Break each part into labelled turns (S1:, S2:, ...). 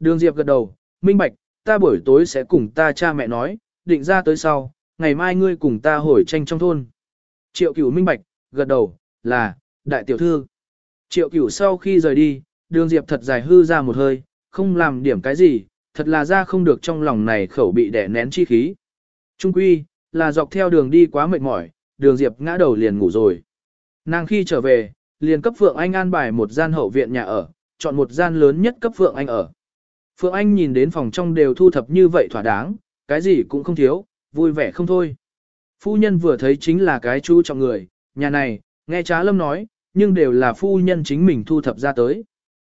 S1: Đường Diệp gật đầu, minh bạch, ta buổi tối sẽ cùng ta cha mẹ nói, định ra tới sau, ngày mai ngươi cùng ta hồi tranh trong thôn. Triệu cửu minh bạch, gật đầu, là, đại tiểu thư. Triệu cửu sau khi rời đi, đường Diệp thật dài hư ra một hơi, không làm điểm cái gì, thật là ra không được trong lòng này khẩu bị đè nén chi khí. Trung quy, là dọc theo đường đi quá mệt mỏi, đường Diệp ngã đầu liền ngủ rồi. Nàng khi trở về, liền cấp Phượng Anh an bài một gian hậu viện nhà ở, chọn một gian lớn nhất cấp Phượng Anh ở. Phượng Anh nhìn đến phòng trong đều thu thập như vậy thỏa đáng, cái gì cũng không thiếu, vui vẻ không thôi. Phu nhân vừa thấy chính là cái chú trọng người, nhà này, nghe trá lâm nói, nhưng đều là phu nhân chính mình thu thập ra tới.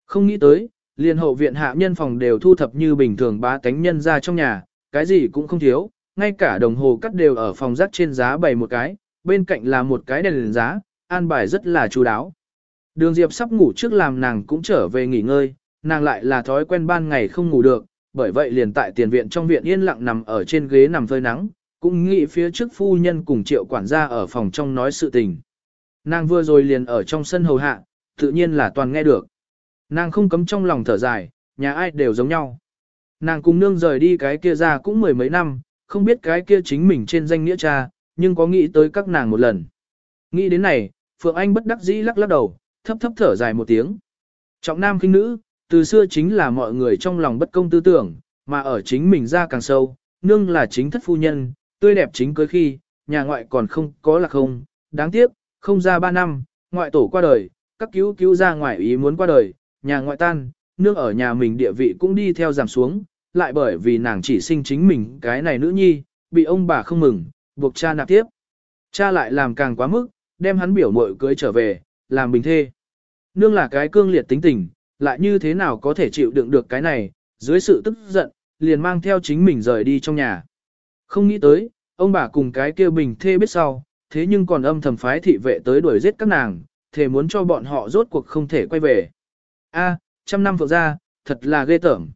S1: Không nghĩ tới, liền hậu viện hạ nhân phòng đều thu thập như bình thường bá tánh nhân ra trong nhà, cái gì cũng không thiếu, ngay cả đồng hồ cắt đều ở phòng rác trên giá bày một cái, bên cạnh là một cái đèn liền giá, an bài rất là chú đáo. Đường Diệp sắp ngủ trước làm nàng cũng trở về nghỉ ngơi, nàng lại là thói quen ban ngày không ngủ được, bởi vậy liền tại tiền viện trong viện yên lặng nằm ở trên ghế nằm phơi nắng, cũng nghĩ phía trước phu nhân cùng triệu quản gia ở phòng trong nói sự tình. Nàng vừa rồi liền ở trong sân hầu hạ, tự nhiên là toàn nghe được. Nàng không cấm trong lòng thở dài, nhà ai đều giống nhau. Nàng cùng nương rời đi cái kia ra cũng mười mấy năm, không biết cái kia chính mình trên danh nghĩa cha, nhưng có nghĩ tới các nàng một lần. Nghĩ đến này, Phượng Anh bất đắc dĩ lắc lắc đầu, thấp thấp thở dài một tiếng. Trọng nam kinh nữ, từ xưa chính là mọi người trong lòng bất công tư tưởng, mà ở chính mình ra càng sâu, nương là chính thất phu nhân, tươi đẹp chính cưới khi, nhà ngoại còn không có là không, đáng tiếc, không ra ba năm, ngoại tổ qua đời, các cứu cứu ra ngoài ý muốn qua đời, nhà ngoại tan, nương ở nhà mình địa vị cũng đi theo giảm xuống, lại bởi vì nàng chỉ sinh chính mình cái này nữ nhi, bị ông bà không mừng, buộc cha nạp tiếp. Cha lại làm càng quá mức, đem hắn biểu mội cưới trở về, làm bình thê. Nương là cái cương liệt tính tình, lại như thế nào có thể chịu đựng được cái này, dưới sự tức giận, liền mang theo chính mình rời đi trong nhà. Không nghĩ tới, ông bà cùng cái kia bình thê biết sau, thế nhưng còn âm thầm phái thị vệ tới đuổi giết các nàng, thề muốn cho bọn họ rốt cuộc không thể quay về. A, trăm năm phượng ra, thật là ghê tởm.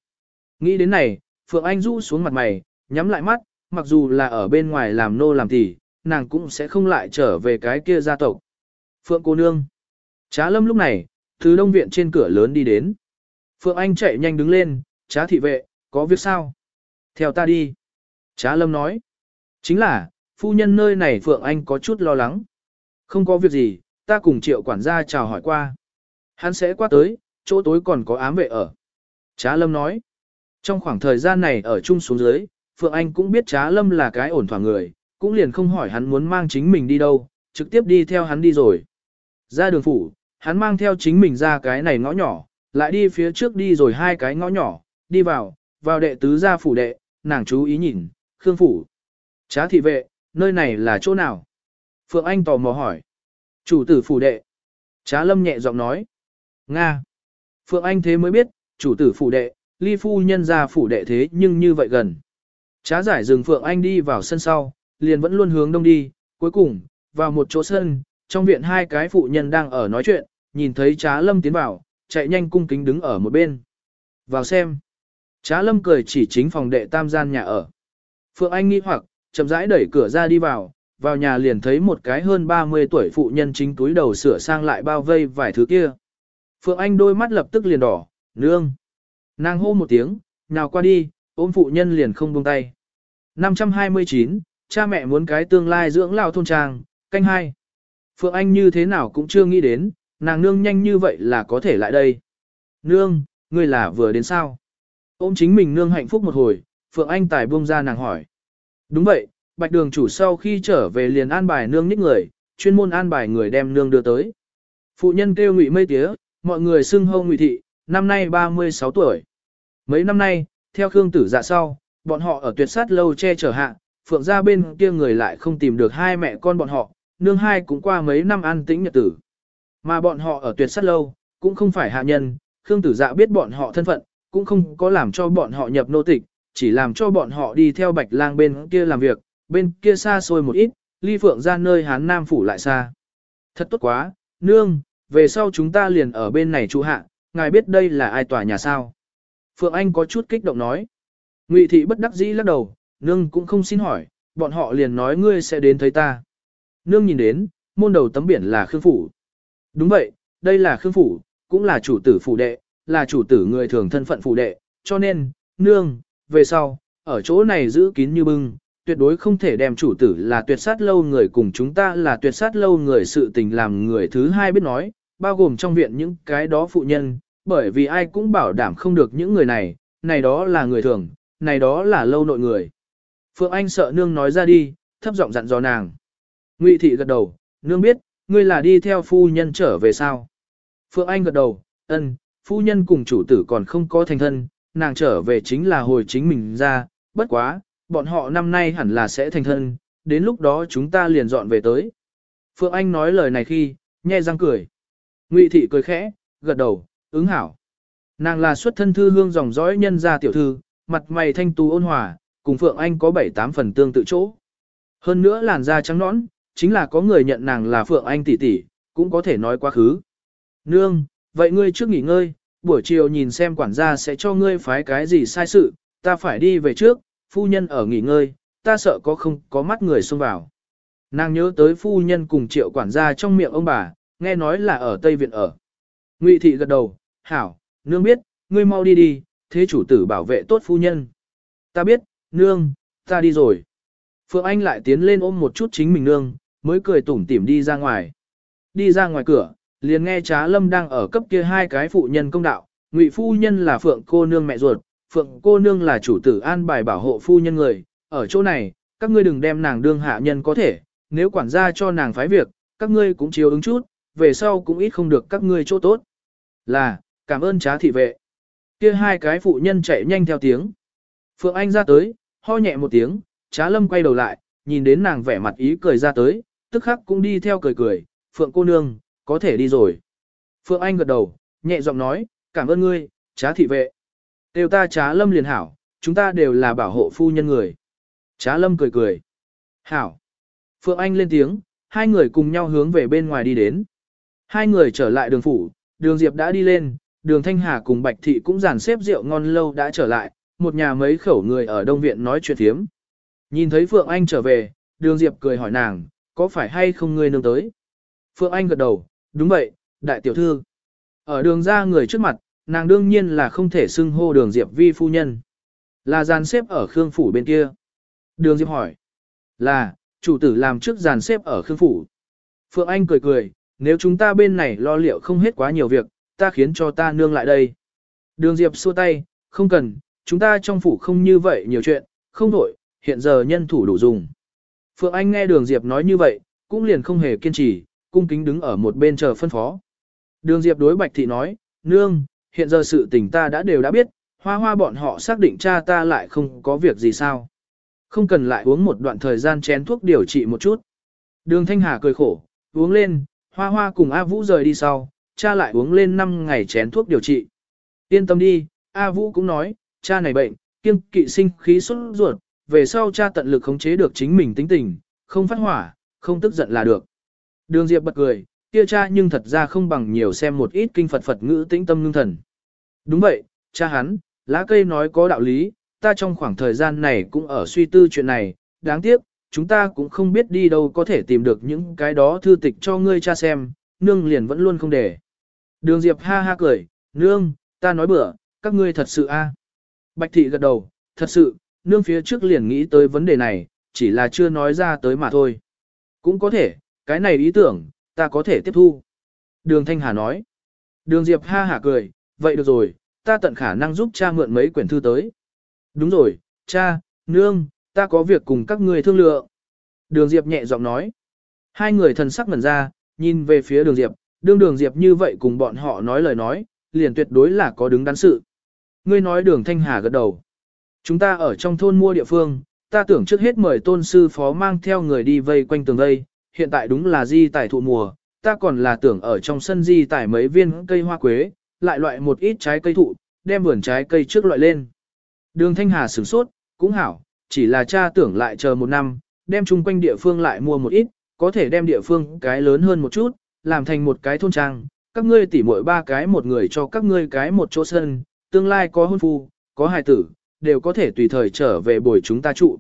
S1: Nghĩ đến này, Phượng Anh rũ xuống mặt mày, nhắm lại mắt, mặc dù là ở bên ngoài làm nô làm tỳ, nàng cũng sẽ không lại trở về cái kia gia tộc. Phượng cô nương. Trá lâm lúc này, từ đông viện trên cửa lớn đi đến. Phượng Anh chạy nhanh đứng lên, trá thị vệ, có việc sao? Theo ta đi. Trá lâm nói. Chính là, phu nhân nơi này Phượng Anh có chút lo lắng. Không có việc gì, ta cùng triệu quản gia chào hỏi qua. Hắn sẽ qua tới, chỗ tối còn có ám vệ ở. Trá lâm nói. Trong khoảng thời gian này ở chung xuống dưới, Phượng Anh cũng biết Trá Lâm là cái ổn thỏa người, cũng liền không hỏi hắn muốn mang chính mình đi đâu, trực tiếp đi theo hắn đi rồi. Ra đường phủ, hắn mang theo chính mình ra cái này ngõ nhỏ, lại đi phía trước đi rồi hai cái ngõ nhỏ, đi vào, vào đệ tứ gia phủ đệ, nàng chú ý nhìn, Khương phủ. Trá thị vệ, nơi này là chỗ nào? Phượng Anh tò mò hỏi. Chủ tử phủ đệ. Trá Lâm nhẹ giọng nói. Nga. Phượng Anh thế mới biết, chủ tử phủ đệ, ly phu nhân ra phủ đệ thế nhưng như vậy gần. Trá giải rừng Phượng Anh đi vào sân sau, liền vẫn luôn hướng đông đi, cuối cùng, vào một chỗ sân, trong viện hai cái phụ nhân đang ở nói chuyện, nhìn thấy trá lâm tiến vào, chạy nhanh cung kính đứng ở một bên. Vào xem. Trá lâm cười chỉ chính phòng đệ tam gian nhà ở. Phượng Anh nghi hoặc, chậm rãi đẩy cửa ra đi vào, vào nhà liền thấy một cái hơn 30 tuổi phụ nhân chính túi đầu sửa sang lại bao vây vài thứ kia. Phượng Anh đôi mắt lập tức liền đỏ, nương. Nàng hô một tiếng, nào qua đi, ôm phụ nhân liền không buông tay. 529, cha mẹ muốn cái tương lai dưỡng lao thôn trang, canh hai. Phượng Anh như thế nào cũng chưa nghĩ đến, nàng nương nhanh như vậy là có thể lại đây. Nương, ngươi là vừa đến sao? Ôm chính mình nương hạnh phúc một hồi, Phượng Anh tài buông ra nàng hỏi. Đúng vậy, bạch đường chủ sau khi trở về liền an bài nương nhích người, chuyên môn an bài người đem nương đưa tới. Phụ nhân kêu ngụy mây tía, mọi người xưng hô ngụy thị, năm nay 36 tuổi. Mấy năm nay, theo Khương Tử dạ sau, bọn họ ở tuyệt sát lâu che chở hạ, phượng ra bên kia người lại không tìm được hai mẹ con bọn họ, nương hai cũng qua mấy năm an tĩnh nhật tử. Mà bọn họ ở tuyệt sát lâu, cũng không phải hạ nhân, Khương Tử dạ biết bọn họ thân phận, cũng không có làm cho bọn họ nhập nô tịch, chỉ làm cho bọn họ đi theo bạch lang bên kia làm việc, bên kia xa xôi một ít, ly phượng ra nơi Hán Nam phủ lại xa. Thật tốt quá, nương, về sau chúng ta liền ở bên này trụ hạ, ngài biết đây là ai tòa nhà sao? Phượng Anh có chút kích động nói. Ngụy thị bất đắc dĩ lắc đầu, nương cũng không xin hỏi, bọn họ liền nói ngươi sẽ đến thấy ta. Nương nhìn đến, môn đầu tấm biển là Khương Phủ. Đúng vậy, đây là Khương Phủ, cũng là chủ tử phủ đệ, là chủ tử người thường thân phận phủ đệ, cho nên, nương, về sau, ở chỗ này giữ kín như bưng, tuyệt đối không thể đem chủ tử là tuyệt sát lâu người cùng chúng ta là tuyệt sát lâu người sự tình làm người thứ hai biết nói, bao gồm trong viện những cái đó phụ nhân, bởi vì ai cũng bảo đảm không được những người này, này đó là người thường, này đó là lâu nội người. Phượng Anh sợ nương nói ra đi, thấp giọng dặn dò nàng. Ngụy thị gật đầu, nương biết, ngươi là đi theo phu nhân trở về sao. Phượng Anh gật đầu, ân, phu nhân cùng chủ tử còn không có thành thân, nàng trở về chính là hồi chính mình ra, bất quá, bọn họ năm nay hẳn là sẽ thành thân, đến lúc đó chúng ta liền dọn về tới. Phượng Anh nói lời này khi, nhe răng cười. Ngụy thị cười khẽ, gật đầu, ứng hảo. Nàng là xuất thân thư hương dòng dõi nhân gia tiểu thư, mặt mày thanh tú ôn hòa, cùng Phượng Anh có 7-8 phần tương tự chỗ. Hơn nữa làn da trắng nõn, chính là có người nhận nàng là Phượng Anh tỷ tỷ, cũng có thể nói quá khứ. Nương, vậy ngươi trước nghỉ ngơi, buổi chiều nhìn xem quản gia sẽ cho ngươi phái cái gì sai sự, ta phải đi về trước, phu nhân ở nghỉ ngơi, ta sợ có không có mắt người xông vào. Nàng nhớ tới phu nhân cùng triệu quản gia trong miệng ông bà, nghe nói là ở Tây Viện ở. Ngụy thị gật đầu, hảo, nương biết, ngươi mau đi đi, thế chủ tử bảo vệ tốt phu nhân. Ta biết, nương, ta đi rồi. Phượng Anh lại tiến lên ôm một chút chính mình nương, mới cười tủm tỉm đi ra ngoài. Đi ra ngoài cửa, liền nghe trá lâm đang ở cấp kia hai cái phụ nhân công đạo, ngụy phu nhân là Phượng cô nương mẹ ruột, Phượng cô nương là chủ tử an bài bảo hộ phu nhân người, ở chỗ này, các ngươi đừng đem nàng đương hạ nhân có thể, nếu quản gia cho nàng phái việc, các ngươi cũng chiếu ứng chút, về sau cũng ít không được các ngươi chỗ tốt. Là, cảm ơn trá thị vệ. Kia hai cái phụ nhân chạy nhanh theo tiếng. Phượng Anh ra tới, ho nhẹ một tiếng, trá lâm quay đầu lại, nhìn đến nàng vẻ mặt ý cười ra tới, tức khắc cũng đi theo cười cười, Phượng cô nương, có thể đi rồi. Phượng Anh gật đầu, nhẹ giọng nói, cảm ơn ngươi, trá thị vệ. Đều ta trá lâm liền hảo, chúng ta đều là bảo hộ phu nhân người. Trá lâm cười cười. Hảo. Phượng Anh lên tiếng, hai người cùng nhau hướng về bên ngoài đi đến. Hai người trở lại đường phủ, đường Diệp đã đi lên, đường Thanh Hà cùng Bạch Thị cũng dàn xếp rượu ngon lâu đã trở lại, một nhà mấy khẩu người ở Đông Viện nói chuyện thiếm. Nhìn thấy Phượng Anh trở về, đường Diệp cười hỏi nàng, có phải hay không ngươi nương tới? Phượng Anh gật đầu, đúng vậy, đại tiểu thư. Ở đường ra người trước mặt, nàng đương nhiên là không thể xưng hô đường Diệp vi phu nhân. Là dàn xếp ở Khương Phủ bên kia. Đường Diệp hỏi. Là, chủ tử làm trước dàn xếp ở Khương Phủ. Phượng Anh cười cười, nếu chúng ta bên này lo liệu không hết quá nhiều việc, ta khiến cho ta nương lại đây. Đường Diệp xua tay, không cần, chúng ta trong phủ không như vậy nhiều chuyện, không đổi, hiện giờ nhân thủ đủ dùng. Phượng Anh nghe đường Diệp nói như vậy, cũng liền không hề kiên trì, cung kính đứng ở một bên chờ phân phó. Đường Diệp đối Bạch Thị nói, nương, hiện giờ sự tình ta đã đều đã biết, hoa hoa bọn họ xác định cha ta lại không có việc gì sao. Không cần lại uống một đoạn thời gian chén thuốc điều trị một chút. Đường Thanh Hà cười khổ, uống lên, hoa hoa cùng A Vũ rời đi sau, cha lại uống lên 5 ngày chén thuốc điều trị. Yên tâm đi, A Vũ cũng nói, cha này bệnh, kiêng kỵ sinh khí xuất ruột, về sau cha tận lực khống chế được chính mình tính tình, không phát hỏa, không tức giận là được. Đường Diệp bật cười, kia cha nhưng thật ra không bằng nhiều xem một ít kinh Phật Phật ngữ tĩnh tâm ngưng thần. Đúng vậy, cha hắn, lá cây nói có đạo lý, ta trong khoảng thời gian này cũng ở suy tư chuyện này, đáng tiếc, chúng ta cũng không biết đi đâu có thể tìm được những cái đó thư tịch cho ngươi cha xem, nương liền vẫn luôn không để. Đường Diệp ha ha cười, nương, ta nói bữa, các ngươi thật sự a. Bạch thị gật đầu, thật sự, nương phía trước liền nghĩ tới vấn đề này, chỉ là chưa nói ra tới mà thôi. Cũng có thể, cái này ý tưởng, ta có thể tiếp thu. Đường Thanh Hà nói. Đường Diệp ha hả cười, vậy được rồi, ta tận khả năng giúp cha mượn mấy quyển thư tới. Đúng rồi, cha, nương, ta có việc cùng các ngươi thương lượng. Đường Diệp nhẹ giọng nói. Hai người thần sắc ngẩn ra, nhìn về phía đường Diệp, đương đường Diệp như vậy cùng bọn họ nói lời nói, liền tuyệt đối là có đứng đắn sự. Ngươi nói đường Thanh Hà gật đầu. Chúng ta ở trong thôn mua địa phương, ta tưởng trước hết mời tôn sư phó mang theo người đi vây quanh tường đây. hiện tại đúng là di tải thụ mùa, ta còn là tưởng ở trong sân di tải mấy viên cây hoa quế, lại loại một ít trái cây thụ, đem vườn trái cây trước loại lên. Đường Thanh Hà sửng sốt, cũng hảo, chỉ là cha tưởng lại chờ một năm, đem chung quanh địa phương lại mua một ít, có thể đem địa phương cái lớn hơn một chút, làm thành một cái thôn trang, các ngươi tỉ mỗi ba cái một người cho các ngươi cái một chỗ sân, tương lai có hôn phu, có hài tử, đều có thể tùy thời trở về bồi chúng ta trụ.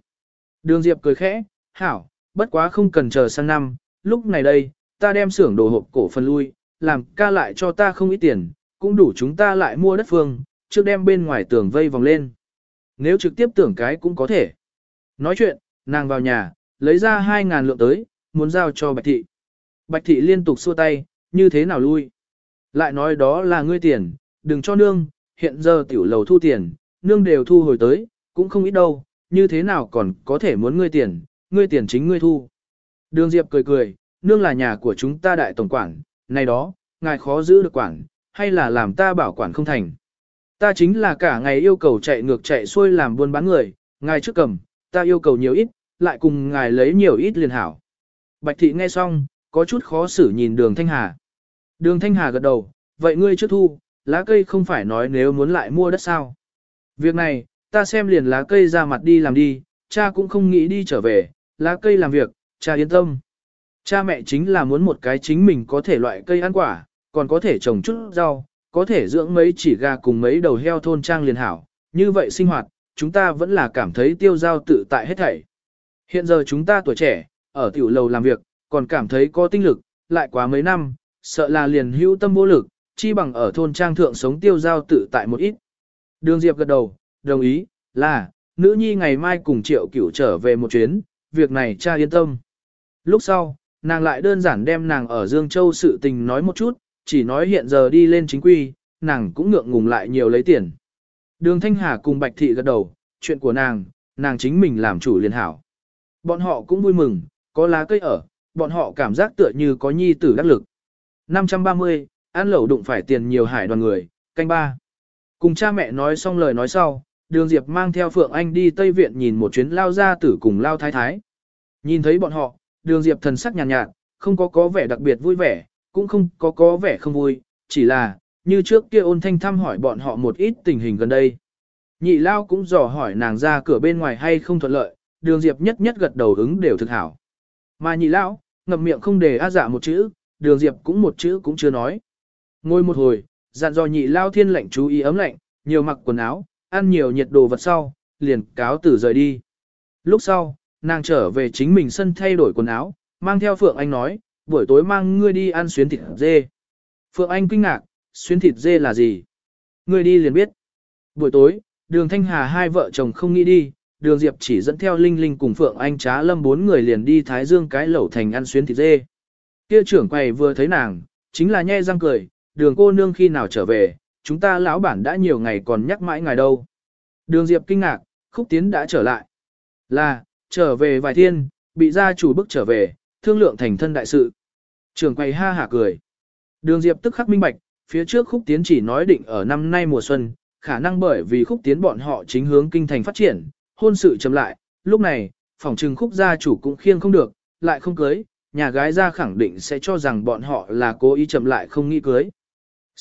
S1: Đường Diệp cười khẽ, hảo, bất quá không cần chờ sang năm, lúc này đây, ta đem xưởng đồ hộp cổ phần lui, làm ca lại cho ta không ít tiền, cũng đủ chúng ta lại mua đất phương, trước đem bên ngoài tường vây vòng lên. Nếu trực tiếp tưởng cái cũng có thể. Nói chuyện, nàng vào nhà, lấy ra 2.000 lượng tới, muốn giao cho Bạch Thị. Bạch Thị liên tục xua tay, như thế nào lui. Lại nói đó là ngươi tiền, đừng cho nương, hiện giờ tiểu lầu thu tiền, nương đều thu hồi tới, cũng không ít đâu, như thế nào còn có thể muốn ngươi tiền, ngươi tiền chính ngươi thu. Đường Diệp cười cười, nương là nhà của chúng ta đại tổng quản, này đó, ngài khó giữ được quản, hay là làm ta bảo quản không thành. Ta chính là cả ngày yêu cầu chạy ngược chạy xuôi làm buôn bán người, ngài trước cầm, ta yêu cầu nhiều ít, lại cùng ngài lấy nhiều ít liền hảo. Bạch thị nghe xong, có chút khó xử nhìn đường Thanh Hà. Đường Thanh Hà gật đầu, vậy ngươi trước thu, lá cây không phải nói nếu muốn lại mua đất sao. Việc này, ta xem liền lá cây ra mặt đi làm đi, cha cũng không nghĩ đi trở về, lá cây làm việc, cha yên tâm. Cha mẹ chính là muốn một cái chính mình có thể loại cây ăn quả, còn có thể trồng chút rau, có thể dưỡng mấy chỉ gà cùng mấy đầu heo thôn trang liền hảo. Như vậy sinh hoạt, chúng ta vẫn là cảm thấy tiêu giao tự tại hết thảy. Hiện giờ chúng ta tuổi trẻ, ở tiểu lầu làm việc, còn cảm thấy có tinh lực, lại quá mấy năm, sợ là liền hữu tâm vô lực, chi bằng ở thôn trang thượng sống tiêu giao tự tại một ít. Đường Diệp gật đầu, đồng ý, là, nữ nhi ngày mai cùng triệu cửu trở về một chuyến, việc này cha yên tâm. Lúc sau, nàng lại đơn giản đem nàng ở Dương Châu sự tình nói một chút, chỉ nói hiện giờ đi lên chính quy, nàng cũng ngượng ngùng lại nhiều lấy tiền. Đường Thanh Hà cùng Bạch Thị gật đầu, chuyện của nàng, nàng chính mình làm chủ liền hảo. Bọn họ cũng vui mừng, có lá cây ở, bọn họ cảm giác tựa như có nhi tử đắc lực. 530, ăn lẩu đụng phải tiền nhiều hải đoàn người, canh ba. Cùng cha mẹ nói xong lời nói sau, đường Diệp mang theo Phượng Anh đi Tây Viện nhìn một chuyến lao ra tử cùng lao thái thái. Nhìn thấy bọn họ, đường Diệp thần sắc nhàn nhạt, nhạt, không có có vẻ đặc biệt vui vẻ, cũng không có có vẻ không vui, chỉ là, như trước kia ôn thanh thăm hỏi bọn họ một ít tình hình gần đây. Nhị lao cũng dò hỏi nàng ra cửa bên ngoài hay không thuận lợi, đường Diệp nhất nhất gật đầu ứng đều thực hảo. Mà nhị lão, ngậm miệng không để á dạ một chữ, đường Diệp cũng một chữ cũng chưa nói. Ngồi một hồi, dặn dò nhị lao thiên lệnh chú ý ấm lạnh, nhiều mặc quần áo, ăn nhiều nhiệt đồ vật sau, liền cáo tử rời đi. Lúc sau, nàng trở về chính mình sân thay đổi quần áo, mang theo Phượng Anh nói, buổi tối mang ngươi đi ăn xuyến thịt dê. Phượng Anh kinh ngạc, xuyến thịt dê là gì? Ngươi đi liền biết. Buổi tối, đường Thanh Hà hai vợ chồng không nghĩ đi, đường Diệp chỉ dẫn theo Linh Linh cùng Phượng Anh trá lâm bốn người liền đi Thái Dương cái lẩu thành ăn xuyến thịt dê. Kia trưởng quầy vừa thấy nàng, chính là nhe răng cười, đường cô nương khi nào trở về, chúng ta lão bản đã nhiều ngày còn nhắc mãi ngài đâu. Đường Diệp kinh ngạc, khúc tiến đã trở lại. Là, trở về vài thiên, bị gia chủ bức trở về, thương lượng thành thân đại sự. Trường quầy ha hả cười. Đường Diệp tức khắc minh bạch, phía trước khúc tiến chỉ nói định ở năm nay mùa xuân, khả năng bởi vì khúc tiến bọn họ chính hướng kinh thành phát triển, hôn sự chậm lại, lúc này, phòng trừng khúc gia chủ cũng khiêng không được, lại không cưới, nhà gái ra khẳng định sẽ cho rằng bọn họ là cố ý chậm lại không nghĩ cưới.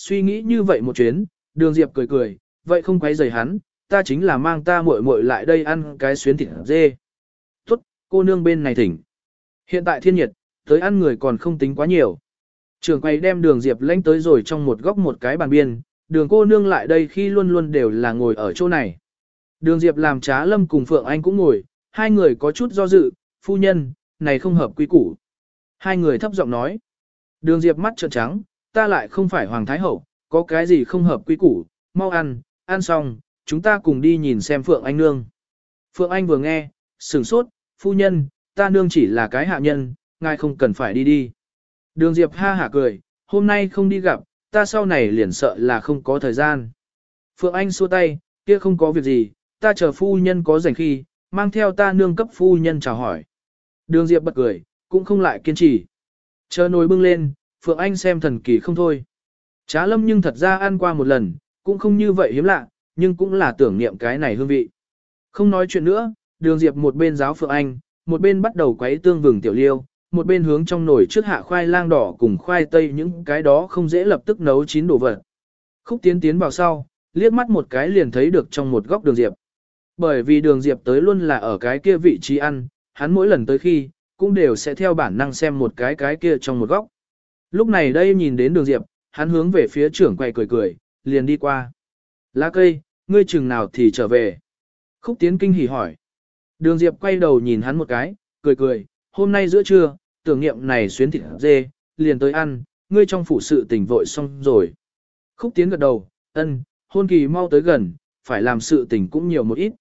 S1: Suy nghĩ như vậy một chuyến, đường Diệp cười cười, vậy không quấy rầy hắn, ta chính là mang ta muội muội lại đây ăn cái xuyến thịt dê. Tốt, cô nương bên này thỉnh. Hiện tại thiên nhiệt, tới ăn người còn không tính quá nhiều. Trường quay đem đường Diệp lãnh tới rồi trong một góc một cái bàn biên, đường cô nương lại đây khi luôn luôn đều là ngồi ở chỗ này. Đường Diệp làm trá lâm cùng Phượng Anh cũng ngồi, hai người có chút do dự, phu nhân, này không hợp quy củ. Hai người thấp giọng nói. Đường Diệp mắt trợn trắng, ta lại không phải Hoàng Thái Hậu, có cái gì không hợp quy củ, mau ăn, ăn xong, chúng ta cùng đi nhìn xem Phượng Anh nương. Phượng Anh vừa nghe, sửng sốt, phu nhân, ta nương chỉ là cái hạ nhân, ngài không cần phải đi đi. Đường Diệp ha hả cười, hôm nay không đi gặp, ta sau này liền sợ là không có thời gian. Phượng Anh xua tay, kia không có việc gì, ta chờ phu nhân có rảnh khi, mang theo ta nương cấp phu nhân chào hỏi. Đường Diệp bật cười, cũng không lại kiên trì. Chờ nồi bưng lên, Phượng Anh xem thần kỳ không thôi. Trá lâm nhưng thật ra ăn qua một lần, cũng không như vậy hiếm lạ, nhưng cũng là tưởng niệm cái này hương vị. Không nói chuyện nữa, đường Diệp một bên giáo Phượng Anh, một bên bắt đầu quấy tương vừng tiểu liêu, một bên hướng trong nồi trước hạ khoai lang đỏ cùng khoai tây những cái đó không dễ lập tức nấu chín đồ vật. Khúc tiến tiến vào sau, liếc mắt một cái liền thấy được trong một góc đường Diệp. Bởi vì đường Diệp tới luôn là ở cái kia vị trí ăn, hắn mỗi lần tới khi, cũng đều sẽ theo bản năng xem một cái cái kia trong một góc. Lúc này đây nhìn đến đường Diệp, hắn hướng về phía trưởng quay cười cười, liền đi qua. Lá cây, ngươi chừng nào thì trở về. Khúc tiến kinh hỉ hỏi. Đường Diệp quay đầu nhìn hắn một cái, cười cười, hôm nay giữa trưa, tưởng niệm này xuyến thịt dê, liền tới ăn, ngươi trong phủ sự tỉnh vội xong rồi. Khúc tiến gật đầu, ân, hôn kỳ mau tới gần, phải làm sự tình cũng nhiều một ít.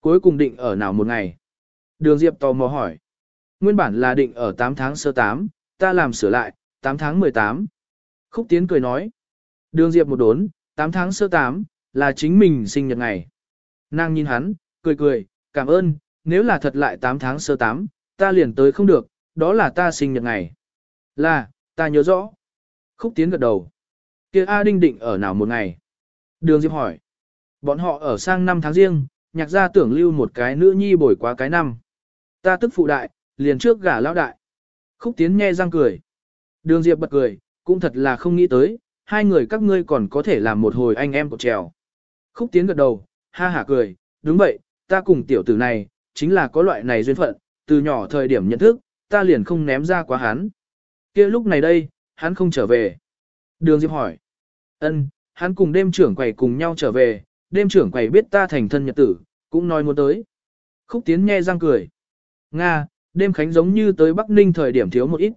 S1: Cuối cùng định ở nào một ngày? Đường Diệp tò mò hỏi. Nguyên bản là định ở 8 tháng sơ 8, ta làm sửa lại, 8 tháng 18. Khúc Tiến cười nói. Đường Diệp một đốn, 8 tháng sơ 8, là chính mình sinh nhật ngày. Nàng nhìn hắn, cười cười, cảm ơn, nếu là thật lại 8 tháng sơ 8, ta liền tới không được, đó là ta sinh nhật ngày. Là, ta nhớ rõ. Khúc Tiến gật đầu. kia A Đinh định ở nào một ngày? Đường Diệp hỏi. Bọn họ ở sang năm tháng riêng, nhạc gia tưởng lưu một cái nữ nhi bồi quá cái năm. Ta tức phụ đại, liền trước gả lão đại. Khúc Tiến nghe răng cười. Đường Diệp bật cười, cũng thật là không nghĩ tới, hai người các ngươi còn có thể làm một hồi anh em cột trèo. Khúc Tiến gật đầu, ha hả cười, đúng vậy, ta cùng tiểu tử này, chính là có loại này duyên phận, từ nhỏ thời điểm nhận thức, ta liền không ném ra quá hắn. kia lúc này đây, hắn không trở về. Đường Diệp hỏi. ân, hắn cùng đêm trưởng quầy cùng nhau trở về, đêm trưởng quầy biết ta thành thân nhật tử, cũng nói muốn tới. Khúc Tiến nghe răng cười. Nga, đêm khánh giống như tới Bắc Ninh thời điểm thiếu một ít.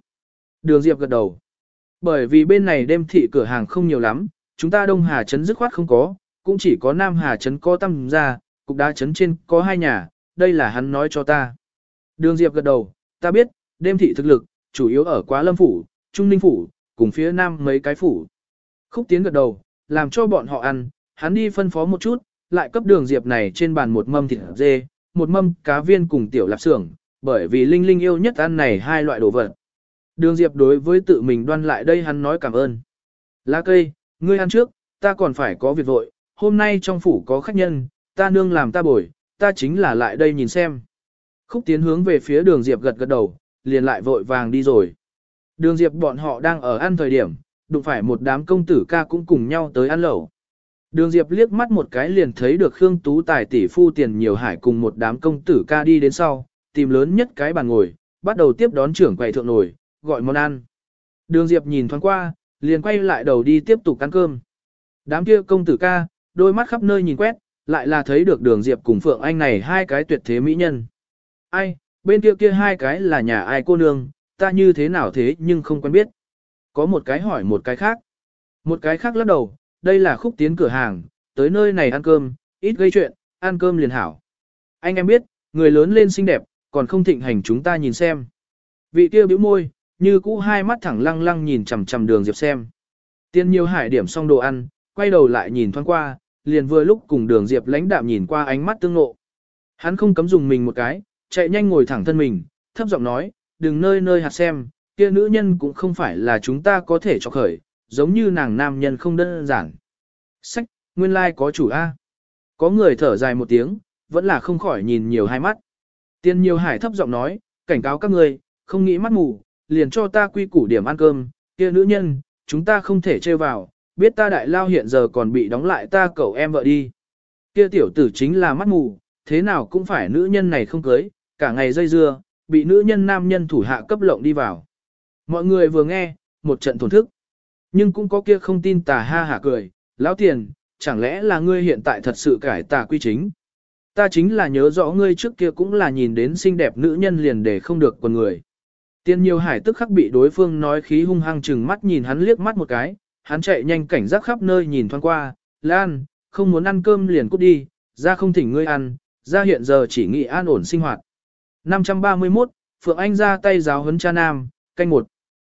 S1: Đường Diệp gật đầu. Bởi vì bên này đêm thị cửa hàng không nhiều lắm, chúng ta Đông Hà Trấn dứt khoát không có, cũng chỉ có Nam Hà Trấn có tâm ra, cục đá Trấn trên có hai nhà, đây là hắn nói cho ta. Đường Diệp gật đầu, ta biết, đêm thị thực lực, chủ yếu ở Quá Lâm Phủ, Trung Ninh Phủ, cùng phía Nam mấy cái phủ. Khúc Tiến gật đầu, làm cho bọn họ ăn, hắn đi phân phó một chút, lại cấp đường Diệp này trên bàn một mâm thịt dê, một mâm cá viên cùng tiểu lạp xưởng, bởi vì Linh Linh yêu nhất ăn này hai loại đồ vật. Đường Diệp đối với tự mình đoan lại đây hắn nói cảm ơn. Lá cây, ngươi ăn trước, ta còn phải có việc vội, hôm nay trong phủ có khách nhân, ta nương làm ta bồi, ta chính là lại đây nhìn xem. Khúc tiến hướng về phía đường Diệp gật gật đầu, liền lại vội vàng đi rồi. Đường Diệp bọn họ đang ở ăn thời điểm, đụng phải một đám công tử ca cũng cùng nhau tới ăn lẩu. Đường Diệp liếc mắt một cái liền thấy được Khương Tú Tài tỷ phu tiền nhiều hải cùng một đám công tử ca đi đến sau, tìm lớn nhất cái bàn ngồi, bắt đầu tiếp đón trưởng quầy thượng nổi, gọi món ăn. Đường Diệp nhìn thoáng qua, liền quay lại đầu đi tiếp tục ăn cơm. Đám kia công tử ca, đôi mắt khắp nơi nhìn quét, lại là thấy được đường Diệp cùng Phượng Anh này hai cái tuyệt thế mỹ nhân. Ai, bên kia kia hai cái là nhà ai cô nương, ta như thế nào thế nhưng không quen biết. Có một cái hỏi một cái khác. Một cái khác lắc đầu, đây là khúc tiến cửa hàng, tới nơi này ăn cơm, ít gây chuyện, ăn cơm liền hảo. Anh em biết, người lớn lên xinh đẹp, còn không thịnh hành chúng ta nhìn xem. Vị kia bĩu môi, như cũ hai mắt thẳng lăng lăng nhìn chằm chằm đường Diệp xem. Tiên nhiều hải điểm xong đồ ăn, quay đầu lại nhìn thoáng qua, liền vừa lúc cùng đường Diệp lãnh đạm nhìn qua ánh mắt tương ngộ. Hắn không cấm dùng mình một cái, chạy nhanh ngồi thẳng thân mình, thấp giọng nói, đừng nơi nơi hạt xem, kia nữ nhân cũng không phải là chúng ta có thể cho khởi, giống như nàng nam nhân không đơn giản. Sách, nguyên lai like có chủ A. Có người thở dài một tiếng, vẫn là không khỏi nhìn nhiều hai mắt. Tiên nhiều hải thấp giọng nói, cảnh cáo các ngươi, không nghĩ mắt mù, liền cho ta quy củ điểm ăn cơm, kia nữ nhân, chúng ta không thể chơi vào, biết ta đại lao hiện giờ còn bị đóng lại ta cậu em vợ đi. Kia tiểu tử chính là mắt mù, thế nào cũng phải nữ nhân này không cưới, cả ngày dây dưa, bị nữ nhân nam nhân thủ hạ cấp lộng đi vào. Mọi người vừa nghe, một trận thổn thức. Nhưng cũng có kia không tin tà ha hả cười, lão tiền, chẳng lẽ là ngươi hiện tại thật sự cải tà quy chính. Ta chính là nhớ rõ ngươi trước kia cũng là nhìn đến xinh đẹp nữ nhân liền để không được con người. Tiên nhiều hải tức khắc bị đối phương nói khí hung hăng chừng mắt nhìn hắn liếc mắt một cái, hắn chạy nhanh cảnh giác khắp nơi nhìn thoáng qua, Lan, không muốn ăn cơm liền cút đi, ra không thỉnh ngươi ăn, ra hiện giờ chỉ nghĩ an ổn sinh hoạt. 531, Phượng Anh ra tay giáo huấn cha nam, canh một.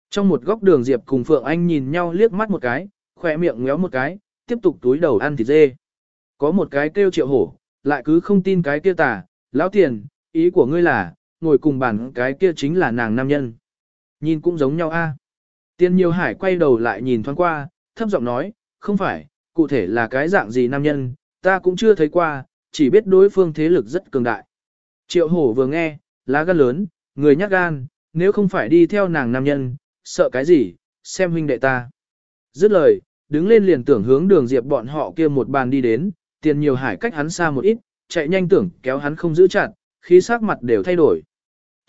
S1: Trong một góc đường Diệp cùng Phượng Anh nhìn nhau liếc mắt một cái, khỏe miệng ngéo một cái, tiếp tục túi đầu ăn thịt dê. Có một cái kêu triệu hổ, lại cứ không tin cái kia tà, lão tiền, ý của ngươi là, ngồi cùng bàn cái kia chính là nàng nam nhân. Nhìn cũng giống nhau a. Tiên nhiều hải quay đầu lại nhìn thoáng qua, thấp giọng nói, không phải, cụ thể là cái dạng gì nam nhân, ta cũng chưa thấy qua, chỉ biết đối phương thế lực rất cường đại. Triệu hổ vừa nghe, lá gan lớn, người nhát gan, nếu không phải đi theo nàng nam nhân, sợ cái gì, xem huynh đệ ta. Dứt lời, đứng lên liền tưởng hướng đường diệp bọn họ kia một bàn đi đến, tiền nhiều hải cách hắn xa một ít, chạy nhanh tưởng kéo hắn không giữ chặt, khí sắc mặt đều thay đổi.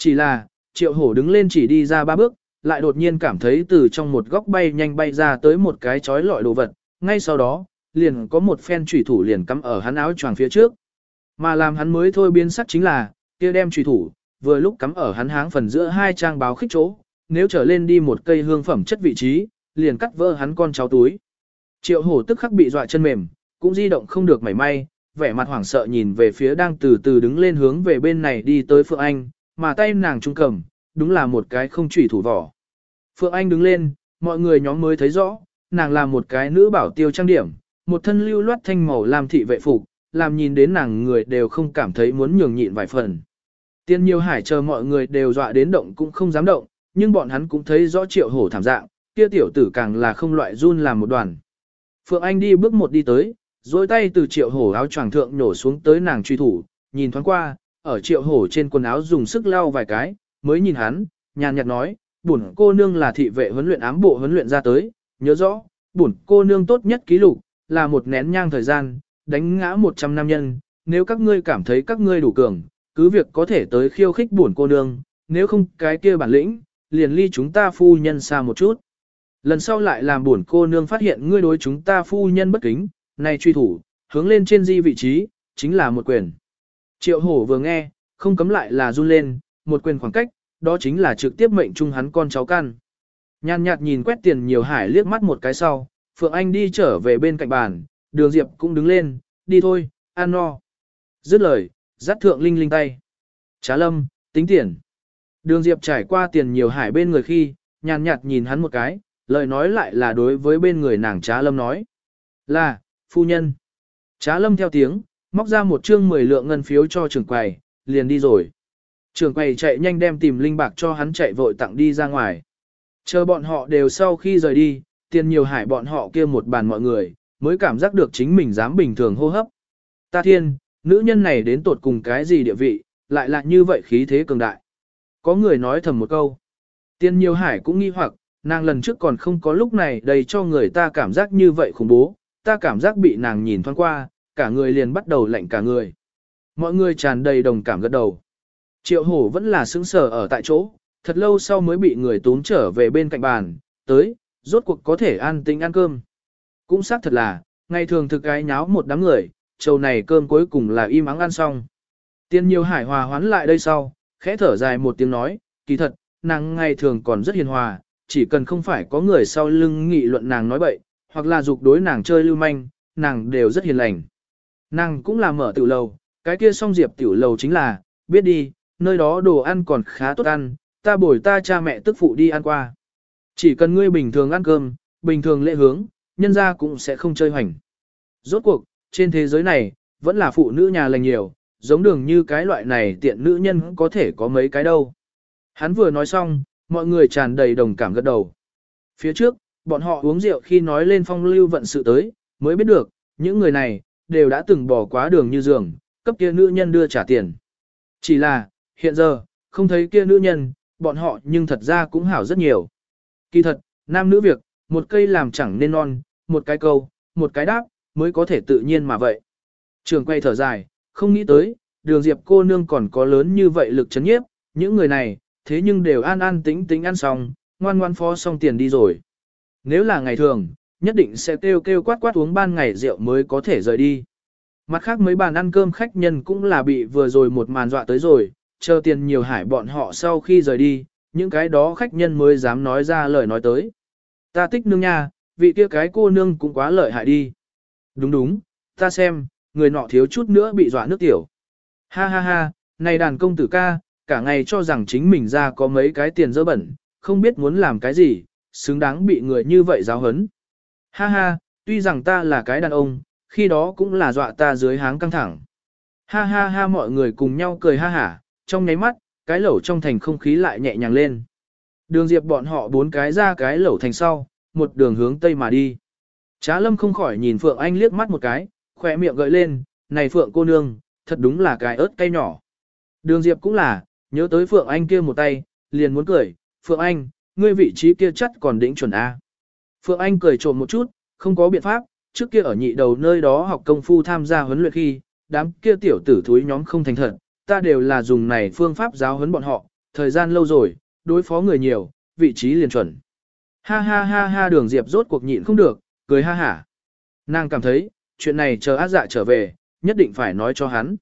S1: Chỉ là, triệu hổ đứng lên chỉ đi ra ba bước, lại đột nhiên cảm thấy từ trong một góc bay nhanh bay ra tới một cái chói lọi đồ vật, ngay sau đó, liền có một phen trùy thủ liền cắm ở hắn áo choàng phía trước. Mà làm hắn mới thôi biến sắc chính là, kia đem trùy thủ, vừa lúc cắm ở hắn háng phần giữa hai trang báo khích chỗ, nếu trở lên đi một cây hương phẩm chất vị trí, liền cắt vỡ hắn con cháu túi. Triệu hổ tức khắc bị dọa chân mềm, cũng di động không được mảy may, vẻ mặt hoảng sợ nhìn về phía đang từ từ đứng lên hướng về bên này đi tới Phượng Anh, mà tay nàng trung cầm, đúng là một cái không chủy thủ vỏ. Phượng Anh đứng lên, mọi người nhóm mới thấy rõ, nàng là một cái nữ bảo tiêu trang điểm, một thân lưu loát thanh màu làm thị vệ phục, làm nhìn đến nàng người đều không cảm thấy muốn nhường nhịn vài phần. Tiên nhiều hải chờ mọi người đều dọa đến động cũng không dám động, nhưng bọn hắn cũng thấy rõ triệu hổ thảm dạng, kia tiểu tử càng là không loại run làm một đoàn. Phượng Anh đi bước một đi tới, dối tay từ triệu hổ áo choàng thượng nhổ xuống tới nàng truy thủ, nhìn thoáng qua, ở triệu hổ trên quần áo dùng sức lau vài cái, mới nhìn hắn, nhàn nhạt nói, bổn cô nương là thị vệ huấn luyện ám bộ huấn luyện ra tới, nhớ rõ, bổn cô nương tốt nhất ký lục, là một nén nhang thời gian, đánh ngã 100 nam nhân, nếu các ngươi cảm thấy các ngươi đủ cường, cứ việc có thể tới khiêu khích bổn cô nương, nếu không cái kia bản lĩnh, liền ly chúng ta phu nhân xa một chút. Lần sau lại làm bổn cô nương phát hiện ngươi đối chúng ta phu nhân bất kính, này truy thủ, hướng lên trên di vị trí, chính là một quyền. Triệu hổ vừa nghe, không cấm lại là run lên, một quyền khoảng cách, đó chính là trực tiếp mệnh chung hắn con cháu căn. Nhàn nhạt nhìn quét tiền nhiều hải liếc mắt một cái sau, Phượng Anh đi trở về bên cạnh bàn, đường Diệp cũng đứng lên, đi thôi, ăn no. Dứt lời, dắt thượng linh linh tay. Trá lâm, tính tiền. Đường Diệp trải qua tiền nhiều hải bên người khi, nhàn nhạt nhìn hắn một cái, lời nói lại là đối với bên người nàng trá lâm nói. Là, phu nhân. Trá lâm theo tiếng, móc ra một chương 10 lượng ngân phiếu cho trưởng quầy, liền đi rồi. Trưởng quầy chạy nhanh đem tìm linh bạc cho hắn chạy vội tặng đi ra ngoài. Chờ bọn họ đều sau khi rời đi, tiền nhiều hải bọn họ kia một bàn mọi người, mới cảm giác được chính mình dám bình thường hô hấp. Ta thiên, nữ nhân này đến tột cùng cái gì địa vị, lại là như vậy khí thế cường đại. Có người nói thầm một câu. Tiền nhiều hải cũng nghi hoặc, nàng lần trước còn không có lúc này đầy cho người ta cảm giác như vậy khủng bố, ta cảm giác bị nàng nhìn thoáng qua, cả người liền bắt đầu lạnh cả người. Mọi người tràn đầy đồng cảm gật đầu. Triệu hổ vẫn là sững sờ ở tại chỗ, thật lâu sau mới bị người tốn trở về bên cạnh bàn, tới, rốt cuộc có thể an tĩnh ăn cơm. Cũng xác thật là, ngày thường thực cái nháo một đám người, trầu này cơm cuối cùng là im ắng ăn xong. Tiên nhiều hải hòa hoán lại đây sau, khẽ thở dài một tiếng nói, kỳ thật, nàng ngày thường còn rất hiền hòa, chỉ cần không phải có người sau lưng nghị luận nàng nói bậy, hoặc là dục đối nàng chơi lưu manh, nàng đều rất hiền lành. Nàng cũng là mở tiểu lầu, cái kia song diệp tiểu lầu chính là, biết đi, nơi đó đồ ăn còn khá tốt ăn, ta bồi ta cha mẹ tức phụ đi ăn qua. Chỉ cần ngươi bình thường ăn cơm, bình thường lễ hướng, nhân ra cũng sẽ không chơi hoành. Rốt cuộc, trên thế giới này, vẫn là phụ nữ nhà lành nhiều, giống đường như cái loại này tiện nữ nhân có thể có mấy cái đâu. Hắn vừa nói xong, mọi người tràn đầy đồng cảm gật đầu. Phía trước, bọn họ uống rượu khi nói lên phong lưu vận sự tới, mới biết được, những người này, đều đã từng bỏ quá đường như giường, cấp kia nữ nhân đưa trả tiền. Chỉ là, hiện giờ, không thấy kia nữ nhân, bọn họ nhưng thật ra cũng hảo rất nhiều. Kỳ thật, nam nữ việc, một cây làm chẳng nên non, một cái câu, một cái đáp, mới có thể tự nhiên mà vậy. Trường quay thở dài, không nghĩ tới, đường diệp cô nương còn có lớn như vậy lực chấn nhiếp, những người này, thế nhưng đều an an tĩnh tĩnh ăn xong, ngoan ngoan phó xong tiền đi rồi. Nếu là ngày thường, nhất định sẽ kêu kêu quát quát uống ban ngày rượu mới có thể rời đi. Mặt khác mấy bàn ăn cơm khách nhân cũng là bị vừa rồi một màn dọa tới rồi, chờ tiền nhiều hải bọn họ sau khi rời đi, những cái đó khách nhân mới dám nói ra lời nói tới. Ta thích nương nha, vị kia cái cô nương cũng quá lợi hại đi. Đúng đúng, ta xem, người nọ thiếu chút nữa bị dọa nước tiểu. Ha ha ha, này đàn công tử ca, cả ngày cho rằng chính mình ra có mấy cái tiền dơ bẩn, không biết muốn làm cái gì, xứng đáng bị người như vậy giáo hấn. Ha ha, tuy rằng ta là cái đàn ông, khi đó cũng là dọa ta dưới háng căng thẳng. Ha ha ha mọi người cùng nhau cười ha hả, trong nháy mắt, cái lẩu trong thành không khí lại nhẹ nhàng lên. Đường diệp bọn họ bốn cái ra cái lẩu thành sau, một đường hướng tây mà đi. Trá lâm không khỏi nhìn Phượng Anh liếc mắt một cái, khỏe miệng gợi lên, này Phượng cô nương, thật đúng là cái ớt cay nhỏ. Đường diệp cũng là, nhớ tới Phượng Anh kia một tay, liền muốn cười, Phượng Anh, ngươi vị trí kia chắc còn đỉnh chuẩn A. Phượng Anh cười trộm một chút, không có biện pháp, trước kia ở nhị đầu nơi đó học công phu tham gia huấn luyện khi, đám kia tiểu tử thúi nhóm không thành thật, ta đều là dùng này phương pháp giáo huấn bọn họ, thời gian lâu rồi, đối phó người nhiều, vị trí liền chuẩn. Ha ha ha ha đường diệp rốt cuộc nhịn không được, cười ha hả. Nàng cảm thấy, chuyện này chờ ác dạ trở về, nhất định phải nói cho hắn.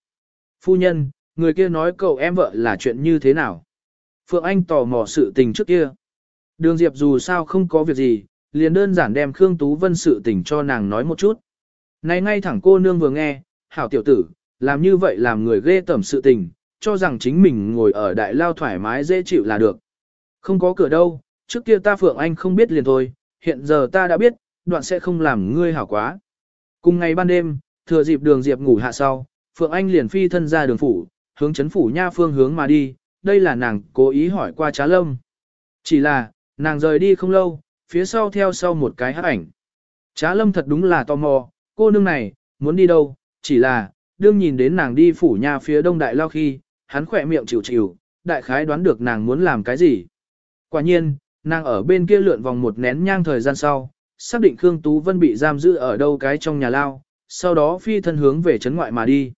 S1: Phu nhân, người kia nói cậu em vợ là chuyện như thế nào? Phượng Anh tò mò sự tình trước kia. Đường Diệp dù sao không có việc gì, liền đơn giản đem Khương Tú Vân sự tình cho nàng nói một chút. Này ngay thẳng cô nương vừa nghe, hảo tiểu tử, làm như vậy làm người ghê tẩm sự tình, cho rằng chính mình ngồi ở đại lao thoải mái dễ chịu là được. Không có cửa đâu, trước kia ta Phượng Anh không biết liền thôi, hiện giờ ta đã biết, đoạn sẽ không làm ngươi hảo quá. Cùng ngày ban đêm, thừa dịp đường Diệp ngủ hạ sau, Phượng Anh liền phi thân ra đường phủ, hướng chấn phủ nha phương hướng mà đi, đây là nàng cố ý hỏi qua trá lâm. Chỉ là, nàng rời đi không lâu, phía sau theo sau một cái hát ảnh. Trá lâm thật đúng là tò mò, cô nương này, muốn đi đâu, chỉ là, đương nhìn đến nàng đi phủ nhà phía đông đại lao khi, hắn khỏe miệng chịu chịu, đại khái đoán được nàng muốn làm cái gì. Quả nhiên, nàng ở bên kia lượn vòng một nén nhang thời gian sau, xác định Khương Tú Vân bị giam giữ ở đâu cái trong nhà lao, sau đó phi thân hướng về chấn ngoại mà đi.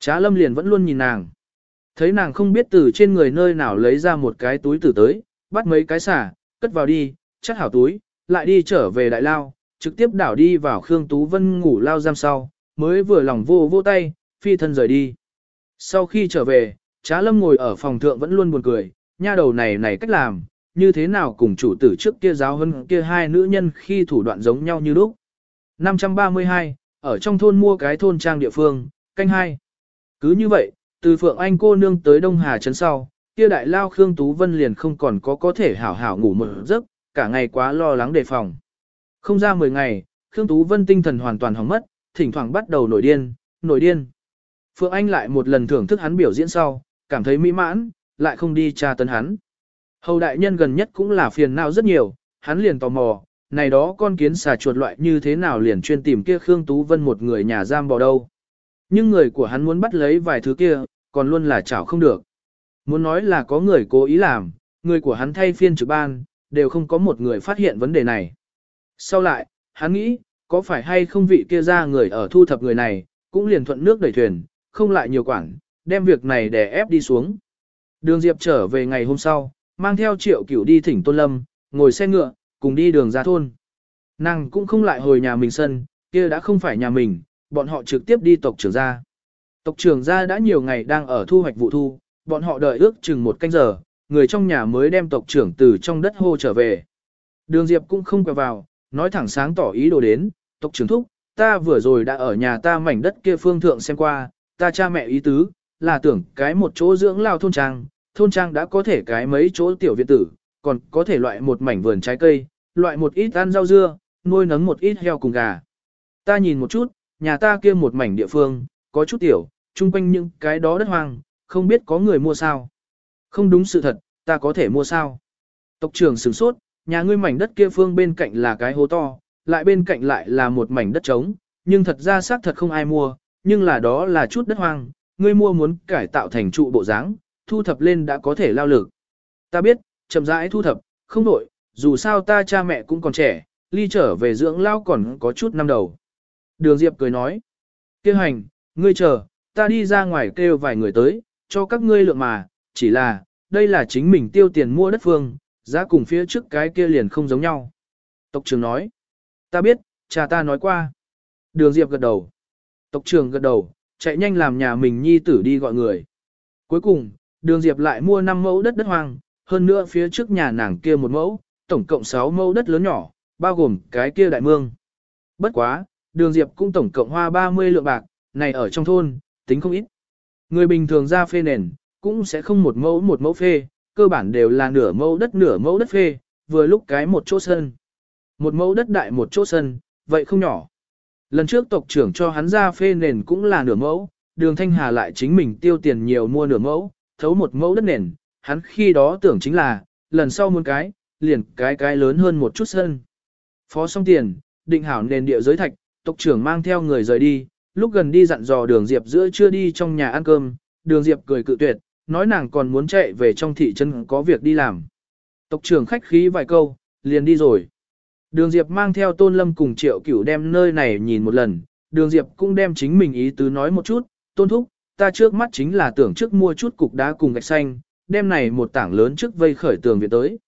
S1: Trá lâm liền vẫn luôn nhìn nàng. Thấy nàng không biết từ trên người nơi nào lấy ra một cái túi tử tới, bắt mấy cái xả, cất vào đi, chắc hảo túi, lại đi trở về đại lao, trực tiếp đảo đi vào Khương Tú Vân ngủ lao giam sau, mới vừa lòng vô vô tay, phi thân rời đi. Sau khi trở về, Trá Lâm ngồi ở phòng thượng vẫn luôn buồn cười, nha đầu này này cách làm, như thế nào cùng chủ tử trước kia giáo hơn kia hai nữ nhân khi thủ đoạn giống nhau như lúc. 532, ở trong thôn mua cái thôn trang địa phương, canh hai. Cứ như vậy, từ Phượng Anh cô nương tới Đông Hà Trấn sau, kia đại lao Khương Tú Vân liền không còn có có thể hảo hảo ngủ một giấc, cả ngày quá lo lắng đề phòng. Không ra 10 ngày, Khương Tú Vân tinh thần hoàn toàn hỏng mất, thỉnh thoảng bắt đầu nổi điên, nổi điên. Phượng Anh lại một lần thưởng thức hắn biểu diễn sau, cảm thấy mỹ mãn, lại không đi tra tấn hắn. Hầu đại nhân gần nhất cũng là phiền não rất nhiều, hắn liền tò mò, này đó con kiến xà chuột loại như thế nào liền chuyên tìm kia Khương Tú Vân một người nhà giam bò đâu. Nhưng người của hắn muốn bắt lấy vài thứ kia, còn luôn là chảo không được. Muốn nói là có người cố ý làm, người của hắn thay phiên trực ban, đều không có một người phát hiện vấn đề này. Sau lại, hắn nghĩ, có phải hay không vị kia ra người ở thu thập người này, cũng liền thuận nước đẩy thuyền, không lại nhiều quản, đem việc này để ép đi xuống. Đường Diệp trở về ngày hôm sau, mang theo triệu cửu đi thỉnh Tôn Lâm, ngồi xe ngựa, cùng đi đường ra thôn. Nàng cũng không lại hồi nhà mình sân, kia đã không phải nhà mình, bọn họ trực tiếp đi tộc trưởng gia. Tộc trưởng gia đã nhiều ngày đang ở thu hoạch vụ thu, bọn họ đợi ước chừng một canh giờ, người trong nhà mới đem tộc trưởng từ trong đất hô trở về. Đường Diệp cũng không quẹo vào, nói thẳng sáng tỏ ý đồ đến, tộc trưởng thúc, ta vừa rồi đã ở nhà ta mảnh đất kia phương thượng xem qua, ta cha mẹ ý tứ, là tưởng cái một chỗ dưỡng lao thôn trang, thôn trang đã có thể cái mấy chỗ tiểu viện tử, còn có thể loại một mảnh vườn trái cây, loại một ít ăn rau dưa, nuôi nấng một ít heo cùng gà. Ta nhìn một chút, nhà ta kia một mảnh địa phương, có chút tiểu, chung quanh những cái đó đất hoang, không biết có người mua sao. Không đúng sự thật, ta có thể mua sao. Tộc trưởng sửng sốt, nhà ngươi mảnh đất kia phương bên cạnh là cái hố to, lại bên cạnh lại là một mảnh đất trống, nhưng thật ra xác thật không ai mua, nhưng là đó là chút đất hoang, ngươi mua muốn cải tạo thành trụ bộ dáng, thu thập lên đã có thể lao lực. Ta biết, chậm rãi thu thập, không đổi, dù sao ta cha mẹ cũng còn trẻ, ly trở về dưỡng lao còn có chút năm đầu. Đường Diệp cười nói, kêu hành, ngươi chờ, ta đi ra ngoài kêu vài người tới, cho các ngươi lượng mà, chỉ là, đây là chính mình tiêu tiền mua đất phương, giá cùng phía trước cái kia liền không giống nhau. Tộc trưởng nói, ta biết, cha ta nói qua. Đường Diệp gật đầu. Tộc trưởng gật đầu, chạy nhanh làm nhà mình nhi tử đi gọi người. Cuối cùng, đường Diệp lại mua 5 mẫu đất đất hoang, hơn nữa phía trước nhà nàng kia một mẫu, tổng cộng 6 mẫu đất lớn nhỏ, bao gồm cái kia đại mương. Bất quá, đường Diệp cũng tổng cộng hoa 30 lượng bạc, này ở trong thôn, tính không ít. Người bình thường ra phê nền, cũng sẽ không một mẫu một mẫu phê, cơ bản đều là nửa mẫu đất nửa mẫu đất phê, vừa lúc cái một chỗ sân. Một mẫu đất đại một chỗ sân, vậy không nhỏ. Lần trước tộc trưởng cho hắn ra phê nền cũng là nửa mẫu, đường Thanh Hà lại chính mình tiêu tiền nhiều mua nửa mẫu, thấu một mẫu đất nền, hắn khi đó tưởng chính là, lần sau muốn cái, liền cái cái lớn hơn một chút sân. Phó xong tiền, định hảo nền địa giới thạch, tộc trưởng mang theo người rời đi, lúc gần đi dặn dò đường Diệp giữa chưa đi trong nhà ăn cơm, đường Diệp cười cự tuyệt, nói nàng còn muốn chạy về trong thị trấn có việc đi làm. Tộc trưởng khách khí vài câu, liền đi rồi. Đường Diệp mang theo Tôn Lâm cùng Triệu Cửu đem nơi này nhìn một lần, Đường Diệp cũng đem chính mình ý tứ nói một chút, Tôn Thúc, ta trước mắt chính là tưởng trước mua chút cục đá cùng gạch xanh, đem này một tảng lớn trước vây khởi tường viện tới.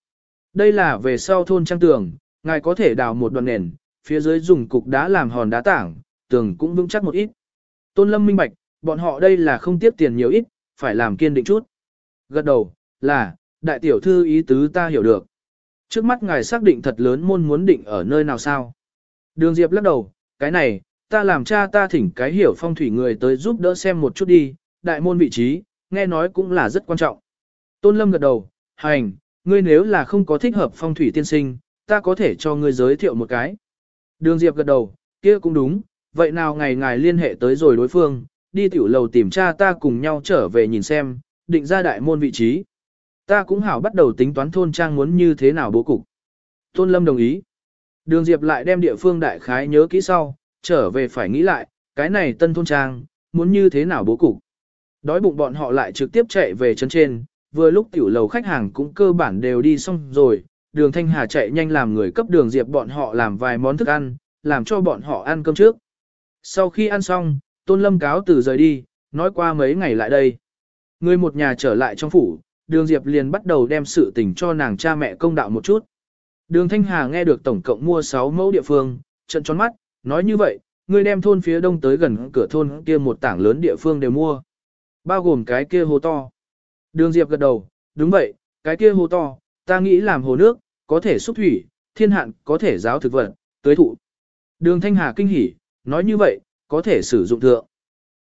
S1: Đây là về sau thôn trang tường, ngài có thể đào một đoạn nền, phía dưới dùng cục đá làm hòn đá tảng, tường cũng vững chắc một ít. Tôn Lâm minh bạch, bọn họ đây là không tiếp tiền nhiều ít, phải làm kiên định chút. Gật đầu, là, đại tiểu thư ý tứ ta hiểu được. Trước mắt ngài xác định thật lớn môn muốn định ở nơi nào sao? Đường Diệp lắc đầu, cái này, ta làm cha ta thỉnh cái hiểu phong thủy người tới giúp đỡ xem một chút đi, đại môn vị trí, nghe nói cũng là rất quan trọng. Tôn Lâm gật đầu, hành, ngươi nếu là không có thích hợp phong thủy tiên sinh, ta có thể cho ngươi giới thiệu một cái. Đường Diệp gật đầu, kia cũng đúng, vậy nào ngày ngài liên hệ tới rồi đối phương, đi tiểu lầu tìm cha ta cùng nhau trở về nhìn xem, định ra đại môn vị trí. Ta cũng hảo bắt đầu tính toán thôn trang muốn như thế nào bố cục. Tôn Lâm đồng ý. Đường Diệp lại đem địa phương đại khái nhớ kỹ sau, trở về phải nghĩ lại, cái này tân thôn trang, muốn như thế nào bố cục. Đói bụng bọn họ lại trực tiếp chạy về chân trên, vừa lúc tiểu lầu khách hàng cũng cơ bản đều đi xong rồi, đường Thanh Hà chạy nhanh làm người cấp đường Diệp bọn họ làm vài món thức ăn, làm cho bọn họ ăn cơm trước. Sau khi ăn xong, Tôn Lâm cáo từ rời đi, nói qua mấy ngày lại đây. Người một nhà trở lại trong phủ, đường Diệp liền bắt đầu đem sự tình cho nàng cha mẹ công đạo một chút. Đường Thanh Hà nghe được tổng cộng mua 6 mẫu địa phương, trận tròn mắt, nói như vậy, người đem thôn phía đông tới gần cửa thôn kia một tảng lớn địa phương đều mua. Bao gồm cái kia hồ to. Đường Diệp gật đầu, đúng vậy, cái kia hồ to, ta nghĩ làm hồ nước, có thể xúc thủy, thiên hạn có thể giáo thực vật, tới thụ. Đường Thanh Hà kinh hỉ, nói như vậy, có thể sử dụng thượng.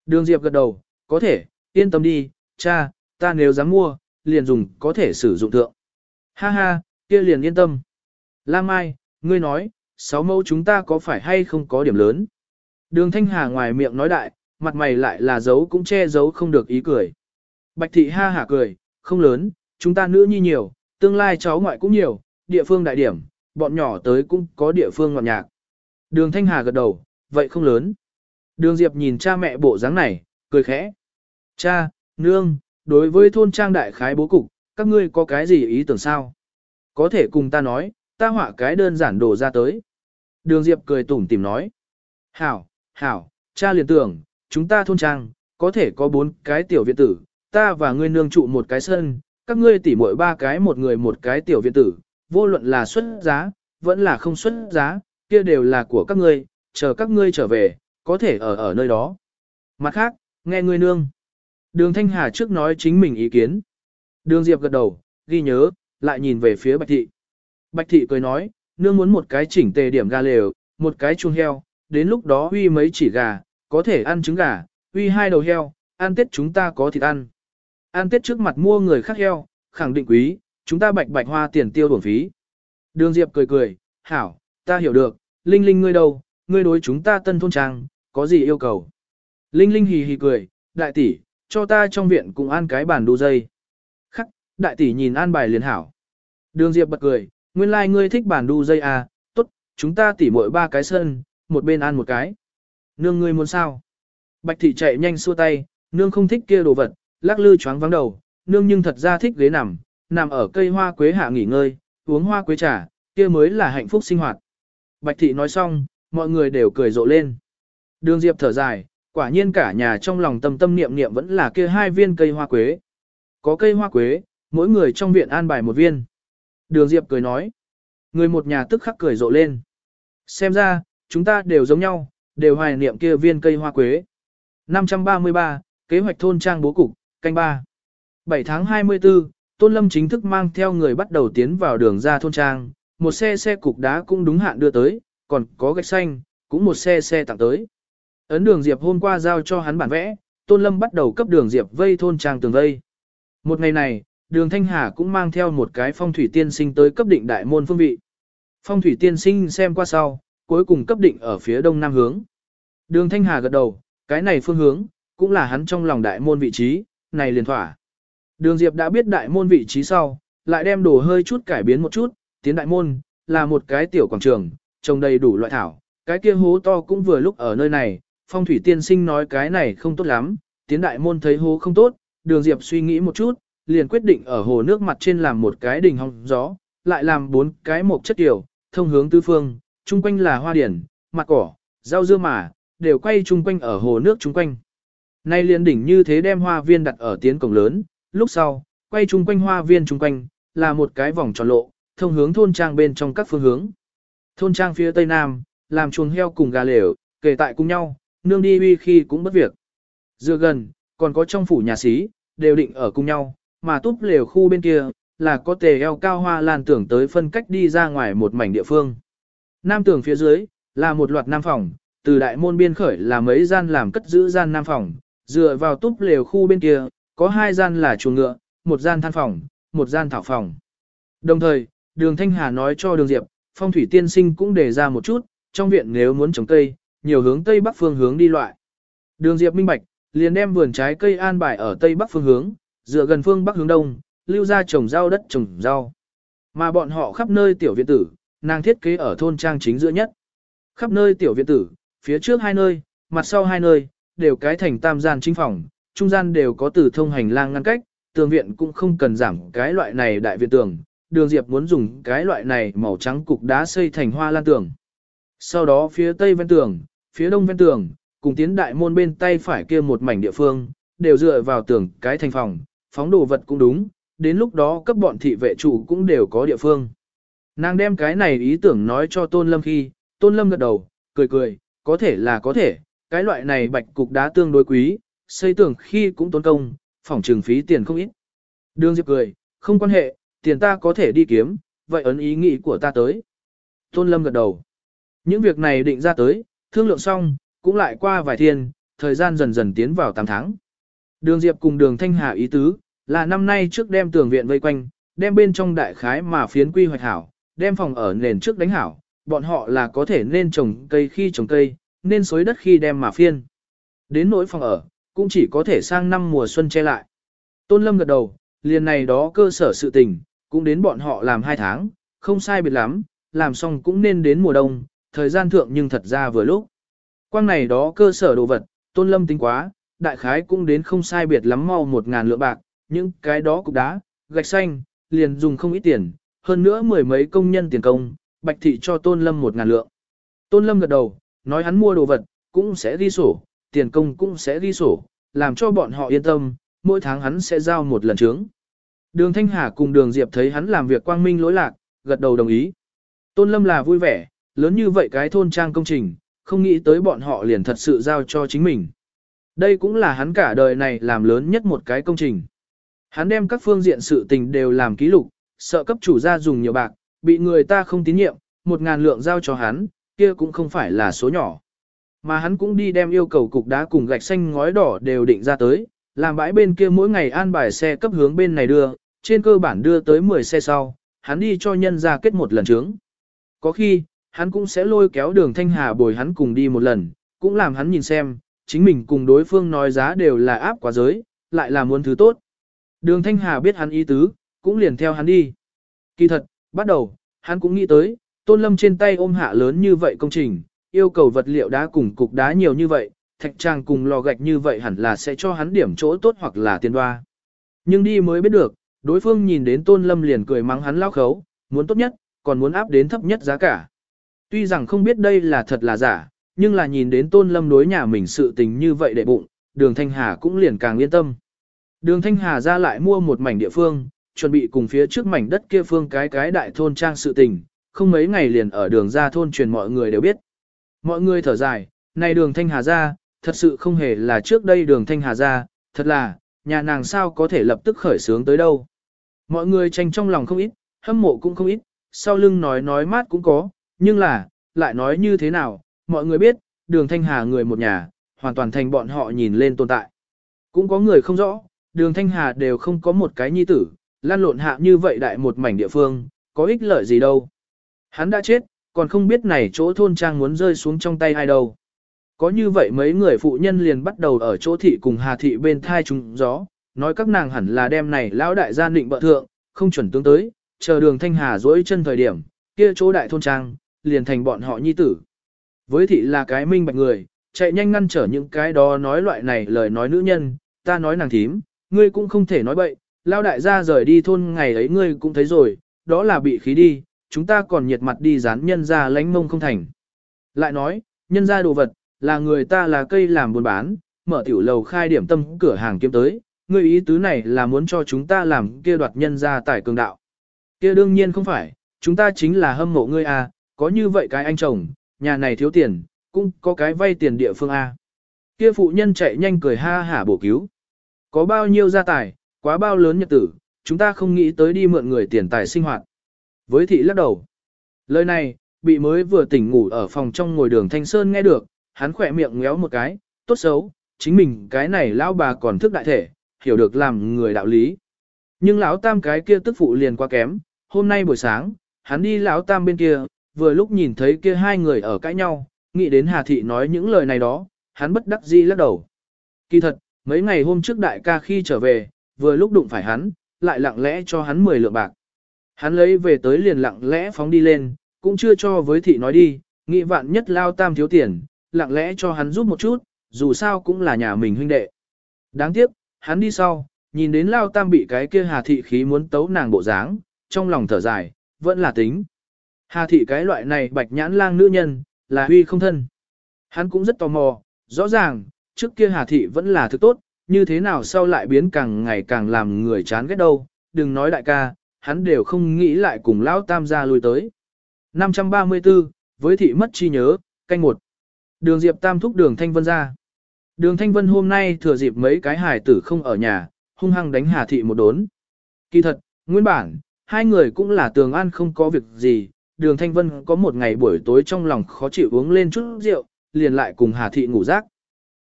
S1: Đường Diệp gật đầu, có thể, yên tâm đi, cha, ta nếu dám mua, liền dùng có thể sử dụng thượng. Ha ha, kia liền yên tâm. Lam Mai, ngươi nói, sáu mẫu chúng ta có phải hay không có điểm lớn? Đường Thanh Hà ngoài miệng nói đại, mặt mày lại là giấu cũng che giấu không được ý cười. Bạch thị ha hả cười, không lớn, chúng ta nữ nhi nhiều, tương lai cháu ngoại cũng nhiều, địa phương đại điểm, bọn nhỏ tới cũng có địa phương ngọt nhạc. Đường Thanh Hà gật đầu, vậy không lớn. Đường Diệp nhìn cha mẹ bộ dáng này, cười khẽ. Cha, nương, đối với thôn trang đại khái bố cục, các ngươi có cái gì ý tưởng sao? Có thể cùng ta nói, ta họa cái đơn giản đồ ra tới. Đường Diệp cười tủm tìm nói. Hảo, hảo, cha liền tưởng, chúng ta thôn trang, có thể có bốn cái tiểu viện tử, ta và ngươi nương trụ một cái sân, các ngươi tỉ mỗi ba cái một người một cái tiểu viện tử, vô luận là xuất giá, vẫn là không xuất giá, kia đều là của các ngươi, chờ các ngươi trở về, có thể ở ở nơi đó. Mặt khác, nghe ngươi nương. Đường Thanh Hà trước nói chính mình ý kiến. Đường Diệp gật đầu, ghi nhớ, lại nhìn về phía Bạch Thị. Bạch Thị cười nói, nương muốn một cái chỉnh tề điểm gà lều, một cái chuông heo, đến lúc đó huy mấy chỉ gà, có thể ăn trứng gà, huy hai đầu heo, ăn tết chúng ta có thịt ăn. Ăn tết trước mặt mua người khác heo, khẳng định quý, chúng ta bạch bạch hoa tiền tiêu bổng phí. Đường Diệp cười cười, hảo, ta hiểu được, Linh Linh ngươi đâu, ngươi đối chúng ta tân thôn trang, có gì yêu cầu. Linh Linh hì hì cười, đại tỷ, cho ta trong viện cùng ăn cái bàn đu dây. Khắc, đại tỷ nhìn an bài liền hảo. Đường Diệp bật cười, nguyên lai like ngươi thích bàn đu dây à, tốt, chúng ta tỉ mỗi ba cái sân, một bên ăn một cái. Nương ngươi muốn sao? Bạch thị chạy nhanh xua tay, nương không thích kia đồ vật, lắc lư choáng vắng đầu, nương nhưng thật ra thích ghế nằm, nằm ở cây hoa quế hạ nghỉ ngơi, uống hoa quế trà, kia mới là hạnh phúc sinh hoạt. Bạch thị nói xong, mọi người đều cười rộ lên. Đường Diệp thở dài, quả nhiên cả nhà trong lòng tâm tâm niệm niệm vẫn là kia hai viên cây hoa quế. Có cây hoa quế, mỗi người trong viện an bài một viên. Đường Diệp cười nói. Người một nhà tức khắc cười rộ lên. Xem ra, chúng ta đều giống nhau, đều hoài niệm kia viên cây hoa quế. 533, kế hoạch thôn trang bố cục, canh ba. 7 tháng 24, Tôn Lâm chính thức mang theo người bắt đầu tiến vào đường ra thôn trang, một xe xe cục đá cũng đúng hạn đưa tới, còn có gạch xanh, cũng một xe xe tặng tới. Ấn đường Diệp hôm qua giao cho hắn bản vẽ, Tôn Lâm bắt đầu cấp đường Diệp vây thôn trang tường vây. Một ngày này, đường Thanh Hà cũng mang theo một cái phong thủy tiên sinh tới cấp định đại môn phương vị. Phong thủy tiên sinh xem qua sau, cuối cùng cấp định ở phía đông nam hướng. Đường Thanh Hà gật đầu, cái này phương hướng, cũng là hắn trong lòng đại môn vị trí, này liền thỏa. Đường Diệp đã biết đại môn vị trí sau, lại đem đồ hơi chút cải biến một chút, tiến đại môn, là một cái tiểu quảng trường, trồng đầy đủ loại thảo, cái kia hố to cũng vừa lúc ở nơi này, phong thủy tiên sinh nói cái này không tốt lắm, tiến đại môn thấy hố không tốt, đường Diệp suy nghĩ một chút, liền quyết định ở hồ nước mặt trên làm một cái đỉnh hong gió, lại làm bốn cái mộc chất tiểu, thông hướng tứ phương, chung quanh là hoa điển, mặt cỏ, rau dưa mà, đều quay chung quanh ở hồ nước chung quanh. Nay liền đỉnh như thế đem hoa viên đặt ở tiến cổng lớn, lúc sau, quay chung quanh hoa viên chung quanh, là một cái vòng tròn lộ, thông hướng thôn trang bên trong các phương hướng. Thôn trang phía tây nam, làm chuồng heo cùng gà lều, kể tại cùng nhau, nương đi uy khi cũng bất việc. Dựa gần, còn có trong phủ nhà xí, đều định ở cùng nhau, mà túp lều khu bên kia, là có tề eo cao hoa lan tưởng tới phân cách đi ra ngoài một mảnh địa phương. Nam tường phía dưới, là một loạt nam phòng, từ đại môn biên khởi là mấy gian làm cất giữ gian nam phòng, dựa vào túp lều khu bên kia, có hai gian là chuồng ngựa, một gian than phòng, một gian thảo phòng. Đồng thời, đường Thanh Hà nói cho đường Diệp, phong thủy tiên sinh cũng đề ra một chút, trong viện nếu muốn trồng cây, nhiều hướng tây bắc phương hướng đi loại. Đường Diệp minh bạch, liền đem vườn trái cây an bài ở tây bắc phương hướng, dựa gần phương bắc hướng đông, lưu ra trồng rau đất trồng rau. Mà bọn họ khắp nơi tiểu viện tử, nàng thiết kế ở thôn trang chính giữa nhất. Khắp nơi tiểu viện tử, phía trước hai nơi, mặt sau hai nơi, đều cái thành tam gian chính phòng, trung gian đều có từ thông hành lang ngăn cách, tường viện cũng không cần giảm cái loại này đại viện tường, đường diệp muốn dùng cái loại này màu trắng cục đá xây thành hoa lan tường. Sau đó phía tây ven tường, phía đông ven tường, cùng tiến đại môn bên tay phải kia một mảnh địa phương, đều dựa vào tường cái thành phòng, phóng đồ vật cũng đúng, đến lúc đó cấp bọn thị vệ chủ cũng đều có địa phương. Nàng đem cái này ý tưởng nói cho Tôn Lâm khi, Tôn Lâm gật đầu, cười cười, có thể là có thể, cái loại này bạch cục đá tương đối quý, xây tường khi cũng tốn công, phòng trường phí tiền không ít. Đường Diệp cười, không quan hệ, tiền ta có thể đi kiếm, vậy ấn ý nghĩ của ta tới. Tôn Lâm gật đầu. Những việc này định ra tới, thương lượng xong, cũng lại qua vài thiên, thời gian dần dần tiến vào 8 tháng. Đường Diệp cùng đường Thanh Hà ý tứ, là năm nay trước đem tường viện vây quanh, đem bên trong đại khái mà phiến quy hoạch hảo, đem phòng ở nền trước đánh hảo, bọn họ là có thể nên trồng cây khi trồng cây, nên xối đất khi đem mà phiên. Đến nỗi phòng ở, cũng chỉ có thể sang năm mùa xuân che lại. Tôn Lâm gật đầu, liền này đó cơ sở sự tình, cũng đến bọn họ làm hai tháng, không sai biệt lắm, làm xong cũng nên đến mùa đông, thời gian thượng nhưng thật ra vừa lúc. Quang này đó cơ sở đồ vật, Tôn Lâm tính quá, đại khái cũng đến không sai biệt lắm mau một ngàn lượng bạc, những cái đó cục đá, gạch xanh, liền dùng không ít tiền, hơn nữa mười mấy công nhân tiền công, bạch thị cho Tôn Lâm một ngàn lượng. Tôn Lâm gật đầu, nói hắn mua đồ vật, cũng sẽ ghi sổ, tiền công cũng sẽ ghi sổ, làm cho bọn họ yên tâm, mỗi tháng hắn sẽ giao một lần trướng. Đường Thanh Hà cùng đường Diệp thấy hắn làm việc quang minh lỗi lạc, gật đầu đồng ý. Tôn Lâm là vui vẻ, lớn như vậy cái thôn trang công trình, không nghĩ tới bọn họ liền thật sự giao cho chính mình. Đây cũng là hắn cả đời này làm lớn nhất một cái công trình. Hắn đem các phương diện sự tình đều làm ký lục, sợ cấp chủ gia dùng nhiều bạc, bị người ta không tín nhiệm, một ngàn lượng giao cho hắn, kia cũng không phải là số nhỏ. Mà hắn cũng đi đem yêu cầu cục đá cùng gạch xanh ngói đỏ đều định ra tới, làm bãi bên kia mỗi ngày an bài xe cấp hướng bên này đưa, trên cơ bản đưa tới 10 xe sau, hắn đi cho nhân ra kết một lần trướng. Có khi, hắn cũng sẽ lôi kéo đường thanh hà bồi hắn cùng đi một lần, cũng làm hắn nhìn xem, chính mình cùng đối phương nói giá đều là áp quá giới, lại là muốn thứ tốt. Đường thanh hà biết hắn ý tứ, cũng liền theo hắn đi. Kỳ thật, bắt đầu, hắn cũng nghĩ tới, tôn lâm trên tay ôm hạ lớn như vậy công trình, yêu cầu vật liệu đá cùng cục đá nhiều như vậy, thạch trang cùng lò gạch như vậy hẳn là sẽ cho hắn điểm chỗ tốt hoặc là tiền đoa. Nhưng đi mới biết được, đối phương nhìn đến tôn lâm liền cười mắng hắn lao khấu, muốn tốt nhất, còn muốn áp đến thấp nhất giá cả. Tuy rằng không biết đây là thật là giả, nhưng là nhìn đến tôn lâm đối nhà mình sự tình như vậy để bụng, đường Thanh Hà cũng liền càng yên tâm. Đường Thanh Hà ra lại mua một mảnh địa phương, chuẩn bị cùng phía trước mảnh đất kia phương cái cái đại thôn trang sự tình, không mấy ngày liền ở đường ra thôn truyền mọi người đều biết. Mọi người thở dài, này đường Thanh Hà ra, thật sự không hề là trước đây đường Thanh Hà ra, thật là, nhà nàng sao có thể lập tức khởi sướng tới đâu. Mọi người tranh trong lòng không ít, hâm mộ cũng không ít, sau lưng nói nói mát cũng có, nhưng là, lại nói như thế nào, mọi người biết, đường Thanh Hà người một nhà, hoàn toàn thành bọn họ nhìn lên tồn tại. Cũng có người không rõ, đường Thanh Hà đều không có một cái nhi tử, lan lộn hạ như vậy đại một mảnh địa phương, có ích lợi gì đâu. Hắn đã chết, còn không biết này chỗ thôn trang muốn rơi xuống trong tay ai đâu. Có như vậy mấy người phụ nhân liền bắt đầu ở chỗ thị cùng Hà thị bên thai chúng gió, nói các nàng hẳn là đem này lão đại gia định bợ thượng, không chuẩn tướng tới, chờ đường Thanh Hà dỗi chân thời điểm, kia chỗ đại thôn trang, liền thành bọn họ nhi tử. Với thị là cái minh bạch người, chạy nhanh ngăn trở những cái đó nói loại này lời nói nữ nhân, ta nói nàng thím, ngươi cũng không thể nói bậy, lao đại gia rời đi thôn ngày ấy ngươi cũng thấy rồi, đó là bị khí đi, chúng ta còn nhiệt mặt đi dán nhân ra lánh mông không thành. Lại nói, nhân ra đồ vật, là người ta là cây làm buôn bán, mở tiểu lầu khai điểm tâm cửa hàng kiếm tới, ngươi ý tứ này là muốn cho chúng ta làm kia đoạt nhân ra tải cường đạo. Kia đương nhiên không phải, chúng ta chính là hâm mộ ngươi à, có như vậy cái anh chồng, nhà này thiếu tiền, cũng có cái vay tiền địa phương A. Kia phụ nhân chạy nhanh cười ha hả bổ cứu. Có bao nhiêu gia tài, quá bao lớn nhật tử, chúng ta không nghĩ tới đi mượn người tiền tài sinh hoạt. Với thị lắc đầu. Lời này, bị mới vừa tỉnh ngủ ở phòng trong ngồi đường Thanh Sơn nghe được, hắn khỏe miệng ngéo một cái, tốt xấu, chính mình cái này lão bà còn thức đại thể, hiểu được làm người đạo lý. Nhưng lão tam cái kia tức phụ liền quá kém, hôm nay buổi sáng, hắn đi lão tam bên kia, vừa lúc nhìn thấy kia hai người ở cãi nhau, nghĩ đến Hà Thị nói những lời này đó, hắn bất đắc dĩ lắc đầu. Kỳ thật, mấy ngày hôm trước đại ca khi trở về, vừa lúc đụng phải hắn, lại lặng lẽ cho hắn 10 lượng bạc. Hắn lấy về tới liền lặng lẽ phóng đi lên, cũng chưa cho với thị nói đi, nghĩ vạn nhất lao tam thiếu tiền, lặng lẽ cho hắn giúp một chút, dù sao cũng là nhà mình huynh đệ. Đáng tiếc, hắn đi sau, nhìn đến lao tam bị cái kia hà thị khí muốn tấu nàng bộ dáng, trong lòng thở dài, vẫn là tính. Hà thị cái loại này bạch nhãn lang nữ nhân, là huy không thân. Hắn cũng rất tò mò, rõ ràng, trước kia hà thị vẫn là thứ tốt, như thế nào sau lại biến càng ngày càng làm người chán ghét đâu, đừng nói đại ca, hắn đều không nghĩ lại cùng lão tam ra lui tới. 534, với thị mất chi nhớ, canh một. Đường Diệp Tam thúc đường Thanh Vân ra. Đường Thanh Vân hôm nay thừa dịp mấy cái hải tử không ở nhà, hung hăng đánh Hà Thị một đốn. Kỳ thật, nguyên bản, hai người cũng là tường an không có việc gì, đường Thanh Vân có một ngày buổi tối trong lòng khó chịu uống lên chút rượu, liền lại cùng Hà Thị ngủ rác.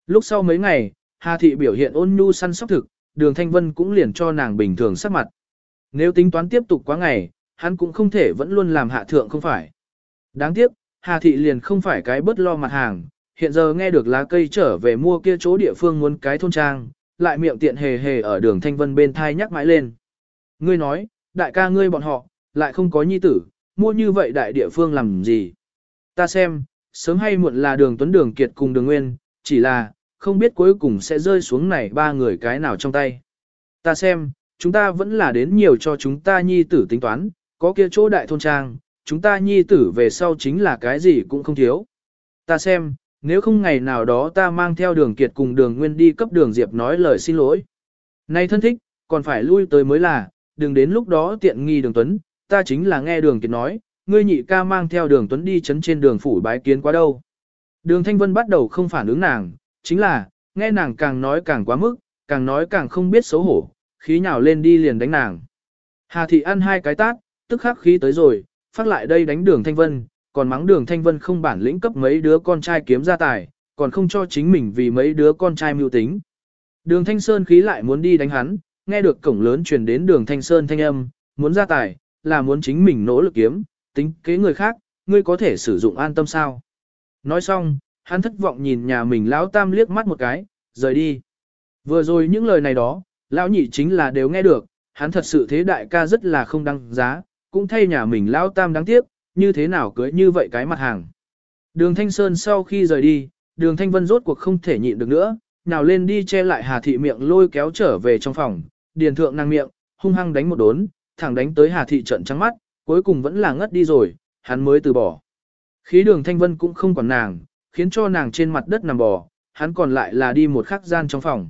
S1: Lúc sau mấy ngày, Hà Thị biểu hiện ôn nhu săn sóc thực, đường Thanh Vân cũng liền cho nàng bình thường sắc mặt. Nếu tính toán tiếp tục quá ngày, hắn cũng không thể vẫn luôn làm hạ thượng không phải. Đáng tiếc, Hà Thị liền không phải cái bất lo mặt hàng, hiện giờ nghe được lá cây trở về mua kia chỗ địa phương muốn cái thôn trang, lại miệng tiện hề hề ở đường Thanh Vân bên thai nhắc mãi lên. Ngươi nói, đại ca ngươi bọn họ, lại không có nhi tử, mua như vậy đại địa phương làm gì? Ta xem, sớm hay muộn là đường Tuấn Đường Kiệt cùng đường Nguyên, chỉ là, không biết cuối cùng sẽ rơi xuống này ba người cái nào trong tay. Ta xem, chúng ta vẫn là đến nhiều cho chúng ta nhi tử tính toán, có kia chỗ đại thôn trang, chúng ta nhi tử về sau chính là cái gì cũng không thiếu. Ta xem, nếu không ngày nào đó ta mang theo đường kiệt cùng đường nguyên đi cấp đường diệp nói lời xin lỗi. nay thân thích, còn phải lui tới mới là, đừng đến lúc đó tiện nghi đường tuấn, ta chính là nghe đường kiệt nói, ngươi nhị ca mang theo đường tuấn đi chấn trên đường phủ bái kiến quá đâu. Đường thanh vân bắt đầu không phản ứng nàng, chính là, nghe nàng càng nói càng quá mức, càng nói càng không biết xấu hổ, khí nhào lên đi liền đánh nàng. Hà thị ăn hai cái tát, tức khắc khí tới rồi, phát lại đây đánh đường Thanh Vân, còn mắng đường Thanh Vân không bản lĩnh cấp mấy đứa con trai kiếm gia tài, còn không cho chính mình vì mấy đứa con trai mưu tính. Đường Thanh Sơn khí lại muốn đi đánh hắn, nghe được cổng lớn truyền đến đường Thanh Sơn thanh âm, muốn gia tài, là muốn chính mình nỗ lực kiếm, tính kế người khác, ngươi có thể sử dụng an tâm sao. Nói xong, hắn thất vọng nhìn nhà mình lão tam liếc mắt một cái, rời đi. Vừa rồi những lời này đó, lão nhị chính là đều nghe được, hắn thật sự thế đại ca rất là không đăng giá, cũng thay nhà mình lão tam đáng tiếc, như thế nào cưới như vậy cái mặt hàng. Đường Thanh Sơn sau khi rời đi, đường Thanh Vân rốt cuộc không thể nhịn được nữa, nào lên đi che lại Hà Thị miệng lôi kéo trở về trong phòng, điền thượng năng miệng, hung hăng đánh một đốn, thẳng đánh tới Hà Thị trận trắng mắt, cuối cùng vẫn là ngất đi rồi, hắn mới từ bỏ. Khí đường Thanh Vân cũng không còn nàng, khiến cho nàng trên mặt đất nằm bò, hắn còn lại là đi một khắc gian trong phòng.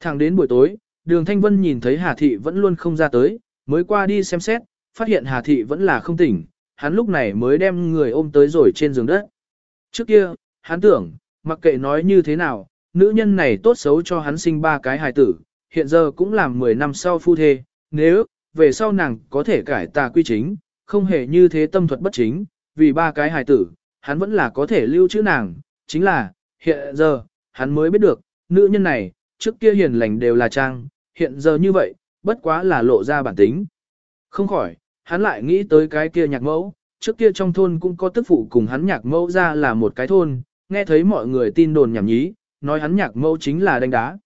S1: Thẳng đến buổi tối, đường Thanh Vân nhìn thấy Hà Thị vẫn luôn không ra tới, mới qua đi xem xét, phát hiện Hà Thị vẫn là không tỉnh, hắn lúc này mới đem người ôm tới rồi trên giường đất. Trước kia, hắn tưởng, mặc kệ nói như thế nào, nữ nhân này tốt xấu cho hắn sinh ba cái hài tử, hiện giờ cũng làm 10 năm sau phu thê, nếu, về sau nàng có thể cải tà quy chính, không hề như thế tâm thuật bất chính, vì ba cái hài tử, hắn vẫn là có thể lưu trữ nàng, chính là, hiện giờ, hắn mới biết được, nữ nhân này, trước kia hiền lành đều là trang, hiện giờ như vậy, bất quá là lộ ra bản tính. Không khỏi, hắn lại nghĩ tới cái kia nhạc mẫu, trước kia trong thôn cũng có tức phụ cùng hắn nhạc mẫu ra là một cái thôn, nghe thấy mọi người tin đồn nhảm nhí, nói hắn nhạc mẫu chính là đánh đá.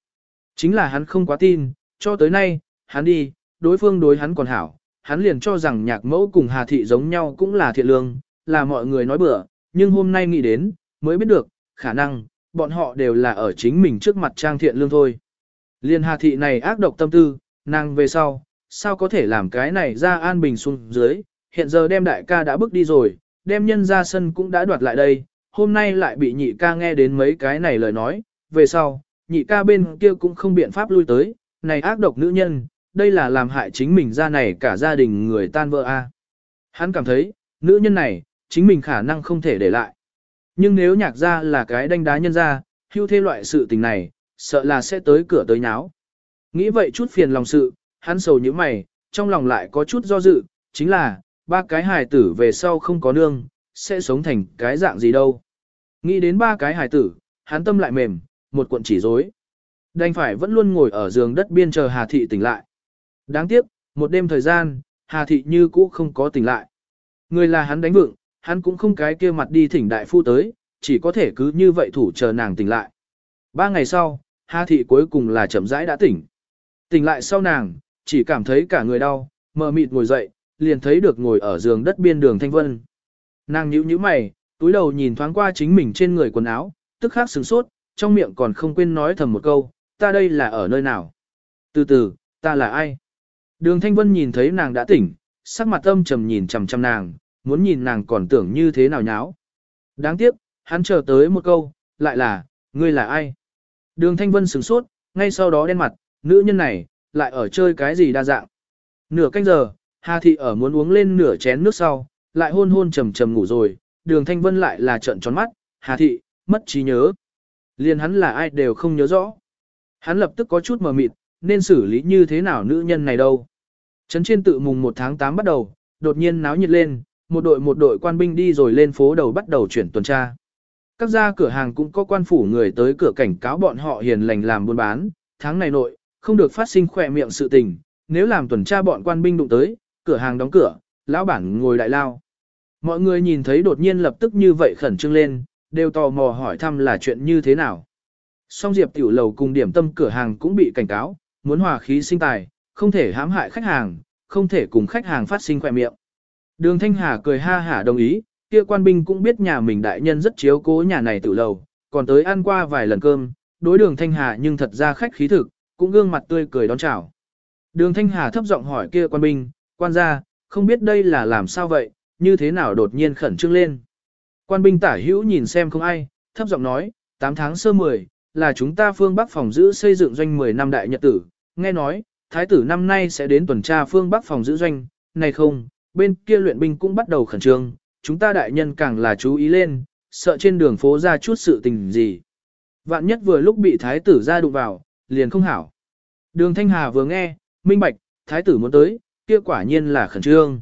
S1: Chính là hắn không quá tin, cho tới nay, hắn đi, đối phương đối hắn còn hảo, hắn liền cho rằng nhạc mẫu cùng Hà Thị giống nhau cũng là thiện lương, là mọi người nói bừa, nhưng hôm nay nghĩ đến, mới biết được, khả năng, bọn họ đều là ở chính mình trước mặt trang thiện lương thôi. Liên Hà Thị này ác độc tâm tư, nàng về sau, sao có thể làm cái này ra an bình xuống dưới, hiện giờ đem đại ca đã bước đi rồi, đem nhân ra sân cũng đã đoạt lại đây, hôm nay lại bị nhị ca nghe đến mấy cái này lời nói, về sau, nhị ca bên kia cũng không biện pháp lui tới, này ác độc nữ nhân, đây là làm hại chính mình ra này cả gia đình người tan vỡ a. Hắn cảm thấy, nữ nhân này, chính mình khả năng không thể để lại. Nhưng nếu nhạc ra là cái đánh đá nhân ra, hưu thế loại sự tình này, sợ là sẽ tới cửa tới nháo. Nghĩ vậy chút phiền lòng sự, hắn sầu như mày, trong lòng lại có chút do dự, chính là, ba cái hài tử về sau không có nương, sẽ sống thành cái dạng gì đâu. Nghĩ đến ba cái hài tử, hắn tâm lại mềm, một cuộn chỉ rối. Đành phải vẫn luôn ngồi ở giường đất biên chờ Hà Thị tỉnh lại. Đáng tiếc, một đêm thời gian, Hà Thị như cũ không có tỉnh lại. Người là hắn đánh vựng, hắn cũng không cái kia mặt đi thỉnh đại phu tới, chỉ có thể cứ như vậy thủ chờ nàng tỉnh lại. Ba ngày sau, Hà Thị cuối cùng là chậm rãi đã tỉnh. Tỉnh lại sau nàng, chỉ cảm thấy cả người đau, mờ mịt ngồi dậy, liền thấy được ngồi ở giường đất biên đường Thanh Vân. Nàng nhíu nhíu mày, túi đầu nhìn thoáng qua chính mình trên người quần áo, tức khắc sửng sốt, trong miệng còn không quên nói thầm một câu, ta đây là ở nơi nào? Từ từ, ta là ai? Đường Thanh Vân nhìn thấy nàng đã tỉnh, sắc mặt âm trầm nhìn chằm chằm nàng, muốn nhìn nàng còn tưởng như thế nào nháo. Đáng tiếc, hắn chờ tới một câu, lại là, ngươi là ai? Đường Thanh Vân sửng sốt, ngay sau đó đen mặt, nữ nhân này, lại ở chơi cái gì đa dạng. Nửa canh giờ, Hà Thị ở muốn uống lên nửa chén nước sau, lại hôn hôn trầm trầm ngủ rồi, đường Thanh Vân lại là trợn tròn mắt, Hà Thị, mất trí nhớ. Liền hắn là ai đều không nhớ rõ. Hắn lập tức có chút mờ mịt, nên xử lý như thế nào nữ nhân này đâu. Trấn trên tự mùng 1 tháng 8 bắt đầu, đột nhiên náo nhiệt lên, một đội một đội quan binh đi rồi lên phố đầu bắt đầu chuyển tuần tra. Các gia cửa hàng cũng có quan phủ người tới cửa cảnh cáo bọn họ hiền lành làm buôn bán, tháng này nội, không được phát sinh khỏe miệng sự tình, nếu làm tuần tra bọn quan binh đụng tới, cửa hàng đóng cửa, lão bản ngồi đại lao. Mọi người nhìn thấy đột nhiên lập tức như vậy khẩn trương lên, đều tò mò hỏi thăm là chuyện như thế nào. Song Diệp tiểu lầu cùng điểm tâm cửa hàng cũng bị cảnh cáo, muốn hòa khí sinh tài, không thể hãm hại khách hàng, không thể cùng khách hàng phát sinh khỏe miệng. Đường Thanh Hà cười ha hả đồng ý, kia quan binh cũng biết nhà mình đại nhân rất chiếu cố nhà này tiểu lầu, còn tới ăn qua vài lần cơm, đối đường Thanh Hà nhưng thật ra khách khí thực, cũng gương mặt tươi cười đón chào. Đường Thanh Hà thấp giọng hỏi kia quan binh, quan gia, không biết đây là làm sao vậy, như thế nào đột nhiên khẩn trương lên. Quan binh tả hữu nhìn xem không ai, thấp giọng nói, 8 tháng sơ 10, là chúng ta phương Bắc phòng giữ xây dựng doanh 10 năm đại nhật tử, nghe nói, thái tử năm nay sẽ đến tuần tra phương Bắc phòng giữ doanh, này không, bên kia luyện binh cũng bắt đầu khẩn trương, chúng ta đại nhân càng là chú ý lên, sợ trên đường phố ra chút sự tình gì. Vạn nhất vừa lúc bị thái tử ra đụng vào, liền không hảo. Đường Thanh Hà vừa nghe, minh bạch, thái tử muốn tới, kia quả nhiên là khẩn trương.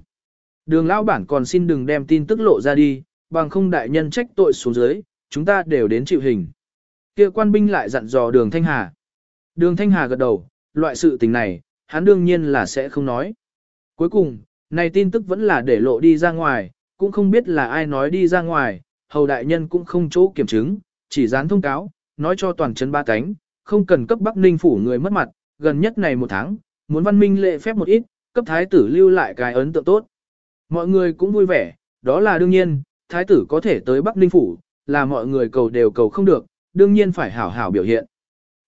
S1: Đường lão bản còn xin đừng đem tin tức lộ ra đi, bằng không đại nhân trách tội xuống dưới, chúng ta đều đến chịu hình. Kia quan binh lại dặn dò đường Thanh Hà. Đường Thanh Hà gật đầu, loại sự tình này, hắn đương nhiên là sẽ không nói. Cuối cùng, này tin tức vẫn là để lộ đi ra ngoài, cũng không biết là ai nói đi ra ngoài, hầu đại nhân cũng không chỗ kiểm chứng, chỉ dán thông cáo, nói cho toàn chân ba cánh, không cần cấp Bắc Ninh phủ người mất mặt, gần nhất này một tháng, muốn văn minh lệ phép một ít, cấp thái tử lưu lại cái ấn tượng tốt. Mọi người cũng vui vẻ, đó là đương nhiên, thái tử có thể tới Bắc Ninh phủ, là mọi người cầu đều cầu không được, đương nhiên phải hảo hảo biểu hiện.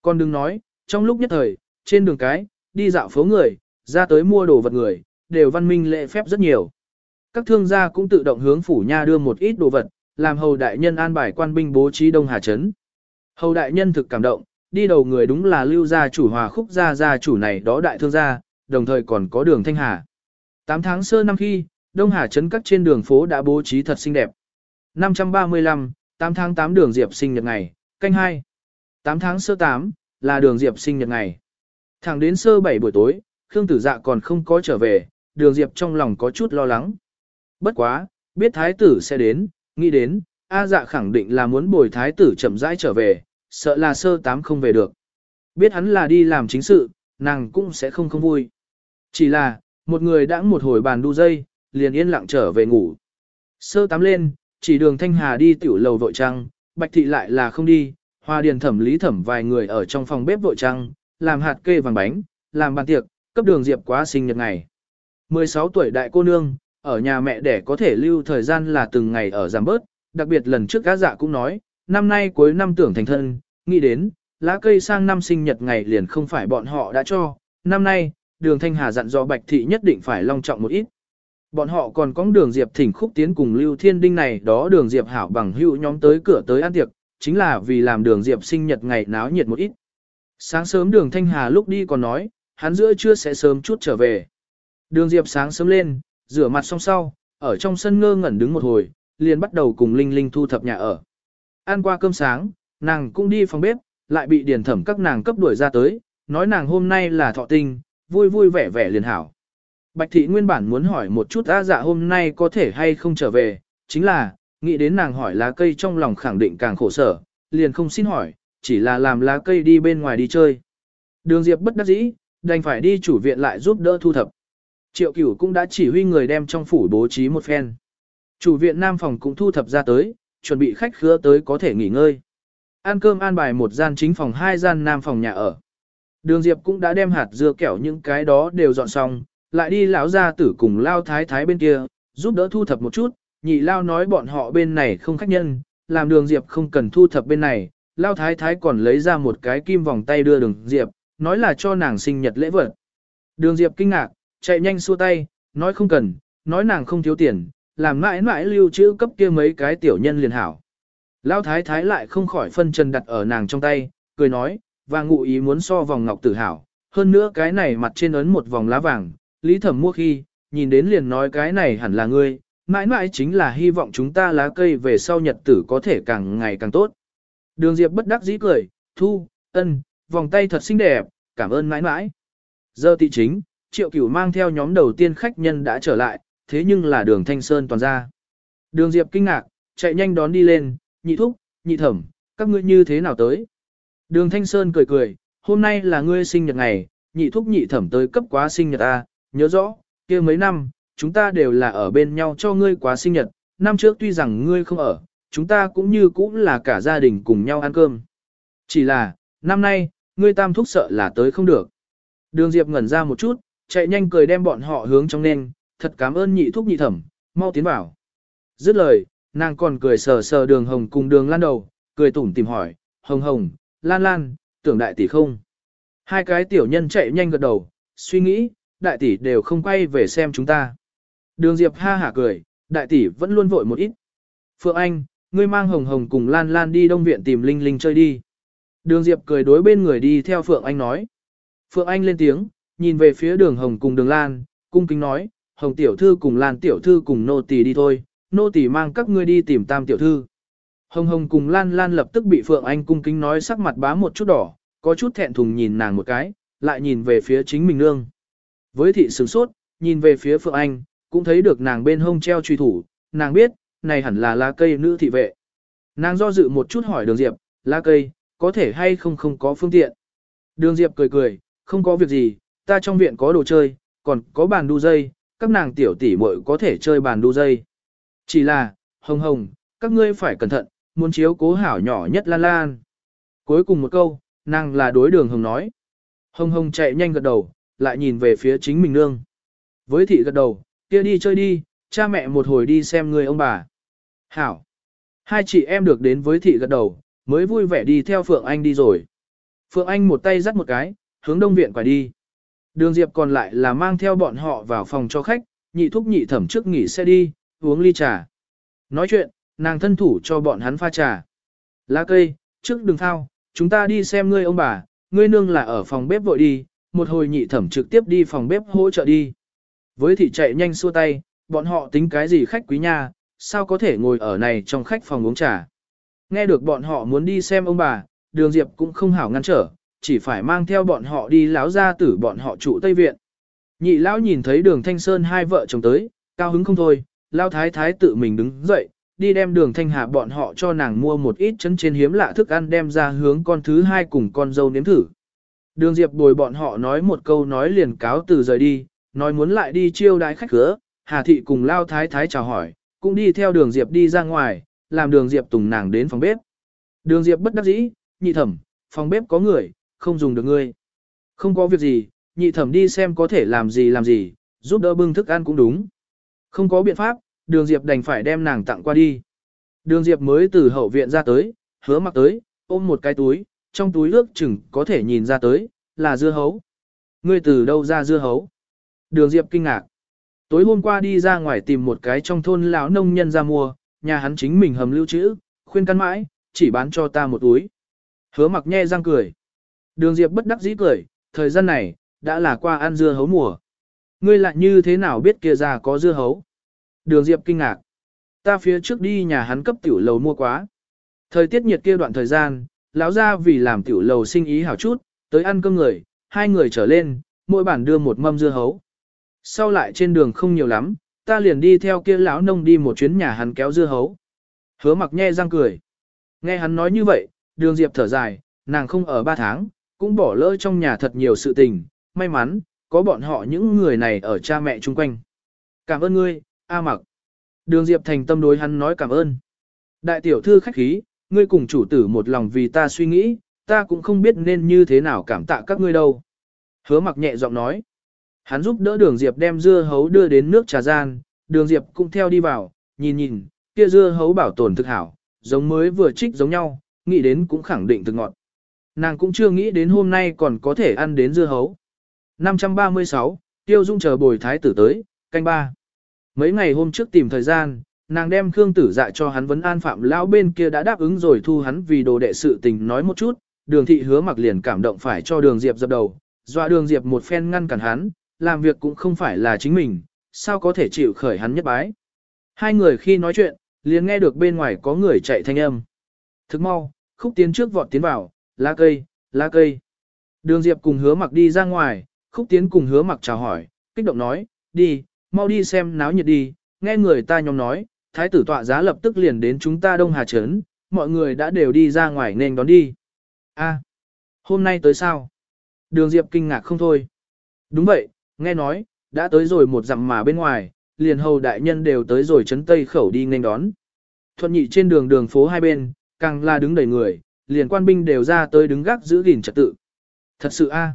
S1: Còn đừng nói, trong lúc nhất thời, trên đường cái, đi dạo phố người, ra tới mua đồ vật người, đều văn minh lệ phép rất nhiều. Các thương gia cũng tự động hướng phủ nha đưa một ít đồ vật, làm hầu đại nhân an bài quan binh bố trí Đông Hà Trấn. Hầu đại nhân thực cảm động, đi đầu người đúng là lưu gia chủ hòa khúc gia gia chủ này đó đại thương gia, đồng thời còn có đường Thanh Hà. 8 tháng sơ năm khi, Đông Hà Trấn các trên đường phố đã bố trí thật xinh đẹp. 535, 8 tháng 8 đường Diệp sinh nhật ngày, canh 2. 8 tháng sơ 8, là đường Diệp sinh nhật ngày. Thẳng đến sơ 7 buổi tối, Khương Tử Dạ còn không có trở về, đường Diệp trong lòng có chút lo lắng. Bất quá, biết thái tử sẽ đến, nghĩ đến, A dạ khẳng định là muốn bồi thái tử chậm rãi trở về, sợ là sơ tám không về được. Biết hắn là đi làm chính sự, nàng cũng sẽ không không vui. Chỉ là, một người đã một hồi bàn đu dây, liền yên lặng trở về ngủ. Sơ tám lên, chỉ đường Thanh Hà đi tiểu lầu vội trăng, Bạch Thị lại là không đi, Hoa Điền thẩm lý thẩm vài người ở trong phòng bếp vội trăng, làm hạt kê vàng bánh, làm bàn tiệc, cấp đường Diệp quá sinh nhật ngày. 16 tuổi đại cô nương, ở nhà mẹ đẻ có thể lưu thời gian là từng ngày ở giảm bớt, đặc biệt lần trước cá dạ cũng nói, năm nay cuối năm tưởng thành thân, nghĩ đến, lá cây sang năm sinh nhật ngày liền không phải bọn họ đã cho, năm nay, đường Thanh Hà dặn dò Bạch Thị nhất định phải long trọng một ít. Bọn họ còn có đường Diệp thỉnh khúc tiến cùng Lưu Thiên Đinh này đó đường Diệp hảo bằng hữu nhóm tới cửa tới ăn tiệc, chính là vì làm đường Diệp sinh nhật ngày náo nhiệt một ít. Sáng sớm đường Thanh Hà lúc đi còn nói, hắn giữa trưa sẽ sớm chút trở về. Đường Diệp sáng sớm lên, rửa mặt xong sau, ở trong sân ngơ ngẩn đứng một hồi, liền bắt đầu cùng Linh Linh thu thập nhà ở. Ăn qua cơm sáng, nàng cũng đi phòng bếp, lại bị điền thẩm các nàng cấp đuổi ra tới, nói nàng hôm nay là thọ tinh, vui vui vẻ vẻ liền hảo. Bạch thị nguyên bản muốn hỏi một chút A dạ hôm nay có thể hay không trở về, chính là, nghĩ đến nàng hỏi lá cây trong lòng khẳng định càng khổ sở, liền không xin hỏi, chỉ là làm lá cây đi bên ngoài đi chơi. Đường Diệp bất đắc dĩ, đành phải đi chủ viện lại giúp đỡ thu thập. Triệu cửu cũng đã chỉ huy người đem trong phủ bố trí một phen. Chủ viện nam phòng cũng thu thập ra tới, chuẩn bị khách khứa tới có thể nghỉ ngơi. Ăn cơm an bài một gian chính phòng hai gian nam phòng nhà ở. Đường Diệp cũng đã đem hạt dưa kẹo những cái đó đều dọn xong, lại đi lão gia tử cùng lao thái thái bên kia, giúp đỡ thu thập một chút, nhị lao nói bọn họ bên này không khách nhân, làm đường Diệp không cần thu thập bên này, lao thái thái còn lấy ra một cái kim vòng tay đưa đường Diệp, nói là cho nàng sinh nhật lễ vật. Đường Diệp kinh ngạc, chạy nhanh xua tay, nói không cần, nói nàng không thiếu tiền, làm mãi mãi lưu trữ cấp kia mấy cái tiểu nhân liền hảo. Lão thái thái lại không khỏi phân trần đặt ở nàng trong tay, cười nói, và ngụ ý muốn so vòng ngọc tử hảo, hơn nữa cái này mặt trên ấn một vòng lá vàng, lý thẩm mua khi, nhìn đến liền nói cái này hẳn là ngươi, mãi mãi chính là hy vọng chúng ta lá cây về sau nhật tử có thể càng ngày càng tốt. Đường Diệp bất đắc dĩ cười, thu, ân, vòng tay thật xinh đẹp, cảm ơn mãi mãi. Giờ thị chính, triệu cửu mang theo nhóm đầu tiên khách nhân đã trở lại, thế nhưng là đường Thanh Sơn toàn ra. Đường Diệp kinh ngạc, chạy nhanh đón đi lên, nhị thúc, nhị thẩm, các ngươi như thế nào tới? Đường Thanh Sơn cười cười, hôm nay là ngươi sinh nhật ngày, nhị thúc nhị thẩm tới cấp quá sinh nhật ta, nhớ rõ, kia mấy năm, chúng ta đều là ở bên nhau cho ngươi quá sinh nhật, năm trước tuy rằng ngươi không ở, chúng ta cũng như cũng là cả gia đình cùng nhau ăn cơm. Chỉ là, năm nay, ngươi tam thúc sợ là tới không được. Đường Diệp ngẩn ra một chút, chạy nhanh cười đem bọn họ hướng trong nên, thật cảm ơn nhị thúc nhị thẩm, mau tiến vào. Dứt lời, nàng còn cười sờ sờ đường hồng cùng đường lan đầu, cười tủm tìm hỏi, hồng hồng, lan lan, tưởng đại tỷ không. Hai cái tiểu nhân chạy nhanh gật đầu, suy nghĩ, đại tỷ đều không quay về xem chúng ta. Đường Diệp ha hả cười, đại tỷ vẫn luôn vội một ít. Phượng Anh, ngươi mang hồng hồng cùng lan lan đi đông viện tìm Linh Linh chơi đi. Đường Diệp cười đối bên người đi theo Phượng Anh nói. Phượng Anh lên tiếng, nhìn về phía đường hồng cùng đường lan, cung kính nói, hồng tiểu thư cùng lan tiểu thư cùng nô tỳ đi thôi, nô tỳ mang các ngươi đi tìm tam tiểu thư. Hồng hồng cùng lan lan lập tức bị Phượng Anh cung kính nói sắc mặt bá một chút đỏ, có chút thẹn thùng nhìn nàng một cái, lại nhìn về phía chính mình nương. Với thị sửng sốt, nhìn về phía Phượng Anh, cũng thấy được nàng bên hông treo truy thủ, nàng biết, này hẳn là lá cây nữ thị vệ. Nàng do dự một chút hỏi đường Diệp, lá cây, có thể hay không không có phương tiện. Đường Diệp cười cười, không có việc gì, ta trong viện có đồ chơi, còn có bàn đu dây, các nàng tiểu tỷ muội có thể chơi bàn đu dây. Chỉ là, hồng hồng, các ngươi phải cẩn thận, muốn chiếu cố hảo nhỏ nhất lan lan. Cuối cùng một câu, nàng là đối đường hồng nói. Hồng hồng chạy nhanh gật đầu, lại nhìn về phía chính mình nương. Với thị gật đầu, kia đi chơi đi, cha mẹ một hồi đi xem người ông bà. Hảo. Hai chị em được đến với thị gật đầu, mới vui vẻ đi theo Phượng Anh đi rồi. Phượng Anh một tay dắt một cái, hướng đông viện quay đi. Đường Diệp còn lại là mang theo bọn họ vào phòng cho khách, nhị thúc nhị thẩm trước nghỉ xe đi, uống ly trà. Nói chuyện, nàng thân thủ cho bọn hắn pha trà. Lá cây, trước đừng thao, chúng ta đi xem ngươi ông bà, ngươi nương là ở phòng bếp vội đi, một hồi nhị thẩm trực tiếp đi phòng bếp hỗ trợ đi. Với thị chạy nhanh xua tay, bọn họ tính cái gì khách quý nha, sao có thể ngồi ở này trong khách phòng uống trà. Nghe được bọn họ muốn đi xem ông bà, đường Diệp cũng không hảo ngăn trở, chỉ phải mang theo bọn họ đi láo ra tử bọn họ trụ Tây Viện. Nhị lão nhìn thấy đường Thanh Sơn hai vợ chồng tới, cao hứng không thôi, lao thái thái tự mình đứng dậy, đi đem đường Thanh Hà bọn họ cho nàng mua một ít chân trên hiếm lạ thức ăn đem ra hướng con thứ hai cùng con dâu nếm thử. Đường Diệp bồi bọn họ nói một câu nói liền cáo từ rời đi, nói muốn lại đi chiêu đái khách cửa. Hà Thị cùng lao thái thái chào hỏi, cũng đi theo đường Diệp đi ra ngoài, làm đường Diệp tùng nàng đến phòng bếp. Đường Diệp bất đắc dĩ, nhị thẩm, phòng bếp có người, không dùng được ngươi. Không có việc gì, nhị thẩm đi xem có thể làm gì làm gì, giúp đỡ bưng thức ăn cũng đúng. Không có biện pháp, đường Diệp đành phải đem nàng tặng qua đi. Đường Diệp mới từ hậu viện ra tới, hứa mặc tới, ôm một cái túi, trong túi ước chừng có thể nhìn ra tới, là dưa hấu. Ngươi từ đâu ra dưa hấu? Đường Diệp kinh ngạc. Tối hôm qua đi ra ngoài tìm một cái trong thôn lão nông nhân ra mua, nhà hắn chính mình hầm lưu trữ, khuyên căn mãi, chỉ bán cho ta một túi. Hứa mặc nhe răng cười. Đường Diệp bất đắc dĩ cười, thời gian này, đã là qua ăn dưa hấu mùa. Ngươi lại như thế nào biết kia ra có dưa hấu? Đường Diệp kinh ngạc. Ta phía trước đi nhà hắn cấp tiểu lầu mua quá. Thời tiết nhiệt kia đoạn thời gian, lão ra vì làm tiểu lầu sinh ý hảo chút, tới ăn cơm người, hai người trở lên, mỗi bản đưa một mâm dưa hấu. Sau lại trên đường không nhiều lắm, ta liền đi theo kia lão nông đi một chuyến nhà hắn kéo dưa hấu. Hứa mặc nhe răng cười. Nghe hắn nói như vậy, đường Diệp thở dài, nàng không ở ba tháng, cũng bỏ lỡ trong nhà thật nhiều sự tình, may mắn, có bọn họ những người này ở cha mẹ chung quanh. Cảm ơn ngươi, A mặc. Đường Diệp thành tâm đối hắn nói cảm ơn. Đại tiểu thư khách khí, ngươi cùng chủ tử một lòng vì ta suy nghĩ, ta cũng không biết nên như thế nào cảm tạ các ngươi đâu. Hứa mặc nhẹ giọng nói. Hắn giúp đỡ đường Diệp đem dưa hấu đưa đến nước trà gian, đường Diệp cũng theo đi vào, nhìn nhìn, kia dưa hấu bảo tồn thực hảo, giống mới vừa trích giống nhau, nghĩ đến cũng khẳng định thực ngọt. Nàng cũng chưa nghĩ đến hôm nay còn có thể ăn đến dưa hấu. 536, Tiêu Dung chờ bồi thái tử tới, canh ba. Mấy ngày hôm trước tìm thời gian, nàng đem Khương Tử Dạ cho hắn vấn an phạm lão bên kia đã đáp ứng rồi thu hắn vì đồ đệ sự tình nói một chút, đường thị hứa mặc liền cảm động phải cho đường Diệp dập đầu, dọa đường Diệp một phen ngăn cản hắn, làm việc cũng không phải là chính mình, sao có thể chịu khởi hắn nhất bái. Hai người khi nói chuyện, liền nghe được bên ngoài có người chạy thanh âm. Thức mau, khúc tiến trước vọt tiến vào, lá cây, lá cây. Đường Diệp cùng hứa mặc đi ra ngoài, khúc tiến cùng hứa mặc chào hỏi, kích động nói, đi, mau đi xem náo nhiệt đi, nghe người ta nhóm nói, thái tử tọa giá lập tức liền đến chúng ta Đông Hà Trấn, mọi người đã đều đi ra ngoài nên đón đi. a hôm nay tới sao? Đường Diệp kinh ngạc không thôi. Đúng vậy, nghe nói, đã tới rồi một dặm mà bên ngoài, liền hầu đại nhân đều tới rồi trấn Tây khẩu đi nên đón. Thuận nhị trên đường đường phố hai bên, càng là đứng đầy người, liền quan binh đều ra tới đứng gác giữ gìn trật tự. Thật sự a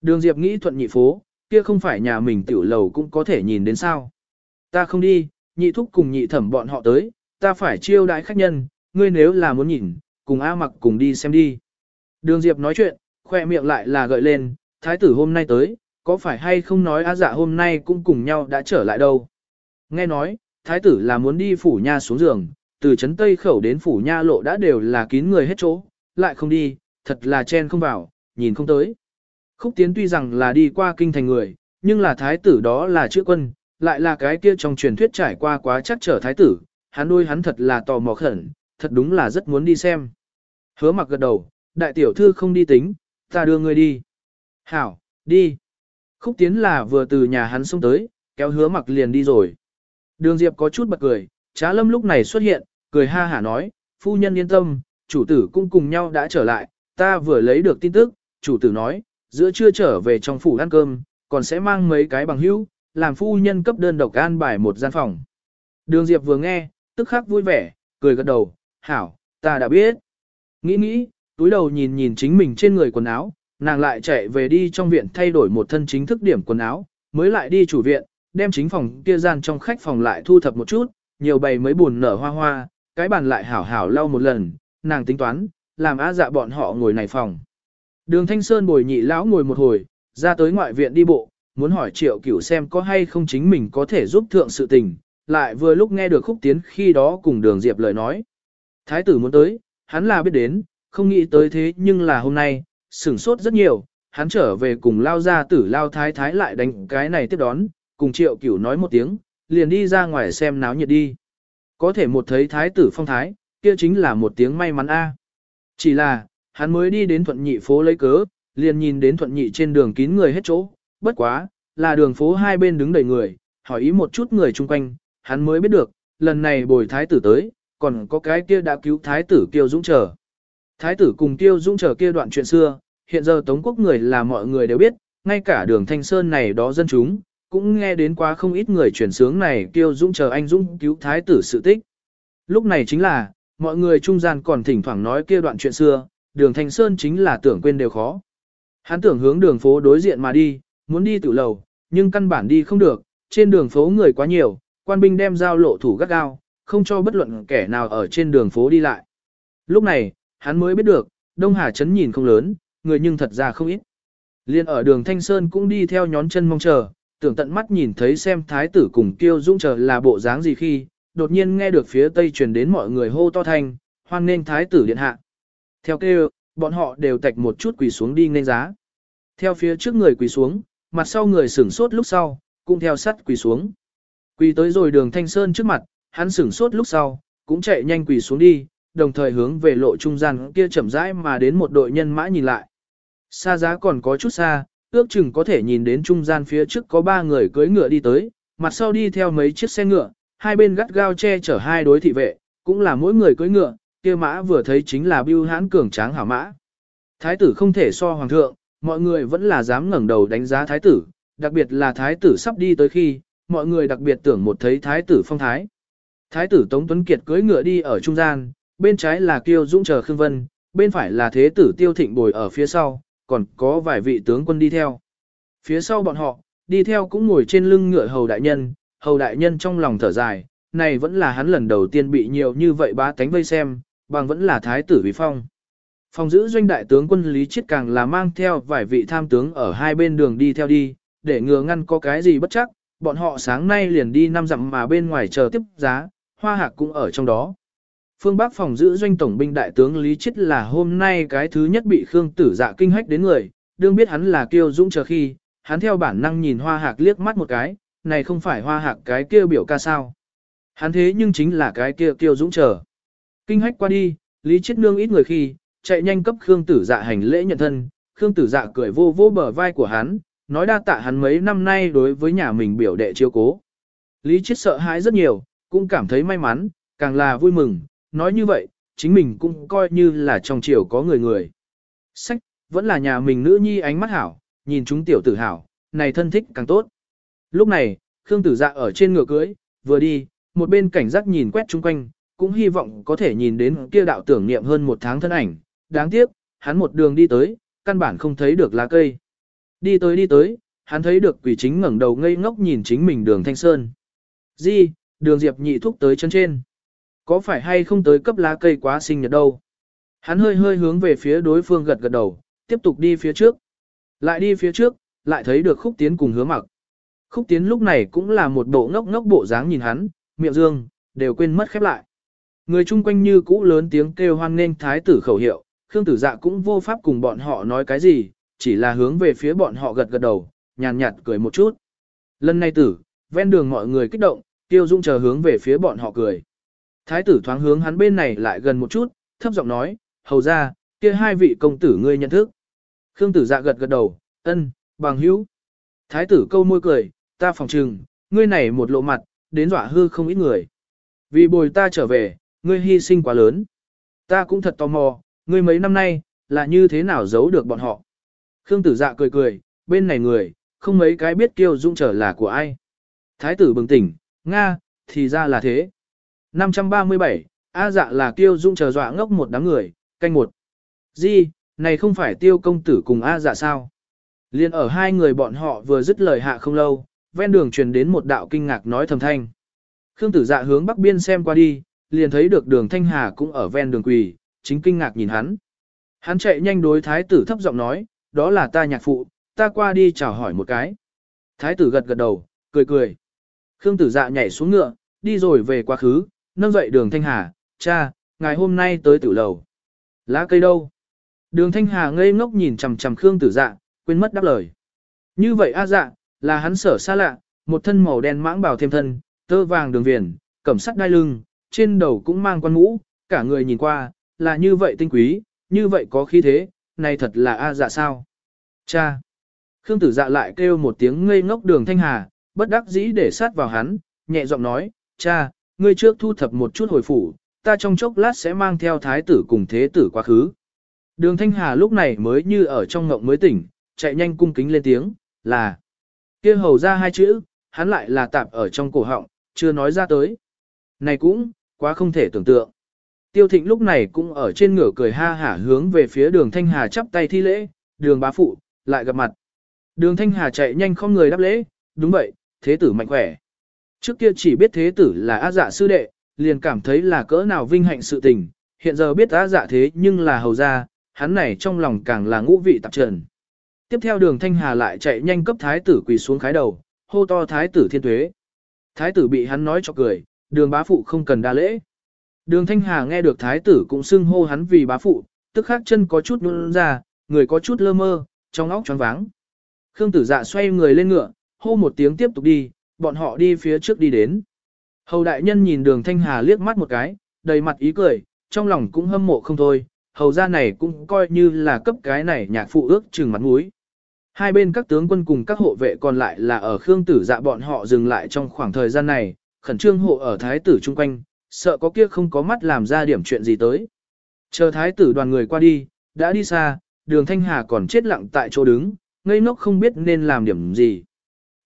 S1: Đường Diệp nghĩ thuận nhị phố, kia không phải nhà mình tiểu lầu cũng có thể nhìn đến sao. Ta không đi, nhị thúc cùng nhị thẩm bọn họ tới, ta phải chiêu đãi khách nhân, ngươi nếu là muốn nhìn, cùng A mặc cùng đi xem đi. Đường Diệp nói chuyện, khoe miệng lại là gợi lên, thái tử hôm nay tới, có phải hay không nói A dạ hôm nay cũng cùng nhau đã trở lại đâu. Nghe nói, thái tử là muốn đi phủ nha xuống giường, từ trấn Tây khẩu đến phủ nha lộ đã đều là kín người hết chỗ, lại không đi, thật là chen không vào, nhìn không tới. Khúc Tiến tuy rằng là đi qua kinh thành người, nhưng là thái tử đó là chữ quân, lại là cái kia trong truyền thuyết trải qua quá chắc trở thái tử, hắn đôi hắn thật là tò mò khẩn, thật đúng là rất muốn đi xem. Hứa mặc gật đầu, đại tiểu thư không đi tính, ta đưa ngươi đi. Hảo, đi. Khúc Tiến là vừa từ nhà hắn xông tới, kéo hứa mặc liền đi rồi. Đường Diệp có chút bật cười, trá lâm lúc này xuất hiện, cười ha hả nói, phu nhân yên tâm, chủ tử cũng cùng nhau đã trở lại, ta vừa lấy được tin tức, chủ tử nói, giữa trưa trở về trong phủ ăn cơm, còn sẽ mang mấy cái bằng hữu, làm phu nhân cấp đơn độc an bài một gian phòng. Đường Diệp vừa nghe, tức khắc vui vẻ, cười gật đầu, hảo, ta đã biết. Nghĩ nghĩ, túi đầu nhìn nhìn chính mình trên người quần áo, nàng lại chạy về đi trong viện thay đổi một thân chính thức điểm quần áo, mới lại đi chủ viện, đem chính phòng kia gian trong khách phòng lại thu thập một chút, nhiều bày mấy buồn nở hoa hoa, cái bàn lại hảo hảo lau một lần, nàng tính toán, làm á dạ bọn họ ngồi này phòng. Đường Thanh Sơn bồi nhị lão ngồi một hồi, ra tới ngoại viện đi bộ, muốn hỏi triệu cửu xem có hay không chính mình có thể giúp thượng sự tình, lại vừa lúc nghe được khúc tiến khi đó cùng đường diệp lời nói. Thái tử muốn tới, hắn là biết đến, không nghĩ tới thế nhưng là hôm nay, sửng sốt rất nhiều, hắn trở về cùng lao ra tử lao thái thái lại đánh cái này tiếp đón, cùng triệu cửu nói một tiếng, liền đi ra ngoài xem náo nhiệt đi. Có thể một thấy thái tử phong thái, kia chính là một tiếng may mắn a. Chỉ là, hắn mới đi đến thuận nhị phố lấy cớ, liền nhìn đến thuận nhị trên đường kín người hết chỗ, bất quá, là đường phố hai bên đứng đầy người, hỏi ý một chút người chung quanh, hắn mới biết được, lần này bồi thái tử tới, còn có cái kia đã cứu thái tử Kiêu Dũng trở. Thái tử cùng Kiêu Dũng trở kia đoạn chuyện xưa, hiện giờ Tống quốc người là mọi người đều biết, ngay cả đường Thanh Sơn này đó dân chúng, cũng nghe đến quá không ít người truyền sướng này Kiêu Dũng chờ anh Dũng cứu thái tử sự tích. Lúc này chính là, mọi người trung gian còn thỉnh thoảng nói kia đoạn chuyện xưa, đường Thanh Sơn chính là tưởng quên đều khó. Hắn tưởng hướng đường phố đối diện mà đi, muốn đi tự lầu, nhưng căn bản đi không được, trên đường phố người quá nhiều, quan binh đem dao lộ thủ gắt gao, không cho bất luận kẻ nào ở trên đường phố đi lại. Lúc này, hắn mới biết được, Đông Hà Trấn nhìn không lớn, người nhưng thật ra không ít. Liên ở đường Thanh Sơn cũng đi theo nhón chân mong chờ, tưởng tận mắt nhìn thấy xem thái tử cùng Tiêu dũng chờ là bộ dáng gì khi, đột nhiên nghe được phía tây truyền đến mọi người hô to thanh, hoan nên thái tử điện hạ. Theo kêu, bọn họ đều tạch một chút quỳ xuống đi nên giá. Theo phía trước người quỳ xuống, mặt sau người sửng sốt lúc sau, cũng theo sắt quỳ xuống. Quỳ tới rồi đường Thanh Sơn trước mặt, hắn sửng sốt lúc sau, cũng chạy nhanh quỳ xuống đi, đồng thời hướng về lộ trung gian kia chậm rãi mà đến một đội nhân mã nhìn lại. Xa giá còn có chút xa, ước chừng có thể nhìn đến trung gian phía trước có ba người cưỡi ngựa đi tới, mặt sau đi theo mấy chiếc xe ngựa, hai bên gắt gao che chở hai đối thị vệ, cũng là mỗi người cưỡi ngựa, kia mã vừa thấy chính là bưu hãn cường tráng hảo mã. Thái tử không thể so hoàng thượng, mọi người vẫn là dám ngẩng đầu đánh giá thái tử, đặc biệt là thái tử sắp đi tới khi, mọi người đặc biệt tưởng một thấy thái tử phong thái. Thái tử Tống Tuấn Kiệt cưỡi ngựa đi ở trung gian, bên trái là Kiêu Dũng chờ Khương Vân, bên phải là thế tử Tiêu Thịnh bồi ở phía sau, còn có vài vị tướng quân đi theo. Phía sau bọn họ, đi theo cũng ngồi trên lưng ngựa hầu đại nhân, hầu đại nhân trong lòng thở dài, này vẫn là hắn lần đầu tiên bị nhiều như vậy bá tánh vây xem, bằng vẫn là thái tử vì phong. Phòng giữ doanh đại tướng quân Lý Chiết càng là mang theo vài vị tham tướng ở hai bên đường đi theo đi, để ngừa ngăn có cái gì bất chắc, bọn họ sáng nay liền đi năm dặm mà bên ngoài chờ tiếp giá, hoa hạc cũng ở trong đó. Phương Bắc phòng giữ doanh tổng binh đại tướng Lý Chiết là hôm nay cái thứ nhất bị Khương Tử Dạ kinh hách đến người, đương biết hắn là kiêu dũng chờ khi, hắn theo bản năng nhìn hoa hạc liếc mắt một cái, này không phải hoa hạc cái kia biểu ca sao. Hắn thế nhưng chính là cái kia kiêu dũng chờ. Kinh hách qua đi, Lý Chiết nương ít người khi, chạy nhanh cấp Khương Tử Dạ hành lễ nhận thân, Khương Tử Dạ cười vô vô bờ vai của hắn, nói đa tạ hắn mấy năm nay đối với nhà mình biểu đệ chiếu cố. Lý Chiết sợ hãi rất nhiều, cũng cảm thấy may mắn, càng là vui mừng, nói như vậy, chính mình cũng coi như là trong triều có người người. Sách, vẫn là nhà mình nữ nhi ánh mắt hảo, nhìn chúng tiểu tử hảo, này thân thích càng tốt. Lúc này, Khương Tử Dạ ở trên ngựa cưới, vừa đi, một bên cảnh giác nhìn quét chung quanh, cũng hy vọng có thể nhìn đến kia đạo tưởng niệm hơn một tháng thân ảnh. Đáng tiếc, hắn một đường đi tới, căn bản không thấy được lá cây. Đi tới đi tới, hắn thấy được quỷ chính ngẩng đầu ngây ngốc nhìn chính mình đường thanh sơn. Di, đường diệp nhị thúc tới chân trên. Có phải hay không tới cấp lá cây quá sinh nhật đâu? Hắn hơi hơi hướng về phía đối phương gật gật đầu, tiếp tục đi phía trước. Lại đi phía trước, lại thấy được khúc tiến cùng hứa mặc. Khúc tiến lúc này cũng là một bộ ngốc ngốc bộ dáng nhìn hắn, miệng dương, đều quên mất khép lại. Người chung quanh như cũ lớn tiếng kêu hoan nghênh thái tử khẩu hiệu, Khương tử dạ cũng vô pháp cùng bọn họ nói cái gì, chỉ là hướng về phía bọn họ gật gật đầu, nhàn nhạt cười một chút. Lần này tử, ven đường mọi người kích động, tiêu dung chờ hướng về phía bọn họ cười. Thái tử thoáng hướng hắn bên này lại gần một chút, thấp giọng nói, hầu ra, kia hai vị công tử ngươi nhận thức. Khương tử dạ gật gật đầu, ân, bằng hữu. Thái tử câu môi cười, ta phòng trừng, ngươi này một lộ mặt, đến dọa hư không ít người. Vì bồi ta trở về, ngươi hy sinh quá lớn. Ta cũng thật tò mò, ngươi mấy năm nay, là như thế nào giấu được bọn họ. Khương tử dạ cười cười, bên này người, không mấy cái biết kiêu dung trở là của ai. Thái tử bừng tỉnh, Nga, thì ra là thế. 537, A dạ là tiêu dung chờ dọa ngốc một đám người, canh một. Di, này không phải tiêu công tử cùng A dạ sao? Liên ở hai người bọn họ vừa dứt lời hạ không lâu, ven đường truyền đến một đạo kinh ngạc nói thầm thanh. Khương tử dạ hướng bắc biên xem qua đi, liền thấy được đường thanh hà cũng ở ven đường quỳ, chính kinh ngạc nhìn hắn. Hắn chạy nhanh đối thái tử thấp giọng nói, đó là ta nhạc phụ, ta qua đi chào hỏi một cái. Thái tử gật gật đầu, cười cười. Khương tử dạ nhảy xuống ngựa, đi rồi về quá khứ, nâng dậy đường Thanh Hà, cha, ngày hôm nay tới tử lầu. Lá cây đâu? Đường Thanh Hà ngây ngốc nhìn chằm chằm Khương tử dạ, quên mất đáp lời. Như vậy a dạ, là hắn sở xa lạ, một thân màu đen mãng bào thêm thân, tơ vàng đường viền, cẩm sắt đai lưng, trên đầu cũng mang quan mũ, cả người nhìn qua, là như vậy tinh quý, như vậy có khí thế, này thật là a dạ sao? Cha! Khương tử dạ lại kêu một tiếng ngây ngốc đường Thanh Hà, bất đắc dĩ để sát vào hắn, nhẹ giọng nói, cha, ngươi trước thu thập một chút hồi phủ, ta trong chốc lát sẽ mang theo thái tử cùng thế tử quá khứ. Đường Thanh Hà lúc này mới như ở trong ngộng mới tỉnh, chạy nhanh cung kính lên tiếng, là kia hầu ra hai chữ, hắn lại là tạp ở trong cổ họng, chưa nói ra tới. Này cũng, quá không thể tưởng tượng. Tiêu thịnh lúc này cũng ở trên ngửa cười ha hả hướng về phía đường Thanh Hà chắp tay thi lễ, đường bá phụ, lại gặp mặt. Đường Thanh Hà chạy nhanh không người đáp lễ, đúng vậy, thế tử mạnh khỏe. Trước kia chỉ biết thế tử là á dạ sư đệ, liền cảm thấy là cỡ nào vinh hạnh sự tình, hiện giờ biết á dạ thế nhưng là hầu ra, hắn này trong lòng càng là ngũ vị tạp trần. Tiếp theo đường Thanh Hà lại chạy nhanh cấp thái tử quỳ xuống khái đầu, hô to thái tử thiên tuế. Thái tử bị hắn nói cho cười, đường bá phụ không cần đa lễ. Đường Thanh Hà nghe được thái tử cũng xưng hô hắn vì bá phụ, tức khắc chân có chút nhún ra, người có chút lơ mơ, trong óc choáng váng. Khương tử dạ xoay người lên ngựa, hô một tiếng tiếp tục đi, bọn họ đi phía trước đi đến. Hầu đại nhân nhìn đường Thanh Hà liếc mắt một cái, đầy mặt ý cười, trong lòng cũng hâm mộ không thôi, hầu ra này cũng coi như là cấp cái này nhạc phụ ước chừng mặt mũi. Hai bên các tướng quân cùng các hộ vệ còn lại là ở Khương Tử dạ bọn họ dừng lại trong khoảng thời gian này, khẩn trương hộ ở thái tử chung quanh, sợ có kia không có mắt làm ra điểm chuyện gì tới. Chờ thái tử đoàn người qua đi, đã đi xa, đường Thanh Hà còn chết lặng tại chỗ đứng, ngây ngốc không biết nên làm điểm gì.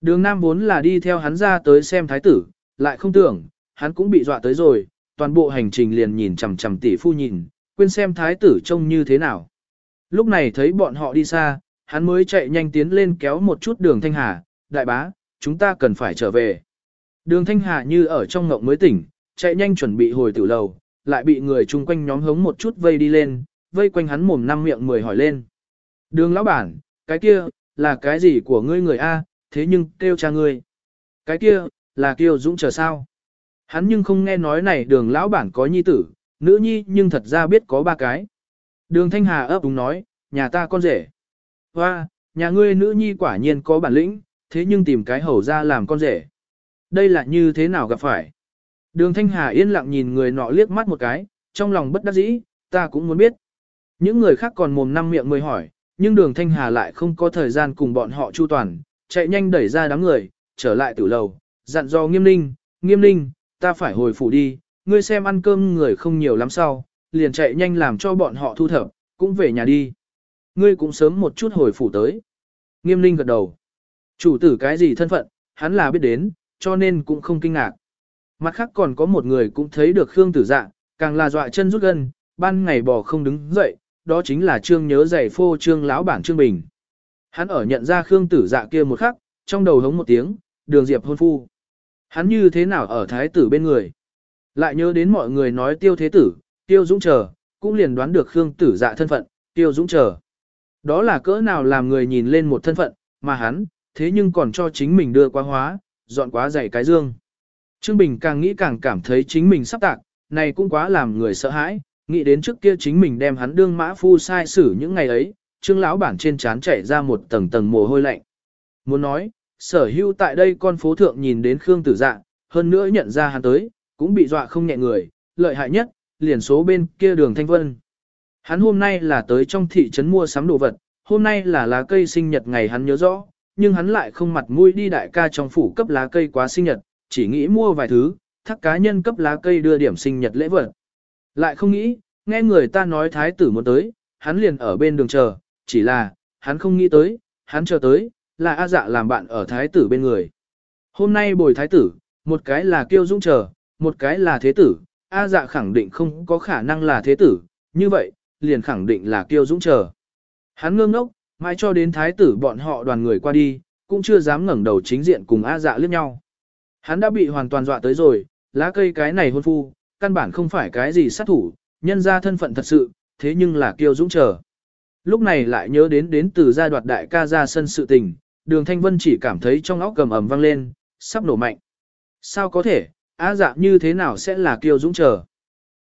S1: Đường Nam vốn là đi theo hắn ra tới xem thái tử, lại không tưởng, hắn cũng bị dọa tới rồi, toàn bộ hành trình liền nhìn chằm chằm tỷ phu nhìn, quên xem thái tử trông như thế nào. Lúc này thấy bọn họ đi xa, hắn mới chạy nhanh tiến lên kéo một chút đường Thanh Hà, đại bá, chúng ta cần phải trở về. Đường Thanh Hà như ở trong ngộng mới tỉnh, chạy nhanh chuẩn bị hồi tử lầu, lại bị người chung quanh nhóm hống một chút vây đi lên, vây quanh hắn mồm năm miệng mười hỏi lên. Đường lão bản, cái kia, là cái gì của ngươi người A, thế nhưng kêu cha ngươi. Cái kia, là kêu dũng chờ sao. Hắn nhưng không nghe nói này đường lão bản có nhi tử, nữ nhi nhưng thật ra biết có ba cái. Đường Thanh Hà ấp đúng nói, nhà ta con rể. Hoa, nhà ngươi nữ nhi quả nhiên có bản lĩnh, thế nhưng tìm cái hầu ra làm con rể. Đây là như thế nào gặp phải? Đường Thanh Hà yên lặng nhìn người nọ liếc mắt một cái, trong lòng bất đắc dĩ, ta cũng muốn biết. Những người khác còn mồm năm miệng mới hỏi, nhưng đường Thanh Hà lại không có thời gian cùng bọn họ chu toàn, chạy nhanh đẩy ra đám người, trở lại tử lầu, dặn dò nghiêm ninh, nghiêm ninh, ta phải hồi phủ đi, ngươi xem ăn cơm người không nhiều lắm sau, liền chạy nhanh làm cho bọn họ thu thập, cũng về nhà đi. Ngươi cũng sớm một chút hồi phủ tới. Nghiêm ninh gật đầu. Chủ tử cái gì thân phận, hắn là biết đến, cho nên cũng không kinh ngạc. Mặt khác còn có một người cũng thấy được Khương tử dạ, càng là dọa chân rút gân, ban ngày bò không đứng dậy, đó chính là trương nhớ giày phô trương lão bản trương bình. Hắn ở nhận ra Khương tử dạ kia một khắc, trong đầu hống một tiếng, đường diệp hôn phu. Hắn như thế nào ở thái tử bên người. Lại nhớ đến mọi người nói tiêu thế tử, tiêu dũng chờ, cũng liền đoán được Khương tử dạ thân phận, tiêu dũng chờ. Đó là cỡ nào làm người nhìn lên một thân phận, mà hắn, thế nhưng còn cho chính mình đưa qua hóa, dọn quá dày cái dương. Trương Bình càng nghĩ càng cảm thấy chính mình sắp tạc, này cũng quá làm người sợ hãi, nghĩ đến trước kia chính mình đem hắn đương mã phu sai xử những ngày ấy, Trương lão bản trên trán chảy ra một tầng tầng mồ hôi lạnh. Muốn nói, sở hữu tại đây con phố thượng nhìn đến Khương Tử Dạ, hơn nữa nhận ra hắn tới, cũng bị dọa không nhẹ người, lợi hại nhất, liền số bên kia đường Thanh Vân. Hắn hôm nay là tới trong thị trấn mua sắm đồ vật, hôm nay là lá cây sinh nhật ngày hắn nhớ rõ, nhưng hắn lại không mặt mũi đi đại ca trong phủ cấp lá cây quá sinh nhật, chỉ nghĩ mua vài thứ, thắc cá nhân cấp lá cây đưa điểm sinh nhật lễ vật. Lại không nghĩ, nghe người ta nói thái tử muốn tới, hắn liền ở bên đường chờ, chỉ là, hắn không nghĩ tới, hắn chờ tới, là A dạ làm bạn ở thái tử bên người. Hôm nay bồi thái tử, một cái là kiêu dũng chờ, một cái là thế tử, A dạ khẳng định không có khả năng là thế tử, như vậy, liền khẳng định là kiêu dũng chờ. Hắn ngơ ngốc, mãi cho đến thái tử bọn họ đoàn người qua đi, cũng chưa dám ngẩng đầu chính diện cùng A dạ liếc nhau. Hắn đã bị hoàn toàn dọa tới rồi, lá cây cái này hôn phu, căn bản không phải cái gì sát thủ, nhân ra thân phận thật sự, thế nhưng là kiêu dũng chờ. Lúc này lại nhớ đến đến từ gia đoạt đại ca ra sân sự tình, đường thanh vân chỉ cảm thấy trong óc cầm ầm vang lên, sắp nổ mạnh. Sao có thể, á dạ như thế nào sẽ là kiêu dũng chờ?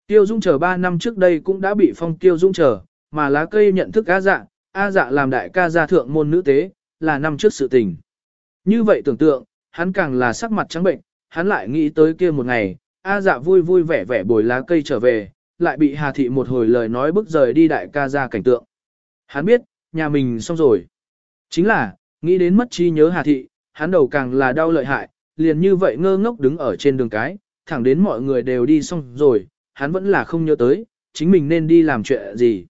S1: Kiêu dũng chờ 3 năm trước đây cũng đã bị phong kiêu dũng chờ, mà lá cây nhận thức á dạ, A dạ làm đại ca gia thượng môn nữ tế, là năm trước sự tình. Như vậy tưởng tượng, hắn càng là sắc mặt trắng bệnh, hắn lại nghĩ tới kia một ngày, A dạ vui vui vẻ vẻ bồi lá cây trở về, lại bị Hà Thị một hồi lời nói bức rời đi đại ca gia cảnh tượng. Hắn biết, nhà mình xong rồi. Chính là, nghĩ đến mất trí nhớ Hà Thị, hắn đầu càng là đau lợi hại, liền như vậy ngơ ngốc đứng ở trên đường cái, thẳng đến mọi người đều đi xong rồi, hắn vẫn là không nhớ tới, chính mình nên đi làm chuyện gì.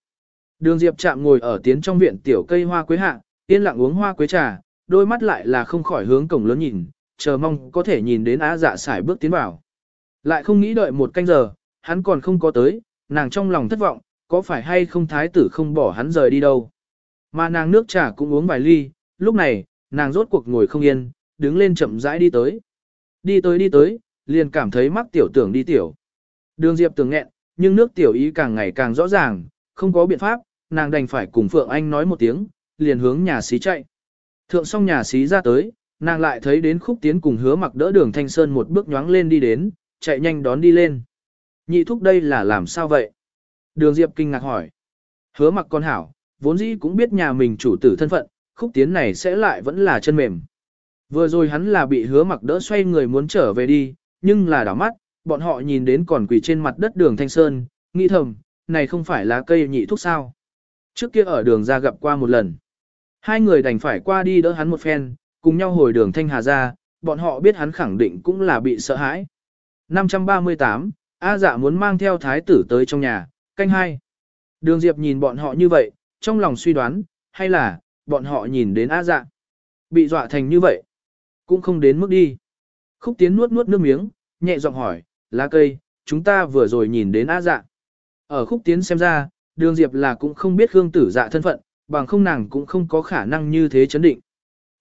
S1: Đường Diệp chạm ngồi ở tiến trong viện tiểu cây hoa quế hạ, yên lặng uống hoa quế trà, đôi mắt lại là không khỏi hướng cổng lớn nhìn, chờ mong có thể nhìn đến á dạ xài bước tiến vào. Lại không nghĩ đợi một canh giờ, hắn còn không có tới, nàng trong lòng thất vọng, có phải hay không thái tử không bỏ hắn rời đi đâu. Mà nàng nước trà cũng uống vài ly, lúc này, nàng rốt cuộc ngồi không yên, đứng lên chậm rãi đi tới. Đi tới đi tới, liền cảm thấy mắc tiểu tưởng đi tiểu. Đường Diệp tưởng nghẹn, nhưng nước tiểu ý càng ngày càng rõ ràng, không có biện pháp, nàng đành phải cùng Phượng Anh nói một tiếng, liền hướng nhà xí chạy. Thượng xong nhà xí ra tới, nàng lại thấy đến khúc tiến cùng hứa mặc đỡ đường thanh sơn một bước nhoáng lên đi đến, chạy nhanh đón đi lên. Nhị thúc đây là làm sao vậy? Đường Diệp kinh ngạc hỏi. Hứa mặc con hảo, vốn dĩ cũng biết nhà mình chủ tử thân phận, khúc tiến này sẽ lại vẫn là chân mềm. Vừa rồi hắn là bị hứa mặc đỡ xoay người muốn trở về đi, nhưng là đảo mắt, bọn họ nhìn đến còn quỳ trên mặt đất đường thanh sơn, nghĩ thầm, này không phải là cây nhị thúc sao. Trước kia ở đường ra gặp qua một lần. Hai người đành phải qua đi đỡ hắn một phen, cùng nhau hồi đường Thanh Hà ra, bọn họ biết hắn khẳng định cũng là bị sợ hãi. 538, A dạ muốn mang theo thái tử tới trong nhà, canh hai. Đường Diệp nhìn bọn họ như vậy, trong lòng suy đoán, hay là, bọn họ nhìn đến A dạ. Bị dọa thành như vậy, cũng không đến mức đi. Khúc tiến nuốt nuốt nước miếng, nhẹ giọng hỏi, lá cây, chúng ta vừa rồi nhìn đến A dạ. Ở khúc tiến xem ra, đường Diệp là cũng không biết Khương tử dạ thân phận, bằng không nàng cũng không có khả năng như thế chấn định.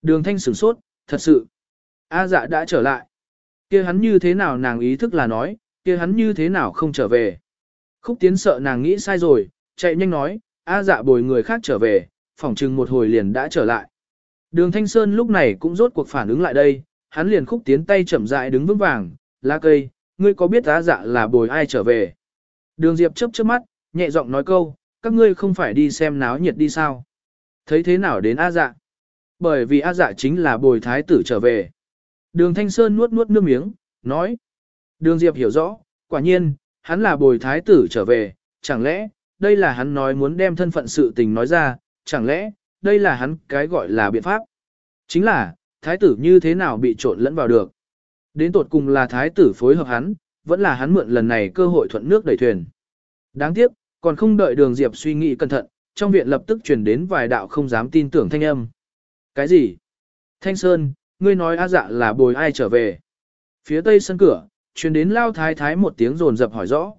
S1: Đường thanh sửng sốt, thật sự. A dạ đã trở lại. kia hắn như thế nào nàng ý thức là nói, kia hắn như thế nào không trở về. Khúc tiến sợ nàng nghĩ sai rồi, chạy nhanh nói, A dạ bồi người khác trở về, phỏng chừng một hồi liền đã trở lại. Đường Thanh Sơn lúc này cũng rốt cuộc phản ứng lại đây, hắn liền khúc tiến tay chậm rãi đứng vững vàng, lá cây, ngươi có biết A dạ là bồi ai trở về. Đường Diệp chớp chớp mắt, nhẹ giọng nói câu, các ngươi không phải đi xem náo nhiệt đi sao. Thấy thế nào đến A dạ? Bởi vì A dạ chính là bồi thái tử trở về. Đường Thanh Sơn nuốt nuốt nước miếng, nói. Đường Diệp hiểu rõ, quả nhiên, hắn là bồi thái tử trở về, chẳng lẽ, đây là hắn nói muốn đem thân phận sự tình nói ra, chẳng lẽ, đây là hắn cái gọi là biện pháp. Chính là, thái tử như thế nào bị trộn lẫn vào được. Đến tột cùng là thái tử phối hợp hắn, vẫn là hắn mượn lần này cơ hội thuận nước đẩy thuyền. Đáng tiếc, còn không đợi đường Diệp suy nghĩ cẩn thận, trong viện lập tức truyền đến vài đạo không dám tin tưởng thanh âm. Cái gì? Thanh Sơn, ngươi nói A dạ là bồi ai trở về? Phía tây sân cửa, truyền đến lao thái thái một tiếng rồn rập hỏi rõ.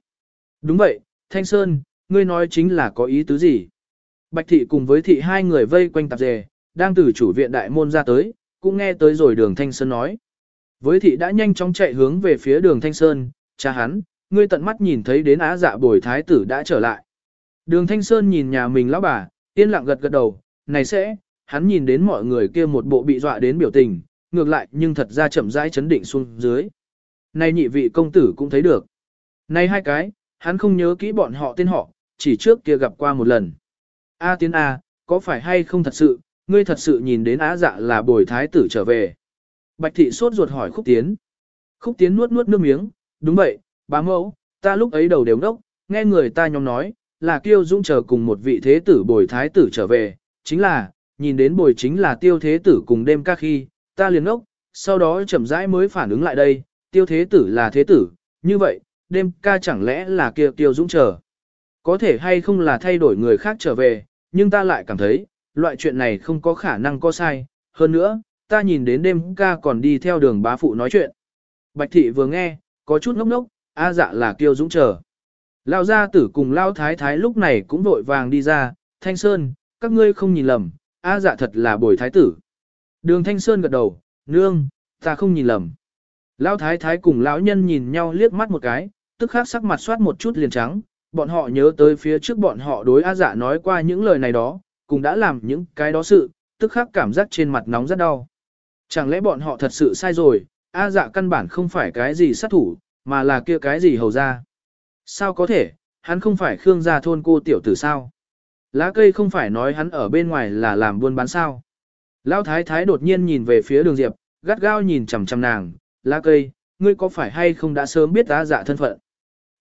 S1: Đúng vậy, Thanh Sơn, ngươi nói chính là có ý tứ gì? Bạch thị cùng với thị hai người vây quanh tạp dề, đang từ chủ viện đại môn ra tới, cũng nghe tới rồi đường Thanh Sơn nói. Với thị đã nhanh chóng chạy hướng về phía đường Thanh Sơn, cha hắn, ngươi tận mắt nhìn thấy đến á dạ bồi thái tử đã trở lại. Đường Thanh Sơn nhìn nhà mình lão bà, yên lặng gật gật đầu, này sẽ, hắn nhìn đến mọi người kia một bộ bị dọa đến biểu tình, ngược lại nhưng thật ra chậm rãi chấn định xuống dưới. Này nhị vị công tử cũng thấy được. Này hai cái, hắn không nhớ kỹ bọn họ tên họ, chỉ trước kia gặp qua một lần. A tiến A, có phải hay không thật sự, ngươi thật sự nhìn đến á dạ là bồi thái tử trở về. Bạch thị sốt ruột hỏi khúc tiến. Khúc tiến nuốt nuốt nước miếng, đúng vậy, bá mẫu, ta lúc ấy đầu đều ngốc, nghe người ta nhóm nói, là kiêu dũng chờ cùng một vị thế tử bồi thái tử trở về, chính là, nhìn đến bồi chính là tiêu thế tử cùng đêm ca khi, ta liền ngốc, sau đó chậm rãi mới phản ứng lại đây, tiêu thế tử là thế tử, như vậy, đêm ca chẳng lẽ là kia tiêu dũng chờ. Có thể hay không là thay đổi người khác trở về, nhưng ta lại cảm thấy, loại chuyện này không có khả năng có sai, hơn nữa, ta nhìn đến đêm ca còn đi theo đường bá phụ nói chuyện. Bạch thị vừa nghe, có chút ngốc ngốc, a dạ là kiêu dũng chờ. Lao gia tử cùng Lao thái thái lúc này cũng vội vàng đi ra, Thanh Sơn, các ngươi không nhìn lầm, a dạ thật là bồi thái tử. Đường Thanh Sơn gật đầu, nương, ta không nhìn lầm. Lão thái thái cùng lão nhân nhìn nhau liếc mắt một cái, tức khắc sắc mặt soát một chút liền trắng, bọn họ nhớ tới phía trước bọn họ đối A dạ nói qua những lời này đó, cũng đã làm những cái đó sự, tức khắc cảm giác trên mặt nóng rất đau. Chẳng lẽ bọn họ thật sự sai rồi, A dạ căn bản không phải cái gì sát thủ, mà là kia cái gì hầu ra. Sao có thể, hắn không phải Khương gia thôn cô tiểu tử sao? Lá cây không phải nói hắn ở bên ngoài là làm buôn bán sao? Lão thái thái đột nhiên nhìn về phía đường diệp, gắt gao nhìn chằm chằm nàng, lá cây, ngươi có phải hay không đã sớm biết ta dạ thân phận?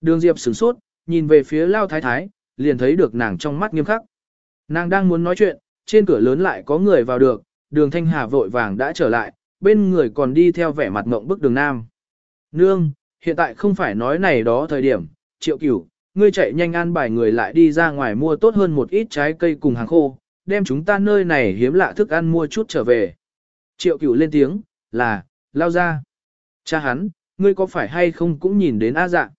S1: Đường diệp sửng sốt, nhìn về phía lao thái thái, liền thấy được nàng trong mắt nghiêm khắc. Nàng đang muốn nói chuyện, trên cửa lớn lại có người vào được, đường thanh hà vội vàng đã trở lại, bên người còn đi theo vẻ mặt ngộng bức đường nam. Nương, hiện tại không phải nói này đó thời điểm, triệu cửu, ngươi chạy nhanh an bài người lại đi ra ngoài mua tốt hơn một ít trái cây cùng hàng khô, đem chúng ta nơi này hiếm lạ thức ăn mua chút trở về. Triệu cửu lên tiếng, là, lao ra. Cha hắn, ngươi có phải hay không cũng nhìn đến A dạ.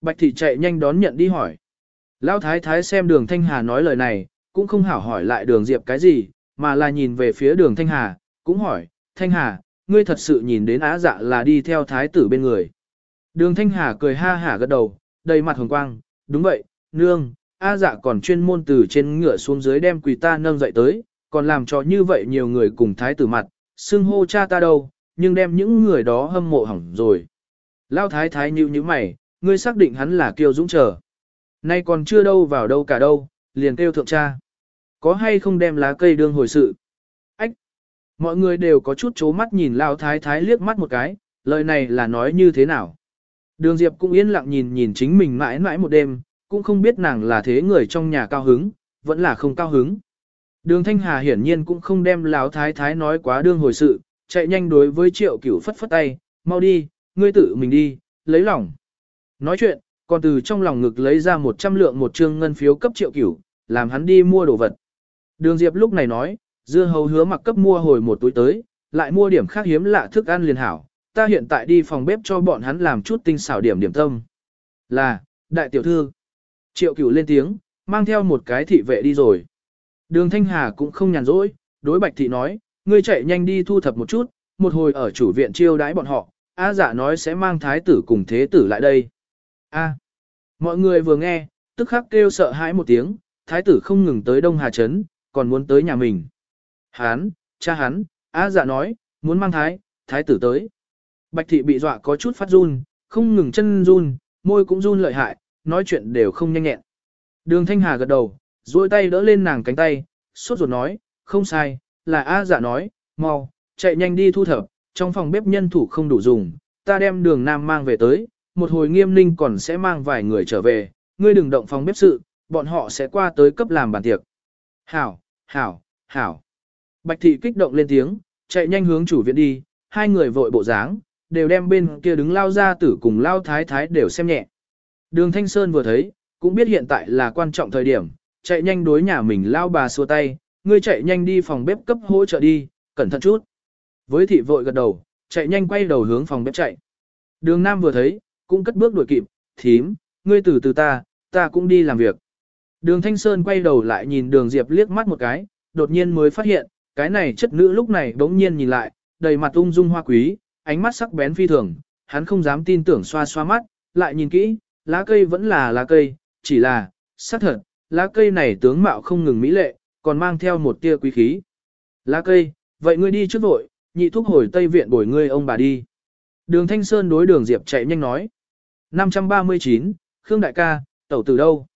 S1: Bạch thị chạy nhanh đón nhận đi hỏi. Lão thái thái xem đường Thanh Hà nói lời này, cũng không hảo hỏi lại đường Diệp cái gì, mà là nhìn về phía đường Thanh Hà, cũng hỏi, Thanh Hà, ngươi thật sự nhìn đến á dạ là đi theo thái tử bên người. Đường Thanh Hà cười ha hả gật đầu, đầy mặt hồng quang, đúng vậy, nương, A dạ còn chuyên môn từ trên ngựa xuống dưới đem quỳ ta nâng dậy tới, còn làm cho như vậy nhiều người cùng thái tử mặt, xưng hô cha ta đâu, nhưng đem những người đó hâm mộ hỏng rồi. Lao thái thái như như mày, ngươi xác định hắn là kiêu dũng trở. Nay còn chưa đâu vào đâu cả đâu, liền kêu thượng cha. Có hay không đem lá cây đương hồi sự? Ách! Mọi người đều có chút chố mắt nhìn Lao Thái Thái liếc mắt một cái, lời này là nói như thế nào? Đường Diệp cũng yên lặng nhìn nhìn chính mình mãi mãi một đêm, cũng không biết nàng là thế người trong nhà cao hứng, vẫn là không cao hứng. Đường Thanh Hà hiển nhiên cũng không đem Lão Thái Thái nói quá đương hồi sự, chạy nhanh đối với triệu cửu phất phất tay, mau đi, ngươi tự mình đi, lấy lòng. Nói chuyện, còn từ trong lòng ngực lấy ra 100 lượng một trương ngân phiếu cấp triệu cửu, làm hắn đi mua đồ vật. Đường Diệp lúc này nói, dưa hấu hứa mặc cấp mua hồi một túi tới, lại mua điểm khác hiếm lạ thức ăn liền hảo, ta hiện tại đi phòng bếp cho bọn hắn làm chút tinh xảo điểm điểm tâm. Là, đại tiểu thư. Triệu cửu lên tiếng, mang theo một cái thị vệ đi rồi. Đường Thanh Hà cũng không nhàn rỗi, đối bạch thị nói, ngươi chạy nhanh đi thu thập một chút, một hồi ở chủ viện chiêu đãi bọn họ, A dạ nói sẽ mang thái tử cùng thế tử lại đây. A. Mọi người vừa nghe, tức khắc kêu sợ hãi một tiếng, thái tử không ngừng tới Đông Hà Trấn, còn muốn tới nhà mình. Hán, cha hắn, A dạ nói, muốn mang thái, thái tử tới. Bạch thị bị dọa có chút phát run, không ngừng chân run, môi cũng run lợi hại, nói chuyện đều không nhanh nhẹn. Đường Thanh Hà gật đầu, duỗi tay đỡ lên nàng cánh tay, sốt ruột nói, không sai, là A dạ nói, mau, chạy nhanh đi thu thập, trong phòng bếp nhân thủ không đủ dùng, ta đem đường Nam mang về tới, một hồi nghiêm ninh còn sẽ mang vài người trở về, ngươi đừng động phòng bếp sự, bọn họ sẽ qua tới cấp làm bàn tiệc. Hảo, hảo, hảo. Bạch thị kích động lên tiếng, chạy nhanh hướng chủ viện đi, hai người vội bộ dáng, đều đem bên kia đứng lao ra tử cùng lao thái thái đều xem nhẹ. Đường Thanh Sơn vừa thấy, cũng biết hiện tại là quan trọng thời điểm, chạy nhanh đối nhà mình lao bà xua tay, ngươi chạy nhanh đi phòng bếp cấp hỗ trợ đi, cẩn thận chút. Với thị vội gật đầu, chạy nhanh quay đầu hướng phòng bếp chạy. Đường Nam vừa thấy, cũng cất bước đuổi kịp, thím, ngươi từ từ ta, ta cũng đi làm việc. Đường Thanh Sơn quay đầu lại nhìn đường Diệp liếc mắt một cái, đột nhiên mới phát hiện, cái này chất nữ lúc này đống nhiên nhìn lại, đầy mặt ung dung hoa quý, ánh mắt sắc bén phi thường, hắn không dám tin tưởng xoa xoa mắt, lại nhìn kỹ, lá cây vẫn là lá cây, chỉ là, xác thật, lá cây này tướng mạo không ngừng mỹ lệ, còn mang theo một tia quý khí. Lá cây, vậy ngươi đi trước vội, nhị thúc hồi Tây Viện bồi ngươi ông bà đi. Đường Thanh Sơn đối đường Diệp chạy nhanh nói. 539, Khương Đại ca, tẩu từ đâu?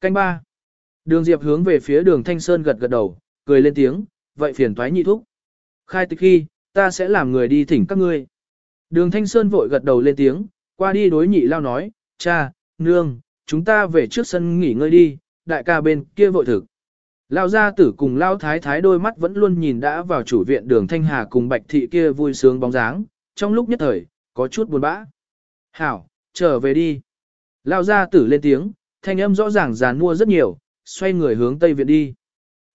S1: Canh ba. Đường Diệp hướng về phía đường Thanh Sơn gật gật đầu, cười lên tiếng, vậy phiền toái nhị thúc. Khai tịch khi, ta sẽ làm người đi thỉnh các ngươi. Đường Thanh Sơn vội gật đầu lên tiếng, qua đi đối nhị lao nói, cha, nương, chúng ta về trước sân nghỉ ngơi đi, đại ca bên kia vội thực. Lao gia tử cùng Lao thái thái đôi mắt vẫn luôn nhìn đã vào chủ viện đường Thanh Hà cùng Bạch Thị kia vui sướng bóng dáng, trong lúc nhất thời, có chút buồn bã. Hảo, trở về đi. Lao gia tử lên tiếng, thanh âm rõ ràng giàn mua rất nhiều, xoay người hướng Tây Viện đi.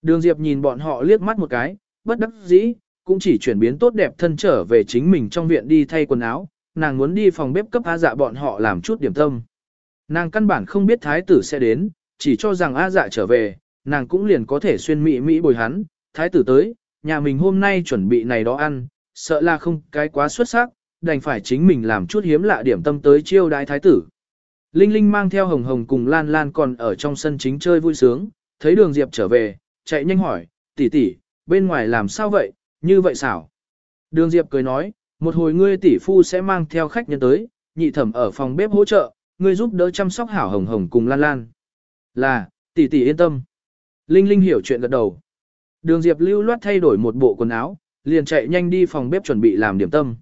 S1: Đường Diệp nhìn bọn họ liếc mắt một cái, bất đắc dĩ, cũng chỉ chuyển biến tốt đẹp thân trở về chính mình trong viện đi thay quần áo, nàng muốn đi phòng bếp cấp A dạ bọn họ làm chút điểm tâm. Nàng căn bản không biết thái tử sẽ đến, chỉ cho rằng A dạ trở về, nàng cũng liền có thể xuyên mỹ mỹ bồi hắn, thái tử tới, nhà mình hôm nay chuẩn bị này đó ăn, sợ là không cái quá xuất sắc, đành phải chính mình làm chút hiếm lạ điểm tâm tới chiêu đái thái tử. Linh Linh mang theo Hồng Hồng cùng Lan Lan còn ở trong sân chính chơi vui sướng, thấy đường Diệp trở về, chạy nhanh hỏi, tỷ tỷ, bên ngoài làm sao vậy, như vậy xảo. Đường Diệp cười nói, một hồi ngươi tỷ phu sẽ mang theo khách nhân tới, nhị thẩm ở phòng bếp hỗ trợ, ngươi giúp đỡ chăm sóc hảo Hồng Hồng cùng Lan Lan. Là, tỷ tỷ yên tâm. Linh Linh hiểu chuyện gật đầu. Đường Diệp lưu loát thay đổi một bộ quần áo, liền chạy nhanh đi phòng bếp chuẩn bị làm điểm tâm.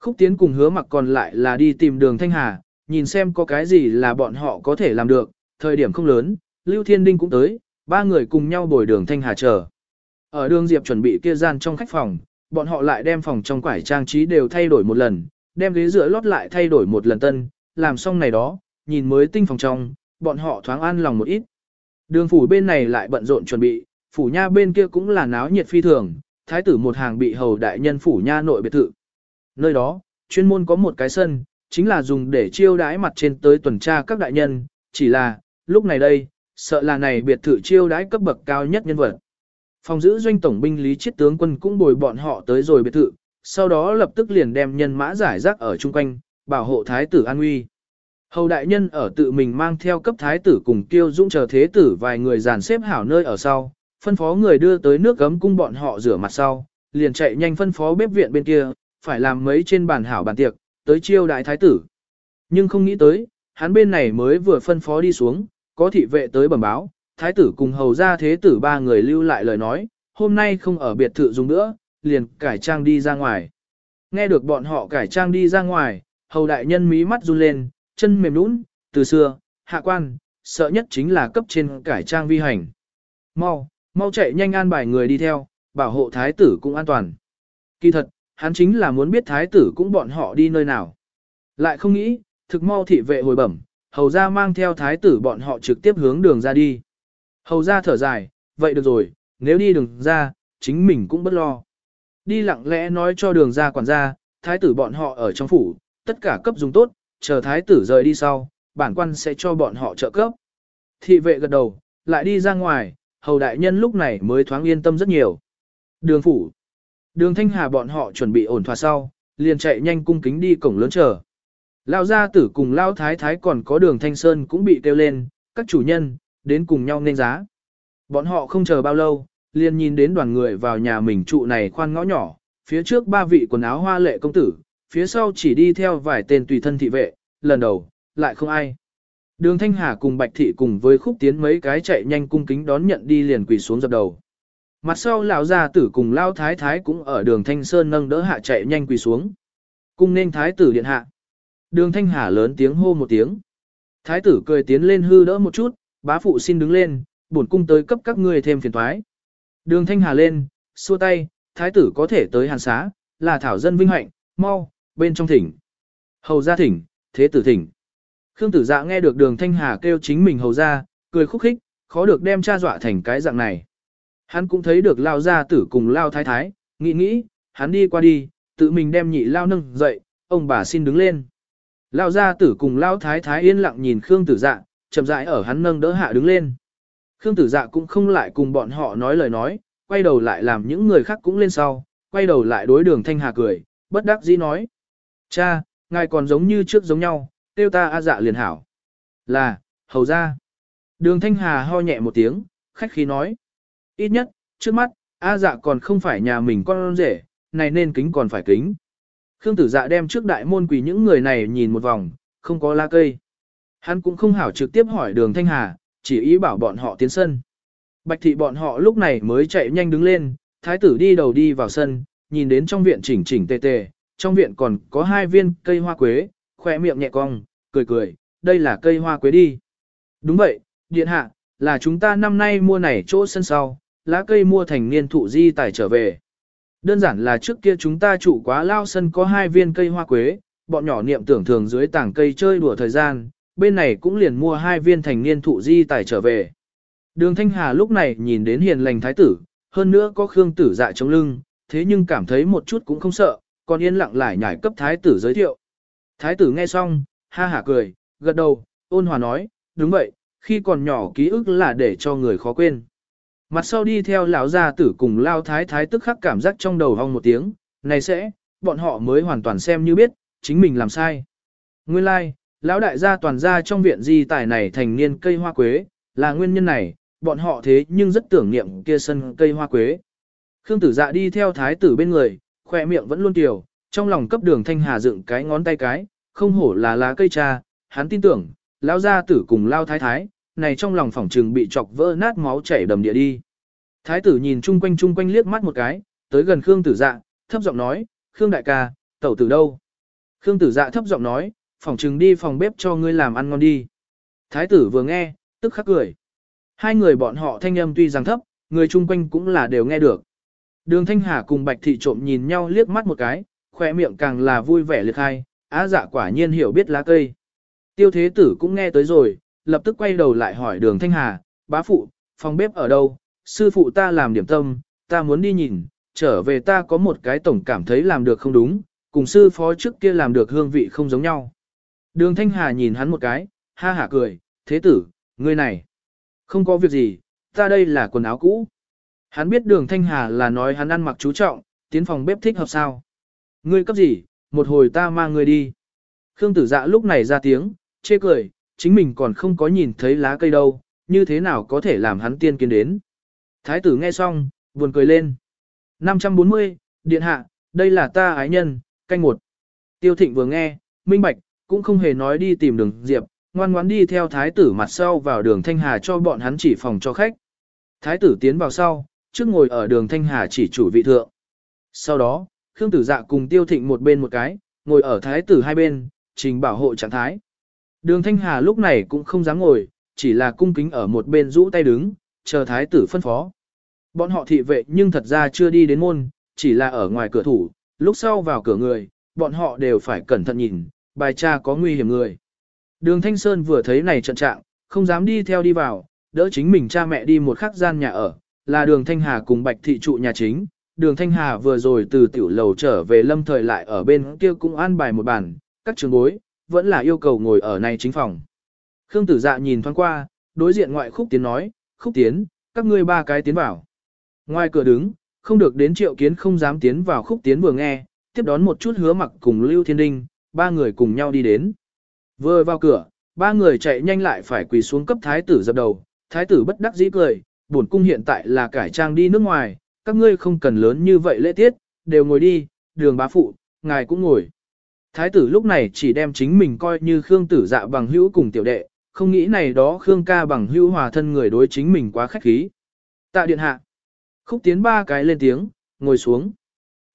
S1: Khúc Tiến cùng hứa mặc còn lại là đi tìm đường Thanh Hà, nhìn xem có cái gì là bọn họ có thể làm được, thời điểm không lớn, Lưu Thiên Đinh cũng tới, ba người cùng nhau bồi đường Thanh Hà chờ. Ở đường Diệp chuẩn bị kia gian trong khách phòng, bọn họ lại đem phòng trong quải trang trí đều thay đổi một lần, đem ghế dựa lót lại thay đổi một lần tân, làm xong này đó, nhìn mới tinh phòng trong, bọn họ thoáng an lòng một ít. Đường phủ bên này lại bận rộn chuẩn bị, phủ nha bên kia cũng là náo nhiệt phi thường, thái tử một hàng bị hầu đại nhân phủ nha nội biệt thự. Nơi đó, chuyên môn có một cái sân, chính là dùng để chiêu đãi mặt trên tới tuần tra các đại nhân, chỉ là, lúc này đây, sợ là này biệt thự chiêu đãi cấp bậc cao nhất nhân vật. Phòng giữ doanh tổng binh lý chiết tướng quân cũng bồi bọn họ tới rồi biệt thự, sau đó lập tức liền đem nhân mã giải rác ở chung quanh, bảo hộ thái tử an nguy. Hầu đại nhân ở tự mình mang theo cấp thái tử cùng kiêu dũng chờ thế tử vài người dàn xếp hảo nơi ở sau, phân phó người đưa tới nước gấm cung bọn họ rửa mặt sau, liền chạy nhanh phân phó bếp viện bên kia, phải làm mấy trên bàn hảo bàn tiệc, tới chiêu đại thái tử. Nhưng không nghĩ tới, hắn bên này mới vừa phân phó đi xuống, có thị vệ tới bẩm báo, thái tử cùng hầu ra thế tử ba người lưu lại lời nói, hôm nay không ở biệt thự dùng nữa, liền cải trang đi ra ngoài. Nghe được bọn họ cải trang đi ra ngoài, hầu đại nhân mí mắt run lên, chân mềm nũng, từ xưa, hạ quan, sợ nhất chính là cấp trên cải trang vi hành. Mau, mau chạy nhanh an bài người đi theo, bảo hộ thái tử cũng an toàn. Kỳ thật, hắn chính là muốn biết thái tử cũng bọn họ đi nơi nào. Lại không nghĩ, thực mau thị vệ hồi bẩm, hầu ra mang theo thái tử bọn họ trực tiếp hướng đường ra đi. Hầu ra thở dài, vậy được rồi, nếu đi đường ra, chính mình cũng bất lo. Đi lặng lẽ nói cho đường ra quản gia, thái tử bọn họ ở trong phủ, tất cả cấp dùng tốt, chờ thái tử rời đi sau, bản quan sẽ cho bọn họ trợ cấp. Thị vệ gật đầu, lại đi ra ngoài, hầu đại nhân lúc này mới thoáng yên tâm rất nhiều. Đường phủ. Đường thanh hà bọn họ chuẩn bị ổn thỏa sau, liền chạy nhanh cung kính đi cổng lớn chờ. Lao gia tử cùng Lao thái thái còn có đường thanh sơn cũng bị kêu lên, các chủ nhân, đến cùng nhau nên giá. Bọn họ không chờ bao lâu, liền nhìn đến đoàn người vào nhà mình trụ này khoan ngõ nhỏ, phía trước ba vị quần áo hoa lệ công tử, phía sau chỉ đi theo vài tên tùy thân thị vệ, lần đầu, lại không ai. Đường Thanh Hà cùng Bạch Thị cùng với khúc tiến mấy cái chạy nhanh cung kính đón nhận đi liền quỳ xuống dập đầu. Mặt sau lão gia tử cùng lão thái thái cũng ở đường Thanh Sơn nâng đỡ hạ chạy nhanh quỳ xuống. Cung nên thái tử điện hạ. Đường Thanh Hà lớn tiếng hô một tiếng. Thái tử cười tiến lên hư đỡ một chút, bá phụ xin đứng lên, bổn cung tới cấp các ngươi thêm phiền toái. Đường Thanh Hà lên, xua tay, thái tử có thể tới hàn xá, là thảo dân vinh hạnh, mau, bên trong thỉnh. Hầu ra thỉnh, thế tử thỉnh. Khương tử dạ nghe được đường Thanh Hà kêu chính mình hầu ra, cười khúc khích, khó được đem cha dọa thành cái dạng này. Hắn cũng thấy được lao gia tử cùng lao thái thái, nghĩ nghĩ, hắn đi qua đi, tự mình đem nhị lao nâng dậy, ông bà xin đứng lên. Lao gia tử cùng lao thái thái yên lặng nhìn Khương tử dạ, chậm rãi ở hắn nâng đỡ hạ đứng lên. Khương tử dạ cũng không lại cùng bọn họ nói lời nói, quay đầu lại làm những người khác cũng lên sau, quay đầu lại đối đường thanh hà cười, bất đắc dĩ nói. Cha, ngài còn giống như trước giống nhau, tiêu ta a dạ liền hảo. Là, hầu ra. Đường thanh hà ho nhẹ một tiếng, khách khí nói. Ít nhất, trước mắt, a dạ còn không phải nhà mình con rể, này nên kính còn phải kính. Khương tử dạ đem trước đại môn quỳ những người này nhìn một vòng, không có la cây. Hắn cũng không hảo trực tiếp hỏi đường thanh hà, chỉ ý bảo bọn họ tiến sân. Bạch thị bọn họ lúc này mới chạy nhanh đứng lên, thái tử đi đầu đi vào sân, nhìn đến trong viện chỉnh chỉnh tề tề, trong viện còn có hai viên cây hoa quế, khỏe miệng nhẹ cong, cười cười, đây là cây hoa quế đi. Đúng vậy, điện hạ, là chúng ta năm nay mua này chỗ sân sau, lá cây mua thành niên thụ di tài trở về. Đơn giản là trước kia chúng ta trụ quá lao sân có hai viên cây hoa quế, bọn nhỏ niệm tưởng thường dưới tảng cây chơi đùa thời gian, bên này cũng liền mua hai viên thành niên thụ di tài trở về. Đường Thanh Hà lúc này nhìn đến hiền lành thái tử, hơn nữa có Khương tử dạ trong lưng, thế nhưng cảm thấy một chút cũng không sợ, còn yên lặng lại nhảy cấp thái tử giới thiệu. Thái tử nghe xong, ha hả cười, gật đầu, ôn hòa nói, đúng vậy, khi còn nhỏ ký ức là để cho người khó quên. Mặt sau đi theo lão gia tử cùng lao thái thái tức khắc cảm giác trong đầu hong một tiếng, này sẽ, bọn họ mới hoàn toàn xem như biết, chính mình làm sai. Nguyên lai, like, lão đại gia toàn gia trong viện di tài này thành niên cây hoa quế, là nguyên nhân này, bọn họ thế nhưng rất tưởng niệm kia sân cây hoa quế. Khương tử dạ đi theo thái tử bên người, khỏe miệng vẫn luôn tiểu, trong lòng cấp đường thanh hà dựng cái ngón tay cái, không hổ là lá cây cha, hắn tin tưởng, lão gia tử cùng lao thái thái, này trong lòng phỏng trừng bị chọc vỡ nát máu chảy đầm địa đi. Thái tử nhìn chung quanh chung quanh liếc mắt một cái, tới gần Khương tử dạ, thấp giọng nói, Khương đại ca, tẩu tử đâu? Khương tử dạ thấp giọng nói, phòng trừng đi phòng bếp cho ngươi làm ăn ngon đi. Thái tử vừa nghe, tức khắc cười. Hai người bọn họ thanh âm tuy rằng thấp, người chung quanh cũng là đều nghe được. Đường Thanh Hà cùng Bạch Thị trộm nhìn nhau liếc mắt một cái, khoe miệng càng là vui vẻ liệt hai, á dạ quả nhiên hiểu biết lá cây. Tiêu thế tử cũng nghe tới rồi, lập tức quay đầu lại hỏi đường Thanh Hà, bá phụ, phòng bếp ở đâu, sư phụ ta làm điểm tâm, ta muốn đi nhìn, trở về ta có một cái tổng cảm thấy làm được không đúng, cùng sư phó trước kia làm được hương vị không giống nhau. Đường Thanh Hà nhìn hắn một cái, ha hả cười, thế tử, ngươi này, không có việc gì, ta đây là quần áo cũ. Hắn biết đường Thanh Hà là nói hắn ăn mặc chú trọng, tiến phòng bếp thích hợp sao. Ngươi cấp gì, một hồi ta mang ngươi đi. Khương tử dạ lúc này ra tiếng, chê cười, chính mình còn không có nhìn thấy lá cây đâu, như thế nào có thể làm hắn tiên kiến đến. Thái tử nghe xong, buồn cười lên. 540, điện hạ, đây là ta ái nhân, canh một. Tiêu thịnh vừa nghe, minh bạch, cũng không hề nói đi tìm đường Diệp, ngoan ngoãn đi theo thái tử mặt sau vào đường Thanh Hà cho bọn hắn chỉ phòng cho khách. Thái tử tiến vào sau, trước ngồi ở đường Thanh Hà chỉ chủ vị thượng. Sau đó, Khương Tử Dạ cùng Tiêu Thịnh một bên một cái, ngồi ở thái tử hai bên, trình bảo hộ trạng thái. Đường Thanh Hà lúc này cũng không dám ngồi, chỉ là cung kính ở một bên rũ tay đứng, chờ thái tử phân phó. Bọn họ thị vệ nhưng thật ra chưa đi đến môn, chỉ là ở ngoài cửa thủ, lúc sau vào cửa người, bọn họ đều phải cẩn thận nhìn, bài tra có nguy hiểm người. Đường Thanh Sơn vừa thấy này trận trạng, không dám đi theo đi vào, đỡ chính mình cha mẹ đi một khắc gian nhà ở, là đường Thanh Hà cùng Bạch Thị trụ nhà chính. Đường Thanh Hà vừa rồi từ tiểu lầu trở về lâm thời lại ở bên kia cũng an bài một bàn, các trường bối, vẫn là yêu cầu ngồi ở này chính phòng. Khương tử dạ nhìn thoáng qua, đối diện ngoại khúc tiến nói, khúc tiến, các ngươi ba cái tiến vào. Ngoài cửa đứng, không được đến triệu kiến không dám tiến vào khúc tiến vừa nghe, tiếp đón một chút hứa mặc cùng Lưu Thiên Đinh, ba người cùng nhau đi đến. Vừa vào cửa, ba người chạy nhanh lại phải quỳ xuống cấp thái tử dập đầu, thái tử bất đắc dĩ cười, bổn cung hiện tại là cải trang đi nước ngoài, các ngươi không cần lớn như vậy lễ tiết, đều ngồi đi, đường bá phụ, ngài cũng ngồi. Thái tử lúc này chỉ đem chính mình coi như Khương tử dạ bằng hữu cùng tiểu đệ, không nghĩ này đó Khương ca bằng hữu hòa thân người đối chính mình quá khách khí. Tạ điện hạ. Khúc tiến ba cái lên tiếng, ngồi xuống.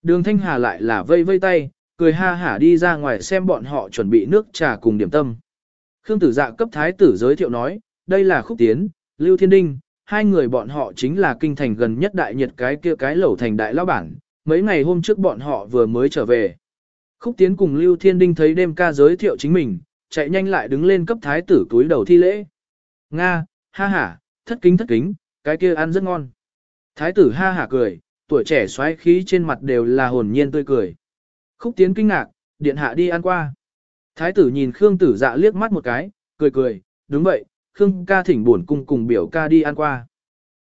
S1: Đường Thanh Hà lại là vây vây tay, cười ha hả đi ra ngoài xem bọn họ chuẩn bị nước trà cùng điểm tâm. Khương tử dạ cấp thái tử giới thiệu nói, đây là khúc tiến, Lưu Thiên Đinh, hai người bọn họ chính là kinh thành gần nhất đại nhiệt cái kia cái lẩu thành đại lão bản, mấy ngày hôm trước bọn họ vừa mới trở về. Khúc tiến cùng Lưu Thiên Đinh thấy đêm ca giới thiệu chính mình, chạy nhanh lại đứng lên cấp thái tử túi đầu thi lễ. Nga, ha ha, thất kính thất kính, cái kia ăn rất ngon. Thái tử ha hả cười, tuổi trẻ xoáy khí trên mặt đều là hồn nhiên tươi cười. Khúc tiến kinh ngạc, điện hạ đi ăn qua. Thái tử nhìn Khương tử dạ liếc mắt một cái, cười cười, đúng vậy, Khương ca thỉnh buồn cung cùng biểu ca đi ăn qua.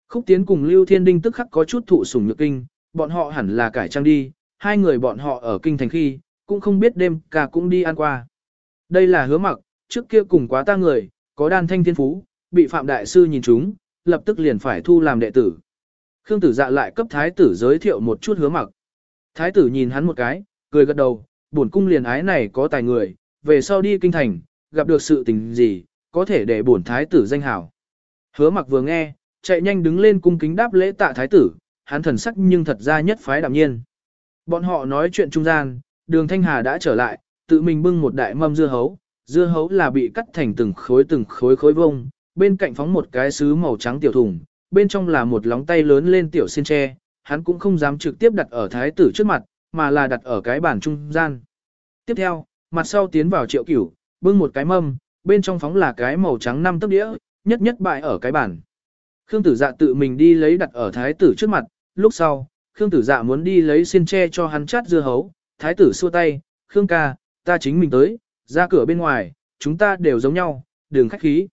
S1: Khúc tiến cùng Lưu Thiên Đinh tức khắc có chút thụ sủng nhược kinh, bọn họ hẳn là cải trang đi, hai người bọn họ ở kinh thành khi, cũng không biết đêm ca cũng đi ăn qua. Đây là hứa mặc, trước kia cùng quá ta người, có đan thanh thiên phú, bị Phạm Đại Sư nhìn chúng, lập tức liền phải thu làm đệ tử. Khương tử dạ lại cấp thái tử giới thiệu một chút hứa mặc. Thái tử nhìn hắn một cái, cười gật đầu, bổn cung liền ái này có tài người, về sau đi kinh thành, gặp được sự tình gì, có thể để bổn thái tử danh hảo. Hứa mặc vừa nghe, chạy nhanh đứng lên cung kính đáp lễ tạ thái tử, hắn thần sắc nhưng thật ra nhất phái đạm nhiên. Bọn họ nói chuyện trung gian, đường Thanh Hà đã trở lại, tự mình bưng một đại mâm dưa hấu, dưa hấu là bị cắt thành từng khối từng khối khối vông, bên cạnh phóng một cái sứ màu trắng tiểu thùng, bên trong là một lóng tay lớn lên tiểu xin tre, hắn cũng không dám trực tiếp đặt ở thái tử trước mặt, mà là đặt ở cái bàn trung gian. Tiếp theo, mặt sau tiến vào triệu cửu, bưng một cái mâm, bên trong phóng là cái màu trắng năm tấc đĩa, nhất nhất bại ở cái bàn. Khương tử dạ tự mình đi lấy đặt ở thái tử trước mặt, lúc sau, Khương tử dạ muốn đi lấy xin tre cho hắn chát dưa hấu, thái tử xua tay, Khương ca, ta chính mình tới, ra cửa bên ngoài, chúng ta đều giống nhau, đường khách khí.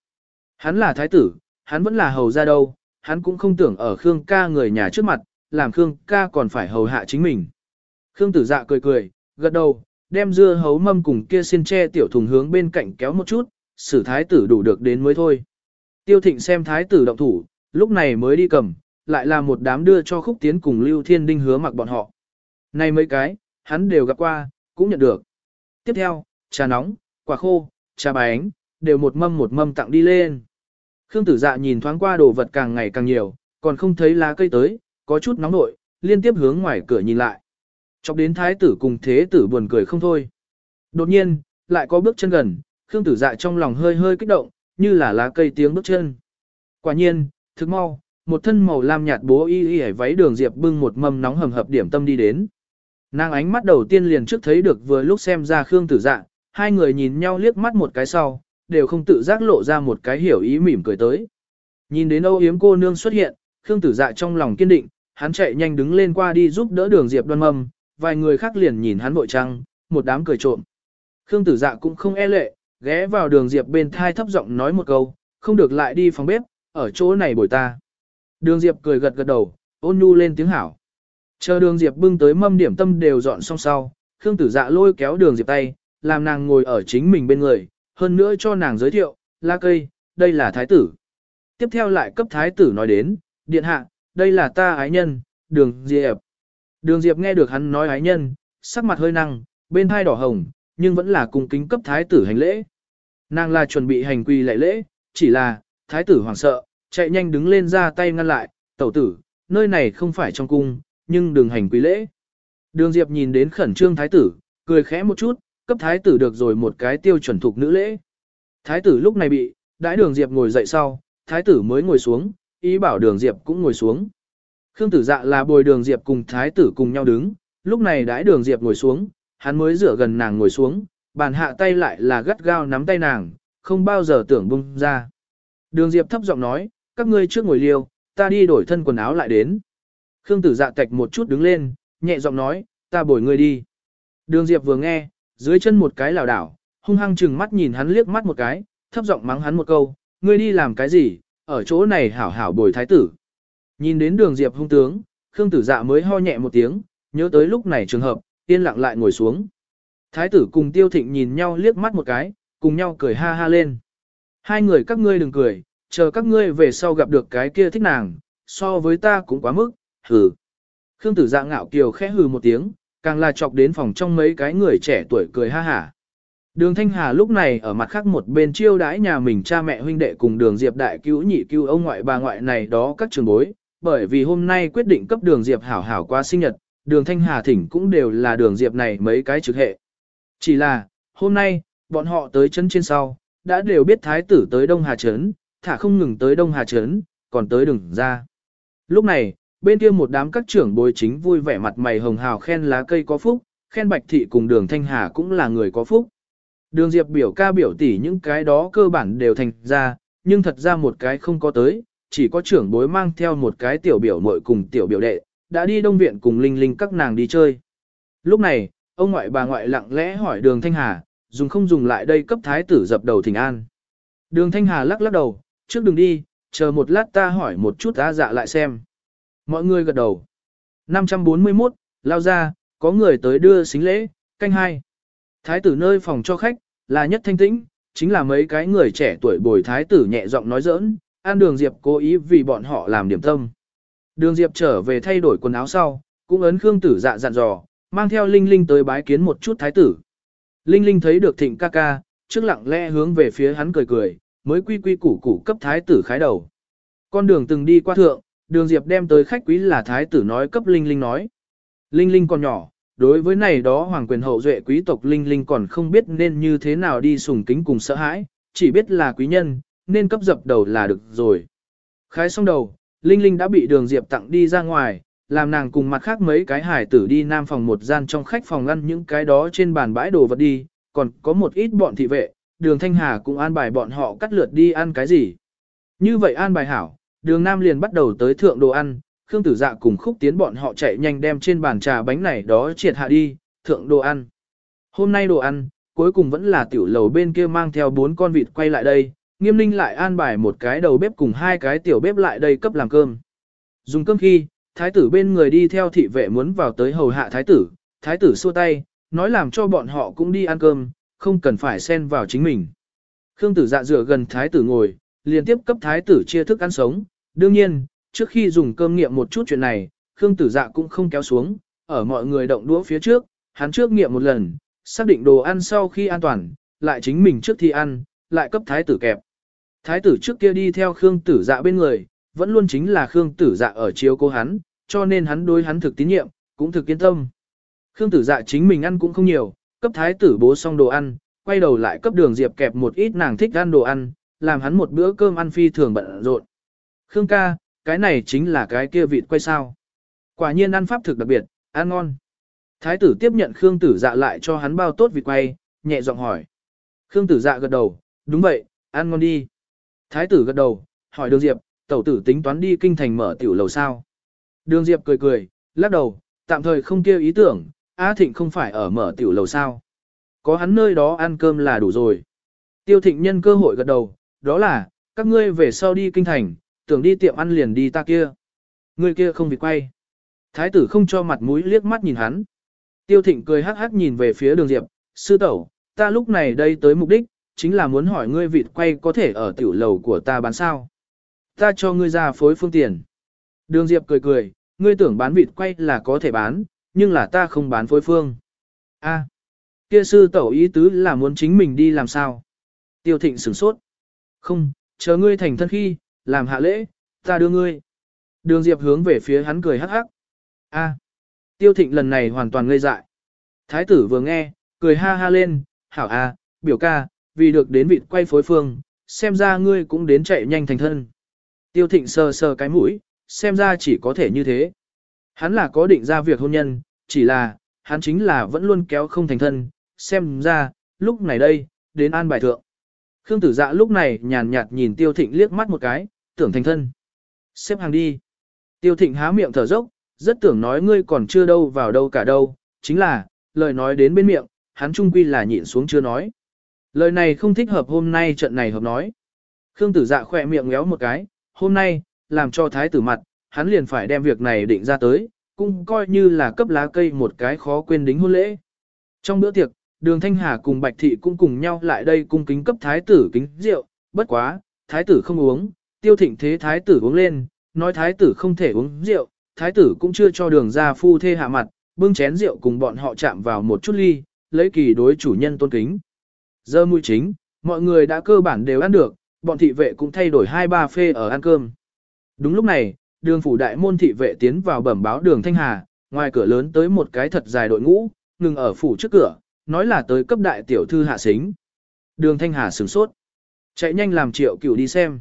S1: Hắn là thái tử, hắn vẫn là hầu ra đâu, hắn cũng không tưởng ở Khương ca người nhà trước mặt, làm Khương ca còn phải hầu hạ chính mình. Khương tử dạ cười cười, gật đầu, đem dưa hấu mâm cùng kia xin che tiểu thùng hướng bên cạnh kéo một chút, xử thái tử đủ được đến mới thôi. Tiêu thịnh xem thái tử động thủ, lúc này mới đi cầm, lại là một đám đưa cho khúc tiến cùng Lưu Thiên Đinh hứa mặc bọn họ. Này mấy cái, hắn đều gặp qua, cũng nhận được. Tiếp theo, trà nóng, quả khô, trà bánh, đều một mâm một mâm tặng đi lên. Khương tử dạ nhìn thoáng qua đồ vật càng ngày càng nhiều, còn không thấy lá cây tới, có chút nóng nội, liên tiếp hướng ngoài cửa nhìn lại. Chọc đến thái tử cùng thế tử buồn cười không thôi. Đột nhiên, lại có bước chân gần, Khương tử dạ trong lòng hơi hơi kích động, như là lá cây tiếng bước chân. Quả nhiên, thức mau, một thân màu lam nhạt bố y y váy đường diệp bưng một mâm nóng hầm hập điểm tâm đi đến. Nàng ánh mắt đầu tiên liền trước thấy được vừa lúc xem ra Khương tử dạ, hai người nhìn nhau liếc mắt một cái sau, đều không tự giác lộ ra một cái hiểu ý mỉm cười tới. Nhìn đến âu yếm cô nương xuất hiện, Khương tử dạ trong lòng kiên định, hắn chạy nhanh đứng lên qua đi giúp đỡ đường diệp đoan mâm, vài người khác liền nhìn hắn bội trăng, một đám cười trộm. Khương tử dạ cũng không e lệ, ghé vào đường diệp bên thai thấp giọng nói một câu, không được lại đi phòng bếp, ở chỗ này bồi ta. Đường diệp cười gật gật đầu, ôn nhu lên tiếng hảo. Chờ đường diệp bưng tới mâm điểm tâm đều dọn xong sau, Khương tử dạ lôi kéo đường diệp tay, làm nàng ngồi ở chính mình bên người, hơn nữa cho nàng giới thiệu, la cây, đây là thái tử. Tiếp theo lại cấp thái tử nói đến, điện hạ, đây là ta ái nhân, đường diệp. Đường diệp nghe được hắn nói ái nhân, sắc mặt hơi năng, bên hai đỏ hồng, nhưng vẫn là cung kính cấp thái tử hành lễ. Nàng là chuẩn bị hành quy lệ lễ, chỉ là, thái tử hoảng sợ, chạy nhanh đứng lên ra tay ngăn lại, tẩu tử, nơi này không phải trong cung, nhưng đừng hành quy lễ. Đường Diệp nhìn đến khẩn trương thái tử, cười khẽ một chút, cấp thái tử được rồi một cái tiêu chuẩn thuộc nữ lễ. Thái tử lúc này bị, đãi đường Diệp ngồi dậy sau, thái tử mới ngồi xuống, ý bảo đường Diệp cũng ngồi xuống. Khương tử dạ là bồi đường Diệp cùng thái tử cùng nhau đứng, lúc này đãi đường Diệp ngồi xuống, hắn mới rửa gần nàng ngồi xuống, bàn hạ tay lại là gắt gao nắm tay nàng, không bao giờ tưởng bung ra. Đường Diệp thấp giọng nói, các ngươi trước ngồi liêu, ta đi đổi thân quần áo lại đến. Khương tử dạ tạch một chút đứng lên, nhẹ giọng nói, ta bồi ngươi đi. Đường Diệp vừa nghe, dưới chân một cái lảo đảo, hung hăng chừng mắt nhìn hắn liếc mắt một cái, thấp giọng mắng hắn một câu, ngươi đi làm cái gì, ở chỗ này hảo hảo bồi thái tử. Nhìn đến đường Diệp hung tướng, Khương tử dạ mới ho nhẹ một tiếng, nhớ tới lúc này trường hợp, yên lặng lại ngồi xuống. Thái tử cùng tiêu thịnh nhìn nhau liếc mắt một cái, cùng nhau cười ha ha lên. Hai người các ngươi đừng cười, chờ các ngươi về sau gặp được cái kia thích nàng, so với ta cũng quá mức, hừ. Khương tử dạ ngạo kiều khẽ hừ một tiếng, càng là chọc đến phòng trong mấy cái người trẻ tuổi cười ha hả. Đường Thanh Hà lúc này ở mặt khác một bên chiêu đãi nhà mình cha mẹ huynh đệ cùng đường Diệp đại cứu nhị cứu ông ngoại bà ngoại này đó các trường bối, bởi vì hôm nay quyết định cấp đường Diệp hảo hảo qua sinh nhật, đường Thanh Hà thỉnh cũng đều là đường Diệp này mấy cái trực hệ. Chỉ là, hôm nay, bọn họ tới chân trên sau, đã đều biết thái tử tới Đông Hà Trấn, thả không ngừng tới Đông Hà Trấn, còn tới đường ra. Lúc này, bên kia một đám các trưởng bối chính vui vẻ mặt mày hồng hào khen lá cây có phúc, khen bạch thị cùng đường Thanh Hà cũng là người có phúc. Đường Diệp biểu ca biểu tỷ những cái đó cơ bản đều thành ra, nhưng thật ra một cái không có tới, chỉ có trưởng bối mang theo một cái tiểu biểu muội cùng tiểu biểu đệ, đã đi đông viện cùng Linh Linh các nàng đi chơi. Lúc này, ông ngoại bà ngoại lặng lẽ hỏi đường Thanh Hà, dùng không dùng lại đây cấp thái tử dập đầu thỉnh an. Đường Thanh Hà lắc lắc đầu, trước đừng đi, chờ một lát ta hỏi một chút á dạ lại xem. Mọi người gật đầu. 541, lao ra, có người tới đưa xính lễ, canh hai. Thái tử nơi phòng cho khách, là nhất thanh tĩnh, chính là mấy cái người trẻ tuổi bồi thái tử nhẹ giọng nói giỡn, An Đường Diệp cố ý vì bọn họ làm điểm tâm. Đường Diệp trở về thay đổi quần áo sau, cũng ấn Khương Tử dạ dặn dò, mang theo Linh Linh tới bái kiến một chút thái tử. Linh Linh thấy được thịnh ca ca, trước lặng lẽ hướng về phía hắn cười cười, mới quy quy củ củ cấp thái tử khái đầu. Con đường từng đi qua thượng, đường Diệp đem tới khách quý là thái tử nói cấp Linh Linh nói. Linh Linh còn nhỏ, đối với này đó hoàng quyền hậu duệ quý tộc Linh Linh còn không biết nên như thế nào đi sùng kính cùng sợ hãi, chỉ biết là quý nhân, nên cấp dập đầu là được rồi. Khái xong đầu, Linh Linh đã bị đường Diệp tặng đi ra ngoài, làm nàng cùng mặt khác mấy cái hải tử đi nam phòng một gian trong khách phòng ngăn những cái đó trên bàn bãi đồ vật đi, còn có một ít bọn thị vệ, đường Thanh Hà cũng an bài bọn họ cắt lượt đi ăn cái gì. Như vậy an bài hảo, đường Nam liền bắt đầu tới thượng đồ ăn, Khương Tử Dạ cùng khúc tiến bọn họ chạy nhanh đem trên bàn trà bánh này đó triệt hạ đi, thượng đồ ăn. Hôm nay đồ ăn, cuối cùng vẫn là tiểu lầu bên kia mang theo bốn con vịt quay lại đây, nghiêm ninh lại an bài một cái đầu bếp cùng hai cái tiểu bếp lại đây cấp làm cơm. Dùng cơm khi, thái tử bên người đi theo thị vệ muốn vào tới hầu hạ thái tử, thái tử xua tay, nói làm cho bọn họ cũng đi ăn cơm, không cần phải xen vào chính mình. Khương tử dạ dựa gần thái tử ngồi, liên tiếp cấp thái tử chia thức ăn sống, đương nhiên, trước khi dùng cơm nghiệm một chút chuyện này, Khương tử dạ cũng không kéo xuống, ở mọi người động đũa phía trước, hắn trước nghiệm một lần, xác định đồ ăn sau khi an toàn, lại chính mình trước khi ăn, lại cấp thái tử kẹp. Thái tử trước kia đi theo Khương tử dạ bên người, vẫn luôn chính là Khương tử dạ ở chiếu cố hắn, cho nên hắn đối hắn thực tín nhiệm, cũng thực yên tâm. Khương tử dạ chính mình ăn cũng không nhiều, cấp thái tử bố xong đồ ăn, quay đầu lại cấp đường diệp kẹp một ít nàng thích ăn đồ ăn, làm hắn một bữa cơm ăn phi thường bận rộn. Khương ca, cái này chính là cái kia vịt quay sao. Quả nhiên ăn pháp thực đặc biệt, ăn ngon. Thái tử tiếp nhận Khương tử dạ lại cho hắn bao tốt vịt quay, nhẹ giọng hỏi. Khương tử dạ gật đầu, đúng vậy, ăn ngon đi. Thái tử gật đầu, hỏi đường diệp, tẩu tử tính toán đi kinh thành mở tiểu lầu sao. Đường diệp cười cười, lắc đầu, tạm thời không kêu ý tưởng, Á Thịnh không phải ở mở tiểu lầu sao. Có hắn nơi đó ăn cơm là đủ rồi. Tiêu Thịnh nhân cơ hội gật đầu, đó là, các ngươi về sau đi kinh thành, tưởng đi tiệm ăn liền đi ta kia. Người kia không bị quay. Thái tử không cho mặt mũi liếc mắt nhìn hắn. Tiêu Thịnh cười hắc hắc nhìn về phía đường Diệp, sư tẩu, ta lúc này đây tới mục đích, chính là muốn hỏi ngươi vịt quay có thể ở tiểu lầu của ta bán sao. Ta cho ngươi ra phối phương tiền. Đường Diệp cười cười, ngươi tưởng bán vịt quay là có thể bán, nhưng là ta không bán phối phương. A, kia sư tẩu ý tứ là muốn chính mình đi làm sao? Tiêu thịnh sửng sốt. Không, chờ ngươi thành thân khi, làm hạ lễ, ta đưa ngươi. Đường Diệp hướng về phía hắn cười hắc hắc. A, tiêu thịnh lần này hoàn toàn ngây dại. Thái tử vừa nghe, cười ha ha lên, hảo a, biểu ca, vì được đến vịt quay phối phương, xem ra ngươi cũng đến chạy nhanh thành thân. Tiêu thịnh sờ sờ cái mũi, xem ra chỉ có thể như thế. Hắn là có định ra việc hôn nhân, chỉ là, hắn chính là vẫn luôn kéo không thành thân, xem ra, lúc này đây, đến an bài thượng. Khương tử dạ lúc này nhàn nhạt nhìn tiêu thịnh liếc mắt một cái, tưởng thành thân. Xếp hàng đi. Tiêu thịnh há miệng thở dốc, rất tưởng nói ngươi còn chưa đâu vào đâu cả đâu, chính là, lời nói đến bên miệng, hắn trung quy là nhịn xuống chưa nói. Lời này không thích hợp hôm nay trận này hợp nói. Khương tử dạ khỏe miệng ngéo một cái, hôm nay, làm cho thái tử mặt, hắn liền phải đem việc này định ra tới, cũng coi như là cấp lá cây một cái khó quên đính hôn lễ. Trong bữa tiệc, đường Thanh Hà cùng Bạch Thị cũng cùng nhau lại đây cung kính cấp thái tử kính rượu, bất quá, thái tử không uống, tiêu thịnh thế thái tử uống lên, nói thái tử không thể uống rượu, thái tử cũng chưa cho đường ra phu thê hạ mặt, bưng chén rượu cùng bọn họ chạm vào một chút ly, lấy kỳ đối chủ nhân tôn kính. Giờ mũi chính, mọi người đã cơ bản đều ăn được, bọn thị vệ cũng thay đổi hai ba phê ở ăn cơm. Đúng lúc này, đường phủ đại môn thị vệ tiến vào bẩm báo đường Thanh Hà, ngoài cửa lớn tới một cái thật dài đội ngũ, ngừng ở phủ trước cửa, nói là tới cấp đại tiểu thư hạ xính. Đường Thanh Hà sửng sốt. Chạy nhanh làm triệu cửu đi xem.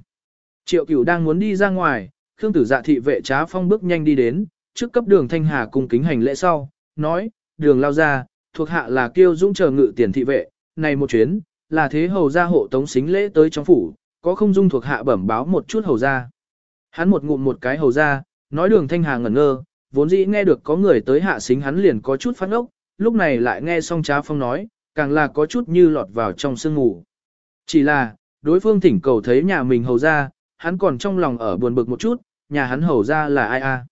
S1: Triệu cửu đang muốn đi ra ngoài, Khương tử dạ thị vệ trá phong bước nhanh đi đến, trước cấp đường Thanh Hà cùng kính hành lễ sau, nói, đường lao ra, thuộc hạ là kiêu dũng chờ ngự tiền thị vệ, này một chuyến, là thế hầu gia hộ tống xính lễ tới trong phủ, có không dung thuộc hạ bẩm báo một chút hầu gia Hắn một ngụm một cái hầu gia nói đường Thanh Hà ngẩn ngơ, vốn dĩ nghe được có người tới hạ xính hắn liền có chút phát ốc, lúc này lại nghe xong trá phong nói, càng là có chút như lọt vào trong sương ngủ. Chỉ là, đối phương thỉnh cầu thấy nhà mình hầu ra, hắn còn trong lòng ở buồn bực một chút, nhà hắn hầu ra là ai a?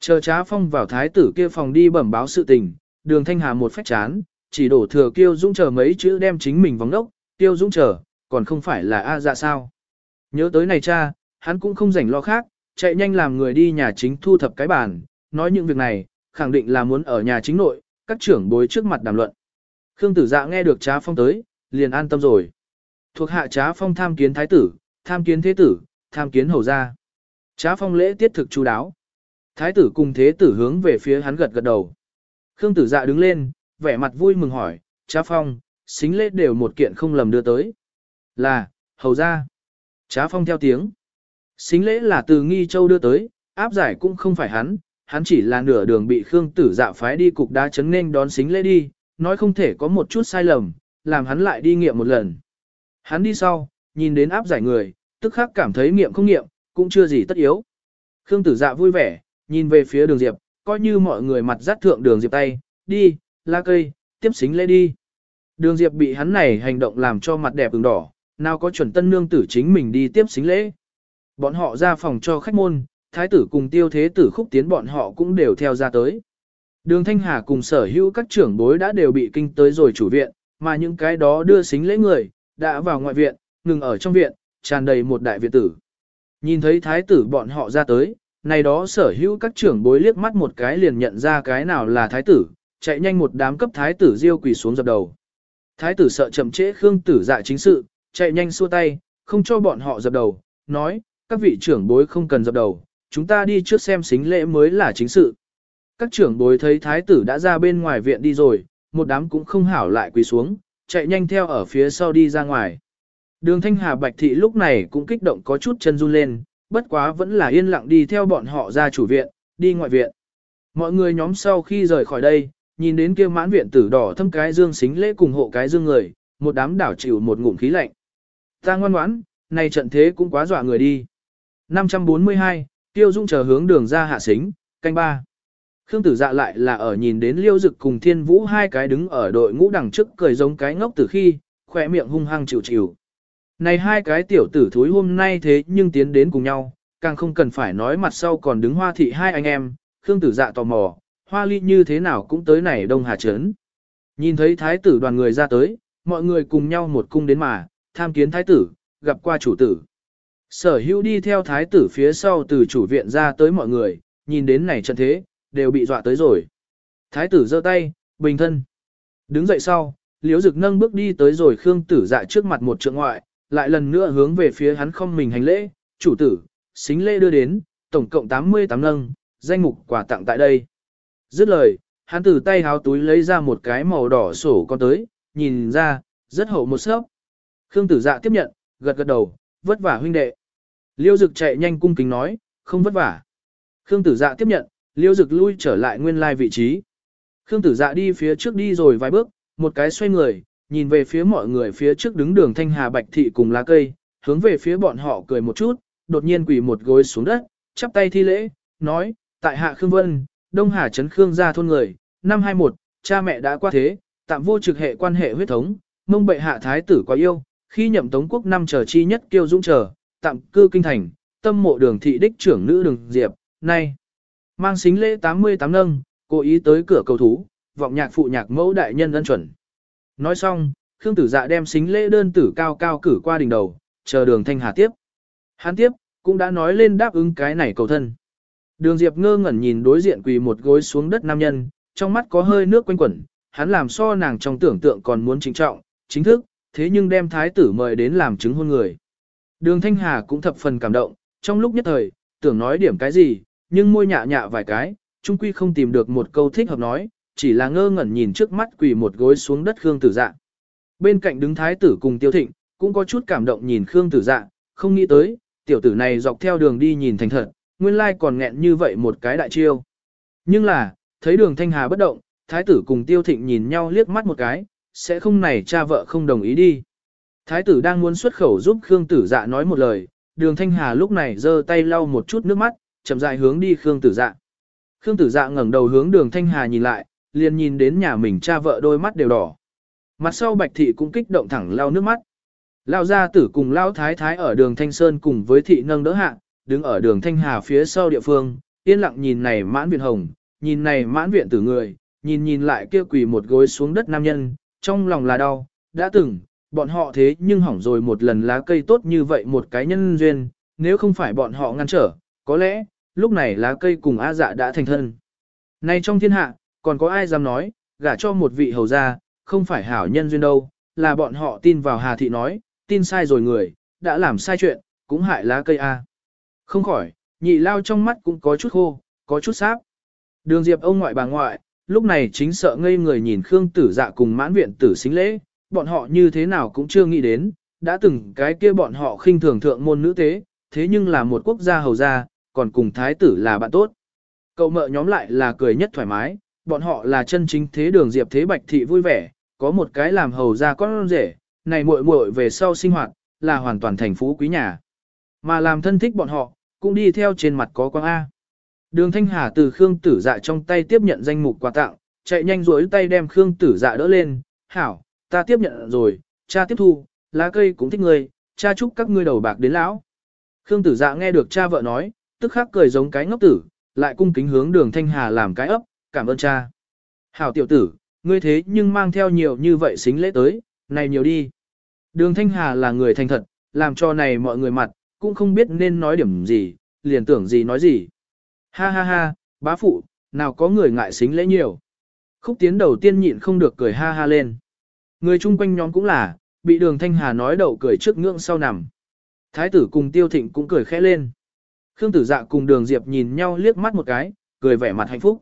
S1: Chờ trá phong vào thái tử kia phòng đi bẩm báo sự tình, đường thanh hà một phách chán, chỉ đổ thừa kiêu dũng chờ mấy chữ đem chính mình vòng đốc, kiêu dũng chờ, còn không phải là a dạ sao. Nhớ tới này cha, hắn cũng không rảnh lo khác, chạy nhanh làm người đi nhà chính thu thập cái bàn, nói những việc này, khẳng định là muốn ở nhà chính nội, các trưởng bối trước mặt đàm luận. Khương tử dạ nghe được trá phong tới, liền an tâm rồi. Thuộc hạ trá phong tham kiến thái tử, tham kiến thế tử, tham kiến hầu gia. Trá phong lễ tiết thực chú đáo. Thái tử cùng thế tử hướng về phía hắn gật gật đầu. Khương tử dạ đứng lên, vẻ mặt vui mừng hỏi, trá phong, xính lễ đều một kiện không lầm đưa tới. Là, hầu gia. Trá phong theo tiếng. Xính lễ là từ nghi châu đưa tới, áp giải cũng không phải hắn, hắn chỉ là nửa đường bị Khương tử dạ phái đi cục đá chấn nên đón xính lễ đi, nói không thể có một chút sai lầm, làm hắn lại đi nghiệm một lần. Hắn đi sau, nhìn đến áp giải người, tức khắc cảm thấy nghiệm không nghiệm, cũng chưa gì tất yếu. Khương tử dạ vui vẻ, nhìn về phía đường Diệp, coi như mọi người mặt dắt thượng đường Diệp tay, đi, la cây, tiếp xính lễ đi. Đường Diệp bị hắn này hành động làm cho mặt đẹp ửng đỏ, nào có chuẩn tân nương tử chính mình đi tiếp xính lễ. Bọn họ ra phòng cho khách môn, thái tử cùng tiêu thế tử khúc tiến bọn họ cũng đều theo ra tới. Đường Thanh Hà cùng sở hữu các trưởng bối đã đều bị kinh tới rồi chủ viện, mà những cái đó đưa xính lễ người, đã vào ngoại viện, ngừng ở trong viện, tràn đầy một đại viện tử. Nhìn thấy thái tử bọn họ ra tới, này đó sở hữu các trưởng bối liếc mắt một cái liền nhận ra cái nào là thái tử, chạy nhanh một đám cấp thái tử diêu quỳ xuống dập đầu. Thái tử sợ chậm trễ Khương tử dạ chính sự, chạy nhanh xua tay, không cho bọn họ dập đầu, nói, các vị trưởng bối không cần dập đầu, chúng ta đi trước xem xính lễ mới là chính sự. Các trưởng bối thấy thái tử đã ra bên ngoài viện đi rồi, một đám cũng không hảo lại quỳ xuống, chạy nhanh theo ở phía sau đi ra ngoài. Đường Thanh Hà Bạch Thị lúc này cũng kích động có chút chân run lên, bất quá vẫn là yên lặng đi theo bọn họ ra chủ viện, đi ngoại viện. Mọi người nhóm sau khi rời khỏi đây, nhìn đến kia mãn viện tử đỏ thâm cái dương xính lễ cùng hộ cái dương người, một đám đảo chịu một ngụm khí lạnh. Ta ngoan ngoãn, này trận thế cũng quá dọa người đi. 542, Tiêu Dung chờ hướng đường ra hạ xính, canh ba. Khương tử dạ lại là ở nhìn đến liêu dực cùng thiên vũ hai cái đứng ở đội ngũ đằng trước cười giống cái ngốc từ khi, khỏe miệng hung hăng chịu chịu. Này hai cái tiểu tử thúi hôm nay thế nhưng tiến đến cùng nhau, càng không cần phải nói mặt sau còn đứng hoa thị hai anh em, Khương tử dạ tò mò, hoa ly như thế nào cũng tới này đông hà trấn. Nhìn thấy thái tử đoàn người ra tới, mọi người cùng nhau một cung đến mà, tham kiến thái tử, gặp qua chủ tử. Sở hữu đi theo thái tử phía sau từ chủ viện ra tới mọi người, nhìn đến này trận thế, đều bị dọa tới rồi. Thái tử giơ tay, bình thân. Đứng dậy sau, liễu dực nâng bước đi tới rồi khương tử dạ trước mặt một trượng ngoại, lại lần nữa hướng về phía hắn không mình hành lễ, chủ tử, xính lễ đưa đến, tổng cộng 88 nâng, danh mục quà tặng tại đây. Dứt lời, hắn từ tay háo túi lấy ra một cái màu đỏ sổ con tới, nhìn ra, rất hậu một sớp. Khương tử dạ tiếp nhận, gật gật đầu, vất vả huynh đệ. Liêu dực chạy nhanh cung kính nói, không vất vả. Khương tử dạ tiếp nhận, liêu dực lui trở lại nguyên lai vị trí. Khương tử dạ đi phía trước đi rồi vài bước, một cái xoay người, nhìn về phía mọi người phía trước đứng đường thanh hà bạch thị cùng lá cây, hướng về phía bọn họ cười một chút, đột nhiên quỳ một gối xuống đất, chắp tay thi lễ, nói, tại hạ Khương Vân, Đông Hà Trấn Khương gia thôn người, năm 21, cha mẹ đã qua thế, tạm vô trực hệ quan hệ huyết thống, mông bệ hạ thái tử quá yêu, khi nhậm tống quốc năm trở chi nhất kiêu dũng trở, tạm cư kinh thành, tâm mộ đường thị đích trưởng nữ đường diệp, nay. Mang xính lễ 88 nâng, cố ý tới cửa cầu thú, vọng nhạc phụ nhạc mẫu đại nhân ân chuẩn. Nói xong, Khương tử dạ đem xính lễ đơn tử cao cao cử qua đỉnh đầu, chờ đường thanh hà tiếp. Hán tiếp, cũng đã nói lên đáp ứng cái này cầu thân. Đường Diệp ngơ ngẩn nhìn đối diện quỳ một gối xuống đất nam nhân, trong mắt có hơi nước quanh quẩn, hắn làm so nàng trong tưởng tượng còn muốn chính trọng, chính thức, thế nhưng đem thái tử mời đến làm chứng hôn người. Đường Thanh Hà cũng thập phần cảm động, trong lúc nhất thời, tưởng nói điểm cái gì, nhưng môi nhạ nhạ vài cái, trung quy không tìm được một câu thích hợp nói, chỉ là ngơ ngẩn nhìn trước mắt quỳ một gối xuống đất Khương Tử Dạ. Bên cạnh đứng thái tử cùng Tiêu Thịnh, cũng có chút cảm động nhìn Khương Tử Dạ, không nghĩ tới, tiểu tử này dọc theo đường đi nhìn thành thật, nguyên lai còn nghẹn như vậy một cái đại chiêu. Nhưng là, thấy đường Thanh Hà bất động, thái tử cùng Tiêu Thịnh nhìn nhau liếc mắt một cái, sẽ không này cha vợ không đồng ý đi. Thái tử đang muốn xuất khẩu giúp Khương Tử Dạ nói một lời, đường Thanh Hà lúc này giơ tay lau một chút nước mắt, chậm rãi hướng đi Khương Tử Dạ. Khương Tử Dạ ngẩng đầu hướng đường Thanh Hà nhìn lại, liền nhìn đến nhà mình cha vợ đôi mắt đều đỏ. Mặt sau Bạch Thị cũng kích động thẳng lau nước mắt. Lao gia tử cùng Lao Thái Thái ở đường Thanh Sơn cùng với Thị nâng đỡ hạ, đứng ở đường Thanh Hà phía sau địa phương, yên lặng nhìn này mãn viện hồng, nhìn này mãn viện tử người, nhìn nhìn lại kia quỳ một gối xuống đất nam nhân, trong lòng là đau, đã từng, bọn họ thế nhưng hỏng rồi một lần lá cây tốt như vậy một cái nhân duyên, nếu không phải bọn họ ngăn trở, có lẽ, lúc này lá cây cùng A dạ đã thành thân. Nay trong thiên hạ, còn có ai dám nói, gả cho một vị hầu gia, không phải hảo nhân duyên đâu, là bọn họ tin vào Hà Thị nói, tin sai rồi người, đã làm sai chuyện, cũng hại lá cây A. Không khỏi, nhị lao trong mắt cũng có chút khô, có chút sáp. Đường Diệp ông ngoại bà ngoại, lúc này chính sợ ngây người nhìn Khương tử dạ cùng mãn viện tử xính lễ, bọn họ như thế nào cũng chưa nghĩ đến, đã từng cái kia bọn họ khinh thường thượng môn nữ tế, thế nhưng là một quốc gia hầu gia, còn cùng thái tử là bạn tốt. Cậu mợ nhóm lại là cười nhất thoải mái, bọn họ là chân chính thế đường diệp thế bạch thị vui vẻ, có một cái làm hầu gia con rể, này muội muội về sau sinh hoạt, là hoàn toàn thành phú quý nhà. Mà làm thân thích bọn họ, cũng đi theo trên mặt có quang A. Đường Thanh Hà từ Khương Tử Dạ trong tay tiếp nhận danh mục quà tặng, chạy nhanh rối tay đem Khương Tử Dạ đỡ lên, hảo, ta tiếp nhận rồi, cha tiếp thu, lá cây cũng thích người cha chúc các ngươi đầu bạc đến lão. Khương Tử Dạ nghe được cha vợ nói, tức khắc cười giống cái ngốc tử, lại cung kính hướng đường Thanh Hà làm cái ấp, cảm ơn cha. Hảo tiểu tử, ngươi thế nhưng mang theo nhiều như vậy xính lễ tới, này nhiều đi. Đường Thanh Hà là người thành thật, làm cho này mọi người mặt, cũng không biết nên nói điểm gì, liền tưởng gì nói gì. Ha ha ha, bá phụ, nào có người ngại xính lễ nhiều. Khúc tiến đầu tiên nhịn không được cười ha ha lên. Người chung quanh nhóm cũng là, bị đường Thanh Hà nói đậu cười trước ngưỡng sau nằm. Thái tử cùng tiêu thịnh cũng cười khẽ lên. Khương tử dạ cùng đường Diệp nhìn nhau liếc mắt một cái, cười vẻ mặt hạnh phúc.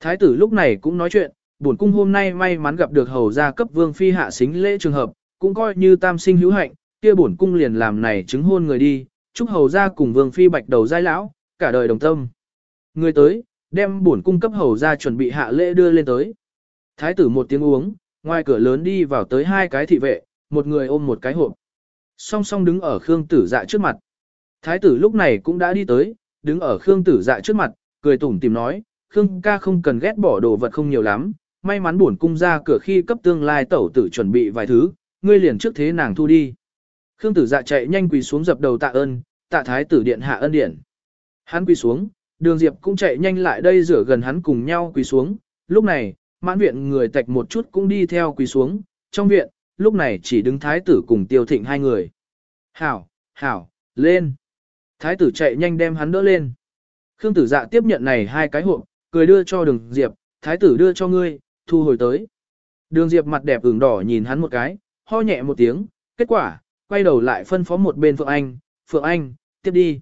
S1: Thái tử lúc này cũng nói chuyện, bổn cung hôm nay may mắn gặp được hầu gia cấp vương phi hạ xính lễ trường hợp, cũng coi như tam sinh hữu hạnh, kia bổn cung liền làm này chứng hôn người đi, chúc hầu gia cùng vương phi bạch đầu giai lão, cả đời đồng tâm. Người tới, đem bổn cung cấp hầu gia chuẩn bị hạ lễ đưa lên tới. Thái tử một tiếng uống, ngoài cửa lớn đi vào tới hai cái thị vệ, một người ôm một cái hộp. Song song đứng ở Khương tử dạ trước mặt. Thái tử lúc này cũng đã đi tới, đứng ở Khương tử dạ trước mặt, cười tủm tìm nói, Khương ca không cần ghét bỏ đồ vật không nhiều lắm, may mắn bổn cung ra cửa khi cấp tương lai tẩu tử chuẩn bị vài thứ, ngươi liền trước thế nàng thu đi. Khương tử dạ chạy nhanh quỳ xuống dập đầu tạ ơn, tạ thái tử điện hạ ân điển. Hắn quỳ xuống, đường diệp cũng chạy nhanh lại đây rửa gần hắn cùng nhau quỳ xuống, lúc này, mãn viện người tạch một chút cũng đi theo quỳ xuống, trong viện, lúc này chỉ đứng thái tử cùng tiêu thịnh hai người. Hảo, hảo, lên. Thái tử chạy nhanh đem hắn đỡ lên. Khương tử dạ tiếp nhận này hai cái hộp, cười đưa cho đường diệp, thái tử đưa cho ngươi, thu hồi tới. Đường diệp mặt đẹp ửng đỏ nhìn hắn một cái, ho nhẹ một tiếng, kết quả, quay đầu lại phân phó một bên Phượng Anh, Phượng Anh, tiếp đi.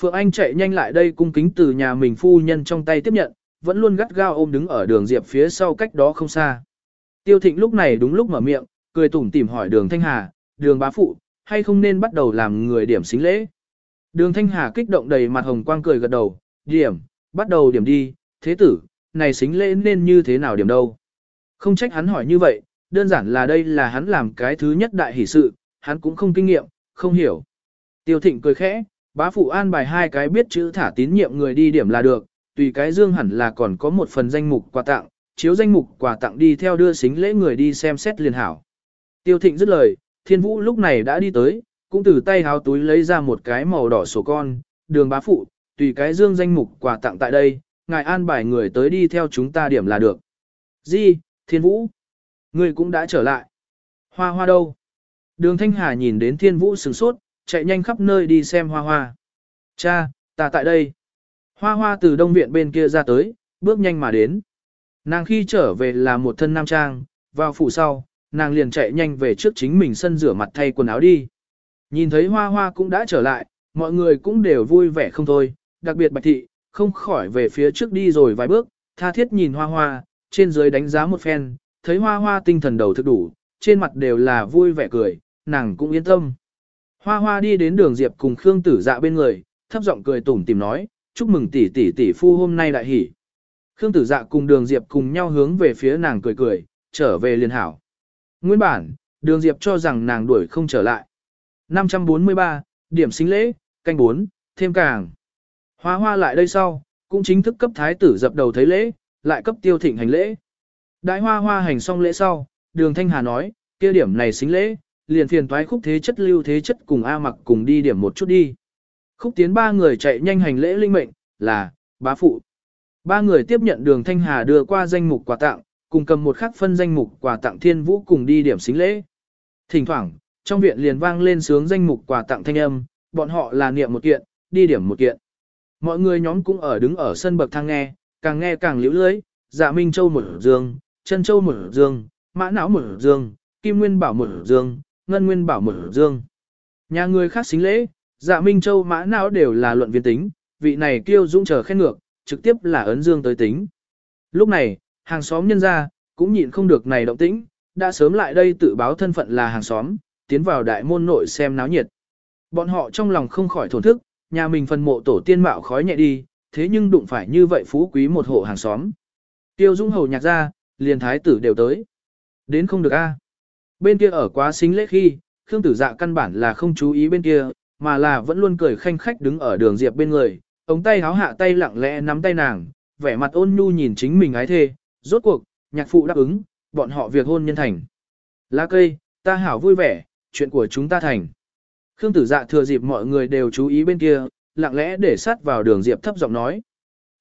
S1: Phượng Anh chạy nhanh lại đây cung kính từ nhà mình phu nhân trong tay tiếp nhận, vẫn luôn gắt gao ôm đứng ở đường Diệp phía sau cách đó không xa. Tiêu Thịnh lúc này đúng lúc mở miệng, cười tủm tỉm hỏi đường Thanh Hà, đường bá phụ, hay không nên bắt đầu làm người điểm xính lễ. Đường Thanh Hà kích động đầy mặt hồng quang cười gật đầu, điểm, bắt đầu điểm đi, thế tử, này xính lễ nên như thế nào điểm đâu. Không trách hắn hỏi như vậy, đơn giản là đây là hắn làm cái thứ nhất đại hỷ sự, hắn cũng không kinh nghiệm, không hiểu. Tiêu thịnh cười khẽ, bá phụ an bài hai cái biết chữ thả tín nhiệm người đi điểm là được, tùy cái dương hẳn là còn có một phần danh mục quà tặng, chiếu danh mục quà tặng đi theo đưa xính lễ người đi xem xét liền hảo. Tiêu thịnh dứt lời, thiên vũ lúc này đã đi tới, cũng từ tay háo túi lấy ra một cái màu đỏ sổ con, đường bá phụ, tùy cái dương danh mục quà tặng tại đây, ngài an bài người tới đi theo chúng ta điểm là được. Di, thiên vũ, người cũng đã trở lại. Hoa hoa đâu? Đường Thanh Hà nhìn đến thiên vũ sửng sốt, chạy nhanh khắp nơi đi xem hoa hoa. Cha, ta tại đây. Hoa hoa từ đông viện bên kia ra tới, bước nhanh mà đến. Nàng khi trở về là một thân nam trang, vào phủ sau, nàng liền chạy nhanh về trước chính mình sân rửa mặt thay quần áo đi. Nhìn thấy hoa hoa cũng đã trở lại, mọi người cũng đều vui vẻ không thôi, đặc biệt bạch thị, không khỏi về phía trước đi rồi vài bước, tha thiết nhìn hoa hoa, trên dưới đánh giá một phen, thấy hoa hoa tinh thần đầu thực đủ, trên mặt đều là vui vẻ cười, nàng cũng yên tâm. Hoa hoa đi đến đường Diệp cùng Khương tử dạ bên người, thấp giọng cười tủm tìm nói, chúc mừng tỷ tỷ tỷ phu hôm nay đại hỉ. Khương tử dạ cùng đường Diệp cùng nhau hướng về phía nàng cười cười, trở về liền hảo. Nguyên bản, đường Diệp cho rằng nàng đuổi không trở lại. 543, điểm xính lễ, canh 4, thêm càng. Hoa hoa lại đây sau, cũng chính thức cấp thái tử dập đầu thấy lễ, lại cấp tiêu thịnh hành lễ. Đại hoa hoa hành xong lễ sau, đường thanh hà nói, kia điểm này xính lễ, liền phiền toái khúc thế chất lưu thế chất cùng A mặc cùng đi điểm một chút đi. Khúc tiến ba người chạy nhanh hành lễ linh mệnh, là, bá phụ. Ba người tiếp nhận đường thanh hà đưa qua danh mục quà tặng, cùng cầm một khắc phân danh mục quà tặng thiên vũ cùng đi điểm xính lễ. Thỉnh thoảng, trong viện liền vang lên sướng danh mục quà tặng thanh âm, bọn họ là niệm một kiện, đi điểm một kiện. Mọi người nhóm cũng ở đứng ở sân bậc thang nghe, càng nghe càng liễu lưới, dạ minh châu một dương, chân châu một dương, mã não một dương, kim nguyên bảo một dương, ngân nguyên bảo một dương. Nhà người khác xính lễ, dạ minh châu mã não đều là luận viên tính, vị này kêu dũng chờ khen ngược, trực tiếp là ấn dương tới tính. Lúc này, hàng xóm nhân ra, cũng nhịn không được này động tĩnh, đã sớm lại đây tự báo thân phận là hàng xóm, tiến vào đại môn nội xem náo nhiệt. Bọn họ trong lòng không khỏi thổn thức, nhà mình phần mộ tổ tiên mạo khói nhẹ đi, thế nhưng đụng phải như vậy phú quý một hộ hàng xóm. Tiêu Dung hầu nhạc ra, liền thái tử đều tới. Đến không được a. Bên kia ở quá xính lễ khi, Khương Tử Dạ căn bản là không chú ý bên kia, mà là vẫn luôn cười khanh khách đứng ở đường diệp bên người, ống tay háo hạ tay lặng lẽ nắm tay nàng, vẻ mặt ôn nhu nhìn chính mình ái thê, rốt cuộc, nhạc phụ đáp ứng, bọn họ việc hôn nhân thành. Lá cây, ta hảo vui vẻ, chuyện của chúng ta thành. Khương tử dạ thừa dịp mọi người đều chú ý bên kia, lặng lẽ để sát vào đường Diệp thấp giọng nói.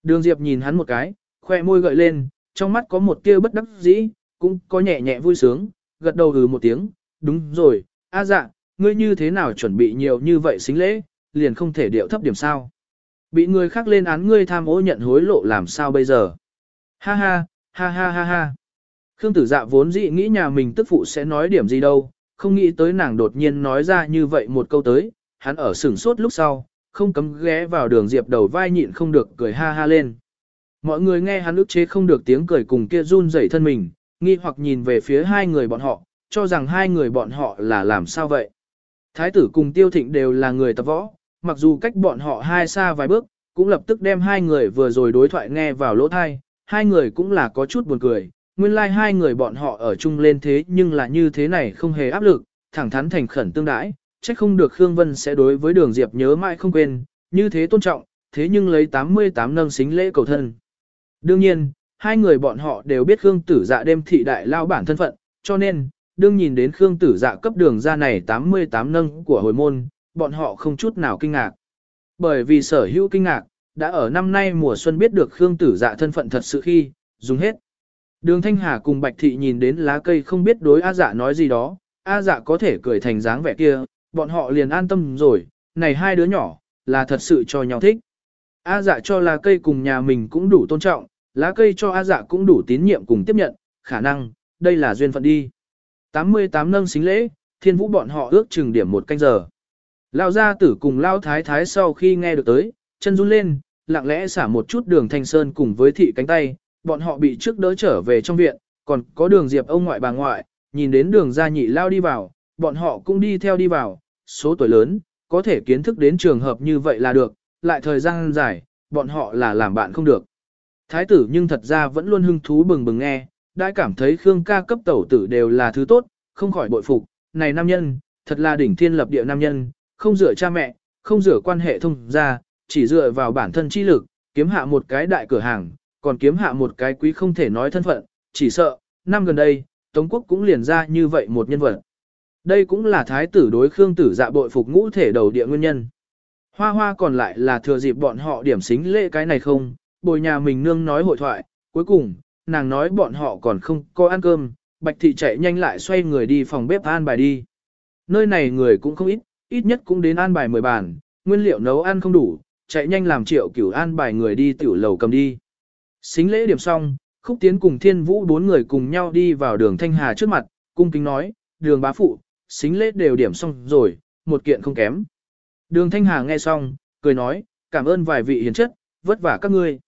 S1: Đường Diệp nhìn hắn một cái, khoe môi gợi lên, trong mắt có một tia bất đắc dĩ, cũng có nhẹ nhẹ vui sướng, gật đầu ừ một tiếng, đúng rồi, a dạ, ngươi như thế nào chuẩn bị nhiều như vậy xính lễ, liền không thể điệu thấp điểm sao. Bị người khác lên án ngươi tham ô nhận hối lộ làm sao bây giờ. Ha ha, ha ha ha ha. Khương tử dạ vốn dị nghĩ nhà mình tức phụ sẽ nói điểm gì đâu, không nghĩ tới nàng đột nhiên nói ra như vậy một câu tới, hắn ở sửng sốt lúc sau, không cấm ghé vào đường diệp đầu vai nhịn không được cười ha ha lên. Mọi người nghe hắn ức chế không được tiếng cười cùng kia run rẩy thân mình, nghi hoặc nhìn về phía hai người bọn họ, cho rằng hai người bọn họ là làm sao vậy. Thái tử cùng tiêu thịnh đều là người tập võ, mặc dù cách bọn họ hai xa vài bước, cũng lập tức đem hai người vừa rồi đối thoại nghe vào lỗ thai, hai người cũng là có chút buồn cười, nguyên lai like hai người bọn họ ở chung lên thế nhưng là như thế này không hề áp lực, thẳng thắn thành khẩn tương đãi, chắc không được Khương Vân sẽ đối với đường Diệp nhớ mãi không quên, như thế tôn trọng, thế nhưng lấy 88 nâng xính lễ cầu thân. Đương nhiên, hai người bọn họ đều biết Khương Tử Dạ đêm thị đại lao bản thân phận, cho nên, đương nhìn đến Khương Tử Dạ cấp đường ra này 88 nâng của hồi môn, bọn họ không chút nào kinh ngạc. Bởi vì sở hữu kinh ngạc, đã ở năm nay mùa xuân biết được Khương Tử Dạ thân phận thật sự khi, dùng hết. Đường Thanh Hà cùng Bạch Thị nhìn đến lá cây không biết đối A dạ nói gì đó, A dạ có thể cười thành dáng vẻ kia, bọn họ liền an tâm rồi, này hai đứa nhỏ, là thật sự cho nhau thích. A dạ cho lá cây cùng nhà mình cũng đủ tôn trọng, lá cây cho A dạ cũng đủ tín nhiệm cùng tiếp nhận, khả năng, đây là duyên phận đi. 88 nâng xính lễ, thiên vũ bọn họ ước chừng điểm một canh giờ. Lao gia tử cùng Lao thái thái sau khi nghe được tới, chân run lên, lặng lẽ xả một chút đường thanh sơn cùng với thị cánh tay, bọn họ bị trước đỡ trở về trong viện, còn có đường diệp ông ngoại bà ngoại, nhìn đến đường gia nhị lao đi vào, bọn họ cũng đi theo đi vào, số tuổi lớn, có thể kiến thức đến trường hợp như vậy là được, lại thời gian dài, bọn họ là làm bạn không được. Thái tử nhưng thật ra vẫn luôn hưng thú bừng bừng nghe, đã cảm thấy Khương ca cấp tẩu tử đều là thứ tốt, không khỏi bội phục, này nam nhân, thật là đỉnh thiên lập địa nam nhân, không dựa cha mẹ, không dựa quan hệ thông gia, chỉ dựa vào bản thân chi lực, kiếm hạ một cái đại cửa hàng, còn kiếm hạ một cái quý không thể nói thân phận, chỉ sợ, năm gần đây, Tống quốc cũng liền ra như vậy một nhân vật. Đây cũng là thái tử đối Khương tử dạ bội phục ngũ thể đầu địa nguyên nhân. Hoa hoa còn lại là thừa dịp bọn họ điểm xính lễ cái này không, bồi nhà mình nương nói hội thoại, cuối cùng, nàng nói bọn họ còn không có ăn cơm, bạch thị chạy nhanh lại xoay người đi phòng bếp an bài đi. Nơi này người cũng không ít, ít nhất cũng đến an bài 10 bàn, nguyên liệu nấu ăn không đủ, chạy nhanh làm triệu cửu an bài người đi tiểu lầu cầm đi. Xính lễ điểm xong, khúc tiến cùng thiên vũ bốn người cùng nhau đi vào đường Thanh Hà trước mặt, cung kính nói, đường bá phụ, xính lễ đều điểm xong rồi, một kiện không kém. Đường Thanh Hà nghe xong, cười nói, cảm ơn vài vị hiền chất, vất vả các ngươi.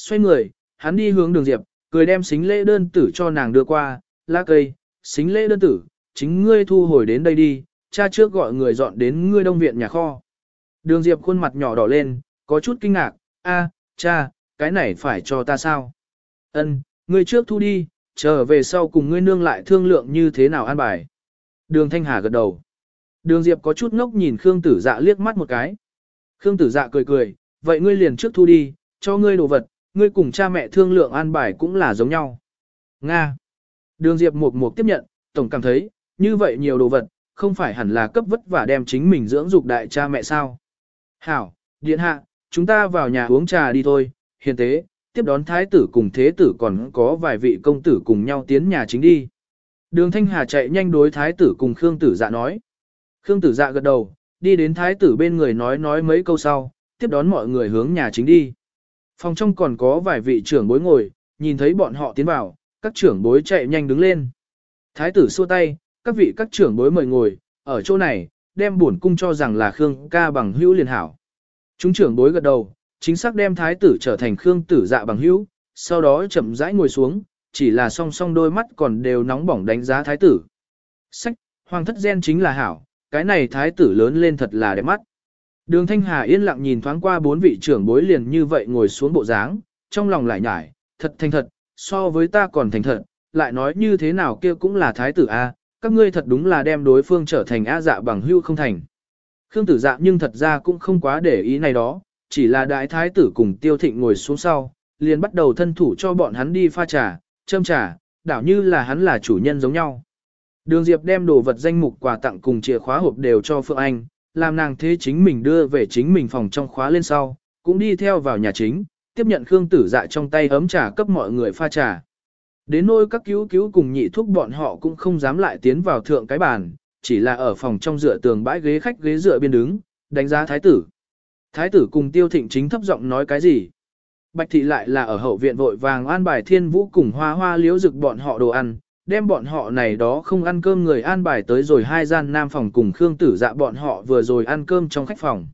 S1: Xoay người, hắn đi hướng đường Diệp, cười đem xính lễ đơn tử cho nàng đưa qua, lá cây, xính lễ đơn tử, chính ngươi thu hồi đến đây đi, cha trước gọi người dọn đến ngươi đông viện nhà kho. Đường Diệp khuôn mặt nhỏ đỏ lên, có chút kinh ngạc, a, cha, cái này phải cho ta sao? Ân, ngươi trước thu đi, trở về sau cùng ngươi nương lại thương lượng như thế nào an bài. Đường Thanh Hà gật đầu. Đường Diệp có chút ngốc nhìn Khương Tử Dạ liếc mắt một cái. Khương Tử Dạ cười cười, vậy ngươi liền trước thu đi, cho ngươi đồ vật, ngươi cùng cha mẹ thương lượng an bài cũng là giống nhau. Nga. Đường Diệp mục mục tiếp nhận, tổng cảm thấy, như vậy nhiều đồ vật, không phải hẳn là cấp vất vả đem chính mình dưỡng dục đại cha mẹ sao. Hảo, điện hạ, chúng ta vào nhà uống trà đi thôi, hiền tế, tiếp đón thái tử cùng thế tử còn có vài vị công tử cùng nhau tiến nhà chính đi. Đường Thanh Hà chạy nhanh đối thái tử cùng Khương tử dạ nói. Khương tử dạ gật đầu, đi đến thái tử bên người nói nói mấy câu sau, tiếp đón mọi người hướng nhà chính đi. Phòng trong còn có vài vị trưởng bối ngồi, nhìn thấy bọn họ tiến vào, các trưởng bối chạy nhanh đứng lên. Thái tử xua tay, các vị các trưởng bối mời ngồi, ở chỗ này, đem buồn cung cho rằng là Khương ca bằng hữu liền hảo. Chúng trưởng bối gật đầu, chính xác đem thái tử trở thành Khương tử dạ bằng hữu, sau đó chậm rãi ngồi xuống, chỉ là song song đôi mắt còn đều nóng bỏng đánh giá thái tử. Sách, hoàng thất gen chính là hảo, cái này thái tử lớn lên thật là đẹp mắt. Đường Thanh Hà yên lặng nhìn thoáng qua bốn vị trưởng bối liền như vậy ngồi xuống bộ dáng, trong lòng lại nhải, thật thành thật, so với ta còn thành thật, lại nói như thế nào kia cũng là thái tử A, các ngươi thật đúng là đem đối phương trở thành A dạ bằng hưu không thành. Khương tử dạ nhưng thật ra cũng không quá để ý này đó, chỉ là đại thái tử cùng tiêu thịnh ngồi xuống sau, liền bắt đầu thân thủ cho bọn hắn đi pha trà, châm trà, đảo như là hắn là chủ nhân giống nhau. Đường Diệp đem đồ vật danh mục quà tặng cùng chìa khóa hộp đều cho Phượng Anh, làm nàng thế chính mình đưa về chính mình phòng trong khóa lên sau, cũng đi theo vào nhà chính, tiếp nhận Khương Tử Dạ trong tay ấm trà cấp mọi người pha trà. Đến nôi các cứu cứu cùng nhị thúc bọn họ cũng không dám lại tiến vào thượng cái bàn, chỉ là ở phòng trong dựa tường bãi ghế khách ghế dựa biên đứng, đánh giá thái tử. Thái tử cùng tiêu thịnh chính thấp giọng nói cái gì? Bạch thị lại là ở hậu viện vội vàng an bài thiên vũ cùng hoa hoa liếu rực bọn họ đồ ăn, đem bọn họ này đó không ăn cơm người an bài tới rồi hai gian nam phòng cùng Khương tử dạ bọn họ vừa rồi ăn cơm trong khách phòng.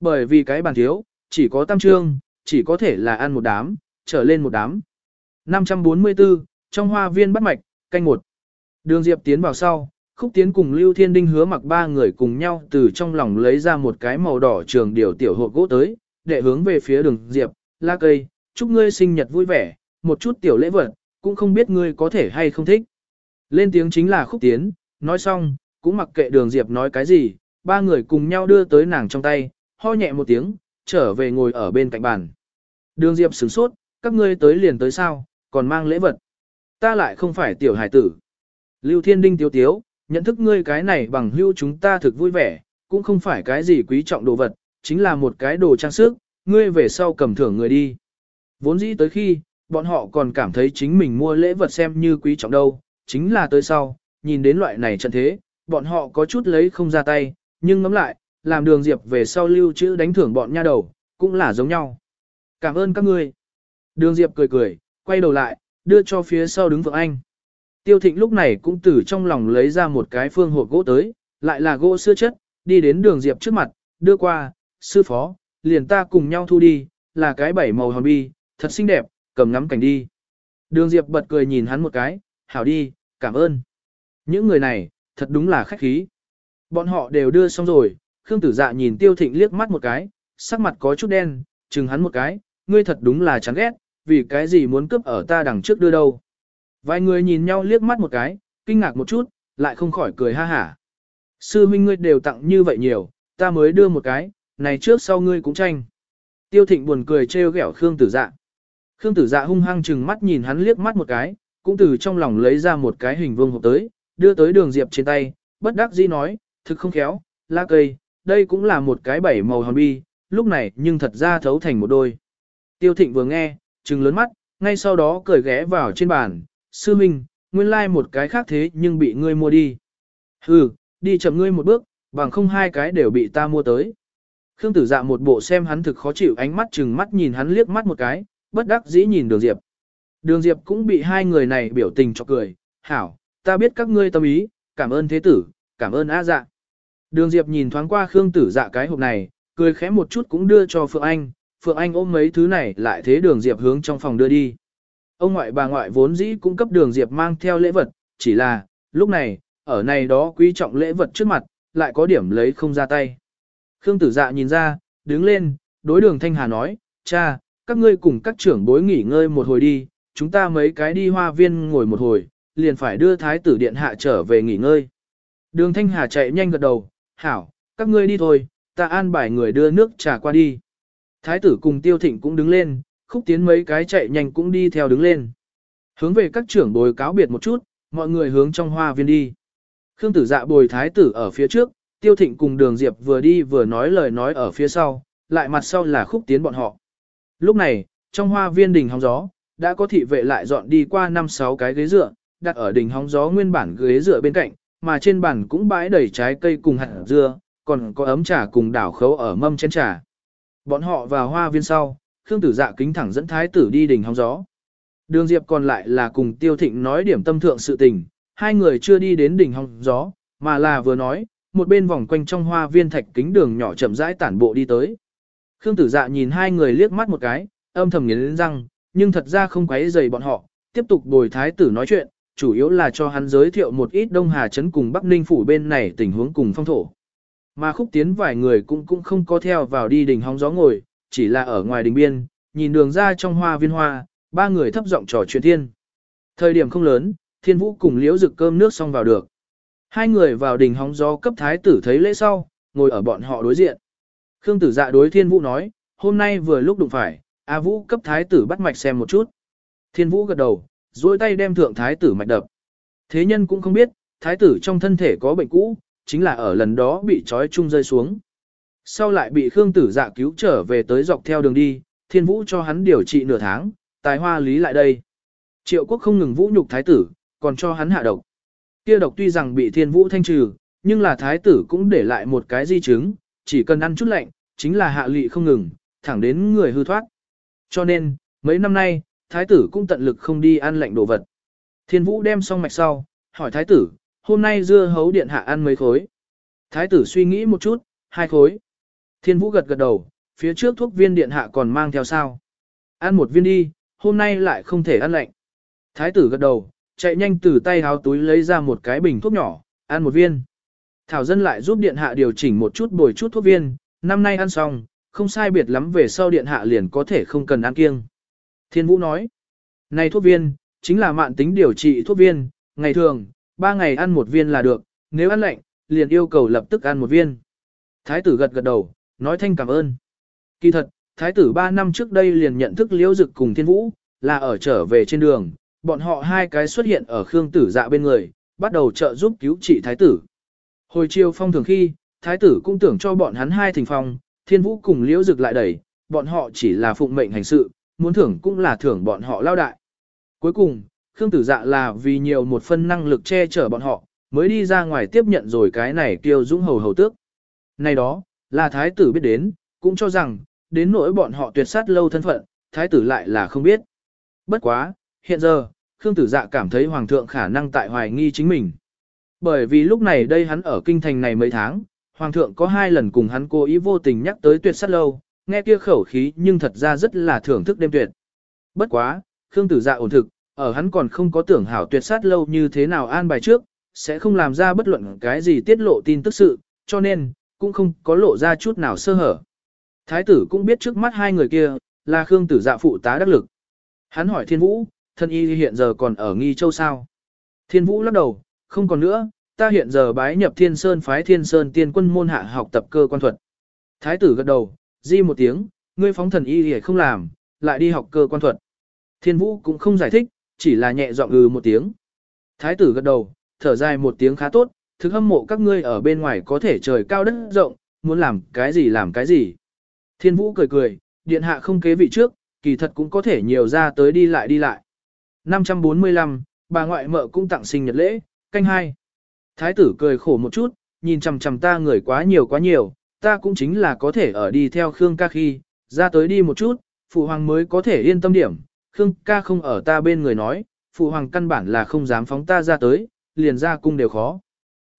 S1: Bởi vì cái bàn thiếu, chỉ có tam trương, chỉ có thể là ăn một đám, trở lên một đám. 544, trong hoa viên bắt mạch, canh một. Đường Diệp tiến vào sau, Khúc Tiến cùng Lưu Thiên Đinh hứa mặc ba người cùng nhau từ trong lòng lấy ra một cái màu đỏ trường điều tiểu hộp gỗ tới, để hướng về phía đường Diệp, la cây, chúc ngươi sinh nhật vui vẻ, một chút tiểu lễ vật, cũng không biết ngươi có thể hay không thích. Lên tiếng chính là Khúc Tiến, nói xong, cũng mặc kệ đường Diệp nói cái gì, ba người cùng nhau đưa tới nàng trong tay, ho nhẹ một tiếng, trở về ngồi ở bên cạnh bàn. Đường Diệp sửng sốt, các ngươi tới liền tới sao, còn mang lễ vật. Ta lại không phải tiểu hải tử. Lưu Thiên Đinh tiếu tiếu, nhận thức ngươi cái này bằng hưu chúng ta thực vui vẻ, cũng không phải cái gì quý trọng đồ vật, chính là một cái đồ trang sức, ngươi về sau cầm thưởng người đi. Vốn dĩ tới khi, bọn họ còn cảm thấy chính mình mua lễ vật xem như quý trọng đâu, chính là tới sau, nhìn đến loại này trận thế, bọn họ có chút lấy không ra tay, nhưng ngẫm lại, làm đường diệp về sau lưu trữ đánh thưởng bọn nha đầu, cũng là giống nhau. Cảm ơn các ngươi. Đường diệp cười cười, quay đầu lại, đưa cho phía sau đứng vượng anh. Tiêu thịnh lúc này cũng từ trong lòng lấy ra một cái phương hộp gỗ tới, lại là gỗ xưa chất, đi đến đường diệp trước mặt, đưa qua, sư phó, liền ta cùng nhau thu đi, là cái bảy màu hòn bi, thật xinh đẹp, cầm ngắm cảnh đi. Đường diệp bật cười nhìn hắn một cái, hảo đi, cảm ơn. Những người này, thật đúng là khách khí. Bọn họ đều đưa xong rồi, Khương tử dạ nhìn tiêu thịnh liếc mắt một cái, sắc mặt có chút đen, chừng hắn một cái, ngươi thật đúng là chán ghét, vì cái gì muốn cướp ở ta đằng trước đưa đâu. Vài người nhìn nhau liếc mắt một cái, kinh ngạc một chút, lại không khỏi cười ha hả. Sư huynh ngươi đều tặng như vậy nhiều, ta mới đưa một cái, này trước sau ngươi cũng tranh. Tiêu thịnh buồn cười trêu ghẹo Khương tử dạ. Khương tử dạ hung hăng chừng mắt nhìn hắn liếc mắt một cái, cũng từ trong lòng lấy ra một cái hình vuông hộp tới, đưa tới đường diệp trên tay, bất đắc dĩ nói, thực không khéo, lá cây, đây cũng là một cái bảy màu hòn bi, lúc này nhưng thật ra thấu thành một đôi. Tiêu thịnh vừa nghe, trừng lớn mắt, ngay sau đó cười ghé vào trên bàn, sư minh, nguyên lai like một cái khác thế nhưng bị ngươi mua đi. Hừ, đi chậm ngươi một bước, bằng không hai cái đều bị ta mua tới. Khương tử dạ một bộ xem hắn thực khó chịu ánh mắt chừng mắt nhìn hắn liếc mắt một cái, bất đắc dĩ nhìn đường diệp. Đường diệp cũng bị hai người này biểu tình cho cười, hảo, ta biết các ngươi tâm ý, cảm ơn thế tử, cảm ơn á dạ. Đường diệp nhìn thoáng qua Khương tử dạ cái hộp này, cười khẽ một chút cũng đưa cho Phượng Anh, Phượng Anh ôm mấy thứ này lại thế đường diệp hướng trong phòng đưa đi. Ông ngoại bà ngoại vốn dĩ cũng cấp đường diệp mang theo lễ vật, chỉ là, lúc này, ở này đó quý trọng lễ vật trước mặt, lại có điểm lấy không ra tay. Khương tử dạ nhìn ra, đứng lên, đối đường Thanh Hà nói, cha, các ngươi cùng các trưởng bối nghỉ ngơi một hồi đi, chúng ta mấy cái đi hoa viên ngồi một hồi, liền phải đưa thái tử điện hạ trở về nghỉ ngơi. Đường Thanh Hà chạy nhanh gật đầu, hảo, các ngươi đi thôi, ta an bài người đưa nước trà qua đi. Thái tử cùng tiêu thịnh cũng đứng lên, khúc tiến mấy cái chạy nhanh cũng đi theo đứng lên. Hướng về các trưởng bồi cáo biệt một chút, mọi người hướng trong hoa viên đi. Khương tử dạ bồi thái tử ở phía trước, tiêu thịnh cùng đường diệp vừa đi vừa nói lời nói ở phía sau, lại mặt sau là khúc tiến bọn họ. Lúc này, trong hoa viên đỉnh hóng gió, đã có thị vệ lại dọn đi qua 5-6 cái ghế dựa, đặt ở đỉnh hóng gió nguyên bản ghế dựa bên cạnh, mà trên bàn cũng bãi đầy trái cây cùng hạt dưa, còn có ấm trà cùng đảo khấu ở mâm chén trà. Bọn họ vào hoa viên sau, Khương Tử Dạ kính thẳng dẫn thái tử đi đỉnh hóng gió. Đường Diệp còn lại là cùng Tiêu Thịnh nói điểm tâm thượng sự tình, hai người chưa đi đến đỉnh hóng gió, mà là vừa nói, một bên vòng quanh trong hoa viên thạch kính đường nhỏ chậm rãi tản bộ đi tới. Khương Tử Dạ nhìn hai người liếc mắt một cái, âm thầm nghiến răng, nhưng thật ra không quấy rầy bọn họ, tiếp tục bồi thái tử nói chuyện, chủ yếu là cho hắn giới thiệu một ít Đông Hà Trấn cùng Bắc Ninh Phủ bên này tình huống cùng phong thổ. Mà khúc tiến vài người cũng cũng không có theo vào đi đỉnh hóng gió ngồi, chỉ là ở ngoài đình biên, nhìn đường ra trong hoa viên hoa, ba người thấp giọng trò chuyện thiên. Thời điểm không lớn, thiên vũ cùng liễu rực cơm nước xong vào được. Hai người vào đình hóng gió cấp thái tử thấy lễ sau, ngồi ở bọn họ đối diện. Khương tử dạ đối thiên vũ nói, hôm nay vừa lúc đụng phải, A vũ cấp thái tử bắt mạch xem một chút. Thiên vũ gật đầu, duỗi tay đem thượng thái tử mạch đập. Thế nhân cũng không biết, thái tử trong thân thể có bệnh cũ, chính là ở lần đó bị trói chung rơi xuống. Sau lại bị Khương tử dạ cứu trở về tới dọc theo đường đi, thiên vũ cho hắn điều trị nửa tháng, tài hoa lý lại đây. Triệu quốc không ngừng vũ nhục thái tử, còn cho hắn hạ độc. Kia độc tuy rằng bị thiên vũ thanh trừ, nhưng là thái tử cũng để lại một cái di chứng, chỉ cần ăn chút lạnh, chính là hạ lị không ngừng, thẳng đến người hư thoát. Cho nên, mấy năm nay, thái tử cũng tận lực không đi ăn lạnh đồ vật. Thiên vũ đem xong mạch sau, hỏi thái tử, hôm nay dưa hấu điện hạ ăn mấy khối. Thái tử suy nghĩ một chút, hai khối. Thiên vũ gật gật đầu, phía trước thuốc viên điện hạ còn mang theo sao. Ăn một viên đi, hôm nay lại không thể ăn lạnh. Thái tử gật đầu, chạy nhanh từ tay háo túi lấy ra một cái bình thuốc nhỏ, ăn một viên. Thảo dân lại giúp điện hạ điều chỉnh một chút bồi chút thuốc viên, năm nay ăn xong, không sai biệt lắm về sau điện hạ liền có thể không cần ăn kiêng. Thiên Vũ nói, này thuốc viên, chính là mạng tính điều trị thuốc viên, ngày thường, ba ngày ăn một viên là được, nếu ăn lạnh, liền yêu cầu lập tức ăn một viên. Thái tử gật gật đầu, nói thanh cảm ơn. Kỳ thật, thái tử ba năm trước đây liền nhận thức liễu dực cùng thiên vũ, là ở trở về trên đường, bọn họ hai cái xuất hiện ở khương tử dạ bên người, bắt đầu trợ giúp cứu trị thái tử. Hồi chiều phong thường khi, thái tử cũng tưởng cho bọn hắn hai thỉnh phong, thiên vũ cùng liễu dực lại đẩy, bọn họ chỉ là phụng mệnh hành sự, muốn thưởng cũng là thưởng bọn họ lao đại. Cuối cùng, Khương Tử Dạ là vì nhiều một phân năng lực che chở bọn họ, mới đi ra ngoài tiếp nhận rồi cái này tiêu dũng hầu hầu tước. Này đó, là thái tử biết đến, cũng cho rằng, đến nỗi bọn họ tuyệt sát lâu thân phận, thái tử lại là không biết. Bất quá, hiện giờ, Khương Tử Dạ cảm thấy Hoàng thượng khả năng tại hoài nghi chính mình. Bởi vì lúc này đây hắn ở kinh thành này mấy tháng, Hoàng thượng có hai lần cùng hắn cố ý vô tình nhắc tới tuyệt sát lâu, nghe kia khẩu khí nhưng thật ra rất là thưởng thức đêm tuyệt. Bất quá, Khương Tử Dạ ổn thực, ở hắn còn không có tưởng hảo tuyệt sát lâu như thế nào an bài trước, sẽ không làm ra bất luận cái gì tiết lộ tin tức sự, cho nên, cũng không có lộ ra chút nào sơ hở. Thái tử cũng biết trước mắt hai người kia, là Khương Tử Dạ phụ tá đắc lực. Hắn hỏi Thiên Vũ, thân y hiện giờ còn ở nghi châu sao. Thiên vũ lắc đầu, không còn nữa, ta hiện giờ bái nhập thiên sơn phái thiên sơn tiên quân môn hạ học tập cơ quan thuật. Thái tử gật đầu, di một tiếng, ngươi phóng thần y thì không làm, lại đi học cơ quan thuật. Thiên vũ cũng không giải thích, chỉ là nhẹ giọng ừ một tiếng. Thái tử gật đầu, thở dài một tiếng khá tốt, thực hâm mộ các ngươi ở bên ngoài có thể trời cao đất rộng, muốn làm cái gì làm cái gì. Thiên vũ cười cười, điện hạ không kế vị trước, kỳ thật cũng có thể nhiều ra tới đi lại đi lại. 545, bà ngoại mợ cũng tặng sinh nhật lễ, canh hai. Thái tử cười khổ một chút, nhìn chằm chằm ta người quá nhiều quá nhiều, ta cũng chính là có thể ở đi theo Khương ca khi, ra tới đi một chút, phụ hoàng mới có thể yên tâm điểm, Khương ca không ở ta bên người nói, phụ hoàng căn bản là không dám phóng ta ra tới, liền ra cung đều khó.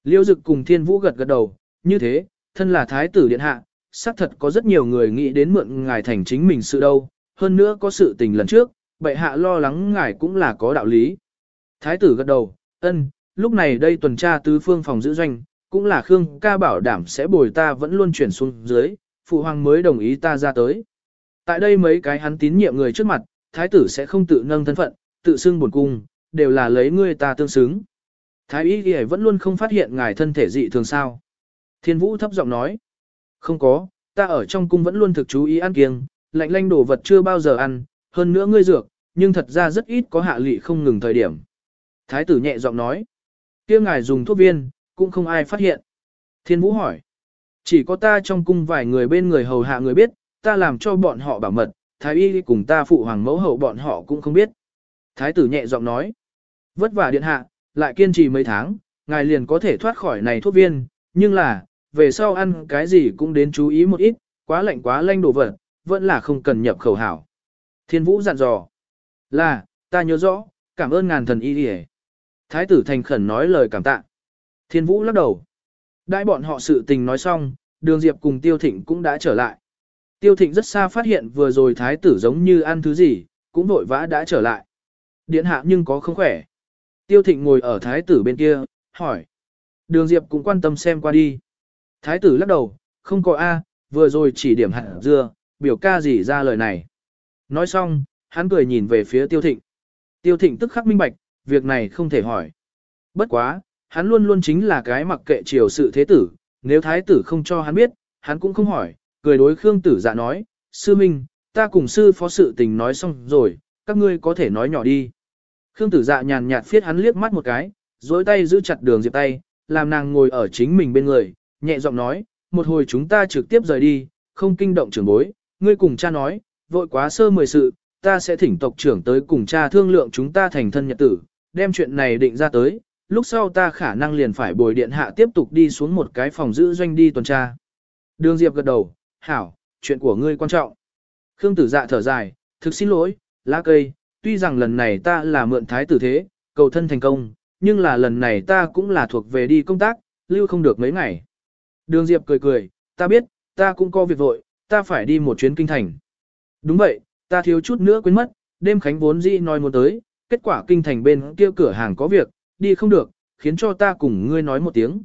S1: Liêu dực cùng thiên vũ gật gật đầu, như thế, thân là thái tử điện hạ, xác thật có rất nhiều người nghĩ đến mượn ngài thành chính mình sự đâu, hơn nữa có sự tình lần trước, bệ hạ lo lắng ngài cũng là có đạo lý. Thái tử gật đầu, ân, lúc này đây tuần tra tứ phương phòng giữ doanh, cũng là Khương ca bảo đảm sẽ bồi ta vẫn luôn chuyển xuống dưới, phụ hoàng mới đồng ý ta ra tới. Tại đây mấy cái hắn tín nhiệm người trước mặt, thái tử sẽ không tự nâng thân phận, tự xưng buồn cung, đều là lấy ngươi ta tương xứng. Thái y ghi vẫn luôn không phát hiện ngài thân thể dị thường sao. Thiên vũ thấp giọng nói. Không có, ta ở trong cung vẫn luôn thực chú ý ăn kiêng, lạnh lanh đồ vật chưa bao giờ ăn, hơn nữa ngươi dược, nhưng thật ra rất ít có hạ lị không ngừng thời điểm. Thái tử nhẹ giọng nói kia ngài dùng thuốc viên, cũng không ai phát hiện. Thiên vũ hỏi. Chỉ có ta trong cung vài người bên người hầu hạ người biết, ta làm cho bọn họ bảo mật, thái y cùng ta phụ hoàng mẫu hậu bọn họ cũng không biết. Thái tử nhẹ giọng nói. Vất vả điện hạ, lại kiên trì mấy tháng, ngài liền có thể thoát khỏi này thuốc viên, nhưng là, về sau ăn cái gì cũng đến chú ý một ít, quá lạnh quá lanh đồ vật, vẫn là không cần nhập khẩu hảo. Thiên vũ dặn dò. Là, ta nhớ rõ, cảm ơn ngàn thần y đi Thái tử thành khẩn nói lời cảm tạ. Thiên vũ lắc đầu. Đại bọn họ sự tình nói xong, đường diệp cùng tiêu thịnh cũng đã trở lại. Tiêu thịnh rất xa phát hiện vừa rồi thái tử giống như ăn thứ gì, cũng vội vã đã trở lại. Điện hạ nhưng có không khỏe. Tiêu thịnh ngồi ở thái tử bên kia, hỏi. Đường diệp cũng quan tâm xem qua đi. Thái tử lắc đầu, không có A, vừa rồi chỉ điểm hạt dưa, biểu ca gì ra lời này. Nói xong, hắn cười nhìn về phía tiêu thịnh. Tiêu thịnh tức khắc minh bạch, việc này không thể hỏi. Bất quá, hắn luôn luôn chính là cái mặc kệ triều sự thế tử, nếu thái tử không cho hắn biết, hắn cũng không hỏi, cười đối Khương tử dạ nói, sư minh, ta cùng sư phó sự tình nói xong rồi, các ngươi có thể nói nhỏ đi. Khương tử dạ nhàn nhạt phiết hắn liếc mắt một cái, dối tay giữ chặt đường diệp tay, làm nàng ngồi ở chính mình bên người, nhẹ giọng nói, một hồi chúng ta trực tiếp rời đi, không kinh động trưởng bối, ngươi cùng cha nói, vội quá sơ mười sự, ta sẽ thỉnh tộc trưởng tới cùng cha thương lượng chúng ta thành thân nhật tử, đem chuyện này định ra tới, lúc sau ta khả năng liền phải bồi điện hạ tiếp tục đi xuống một cái phòng giữ doanh đi tuần tra. Đường Diệp gật đầu, hảo, chuyện của ngươi quan trọng. Khương tử dạ thở dài, thực xin lỗi, lá cây, tuy rằng lần này ta là mượn thái tử thế, cầu thân thành công, nhưng là lần này ta cũng là thuộc về đi công tác, lưu không được mấy ngày. Đường Diệp cười cười, ta biết, ta cũng có việc vội, ta phải đi một chuyến kinh thành. Đúng vậy, ta thiếu chút nữa quên mất, đêm khánh vốn dĩ nói muốn tới, kết quả kinh thành bên kia cửa hàng có việc, đi không được, khiến cho ta cùng ngươi nói một tiếng.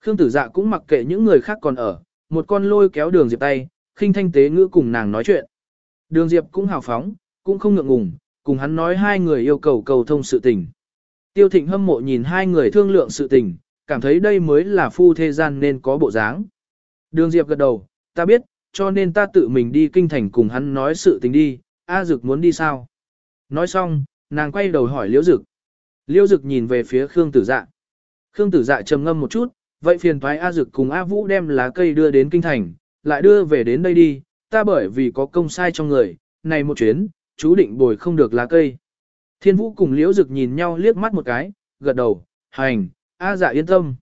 S1: Khương tử dạ cũng mặc kệ những người khác còn ở, một con lôi kéo đường Diệp tay, khinh thanh tế ngữ cùng nàng nói chuyện. Đường Diệp cũng hào phóng, cũng không ngượng ngùng, cùng hắn nói hai người yêu cầu cầu thông sự tình. Tiêu thịnh hâm mộ nhìn hai người thương lượng sự tình, cảm thấy đây mới là phu thế gian nên có bộ dáng. Đường Diệp gật đầu, ta biết, cho nên ta tự mình đi kinh thành cùng hắn nói sự tình đi, A Dực muốn đi sao? Nói xong, nàng quay đầu hỏi Liễu Dực. Liễu Dực nhìn về phía Khương Tử Dạ. Khương Tử Dạ trầm ngâm một chút, vậy phiền thoái A Dực cùng A Vũ đem lá cây đưa đến kinh thành, lại đưa về đến đây đi, ta bởi vì có công sai trong người, này một chuyến, chú định bồi không được lá cây. Thiên Vũ cùng Liễu Dực nhìn nhau liếc mắt một cái, gật đầu, hành, A dạ yên tâm.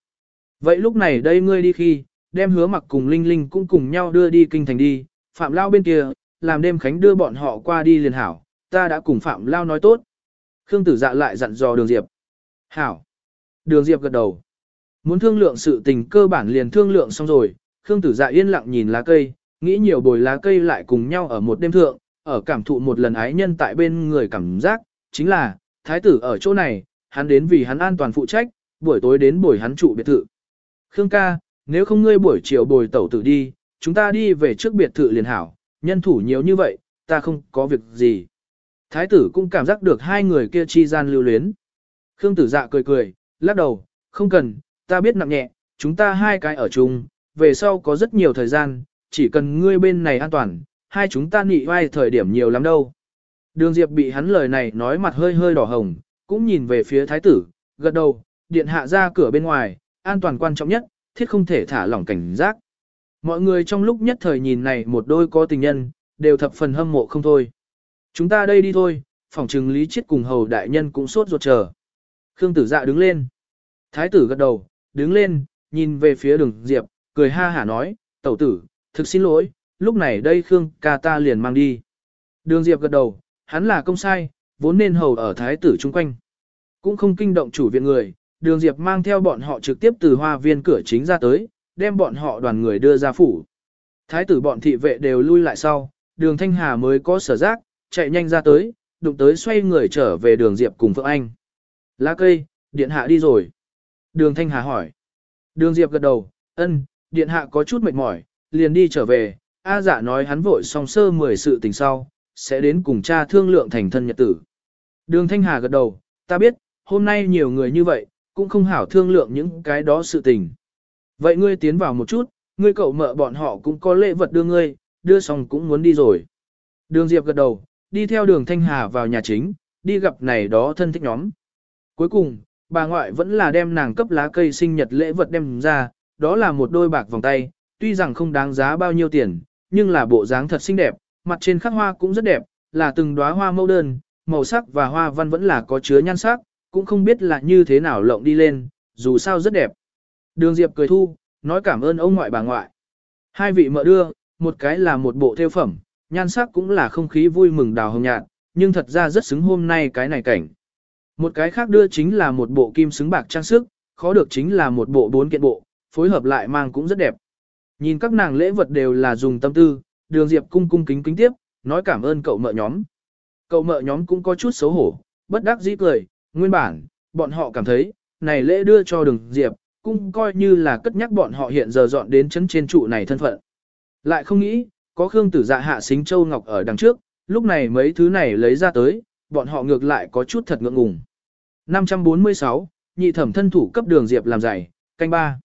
S1: Vậy lúc này đây ngươi đi khi, đem hứa mặc cùng Linh Linh cũng cùng nhau đưa đi kinh thành đi, Phạm Lao bên kia, làm đêm khánh đưa bọn họ qua đi liền hảo, ta đã cùng Phạm Lao nói tốt. Khương tử dạ lại dặn dò đường Diệp. Hảo. Đường Diệp gật đầu. Muốn thương lượng sự tình cơ bản liền thương lượng xong rồi, Khương tử dạ yên lặng nhìn lá cây, nghĩ nhiều bồi lá cây lại cùng nhau ở một đêm thượng, ở cảm thụ một lần ái nhân tại bên người cảm giác, chính là, thái tử ở chỗ này, hắn đến vì hắn an toàn phụ trách, buổi tối đến buổi hắn trụ biệt thự. Khương ca, nếu không ngươi buổi chiều bồi tẩu tử đi, chúng ta đi về trước biệt thự liền hảo, nhân thủ nhiều như vậy, ta không có việc gì. Thái tử cũng cảm giác được hai người kia chi gian lưu luyến. Khương tử dạ cười cười, lắc đầu, không cần, ta biết nặng nhẹ, chúng ta hai cái ở chung, về sau có rất nhiều thời gian, chỉ cần ngươi bên này an toàn, hai chúng ta nị vai thời điểm nhiều lắm đâu. Đường Diệp bị hắn lời này nói mặt hơi hơi đỏ hồng, cũng nhìn về phía thái tử, gật đầu, điện hạ ra cửa bên ngoài, an toàn quan trọng nhất, thiết không thể thả lỏng cảnh giác. Mọi người trong lúc nhất thời nhìn này một đôi có tình nhân, đều thập phần hâm mộ không thôi. Chúng ta đây đi thôi, phòng trừng lý chết cùng hầu đại nhân cũng sốt ruột chờ. Khương tử dạ đứng lên. Thái tử gật đầu, đứng lên, nhìn về phía đường Diệp, cười ha hả nói, tẩu tử, thực xin lỗi, lúc này đây Khương ca ta liền mang đi. Đường Diệp gật đầu, hắn là công sai, vốn nên hầu ở thái tử chung quanh. Cũng không kinh động chủ viện người, đường Diệp mang theo bọn họ trực tiếp từ hoa viên cửa chính ra tới, đem bọn họ đoàn người đưa ra phủ. Thái tử bọn thị vệ đều lui lại sau, đường Thanh Hà mới có sở giác, chạy nhanh ra tới, đụng tới xoay người trở về đường Diệp cùng Phượng Anh. Lá cây, điện hạ đi rồi. Đường Thanh Hà hỏi. Đường Diệp gật đầu, ân, điện hạ có chút mệt mỏi, liền đi trở về. A giả nói hắn vội xong sơ mười sự tình sau, sẽ đến cùng cha thương lượng thành thân nhật tử. Đường Thanh Hà gật đầu, ta biết, hôm nay nhiều người như vậy, cũng không hảo thương lượng những cái đó sự tình. Vậy ngươi tiến vào một chút, ngươi cậu mợ bọn họ cũng có lễ vật đưa ngươi, đưa xong cũng muốn đi rồi. Đường Diệp gật đầu, đi theo đường Thanh Hà vào nhà chính, đi gặp này đó thân thích nhóm. Cuối cùng, bà ngoại vẫn là đem nàng cấp lá cây sinh nhật lễ vật đem ra, đó là một đôi bạc vòng tay, tuy rằng không đáng giá bao nhiêu tiền, nhưng là bộ dáng thật xinh đẹp, mặt trên khắc hoa cũng rất đẹp, là từng đóa hoa mẫu đơn, màu sắc và hoa văn vẫn là có chứa nhan sắc, cũng không biết là như thế nào lộng đi lên, dù sao rất đẹp. Đường Diệp cười thu, nói cảm ơn ông ngoại bà ngoại. Hai vị mợ đưa, một cái là một bộ theo phẩm, nhan sắc cũng là không khí vui mừng đào hồng nhạt, nhưng thật ra rất xứng hôm nay cái này cảnh. Một cái khác đưa chính là một bộ kim xứng bạc trang sức, khó được chính là một bộ bốn kiện bộ, phối hợp lại mang cũng rất đẹp. Nhìn các nàng lễ vật đều là dùng tâm tư, đường Diệp cung cung kính kính tiếp, nói cảm ơn cậu mợ nhóm. Cậu mợ nhóm cũng có chút xấu hổ, bất đắc dĩ cười, nguyên bản, bọn họ cảm thấy, này lễ đưa cho đường Diệp, cũng coi như là cất nhắc bọn họ hiện giờ dọn đến chấn trên trụ này thân phận. Lại không nghĩ, có Khương tử dạ hạ xính châu ngọc ở đằng trước, lúc này mấy thứ này lấy ra tới, bọn họ ngược lại có chút thật ngượng ngùng. 546, nhị thẩm thân thủ cấp đường Diệp làm giày canh ba.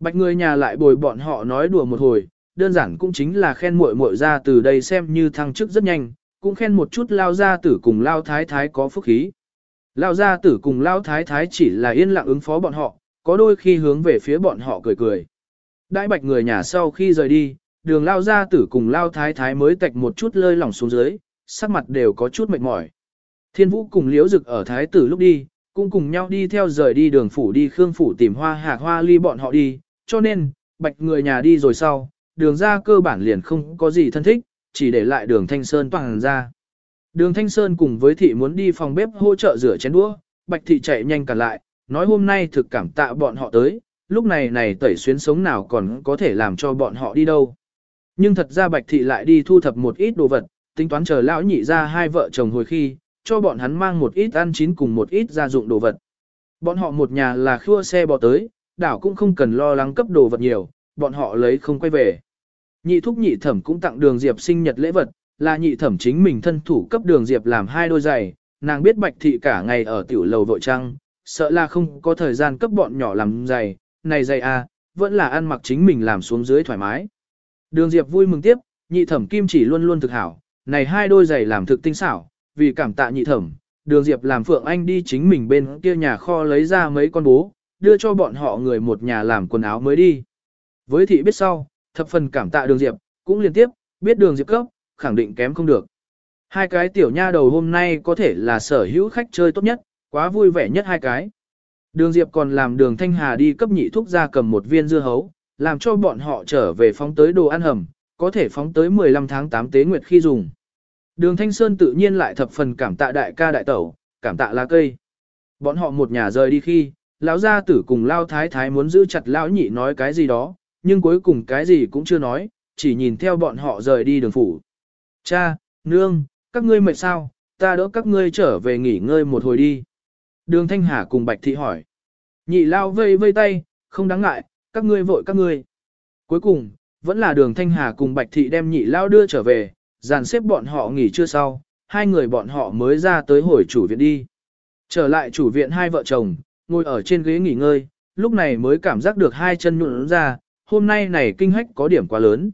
S1: Bạch người nhà lại bồi bọn họ nói đùa một hồi, đơn giản cũng chính là khen muội muội ra từ đây xem như thăng chức rất nhanh, cũng khen một chút lao gia tử cùng lao thái thái có phúc khí. Lao gia tử cùng lao thái thái chỉ là yên lặng ứng phó bọn họ, có đôi khi hướng về phía bọn họ cười cười. Đại bạch người nhà sau khi rời đi, đường lao gia tử cùng lao thái thái mới tạch một chút lơi lỏng xuống dưới, sắc mặt đều có chút mệt mỏi. Thiên vũ cùng liễu dực ở thái tử lúc đi, cũng cùng nhau đi theo rời đi đường phủ đi khương phủ tìm hoa hạc hoa ly bọn họ đi, cho nên, bạch người nhà đi rồi sau, đường ra cơ bản liền không có gì thân thích, chỉ để lại đường Thanh Sơn toàn ra. Đường Thanh Sơn cùng với thị muốn đi phòng bếp hỗ trợ rửa chén đũa, bạch thị chạy nhanh cả lại, nói hôm nay thực cảm tạ bọn họ tới, lúc này này tẩy xuyến sống nào còn có thể làm cho bọn họ đi đâu. Nhưng thật ra bạch thị lại đi thu thập một ít đồ vật, tính toán chờ lão nhị ra hai vợ chồng hồi khi, cho bọn hắn mang một ít ăn chín cùng một ít gia dụng đồ vật. Bọn họ một nhà là khua xe bò tới, đảo cũng không cần lo lắng cấp đồ vật nhiều, bọn họ lấy không quay về. Nhị thúc nhị thẩm cũng tặng đường Diệp sinh nhật lễ vật, là nhị thẩm chính mình thân thủ cấp đường Diệp làm hai đôi giày, nàng biết bạch thị cả ngày ở tiểu lầu vội trăng, sợ là không có thời gian cấp bọn nhỏ làm giày, này giày a, à, vẫn là ăn mặc chính mình làm xuống dưới thoải mái. Đường Diệp vui mừng tiếp, nhị thẩm kim chỉ luôn luôn thực hảo, này hai đôi giày làm thực tinh xảo, vì cảm tạ nhị thẩm, đường Diệp làm Phượng Anh đi chính mình bên kia nhà kho lấy ra mấy con bố, đưa cho bọn họ người một nhà làm quần áo mới đi. Với thị biết sau, thập phần cảm tạ đường Diệp, cũng liên tiếp, biết đường Diệp cấp, khẳng định kém không được. Hai cái tiểu nha đầu hôm nay có thể là sở hữu khách chơi tốt nhất, quá vui vẻ nhất hai cái. Đường Diệp còn làm đường Thanh Hà đi cấp nhị thuốc ra cầm một viên dưa hấu, làm cho bọn họ trở về phóng tới đồ ăn hầm, có thể phóng tới 15 tháng 8 tế nguyệt khi dùng. Đường Thanh Sơn tự nhiên lại thập phần cảm tạ đại ca đại tẩu, cảm tạ lá cây. Bọn họ một nhà rời đi khi, lão gia tử cùng lao thái thái muốn giữ chặt lão nhị nói cái gì đó, nhưng cuối cùng cái gì cũng chưa nói, chỉ nhìn theo bọn họ rời đi đường phủ. Cha, nương, các ngươi mệt sao, ta đỡ các ngươi trở về nghỉ ngơi một hồi đi. Đường Thanh Hà cùng Bạch Thị hỏi. Nhị lao vây vây tay, không đáng ngại, các ngươi vội các ngươi. Cuối cùng, vẫn là đường Thanh Hà cùng Bạch Thị đem nhị lao đưa trở về, dàn xếp bọn họ nghỉ trưa sau, hai người bọn họ mới ra tới hồi chủ viện đi. Trở lại chủ viện hai vợ chồng, ngồi ở trên ghế nghỉ ngơi, lúc này mới cảm giác được hai chân nhuận ra, hôm nay này kinh hách có điểm quá lớn.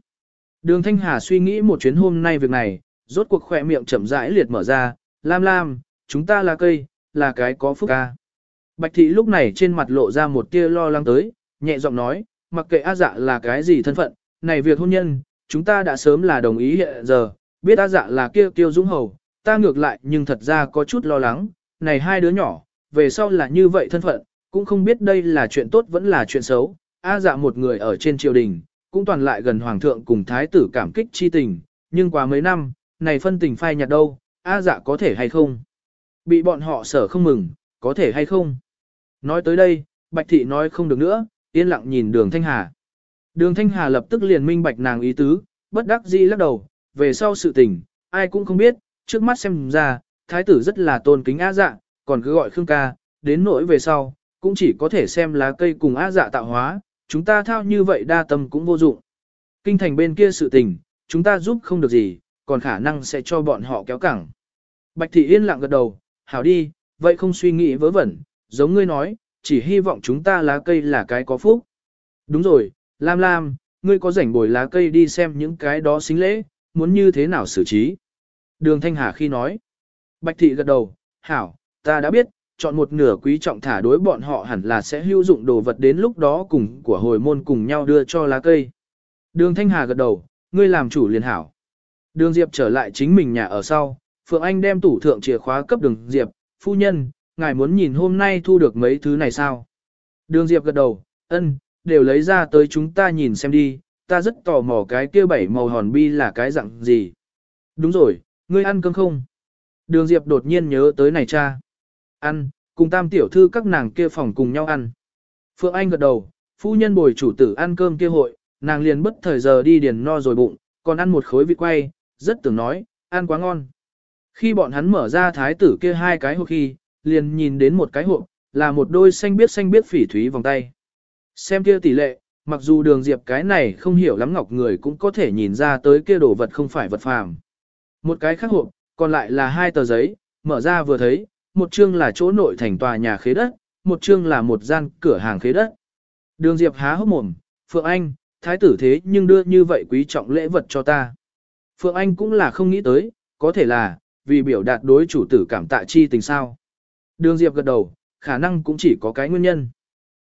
S1: Đường Thanh Hà suy nghĩ một chuyến hôm nay việc này, rốt cuộc khỏe miệng chậm rãi liệt mở ra, lam lam, chúng ta là cây, là cái có phúc ca. Bạch thị lúc này trên mặt lộ ra một tia lo lắng tới, nhẹ giọng nói, mặc kệ A dạ là cái gì thân phận, này việc hôn nhân, chúng ta đã sớm là đồng ý hiện giờ, biết A dạ là kia tiêu dũng hầu, ta ngược lại nhưng thật ra có chút lo lắng, này hai đứa nhỏ, về sau là như vậy thân phận, cũng không biết đây là chuyện tốt vẫn là chuyện xấu, A dạ một người ở trên triều đình, cũng toàn lại gần hoàng thượng cùng thái tử cảm kích chi tình, nhưng qua mấy năm, này phân tình phai nhạt đâu, A dạ có thể hay không? Bị bọn họ sở không mừng, có thể hay không? Nói tới đây, Bạch Thị nói không được nữa, yên lặng nhìn đường Thanh Hà. Đường Thanh Hà lập tức liền minh bạch nàng ý tứ, bất đắc dĩ lắc đầu, về sau sự tình, ai cũng không biết, trước mắt xem ra, thái tử rất là tôn kính á dạ, còn cứ gọi Khương ca, đến nỗi về sau, cũng chỉ có thể xem lá cây cùng á dạ tạo hóa, chúng ta thao như vậy đa tâm cũng vô dụng. Kinh thành bên kia sự tình, chúng ta giúp không được gì, còn khả năng sẽ cho bọn họ kéo cẳng. Bạch thị yên lặng gật đầu, hảo đi, vậy không suy nghĩ vớ vẩn, giống ngươi nói, chỉ hy vọng chúng ta lá cây là cái có phúc. Đúng rồi, Lam Lam, ngươi có rảnh bồi lá cây đi xem những cái đó xính lễ, muốn như thế nào xử trí. Đường Thanh Hà khi nói, Bạch thị gật đầu, hảo, ta đã biết, chọn một nửa quý trọng thả đối bọn họ hẳn là sẽ hữu dụng đồ vật đến lúc đó cùng của hồi môn cùng nhau đưa cho lá cây. Đường Thanh Hà gật đầu, ngươi làm chủ liền hảo. Đường Diệp trở lại chính mình nhà ở sau, Phượng Anh đem tủ thượng chìa khóa cấp đường Diệp, phu nhân, ngài muốn nhìn hôm nay thu được mấy thứ này sao? Đường Diệp gật đầu, ân, đều lấy ra tới chúng ta nhìn xem đi, ta rất tò mò cái kia bảy màu hòn bi là cái dạng gì. Đúng rồi, ngươi ăn cơm không? Đường Diệp đột nhiên nhớ tới này cha. Ăn, cùng tam tiểu thư các nàng kia phòng cùng nhau ăn. Phượng Anh gật đầu, phu nhân bồi chủ tử ăn cơm kia hội, nàng liền bất thời giờ đi điền no rồi bụng, còn ăn một khối vịt quay, rất tưởng nói, ăn quá ngon. Khi bọn hắn mở ra thái tử kia hai cái hộp khi, liền nhìn đến một cái hộp, là một đôi xanh biết xanh biết phỉ thúy vòng tay. Xem kia tỷ lệ, mặc dù đường diệp cái này không hiểu lắm ngọc người cũng có thể nhìn ra tới kia đồ vật không phải vật phàm. Một cái khác hộp, còn lại là hai tờ giấy, mở ra vừa thấy, một chương là chỗ nội thành tòa nhà khế đất, một chương là một gian cửa hàng khế đất. Đường diệp há hốc mồm, Phượng Anh, thái tử thế nhưng đưa như vậy quý trọng lễ vật cho ta. Phượng Anh cũng là không nghĩ tới, có thể là, vì biểu đạt đối chủ tử cảm tạ chi tình sao. Đường Diệp gật đầu, khả năng cũng chỉ có cái nguyên nhân.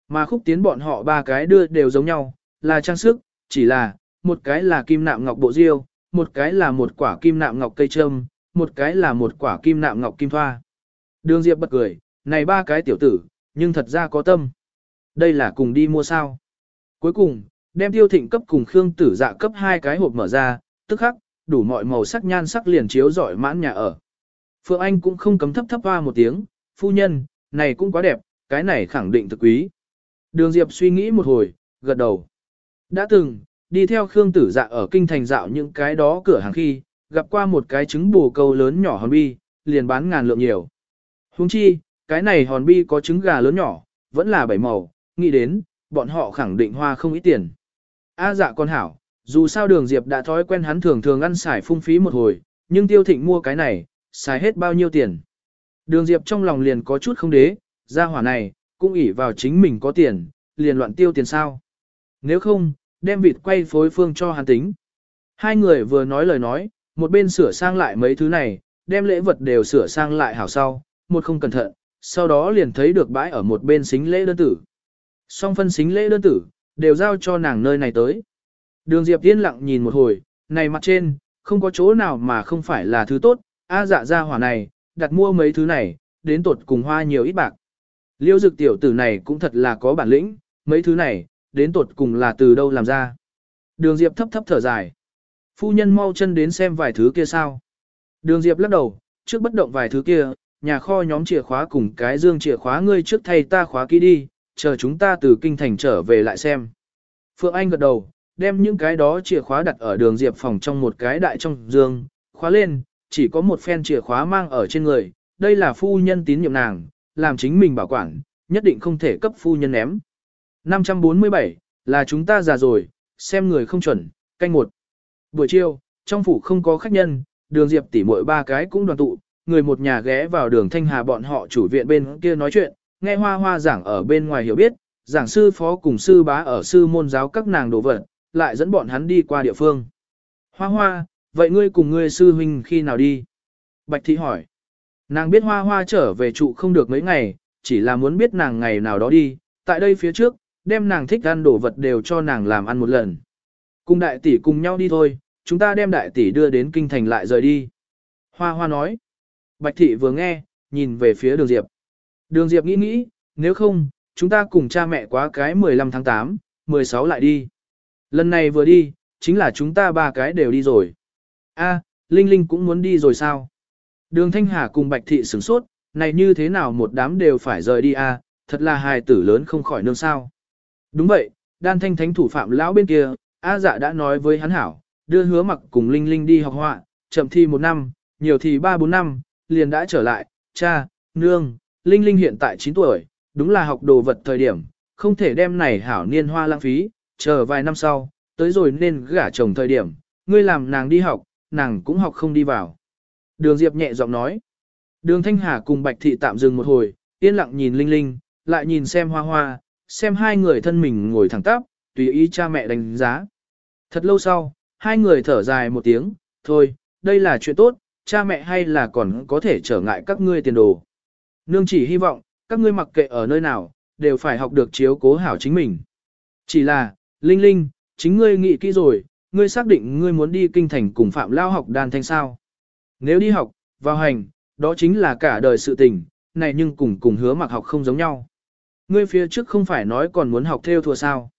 S1: Mà khúc tiến bọn họ ba cái đưa đều giống nhau, là trang sức, chỉ là, một cái là kim nạm ngọc bộ diêu, một cái là một quả kim nạm ngọc cây trâm, một cái là một quả kim nạm ngọc kim thoa. Đường Diệp bật cười, này ba cái tiểu tử, nhưng thật ra có tâm. Đây là cùng đi mua sao. Cuối cùng, đem tiêu thịnh cấp cùng Khương tử dạ cấp hai cái hộp mở ra, tức khắc, đủ mọi màu sắc nhan sắc liền chiếu rọi mãn nhà ở. Phượng Anh cũng không cấm thấp thấp hoa một tiếng, phu nhân, này cũng quá đẹp, cái này khẳng định thực quý. Đường Diệp suy nghĩ một hồi, gật đầu. Đã từng, đi theo Khương Tử Dạ ở kinh thành dạo những cái đó cửa hàng khi, gặp qua một cái trứng bồ câu lớn nhỏ hòn bi, liền bán ngàn lượng nhiều. Huống chi, cái này hòn bi có trứng gà lớn nhỏ, vẫn là bảy màu, nghĩ đến, bọn họ khẳng định hoa không ít tiền. A dạ con hảo, dù sao đường Diệp đã thói quen hắn thường thường ăn xài phung phí một hồi, nhưng tiêu thịnh mua cái này, xài hết bao nhiêu tiền. Đường Diệp trong lòng liền có chút không đế, gia hỏa này, cũng ỷ vào chính mình có tiền, liền loạn tiêu tiền sao. Nếu không, đem vịt quay phối phương cho hắn tính. Hai người vừa nói lời nói, một bên sửa sang lại mấy thứ này, đem lễ vật đều sửa sang lại hảo sau, một không cẩn thận, sau đó liền thấy được bãi ở một bên xính lễ đơn tử. Song phân xính lễ đơn tử, đều giao cho nàng nơi này tới. Đường Diệp yên lặng nhìn một hồi, này mặt trên, không có chỗ nào mà không phải là thứ tốt, a dạ ra hỏa này, đặt mua mấy thứ này, đến tột cùng hoa nhiều ít bạc. Liêu dực tiểu tử này cũng thật là có bản lĩnh, mấy thứ này, đến tột cùng là từ đâu làm ra. Đường Diệp thấp thấp thở dài. Phu nhân mau chân đến xem vài thứ kia sao. Đường Diệp lắc đầu, trước bất động vài thứ kia, nhà kho nhóm chìa khóa cùng cái dương chìa khóa ngươi trước thay ta khóa kỹ đi, chờ chúng ta từ kinh thành trở về lại xem. Phượng Anh gật đầu, đem những cái đó chìa khóa đặt ở đường Diệp phòng trong một cái đại trong dương, khóa lên, chỉ có một phen chìa khóa mang ở trên người, đây là phu nhân tín nhiệm nàng, làm chính mình bảo quản, nhất định không thể cấp phu nhân ném. 547, là chúng ta già rồi, xem người không chuẩn, canh một. Buổi chiều, trong phủ không có khách nhân, đường diệp tỷ muội ba cái cũng đoàn tụ, người một nhà ghé vào đường thanh hà bọn họ chủ viện bên kia nói chuyện, nghe hoa hoa giảng ở bên ngoài hiểu biết, giảng sư phó cùng sư bá ở sư môn giáo các nàng đồ vật, lại dẫn bọn hắn đi qua địa phương. Hoa hoa, vậy ngươi cùng ngươi sư huynh khi nào đi? Bạch thị hỏi. Nàng biết hoa hoa trở về trụ không được mấy ngày, chỉ là muốn biết nàng ngày nào đó đi, tại đây phía trước, đem nàng thích ăn đồ vật đều cho nàng làm ăn một lần. Cùng đại tỷ cùng nhau đi thôi, chúng ta đem đại tỷ đưa đến kinh thành lại rời đi. Hoa hoa nói. Bạch thị vừa nghe, nhìn về phía đường Diệp. Đường Diệp nghĩ nghĩ, nếu không, chúng ta cùng cha mẹ quá cái 15 tháng 8, 16 lại đi. Lần này vừa đi, chính là chúng ta ba cái đều đi rồi. A, Linh Linh cũng muốn đi rồi sao? Đường Thanh Hà cùng Bạch Thị sửng sốt, này như thế nào một đám đều phải rời đi a, thật là hài tử lớn không khỏi nương sao. Đúng vậy, đan thanh thánh thủ phạm lão bên kia, A dạ đã nói với hắn hảo, đưa hứa mặc cùng Linh Linh đi học họa, chậm thi một năm, nhiều thì ba bốn năm, liền đã trở lại, cha, nương, Linh Linh hiện tại 9 tuổi, đúng là học đồ vật thời điểm, không thể đem này hảo niên hoa lãng phí, chờ vài năm sau, tới rồi nên gả chồng thời điểm, ngươi làm nàng đi học, nàng cũng học không đi vào. Đường Diệp nhẹ giọng nói. Đường Thanh Hà cùng Bạch Thị tạm dừng một hồi, yên lặng nhìn Linh Linh, lại nhìn xem hoa hoa, xem hai người thân mình ngồi thẳng tắp, tùy ý cha mẹ đánh giá. Thật lâu sau, hai người thở dài một tiếng, thôi, đây là chuyện tốt, cha mẹ hay là còn có thể trở ngại các ngươi tiền đồ. Nương chỉ hy vọng, các ngươi mặc kệ ở nơi nào, đều phải học được chiếu cố hảo chính mình. Chỉ là, Linh Linh, chính ngươi nghĩ kỹ rồi, ngươi xác định ngươi muốn đi kinh thành cùng Phạm Lao học đàn thanh sao. Nếu đi học, vào hành, đó chính là cả đời sự tình, này nhưng cùng cùng hứa mặc học không giống nhau. Ngươi phía trước không phải nói còn muốn học theo thùa sao.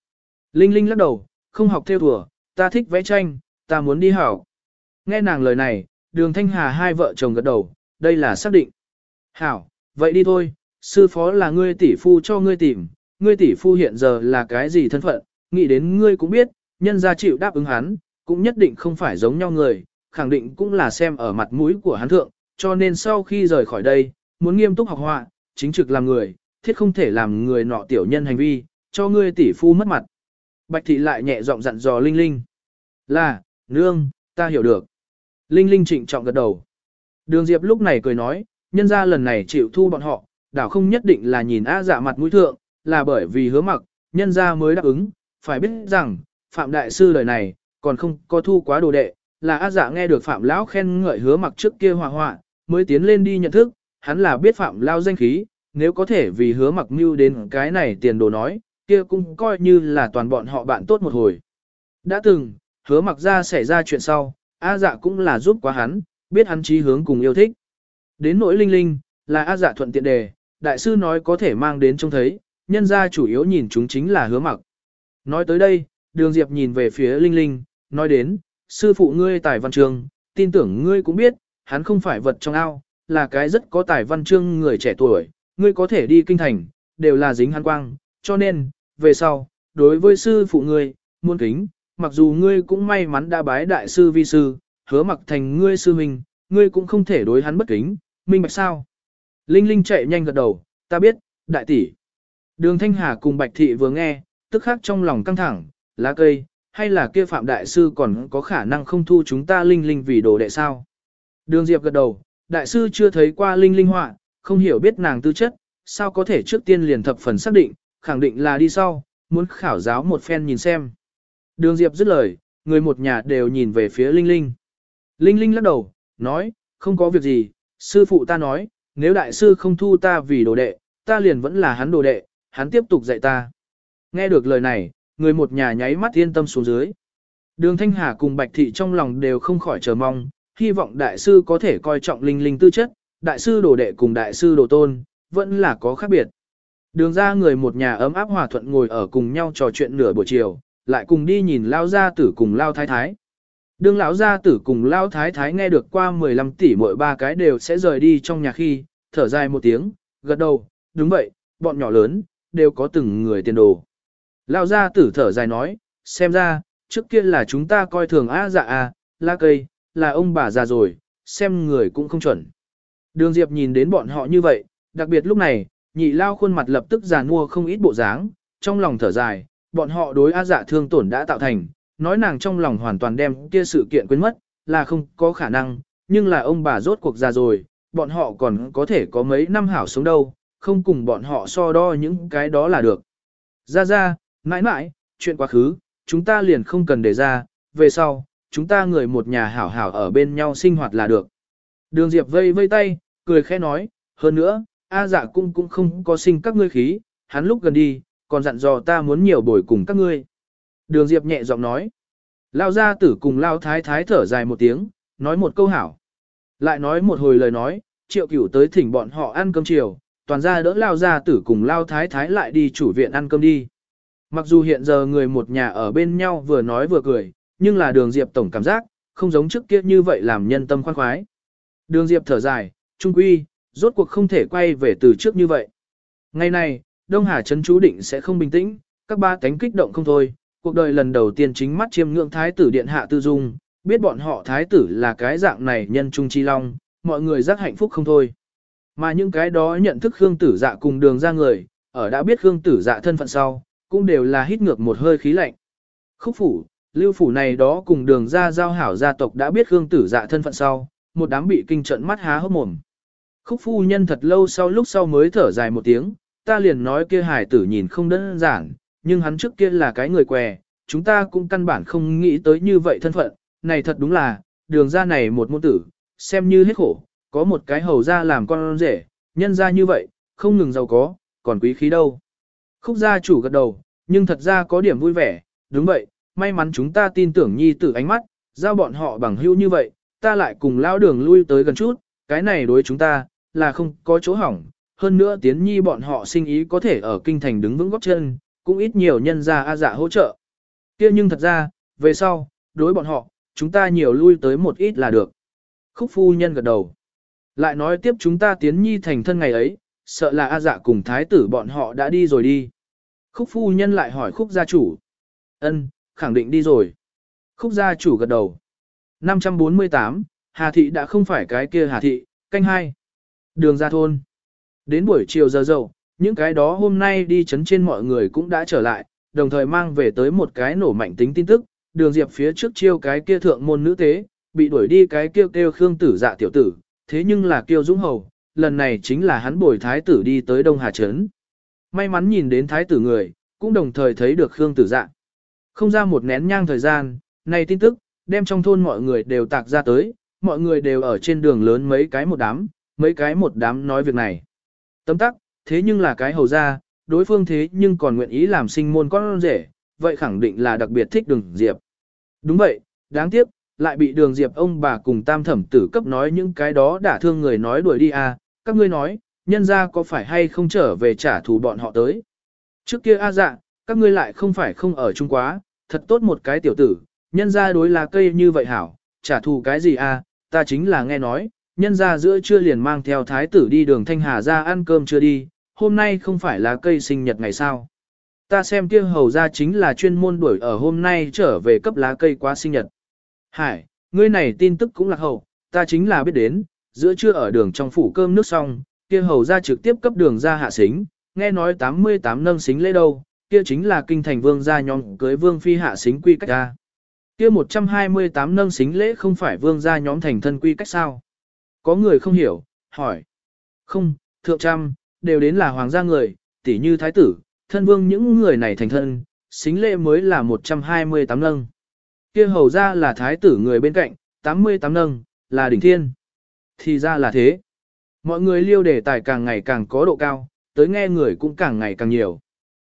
S1: Linh Linh lắc đầu, không học theo thùa, ta thích vẽ tranh, ta muốn đi học. Nghe nàng lời này, đường thanh hà hai vợ chồng gật đầu, đây là xác định. Hảo, vậy đi thôi, sư phó là ngươi tỷ phu cho ngươi tìm, ngươi tỷ phu hiện giờ là cái gì thân phận, nghĩ đến ngươi cũng biết, nhân gia chịu đáp ứng hắn, cũng nhất định không phải giống nhau người, khẳng định cũng là xem ở mặt mũi của hắn thượng, cho nên sau khi rời khỏi đây, muốn nghiêm túc học họa, chính trực làm người, thiết không thể làm người nọ tiểu nhân hành vi, cho ngươi tỷ phu mất mặt. Bạch thị lại nhẹ giọng dặn dò Linh Linh. Là, nương, ta hiểu được. Linh Linh trịnh trọng gật đầu. Đường Diệp lúc này cười nói, nhân ra lần này chịu thu bọn họ, đảo không nhất định là nhìn á dạ mặt mũi thượng, là bởi vì hứa mặc, nhân ra mới đáp ứng, phải biết rằng, Phạm Đại Sư đời này, còn không có thu quá đồ đệ, là A dạ nghe được Phạm Lão khen ngợi hứa mặc trước kia hòa họa, mới tiến lên đi nhận thức, hắn là biết Phạm Lao danh khí, nếu có thể vì hứa mặc mưu đến cái này tiền đồ nói, kia cũng coi như là toàn bọn họ bạn tốt một hồi. Đã từng, hứa mặc ra xảy ra chuyện sau, A dạ cũng là giúp quá hắn, biết hắn chí hướng cùng yêu thích. Đến nỗi linh linh, là A dạ thuận tiện đề, đại sư nói có thể mang đến trông thấy, nhân ra chủ yếu nhìn chúng chính là hứa mặc. Nói tới đây, đường diệp nhìn về phía linh linh, nói đến, sư phụ ngươi tài văn chương, tin tưởng ngươi cũng biết, hắn không phải vật trong ao, là cái rất có tài văn chương người trẻ tuổi, ngươi có thể đi kinh thành, đều là dính hắn quang, cho nên, về sau, đối với sư phụ ngươi, muôn kính, mặc dù ngươi cũng may mắn đã bái đại sư vi sư, hứa mặc thành ngươi sư mình, ngươi cũng không thể đối hắn bất kính, minh bạch sao. Linh Linh chạy nhanh gật đầu, ta biết, đại tỷ. Đường Thanh Hà cùng Bạch Thị vừa nghe, tức khắc trong lòng căng thẳng, lá cây, hay là kia Phạm Đại Sư còn có khả năng không thu chúng ta Linh Linh vì đồ đệ sao? Đường Diệp gật đầu, Đại Sư chưa thấy qua Linh Linh họa, không hiểu biết nàng tư chất, sao có thể trước tiên liền thập phần xác định, khẳng định là đi sau, muốn khảo giáo một phen nhìn xem. Đường Diệp dứt lời, người một nhà đều nhìn về phía Linh Linh. Linh Linh lắc đầu, nói, không có việc gì, sư phụ ta nói, nếu đại sư không thu ta vì đồ đệ, ta liền vẫn là hắn đồ đệ, hắn tiếp tục dạy ta. Nghe được lời này, người một nhà nháy mắt yên tâm xuống dưới. Đường Thanh Hà cùng Bạch Thị trong lòng đều không khỏi chờ mong, hy vọng đại sư có thể coi trọng linh linh tư chất, đại sư đồ đệ cùng đại sư đồ tôn, vẫn là có khác biệt. Đường ra người một nhà ấm áp hòa thuận ngồi ở cùng nhau trò chuyện nửa buổi chiều, lại cùng đi nhìn lao gia tử cùng lao thái thái. Đường lão gia tử cùng lao thái thái nghe được qua 15 tỷ mỗi ba cái đều sẽ rời đi trong nhà khi, thở dài một tiếng, gật đầu, đúng vậy, bọn nhỏ lớn, đều có từng người tiền đồ. Lao ra tử thở dài nói, xem ra, trước kia là chúng ta coi thường á dạ à, lá cây, là ông bà già rồi, xem người cũng không chuẩn. Đường Diệp nhìn đến bọn họ như vậy, đặc biệt lúc này, nhị lao khuôn mặt lập tức già nua không ít bộ dáng, trong lòng thở dài, bọn họ đối á dạ thương tổn đã tạo thành, nói nàng trong lòng hoàn toàn đem kia sự kiện quên mất, là không có khả năng, nhưng là ông bà rốt cuộc già rồi, bọn họ còn có thể có mấy năm hảo sống đâu, không cùng bọn họ so đo những cái đó là được. Ra ra, mãi mãi, chuyện quá khứ, chúng ta liền không cần để ra, về sau, chúng ta người một nhà hảo hảo ở bên nhau sinh hoạt là được. Đường Diệp vây vây tay, cười khẽ nói, hơn nữa, A dạ cung cũng không có sinh các ngươi khí, hắn lúc gần đi, còn dặn dò ta muốn nhiều bồi cùng các ngươi. Đường Diệp nhẹ giọng nói, lao gia tử cùng lao thái thái thở dài một tiếng, nói một câu hảo. Lại nói một hồi lời nói, triệu cửu tới thỉnh bọn họ ăn cơm chiều, toàn ra đỡ lao gia tử cùng lao thái thái lại đi chủ viện ăn cơm đi. Mặc dù hiện giờ người một nhà ở bên nhau vừa nói vừa cười, nhưng là đường Diệp tổng cảm giác, không giống trước kia như vậy làm nhân tâm khoan khoái. Đường Diệp thở dài, trung quy, rốt cuộc không thể quay về từ trước như vậy. Ngày này, Đông Hà Trấn chú định sẽ không bình tĩnh, các ba cánh kích động không thôi, cuộc đời lần đầu tiên chính mắt chiêm ngưỡng thái tử điện hạ tư dung, biết bọn họ thái tử là cái dạng này nhân trung chi long, mọi người rất hạnh phúc không thôi. Mà những cái đó nhận thức Khương tử dạ cùng đường ra người, ở đã biết Khương tử dạ thân phận sau, cũng đều là hít ngược một hơi khí lạnh. Khúc phủ, lưu phủ này đó cùng đường ra giao hảo gia tộc đã biết gương tử dạ thân phận sau, một đám bị kinh trận mắt há hốc mồm. Khúc phu nhân thật lâu sau lúc sau mới thở dài một tiếng, ta liền nói kia hải tử nhìn không đơn giản, nhưng hắn trước kia là cái người què, chúng ta cũng căn bản không nghĩ tới như vậy thân phận, này thật đúng là, đường ra này một môn tử, xem như hết khổ, có một cái hầu ra làm con rể, nhân ra như vậy, không ngừng giàu có, còn quý khí đâu. Khúc gia chủ gật đầu, nhưng thật ra có điểm vui vẻ, đúng vậy, may mắn chúng ta tin tưởng nhi tử ánh mắt, giao bọn họ bằng hữu như vậy, ta lại cùng lao đường lui tới gần chút, cái này đối chúng ta, là không có chỗ hỏng, hơn nữa tiến nhi bọn họ sinh ý có thể ở kinh thành đứng vững góc chân, cũng ít nhiều nhân gia a dạ hỗ trợ. kia nhưng thật ra, về sau, đối bọn họ, chúng ta nhiều lui tới một ít là được. Khúc phu nhân gật đầu. Lại nói tiếp chúng ta tiến nhi thành thân ngày ấy, sợ là A dạ cùng thái tử bọn họ đã đi rồi đi. Khúc phu nhân lại hỏi khúc gia chủ. ân khẳng định đi rồi. Khúc gia chủ gật đầu. 548, Hà Thị đã không phải cái kia Hà Thị, canh hai. Đường ra thôn. Đến buổi chiều giờ dậu, những cái đó hôm nay đi chấn trên mọi người cũng đã trở lại, đồng thời mang về tới một cái nổ mạnh tính tin tức, đường diệp phía trước chiêu cái kia thượng môn nữ tế, bị đuổi đi cái kêu kêu khương tử dạ tiểu tử, thế nhưng là kêu dũng hầu, lần này chính là hắn bồi thái tử đi tới Đông Hà Trấn. May mắn nhìn đến thái tử người, cũng đồng thời thấy được khương tử dạ. Không ra một nén nhang thời gian, này tin tức, đem trong thôn mọi người đều tạc ra tới, mọi người đều ở trên đường lớn mấy cái một đám, mấy cái một đám nói việc này. Tấm tắc, thế nhưng là cái hầu ra, đối phương thế nhưng còn nguyện ý làm sinh môn con rể, vậy khẳng định là đặc biệt thích đường diệp. Đúng vậy, đáng tiếc, lại bị đường diệp ông bà cùng tam thẩm tử cấp nói những cái đó đã thương người nói đuổi đi à, các ngươi nói, nhân ra có phải hay không trở về trả thù bọn họ tới. Trước kia a dạ, các ngươi lại không phải không ở chung quá, thật tốt một cái tiểu tử, nhân ra đối là cây như vậy hảo, trả thù cái gì à, ta chính là nghe nói, nhân ra giữa trưa liền mang theo thái tử đi đường Thanh Hà ra ăn cơm chưa đi, hôm nay không phải là cây sinh nhật ngày sao. Ta xem kia hầu ra chính là chuyên môn đuổi ở hôm nay trở về cấp lá cây quá sinh nhật. Hải, ngươi này tin tức cũng là hậu, ta chính là biết đến, giữa trưa ở đường trong phủ cơm nước xong, kia hầu ra trực tiếp cấp đường ra hạ xính, nghe nói 88 nâng xính lễ đâu, kia chính là kinh thành vương gia nhóm cưới vương phi hạ xính quy cách ra. Kia 128 nâng xính lễ không phải vương gia nhóm thành thân quy cách sao? Có người không hiểu, hỏi. Không, thượng trăm, đều đến là hoàng gia người, tỷ như thái tử, thân vương những người này thành thân, xính lễ mới là 128 nâng. kia hầu ra là thái tử người bên cạnh, 88 nâng, là đỉnh thiên. Thì ra là thế. Mọi người liêu đề tài càng ngày càng có độ cao, tới nghe người cũng càng ngày càng nhiều.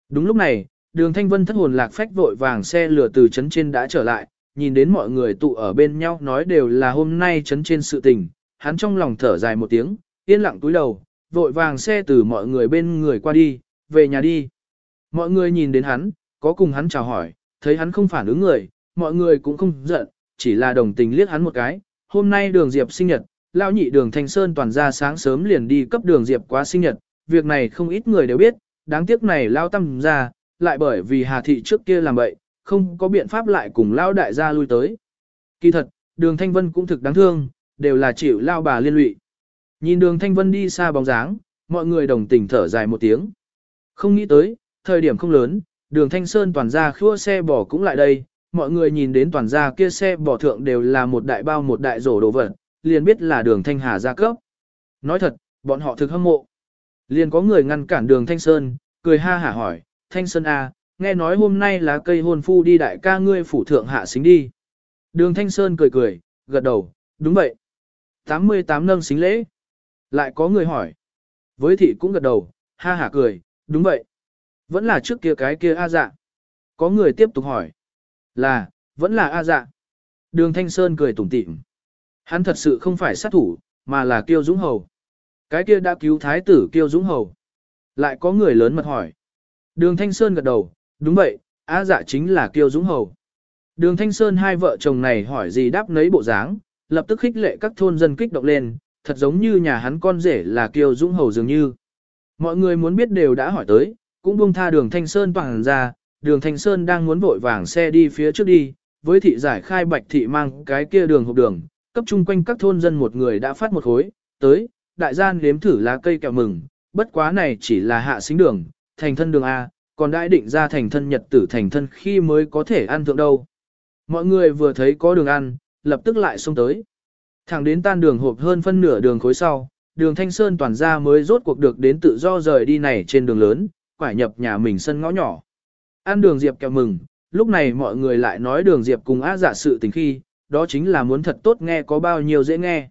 S1: Đúng lúc này, đường thanh vân thất hồn lạc phách vội vàng xe lửa từ trấn trên đã trở lại, nhìn đến mọi người tụ ở bên nhau nói đều là hôm nay trấn trên sự tình, hắn trong lòng thở dài một tiếng, yên lặng túi đầu, vội vàng xe từ mọi người bên người qua đi, về nhà đi. Mọi người nhìn đến hắn, có cùng hắn chào hỏi, thấy hắn không phản ứng người, mọi người cũng không giận, chỉ là đồng tình liếc hắn một cái. Hôm nay đường Diệp sinh nhật, Lão nhị đường Thanh Sơn toàn ra sáng sớm liền đi cấp đường Diệp quá sinh nhật, việc này không ít người đều biết, đáng tiếc này lao tâm ra, lại bởi vì Hà Thị trước kia làm vậy, không có biện pháp lại cùng lao đại gia lui tới. Kỳ thật, đường Thanh Vân cũng thực đáng thương, đều là chịu lao bà liên lụy. Nhìn đường Thanh Vân đi xa bóng dáng, mọi người đồng tình thở dài một tiếng. Không nghĩ tới, thời điểm không lớn, đường Thanh Sơn toàn ra khua xe bỏ cũng lại đây, mọi người nhìn đến toàn ra kia xe bỏ thượng đều là một đại bao một đại rổ đồ vật, liền biết là đường Thanh Hà gia cấp. Nói thật, bọn họ thực hâm mộ. Liền có người ngăn cản đường Thanh Sơn, cười ha hả hỏi, Thanh Sơn A, à, nghe nói hôm nay là cây hôn phu đi đại ca ngươi phủ thượng hạ xính đi. Đường Thanh Sơn cười cười, gật đầu, đúng vậy. 88 nâng xính lễ. Lại có người hỏi. Với thị cũng gật đầu, ha hả cười, đúng vậy. Vẫn là trước kia cái kia A dạ. Có người tiếp tục hỏi. Là, vẫn là A dạ. Đường Thanh Sơn cười tủm tỉm. Hắn thật sự không phải sát thủ, mà là Kiêu Dũng Hầu. Cái kia đã cứu thái tử Kiêu Dũng Hầu. Lại có người lớn mật hỏi. Đường Thanh Sơn gật đầu, đúng vậy, á dạ chính là Kiêu Dũng Hầu. Đường Thanh Sơn hai vợ chồng này hỏi gì đáp nấy bộ dáng, lập tức khích lệ các thôn dân kích động lên, thật giống như nhà hắn con rể là Kiêu Dũng Hầu dường như. Mọi người muốn biết đều đã hỏi tới, cũng buông tha đường Thanh Sơn toàn ra, đường Thanh Sơn đang muốn vội vàng xe đi phía trước đi, với thị giải khai bạch thị mang cái kia đường hộp đường, cấp chung quanh các thôn dân một người đã phát một khối, tới, đại gian nếm thử lá cây kẹo mừng, bất quá này chỉ là hạ xính đường, thành thân đường A, còn đã định ra thành thân nhật tử thành thân khi mới có thể ăn thượng đâu. Mọi người vừa thấy có đường ăn, lập tức lại xông tới. Thẳng đến tan đường hộp hơn phân nửa đường khối sau, đường Thanh Sơn toàn ra mới rốt cuộc được đến tự do rời đi này trên đường lớn, quải nhập nhà mình sân ngõ nhỏ. Ăn đường Diệp kẹo mừng, lúc này mọi người lại nói đường Diệp cùng á giả dạ sự tình khi, đó chính là muốn thật tốt nghe có bao nhiêu dễ nghe.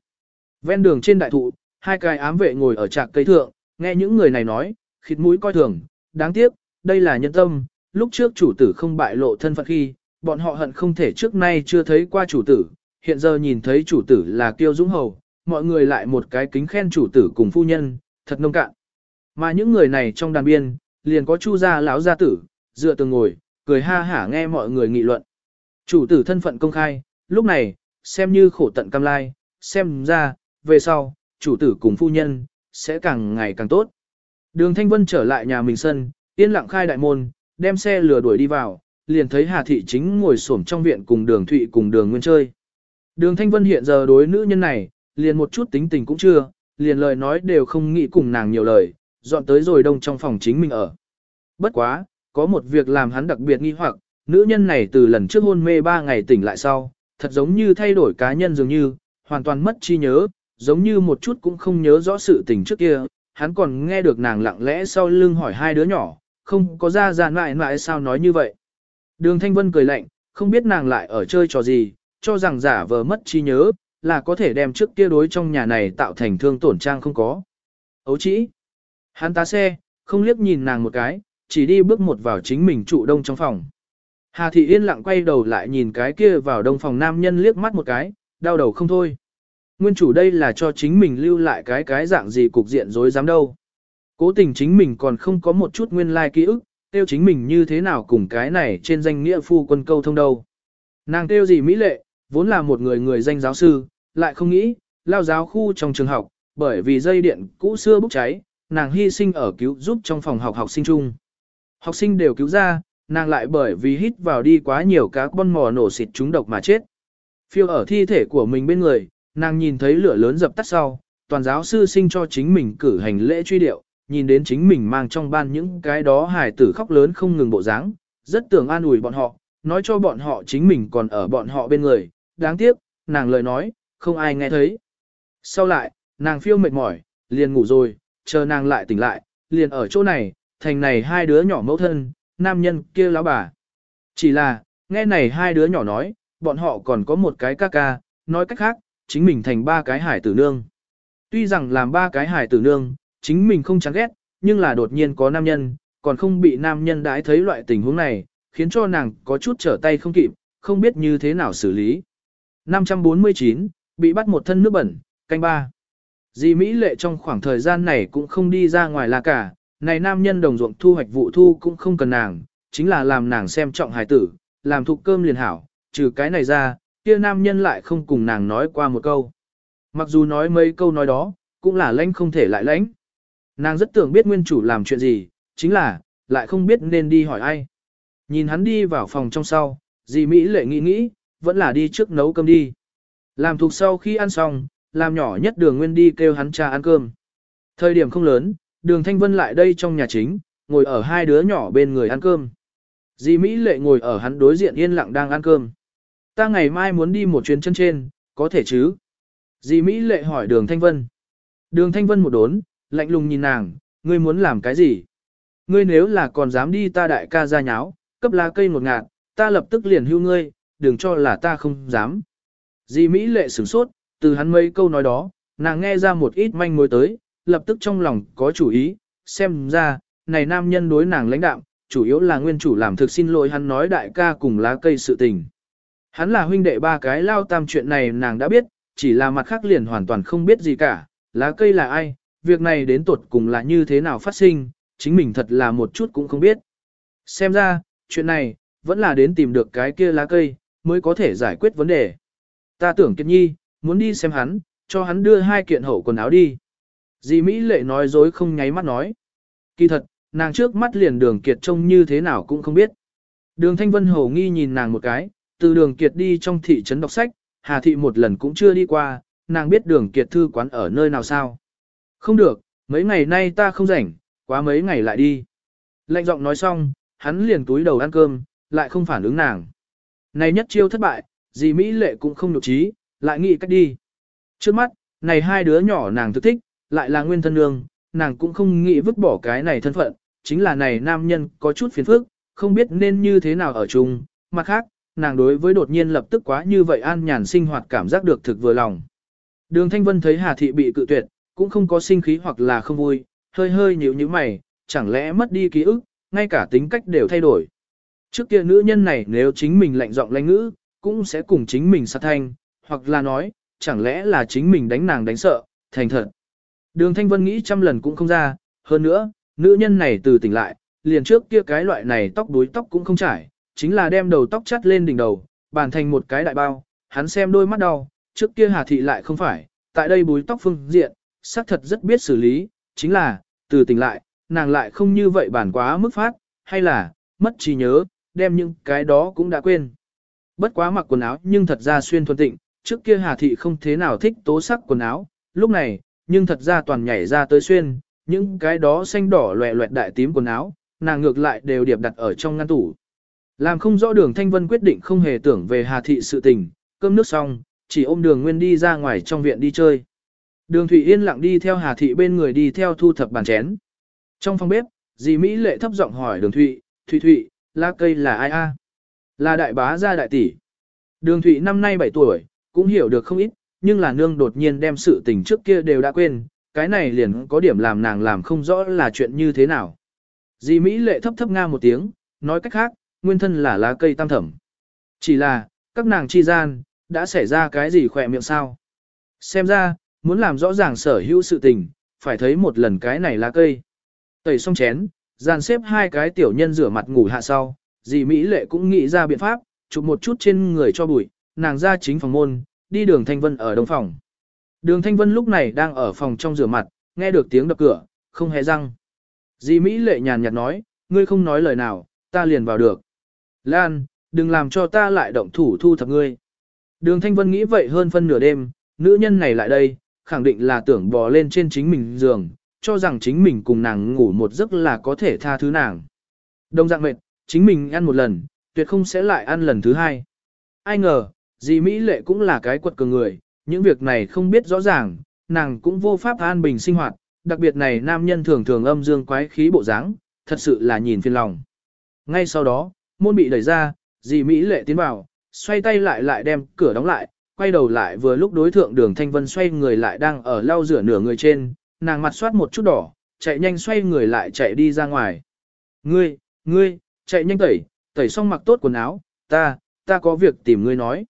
S1: Ven đường trên đại thụ, hai cái ám vệ ngồi ở trạc cây thượng, nghe những người này nói, khịt mũi coi thường, đáng tiếc, đây là nhân tâm, lúc trước chủ tử không bại lộ thân phận khi, bọn họ hận không thể trước nay chưa thấy qua chủ tử, hiện giờ nhìn thấy chủ tử là kiêu dũng hầu, mọi người lại một cái kính khen chủ tử cùng phu nhân, thật nông cạn. Mà những người này trong đàn biên, liền có chu gia lão gia tử, dựa tường ngồi, cười ha hả nghe mọi người nghị luận. Chủ tử thân phận công khai, lúc này, xem như khổ tận cam lai, xem ra, về sau, chủ tử cùng phu nhân, sẽ càng ngày càng tốt. Đường Thanh Vân trở lại nhà mình sân, yên lặng khai đại môn, đem xe lừa đuổi đi vào, liền thấy Hà Thị chính ngồi xổm trong viện cùng đường Thụy cùng đường Nguyên chơi. Đường Thanh Vân hiện giờ đối nữ nhân này, liền một chút tính tình cũng chưa, liền lời nói đều không nghĩ cùng nàng nhiều lời, dọn tới rồi đông trong phòng chính mình ở. Bất quá, có một việc làm hắn đặc biệt nghi hoặc, nữ nhân này từ lần trước hôn mê 3 ngày tỉnh lại sau, thật giống như thay đổi cá nhân dường như, hoàn toàn mất trí nhớ, giống như một chút cũng không nhớ rõ sự tình trước kia, hắn còn nghe được nàng lặng lẽ sau lưng hỏi hai đứa nhỏ, không có ra giàn mại mại sao nói như vậy. Đường Thanh Vân cười lạnh, không biết nàng lại ở chơi trò gì, cho rằng giả vờ mất trí nhớ, là có thể đem trước kia đối trong nhà này tạo thành thương tổn trang không có. Ấu chỉ. Hắn tá xe, không liếc nhìn nàng một cái, chỉ đi bước một vào chính mình trụ đông trong phòng. Hà Thị Yên lặng quay đầu lại nhìn cái kia vào đông phòng nam nhân liếc mắt một cái, đau đầu không thôi. Nguyên chủ đây là cho chính mình lưu lại cái cái dạng gì cục diện dối dám đâu. Cố tình chính mình còn không có một chút nguyên lai like ký ức, tiêu chính mình như thế nào cùng cái này trên danh nghĩa phu quân câu thông đâu. Nàng tiêu gì mỹ lệ, vốn là một người người danh giáo sư, lại không nghĩ, lao giáo khu trong trường học, bởi vì dây điện cũ xưa bốc cháy, nàng hy sinh ở cứu giúp trong phòng học học sinh chung. Học sinh đều cứu ra, nàng lại bởi vì hít vào đi quá nhiều các con mò nổ xịt chúng độc mà chết. Phiêu ở thi thể của mình bên người, nàng nhìn thấy lửa lớn dập tắt sau, toàn giáo sư sinh cho chính mình cử hành lễ truy điệu, nhìn đến chính mình mang trong ban những cái đó hài tử khóc lớn không ngừng bộ dáng, rất tưởng an ủi bọn họ, nói cho bọn họ chính mình còn ở bọn họ bên người, đáng tiếc, nàng lời nói, không ai nghe thấy. Sau lại, nàng phiêu mệt mỏi, liền ngủ rồi, chờ nàng lại tỉnh lại, liền ở chỗ này, thành này hai đứa nhỏ mẫu thân, nam nhân kia lão bà. Chỉ là, nghe này hai đứa nhỏ nói, bọn họ còn có một cái ca ca, nói cách khác, chính mình thành ba cái hải tử nương. Tuy rằng làm ba cái hải tử nương, chính mình không chán ghét, nhưng là đột nhiên có nam nhân, còn không bị nam nhân đãi thấy loại tình huống này, khiến cho nàng có chút trở tay không kịp, không biết như thế nào xử lý. 549, bị bắt một thân nước bẩn, canh ba. Dì Mỹ lệ trong khoảng thời gian này cũng không đi ra ngoài là cả, này nam nhân đồng ruộng thu hoạch vụ thu cũng không cần nàng, chính là làm nàng xem trọng hài tử, làm thục cơm liền hảo, trừ cái này ra, kia nam nhân lại không cùng nàng nói qua một câu. Mặc dù nói mấy câu nói đó, cũng là lãnh không thể lại lãnh. Nàng rất tưởng biết nguyên chủ làm chuyện gì, chính là, lại không biết nên đi hỏi ai. Nhìn hắn đi vào phòng trong sau, dì Mỹ lệ nghĩ nghĩ, vẫn là đi trước nấu cơm đi. Làm thuộc sau khi ăn xong, làm nhỏ nhất đường nguyên đi kêu hắn cha ăn cơm. Thời điểm không lớn, đường Thanh Vân lại đây trong nhà chính, ngồi ở hai đứa nhỏ bên người ăn cơm. Dì Mỹ lệ ngồi ở hắn đối diện yên lặng đang ăn cơm. Ta ngày mai muốn đi một chuyến chân trên, có thể chứ? Dì Mỹ lệ hỏi đường Thanh Vân. Đường Thanh Vân một đốn, lạnh lùng nhìn nàng, ngươi muốn làm cái gì? Ngươi nếu là còn dám đi ta đại ca ra nháo, cấp lá cây một ngạt, ta lập tức liền hưu ngươi, đừng cho là ta không dám. Dì Mỹ lệ sửng sốt, từ hắn mấy câu nói đó, nàng nghe ra một ít manh mối tới, lập tức trong lòng có chủ ý, xem ra, này nam nhân đối nàng lãnh đạm, chủ yếu là nguyên chủ làm thực xin lỗi hắn nói đại ca cùng lá cây sự tình. Hắn là huynh đệ ba cái lao tam chuyện này nàng đã biết, chỉ là mặt khác liền hoàn toàn không biết gì cả, lá cây là ai, việc này đến tuột cùng là như thế nào phát sinh, chính mình thật là một chút cũng không biết. Xem ra, chuyện này, vẫn là đến tìm được cái kia lá cây, mới có thể giải quyết vấn đề. Ta tưởng Kiệt Nhi, muốn đi xem hắn, cho hắn đưa hai kiện hậu quần áo đi. Dì Mỹ lệ nói dối không nháy mắt nói. Kỳ thật, nàng trước mắt liền đường Kiệt trông như thế nào cũng không biết. Đường Thanh Vân hổ nghi nhìn nàng một cái, từ đường Kiệt đi trong thị trấn đọc sách, Hà Thị một lần cũng chưa đi qua, nàng biết đường Kiệt thư quán ở nơi nào sao. Không được, mấy ngày nay ta không rảnh, quá mấy ngày lại đi. Lệnh giọng nói xong, hắn liền túi đầu ăn cơm, lại không phản ứng nàng. Này nhất chiêu thất bại, dì Mỹ lệ cũng không nhục trí, lại nghĩ cách đi. Trước mắt, này hai đứa nhỏ nàng thực thích, lại là nguyên thân nương, nàng cũng không nghĩ vứt bỏ cái này thân phận, chính là này nam nhân có chút phiền phức, không biết nên như thế nào ở chung, mặt khác, nàng đối với đột nhiên lập tức quá như vậy an nhàn sinh hoạt cảm giác được thực vừa lòng. Đường Thanh Vân thấy Hà Thị bị cự tuyệt, cũng không có sinh khí hoặc là không vui, hơi hơi nhíu như mày, chẳng lẽ mất đi ký ức, ngay cả tính cách đều thay đổi. Trước kia nữ nhân này nếu chính mình lạnh giọng lãnh ngữ, cũng sẽ cùng chính mình sát thanh, hoặc là nói, chẳng lẽ là chính mình đánh nàng đánh sợ, thành thật. Đường Thanh Vân nghĩ trăm lần cũng không ra, hơn nữa, nữ nhân này từ tỉnh lại, liền trước kia cái loại này tóc đuối tóc cũng không trải, chính là đem đầu tóc chắt lên đỉnh đầu, bàn thành một cái đại bao, hắn xem đôi mắt đau, trước kia Hà Thị lại không phải, tại đây búi tóc phương diện, xác thật rất biết xử lý, chính là, từ tỉnh lại, nàng lại không như vậy bản quá mức phát, hay là, mất trí nhớ, đem những cái đó cũng đã quên. Bất quá mặc quần áo nhưng thật ra xuyên thuần tịnh, trước kia Hà Thị không thế nào thích tố sắc quần áo, lúc này, nhưng thật ra toàn nhảy ra tới xuyên, những cái đó xanh đỏ loẹ loẹt đại tím quần áo, nàng ngược lại đều điệp đặt ở trong ngăn tủ. Làm không rõ đường Thanh Vân quyết định không hề tưởng về Hà Thị sự tình, cơm nước xong, chỉ ôm đường Nguyên đi ra ngoài trong viện đi chơi. Đường Thủy Yên lặng đi theo Hà Thị bên người đi theo thu thập bàn chén. Trong phòng bếp, dì Mỹ lệ thấp giọng hỏi đường Thụy, Thụy Thụy, lá cây là ai a? Là đại bá gia đại tỷ. Đường Thụy năm nay 7 tuổi, cũng hiểu được không ít, nhưng là nương đột nhiên đem sự tình trước kia đều đã quên, cái này liền có điểm làm nàng làm không rõ là chuyện như thế nào. Dì Mỹ lệ thấp thấp nga một tiếng, nói cách khác, nguyên thân là lá cây tam thẩm. Chỉ là, các nàng chi gian, đã xảy ra cái gì khỏe miệng sao? Xem ra, muốn làm rõ ràng sở hữu sự tình, phải thấy một lần cái này lá cây. Tẩy xong chén, dàn xếp hai cái tiểu nhân rửa mặt ngủ hạ sau, dì Mỹ lệ cũng nghĩ ra biện pháp, chụp một chút trên người cho bụi, nàng ra chính phòng môn, đi đường Thanh Vân ở đông phòng. Đường Thanh Vân lúc này đang ở phòng trong rửa mặt, nghe được tiếng đập cửa, không hề răng. Di Mỹ lệ nhàn nhạt nói, ngươi không nói lời nào, ta liền vào được. Lan, đừng làm cho ta lại động thủ thu thập ngươi. Đường Thanh Vân nghĩ vậy hơn phân nửa đêm, nữ nhân này lại đây, khẳng định là tưởng bò lên trên chính mình giường, cho rằng chính mình cùng nàng ngủ một giấc là có thể tha thứ nàng. Đông dạng mệt, chính mình ăn một lần, tuyệt không sẽ lại ăn lần thứ hai. Ai ngờ, dì Mỹ lệ cũng là cái quật cường người, những việc này không biết rõ ràng, nàng cũng vô pháp an bình sinh hoạt, đặc biệt này nam nhân thường thường âm dương quái khí bộ dáng, thật sự là nhìn phiền lòng. Ngay sau đó, môn bị đẩy ra, dì Mỹ lệ tiến vào, xoay tay lại lại đem cửa đóng lại, quay đầu lại vừa lúc đối thượng đường Thanh Vân xoay người lại đang ở lau rửa nửa người trên, nàng mặt soát một chút đỏ, chạy nhanh xoay người lại chạy đi ra ngoài. Ngươi, ngươi, chạy nhanh tẩy, tẩy xong mặc tốt quần áo, ta, ta có việc tìm ngươi nói.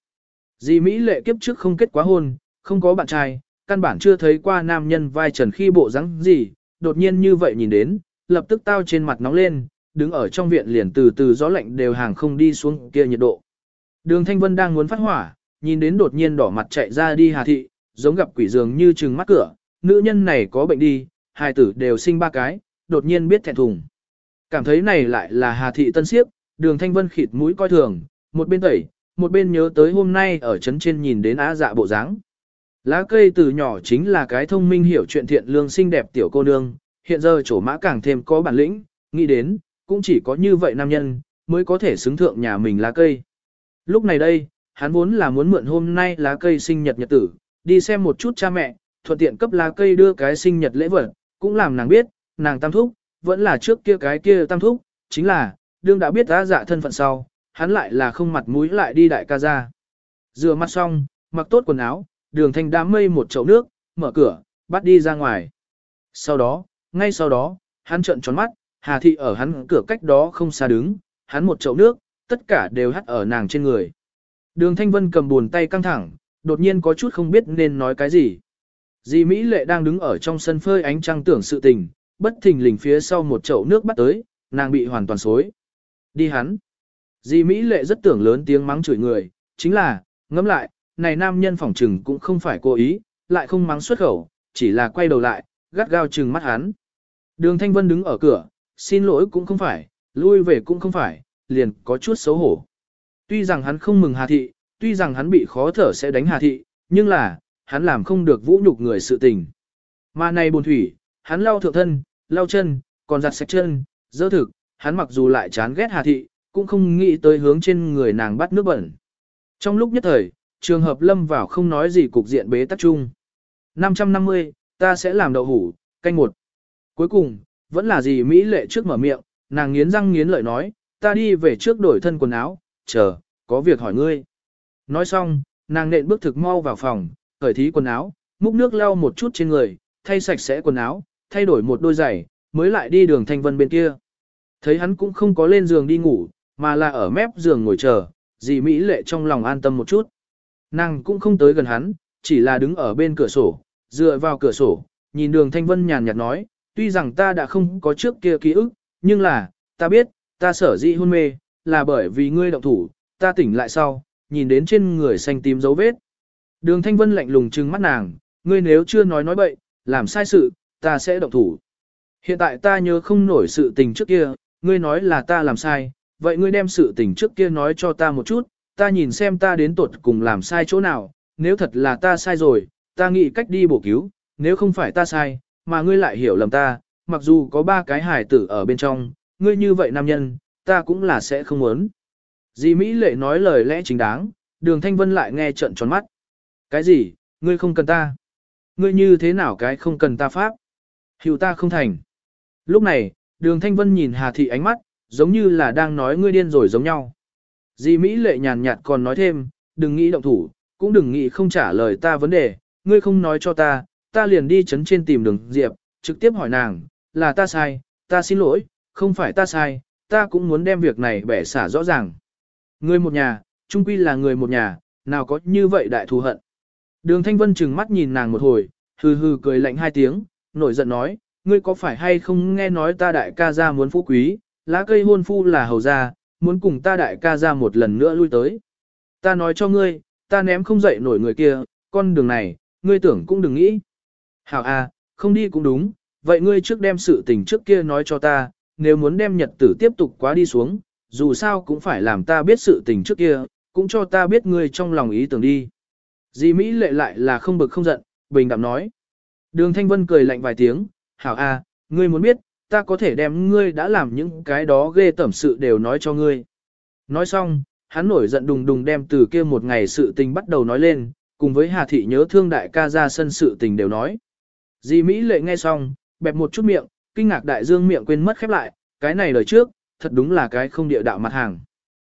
S1: Dì Mỹ lệ kiếp trước không kết quá hôn, không có bạn trai, căn bản chưa thấy qua nam nhân vai trần khi bộ dáng gì, đột nhiên như vậy nhìn đến, lập tức tao trên mặt nóng lên, đứng ở trong viện liền từ từ gió lạnh đều hàng không đi xuống kia nhiệt độ. Đường Thanh Vân đang muốn phát hỏa, nhìn đến đột nhiên đỏ mặt chạy ra đi Hà Thị, giống gặp quỷ dường như trừng mắt cửa, nữ nhân này có bệnh đi, hai tử đều sinh ba cái, đột nhiên biết thẹn thùng. Cảm thấy này lại là Hà Thị tân siếp, đường Thanh Vân khịt mũi coi thường, một bên tẩy, một bên nhớ tới hôm nay ở trấn trên nhìn đến á dạ bộ dáng. Lá cây từ nhỏ chính là cái thông minh hiểu chuyện thiện lương xinh đẹp tiểu cô nương, hiện giờ chỗ mã càng thêm có bản lĩnh, nghĩ đến, cũng chỉ có như vậy nam nhân, mới có thể xứng thượng nhà mình lá cây. Lúc này đây, hắn vốn là muốn mượn hôm nay lá cây sinh nhật nhật tử, đi xem một chút cha mẹ, thuận tiện cấp lá cây đưa cái sinh nhật lễ vật, cũng làm nàng biết, nàng tam thúc, vẫn là trước kia cái kia tam thúc, chính là, đương đã biết á dạ thân phận sau, hắn lại là không mặt mũi lại đi đại ca ra. Rửa mặt xong, mặc tốt quần áo, đường thanh đám mây một chậu nước, mở cửa, bắt đi ra ngoài. Sau đó, ngay sau đó, hắn trợn tròn mắt, Hà Thị ở hắn cửa cách đó không xa đứng, hắn một chậu nước, tất cả đều hắt ở nàng trên người. Đường Thanh Vân cầm buồn tay căng thẳng, đột nhiên có chút không biết nên nói cái gì. Dì Mỹ Lệ đang đứng ở trong sân phơi ánh trăng tưởng sự tình, bất thình lình phía sau một chậu nước bắt tới, nàng bị hoàn toàn xối. Đi hắn. Di Mỹ Lệ rất tưởng lớn tiếng mắng chửi người, chính là, ngẫm lại, này nam nhân phỏng trừng cũng không phải cố ý, lại không mắng xuất khẩu, chỉ là quay đầu lại, gắt gao trừng mắt hắn. Đường Thanh Vân đứng ở cửa, xin lỗi cũng không phải, lui về cũng không phải, liền có chút xấu hổ. Tuy rằng hắn không mừng Hà Thị, tuy rằng hắn bị khó thở sẽ đánh Hà Thị, nhưng là, hắn làm không được vũ nhục người sự tình. Mà này buồn thủy, hắn lau thượng thân, lau chân, còn giặt sạch chân, dơ thực, hắn mặc dù lại chán ghét Hà Thị, cũng không nghĩ tới hướng trên người nàng bắt nước bẩn. Trong lúc nhất thời, trường hợp lâm vào không nói gì cục diện bế tắc chung. 550, ta sẽ làm đậu hủ, canh một. Cuối cùng, vẫn là gì Mỹ lệ trước mở miệng, nàng nghiến răng nghiến lợi nói, ta đi về trước đổi thân quần áo, chờ, có việc hỏi ngươi. Nói xong, nàng nện bước thực mau vào phòng, cởi thí quần áo, múc nước lau một chút trên người, thay sạch sẽ quần áo, thay đổi một đôi giày, mới lại đi đường thanh vân bên kia. Thấy hắn cũng không có lên giường đi ngủ, mà là ở mép giường ngồi chờ, dì Mỹ lệ trong lòng an tâm một chút. Nàng cũng không tới gần hắn, chỉ là đứng ở bên cửa sổ, dựa vào cửa sổ, nhìn đường thanh vân nhàn nhạt nói, tuy rằng ta đã không có trước kia ký ức, nhưng là, ta biết, ta sở dĩ hôn mê, là bởi vì ngươi động thủ, ta tỉnh lại sau, nhìn đến trên người xanh tím dấu vết. Đường Thanh Vân lạnh lùng trừng mắt nàng, ngươi nếu chưa nói nói bậy, làm sai sự, ta sẽ động thủ. Hiện tại ta nhớ không nổi sự tình trước kia, ngươi nói là ta làm sai, vậy ngươi đem sự tình trước kia nói cho ta một chút, ta nhìn xem ta đến tuột cùng làm sai chỗ nào, nếu thật là ta sai rồi, ta nghĩ cách đi bổ cứu, nếu không phải ta sai, mà ngươi lại hiểu lầm ta, mặc dù có ba cái hải tử ở bên trong, ngươi như vậy nam nhân, ta cũng là sẽ không muốn. Dì Mỹ lệ nói lời lẽ chính đáng, đường thanh vân lại nghe trận tròn mắt. Cái gì, ngươi không cần ta? Ngươi như thế nào cái không cần ta pháp? hiểu ta không thành. Lúc này, đường thanh vân nhìn Hà Thị ánh mắt, giống như là đang nói ngươi điên rồi giống nhau. Di Mỹ lệ nhàn nhạt còn nói thêm, đừng nghĩ động thủ, cũng đừng nghĩ không trả lời ta vấn đề, ngươi không nói cho ta, ta liền đi chấn trên tìm đường Diệp, trực tiếp hỏi nàng, là ta sai, ta xin lỗi, không phải ta sai, ta cũng muốn đem việc này bẻ xả rõ ràng. Người một nhà, trung quy là người một nhà, nào có như vậy đại thù hận. Đường Thanh Vân chừng mắt nhìn nàng một hồi, hừ hừ cười lạnh hai tiếng, nổi giận nói, ngươi có phải hay không nghe nói ta đại ca gia muốn phú quý, lá cây hôn phu là hầu gia, muốn cùng ta đại ca ra một lần nữa lui tới. Ta nói cho ngươi, ta ném không dậy nổi người kia, con đường này, ngươi tưởng cũng đừng nghĩ. Hảo à, không đi cũng đúng, vậy ngươi trước đem sự tình trước kia nói cho ta, nếu muốn đem nhật tử tiếp tục quá đi xuống, dù sao cũng phải làm ta biết sự tình trước kia, cũng cho ta biết ngươi trong lòng ý tưởng đi. Dì Mỹ lệ lại là không bực không giận, bình đạm nói. Đường Thanh Vân cười lạnh vài tiếng, hảo à, ngươi muốn biết, ta có thể đem ngươi đã làm những cái đó ghê tẩm sự đều nói cho ngươi. Nói xong, hắn nổi giận đùng đùng đem từ kia một ngày sự tình bắt đầu nói lên, cùng với Hà Thị nhớ thương đại ca ra sân sự tình đều nói. Di Mỹ lệ nghe xong, bẹp một chút miệng, kinh ngạc đại dương miệng quên mất khép lại, cái này lời trước, thật đúng là cái không địa đạo mặt hàng.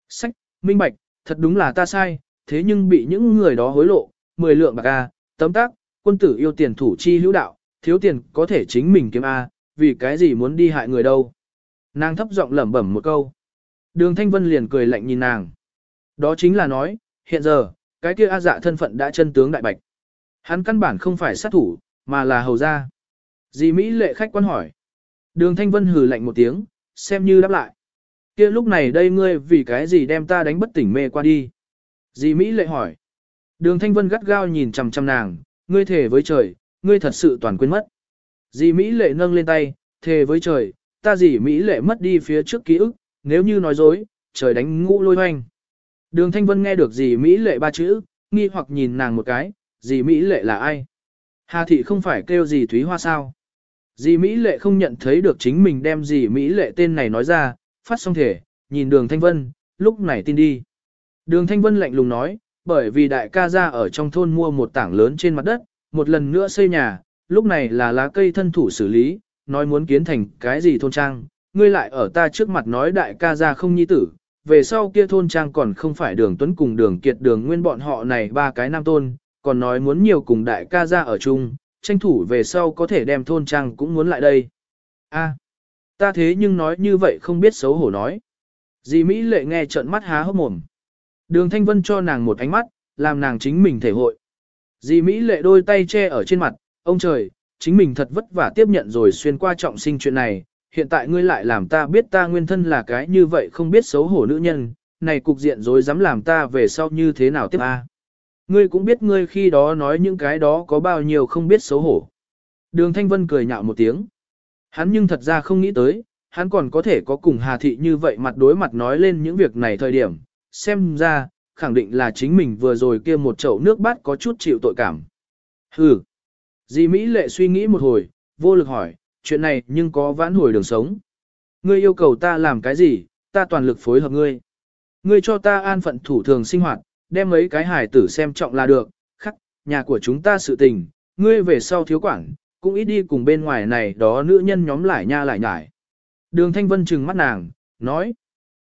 S1: Sách, minh bạch, thật đúng là ta sai, thế nhưng bị những người đó hối lộ, mười lượng bạc A, tấm tác, quân tử yêu tiền thủ chi hữu đạo, thiếu tiền có thể chính mình kiếm A, vì cái gì muốn đi hại người đâu. Nàng thấp giọng lẩm bẩm một câu. Đường Thanh Vân liền cười lạnh nhìn nàng. Đó chính là nói, hiện giờ, cái kia A dạ thân phận đã chân tướng đại bạch. Hắn căn bản không phải sát thủ, mà là hầu gia. Dì Mỹ lệ khách quan hỏi. Đường Thanh Vân hừ lạnh một tiếng, xem như đáp lại. kia lúc này đây ngươi vì cái gì đem ta đánh bất tỉnh mê qua đi? Dì Mỹ lệ hỏi. Đường Thanh Vân gắt gao nhìn chằm chằm nàng, ngươi thể với trời, ngươi thật sự toàn quên mất. Dì Mỹ lệ nâng lên tay, thề với trời, ta dì Mỹ lệ mất đi phía trước ký ức, nếu như nói dối, trời đánh ngũ lôi hoanh. Đường Thanh Vân nghe được dì Mỹ lệ ba chữ, nghi hoặc nhìn nàng một cái, dì Mỹ lệ là ai? Hà thị không phải kêu dì Thúy Hoa sao? Dì Mỹ lệ không nhận thấy được chính mình đem dì Mỹ lệ tên này nói ra, phát xong thể, nhìn đường Thanh Vân, lúc này tin đi. Đường Thanh Vân lạnh lùng nói, bởi vì đại ca ra ở trong thôn mua một tảng lớn trên mặt đất, một lần nữa xây nhà, lúc này là lá cây thân thủ xử lý, nói muốn kiến thành cái gì thôn trang, ngươi lại ở ta trước mặt nói đại ca ra không nhi tử, về sau kia thôn trang còn không phải đường tuấn cùng đường kiệt đường nguyên bọn họ này ba cái nam tôn, còn nói muốn nhiều cùng đại ca ra ở chung, tranh thủ về sau có thể đem thôn trang cũng muốn lại đây. a ta thế nhưng nói như vậy không biết xấu hổ nói. Dì Mỹ lệ nghe trợn mắt há hốc mồm. Đường Thanh Vân cho nàng một ánh mắt, làm nàng chính mình thể hội. Dì Mỹ lệ đôi tay che ở trên mặt, ông trời, chính mình thật vất vả tiếp nhận rồi xuyên qua trọng sinh chuyện này, hiện tại ngươi lại làm ta biết ta nguyên thân là cái như vậy không biết xấu hổ nữ nhân, này cục diện rồi dám làm ta về sau như thế nào tiếp a? Ngươi cũng biết ngươi khi đó nói những cái đó có bao nhiêu không biết xấu hổ. Đường Thanh Vân cười nhạo một tiếng. Hắn nhưng thật ra không nghĩ tới, hắn còn có thể có cùng Hà Thị như vậy mặt đối mặt nói lên những việc này thời điểm, xem ra, khẳng định là chính mình vừa rồi kia một chậu nước bát có chút chịu tội cảm. Hừ. Di Mỹ lệ suy nghĩ một hồi, vô lực hỏi, chuyện này nhưng có vãn hồi đường sống. Ngươi yêu cầu ta làm cái gì, ta toàn lực phối hợp ngươi. Ngươi cho ta an phận thủ thường sinh hoạt, đem mấy cái hài tử xem trọng là được, khắc, nhà của chúng ta sự tình, ngươi về sau thiếu quản, cũng ít đi cùng bên ngoài này đó nữ nhân nhóm lại nha lại nhải. Đường Thanh Vân trừng mắt nàng, nói,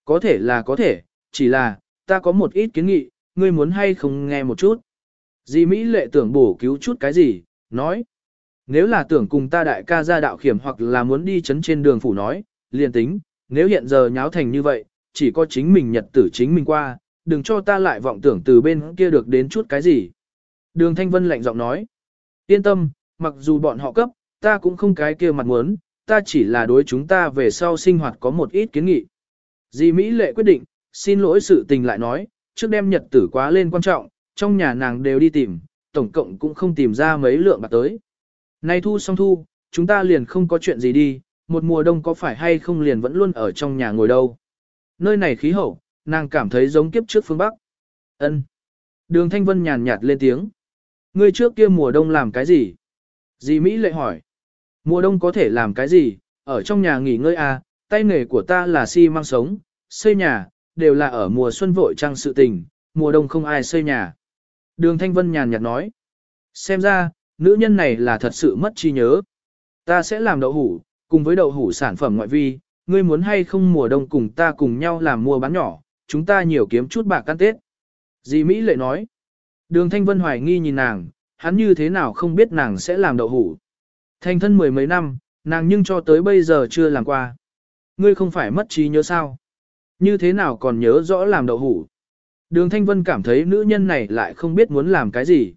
S1: có thể là có thể, chỉ là, ta có một ít kiến nghị, ngươi muốn hay không nghe một chút. Di Mỹ lệ tưởng bổ cứu chút cái gì, nói, nếu là tưởng cùng ta đại ca ra đạo khiểm hoặc là muốn đi chấn trên đường phủ nói, liền tính, nếu hiện giờ nháo thành như vậy, chỉ có chính mình nhật tử chính mình qua, đừng cho ta lại vọng tưởng từ bên kia được đến chút cái gì. Đường Thanh Vân lạnh giọng nói, yên tâm, mặc dù bọn họ cấp, ta cũng không cái kia mặt muốn, ta chỉ là đối chúng ta về sau sinh hoạt có một ít kiến nghị. Di Mỹ lệ quyết định, xin lỗi sự tình lại nói, trước đem nhật tử quá lên quan trọng, trong nhà nàng đều đi tìm, tổng cộng cũng không tìm ra mấy lượng bạc tới. Nay thu xong thu, chúng ta liền không có chuyện gì đi, một mùa đông có phải hay không liền vẫn luôn ở trong nhà ngồi đâu. Nơi này khí hậu, nàng cảm thấy giống kiếp trước phương Bắc. ân Đường Thanh Vân nhàn nhạt lên tiếng. Ngươi trước kia mùa đông làm cái gì? Dì Mỹ lệ hỏi. Mùa đông có thể làm cái gì? Ở trong nhà nghỉ ngơi à, tay nghề của ta là xi si măng sống, xây nhà, đều là ở mùa xuân vội trăng sự tình, mùa đông không ai xây nhà. Đường Thanh Vân nhàn nhạt nói. Xem ra, nữ nhân này là thật sự mất trí nhớ. Ta sẽ làm đậu hủ, cùng với đậu hủ sản phẩm ngoại vi, ngươi muốn hay không mùa đông cùng ta cùng nhau làm mua bán nhỏ, chúng ta nhiều kiếm chút bạc căn tết. Dì Mỹ lệ nói. Đường Thanh Vân hoài nghi nhìn nàng, hắn như thế nào không biết nàng sẽ làm đậu hủ. Thành thân mười mấy năm, nàng nhưng cho tới bây giờ chưa làm qua. Ngươi không phải mất trí nhớ sao? Như thế nào còn nhớ rõ làm đậu hủ? Đường Thanh Vân cảm thấy nữ nhân này lại không biết muốn làm cái gì.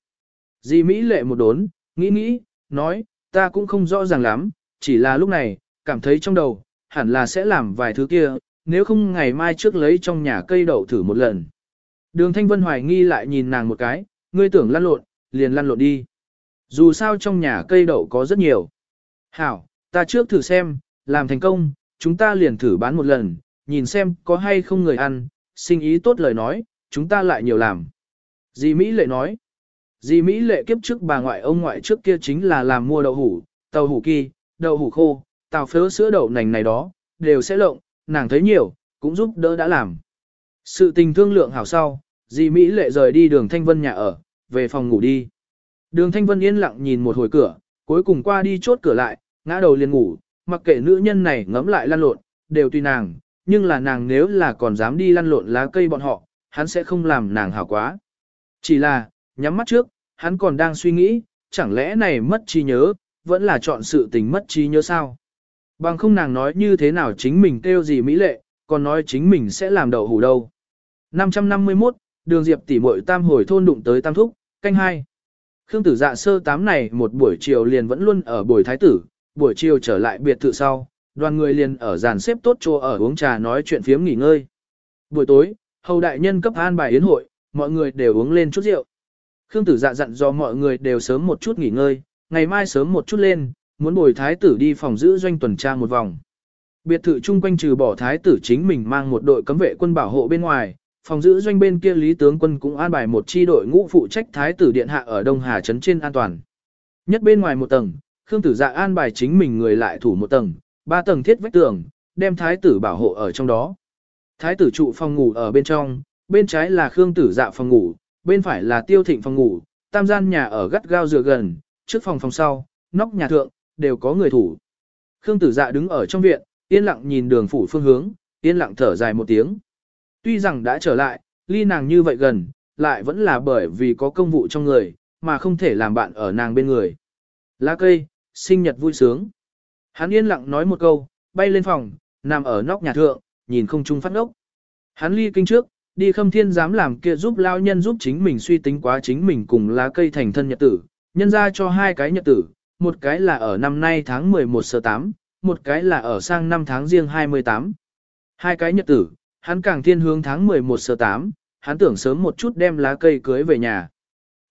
S1: Di Mỹ lệ một đốn, nghĩ nghĩ, nói, ta cũng không rõ ràng lắm, chỉ là lúc này, cảm thấy trong đầu, hẳn là sẽ làm vài thứ kia, nếu không ngày mai trước lấy trong nhà cây đậu thử một lần. Đường Thanh Vân hoài nghi lại nhìn nàng một cái, ngươi tưởng lăn lộn, liền lăn lộn đi. Dù sao trong nhà cây đậu có rất nhiều. Hảo, ta trước thử xem, làm thành công, chúng ta liền thử bán một lần, nhìn xem có hay không người ăn, sinh ý tốt lời nói, chúng ta lại nhiều làm. Dì Mỹ lệ nói, dì Mỹ lệ kiếp trước bà ngoại ông ngoại trước kia chính là làm mua đậu hủ, tàu hủ kỳ, đậu hủ khô, tàu phớ sữa đậu nành này đó, đều sẽ lộng, nàng thấy nhiều, cũng giúp đỡ đã làm. Sự tình thương lượng hảo sau, dì Mỹ lệ rời đi đường Thanh Vân nhà ở, về phòng ngủ đi. Đường Thanh Vân yên lặng nhìn một hồi cửa, cuối cùng qua đi chốt cửa lại, ngã đầu liền ngủ, mặc kệ nữ nhân này ngấm lại lăn lộn, đều tùy nàng, nhưng là nàng nếu là còn dám đi lăn lộn lá cây bọn họ, hắn sẽ không làm nàng hảo quá. Chỉ là, nhắm mắt trước, hắn còn đang suy nghĩ, chẳng lẽ này mất trí nhớ, vẫn là chọn sự tình mất trí nhớ sao? Bằng không nàng nói như thế nào chính mình kêu gì mỹ lệ, còn nói chính mình sẽ làm đậu hủ đâu. 551, đường diệp tỷ muội tam hồi thôn đụng tới tam thúc, canh hai. Khương tử dạ sơ tám này một buổi chiều liền vẫn luôn ở buổi thái tử, buổi chiều trở lại biệt thự sau, đoàn người liền ở dàn xếp tốt chỗ ở uống trà nói chuyện phiếm nghỉ ngơi. Buổi tối, hầu đại nhân cấp an bài yến hội, mọi người đều uống lên chút rượu. Khương tử dạ dặn do mọi người đều sớm một chút nghỉ ngơi, ngày mai sớm một chút lên, muốn bồi thái tử đi phòng giữ doanh tuần tra một vòng. Biệt thự chung quanh trừ bỏ thái tử chính mình mang một đội cấm vệ quân bảo hộ bên ngoài, phòng giữ doanh bên kia lý tướng quân cũng an bài một chi đội ngũ phụ trách thái tử điện hạ ở Đông Hà trấn trên an toàn. Nhất bên ngoài một tầng, Khương tử dạ an bài chính mình người lại thủ một tầng, ba tầng thiết vách tường, đem thái tử bảo hộ ở trong đó. Thái tử trụ phòng ngủ ở bên trong, bên trái là Khương tử dạ phòng ngủ, bên phải là tiêu thịnh phòng ngủ, tam gian nhà ở gắt gao dựa gần, trước phòng phòng sau, nóc nhà thượng, đều có người thủ. Khương tử dạ đứng ở trong viện, yên lặng nhìn đường phủ phương hướng, yên lặng thở dài một tiếng. Tuy rằng đã trở lại, ly nàng như vậy gần, lại vẫn là bởi vì có công vụ trong người, mà không thể làm bạn ở nàng bên người. Lá cây, sinh nhật vui sướng. Hắn yên lặng nói một câu, bay lên phòng, nằm ở nóc nhà thượng, nhìn không trung phát ngốc. Hắn ly kinh trước, đi khâm thiên dám làm kia giúp lao nhân giúp chính mình suy tính quá chính mình cùng lá cây thành thân nhật tử, nhân ra cho hai cái nhật tử, một cái là ở năm nay tháng 11 sơ 8, một cái là ở sang năm tháng riêng 28. Hai cái nhật tử, hắn càng thiên hướng tháng 11 sơ 8, hắn tưởng sớm một chút đem lá cây cưới về nhà.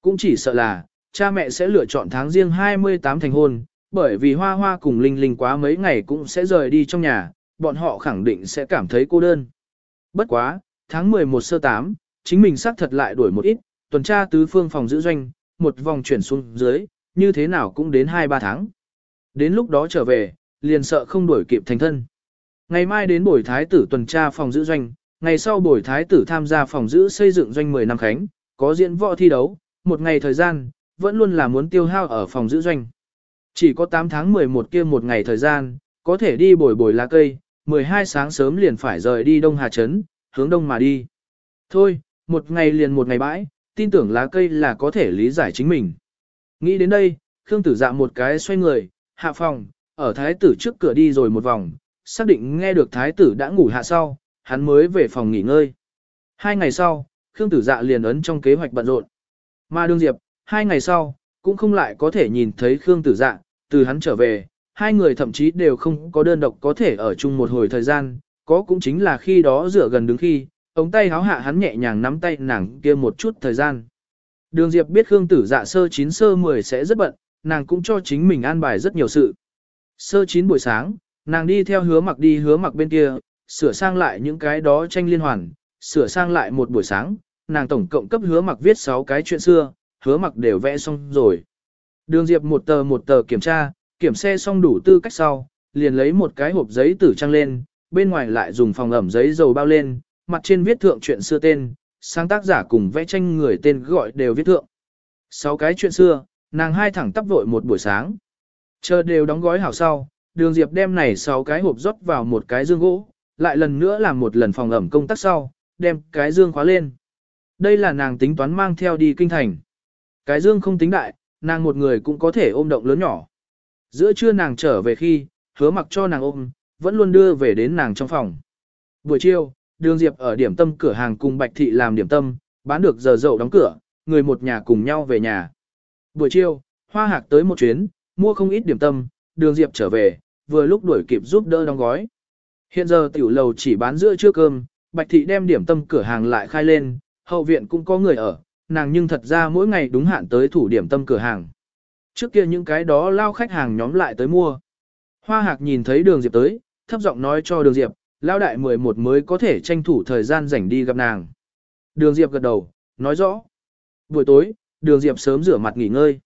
S1: Cũng chỉ sợ là, cha mẹ sẽ lựa chọn tháng riêng 28 thành hôn, bởi vì hoa hoa cùng linh linh quá mấy ngày cũng sẽ rời đi trong nhà, bọn họ khẳng định sẽ cảm thấy cô đơn. Bất quá, tháng 11 sơ 8, chính mình xác thật lại đuổi một ít, tuần tra tứ phương phòng giữ doanh, một vòng chuyển xuống dưới, như thế nào cũng đến 2-3 tháng. Đến lúc đó trở về, liền sợ không đuổi kịp thành thân. Ngày mai đến buổi thái tử tuần tra phòng giữ doanh, ngày sau buổi thái tử tham gia phòng giữ xây dựng doanh 10 năm khánh, có diễn võ thi đấu, một ngày thời gian, vẫn luôn là muốn tiêu hao ở phòng giữ doanh. Chỉ có 8 tháng 11 kia một ngày thời gian, có thể đi bồi bồi lá cây, 12 sáng sớm liền phải rời đi Đông Hà Trấn, hướng đông mà đi. Thôi, một ngày liền một ngày bãi, tin tưởng lá cây là có thể lý giải chính mình. Nghĩ đến đây, Khương Tử Dạ một cái xoay người, hạ phòng, ở thái tử trước cửa đi rồi một vòng, xác định nghe được thái tử đã ngủ hạ sau, hắn mới về phòng nghỉ ngơi. Hai ngày sau, Khương Tử Dạ liền ấn trong kế hoạch bận rộn. Mà đương diệp, hai ngày sau, cũng không lại có thể nhìn thấy Khương Tử Dạ, từ hắn trở về, hai người thậm chí đều không có đơn độc có thể ở chung một hồi thời gian, có cũng chính là khi đó dựa gần đứng khi, ống tay háo hạ hắn nhẹ nhàng nắm tay nàng kia một chút thời gian. Đường Diệp biết Khương Tử Dạ sơ chín sơ 10 sẽ rất bận, nàng cũng cho chính mình an bài rất nhiều sự. Sơ chín buổi sáng, nàng đi theo hứa mặc đi hứa mặc bên kia, sửa sang lại những cái đó tranh liên hoàn, sửa sang lại một buổi sáng, nàng tổng cộng cấp hứa mặc viết 6 cái chuyện xưa, hứa mặc đều vẽ xong rồi. Đường Diệp một tờ một tờ kiểm tra, kiểm xe xong đủ tư cách sau, liền lấy một cái hộp giấy tử trang lên, bên ngoài lại dùng phòng ẩm giấy dầu bao lên, mặt trên viết thượng chuyện xưa tên, sáng tác giả cùng vẽ tranh người tên gọi đều viết thượng. Sáu cái chuyện xưa, nàng hai thẳng tắp vội một buổi sáng. Chờ đều đóng gói hảo sau, đường diệp đem này sáu cái hộp rót vào một cái dương gỗ, lại lần nữa làm một lần phòng ẩm công tác sau, đem cái dương khóa lên. Đây là nàng tính toán mang theo đi kinh thành. Cái dương không tính đại, nàng một người cũng có thể ôm động lớn nhỏ. Giữa trưa nàng trở về khi, hứa mặc cho nàng ôm, vẫn luôn đưa về đến nàng trong phòng. Buổi chiều, đường Diệp ở điểm tâm cửa hàng cùng Bạch Thị làm điểm tâm, bán được giờ dậu đóng cửa, người một nhà cùng nhau về nhà. Buổi chiều, Hoa Hạc tới một chuyến, mua không ít điểm tâm, đường Diệp trở về, vừa lúc đuổi kịp giúp đỡ đóng gói. Hiện giờ tiểu lầu chỉ bán giữa trưa cơm, Bạch Thị đem điểm tâm cửa hàng lại khai lên, hậu viện cũng có người ở, nàng nhưng thật ra mỗi ngày đúng hạn tới thủ điểm tâm cửa hàng. Trước kia những cái đó lao khách hàng nhóm lại tới mua. Hoa Hạc nhìn thấy đường Diệp tới, thấp giọng nói cho đường Diệp, lao đại 11 mới có thể tranh thủ thời gian rảnh đi gặp nàng. Đường Diệp gật đầu, nói rõ. Buổi tối, đường Diệp sớm rửa mặt nghỉ ngơi.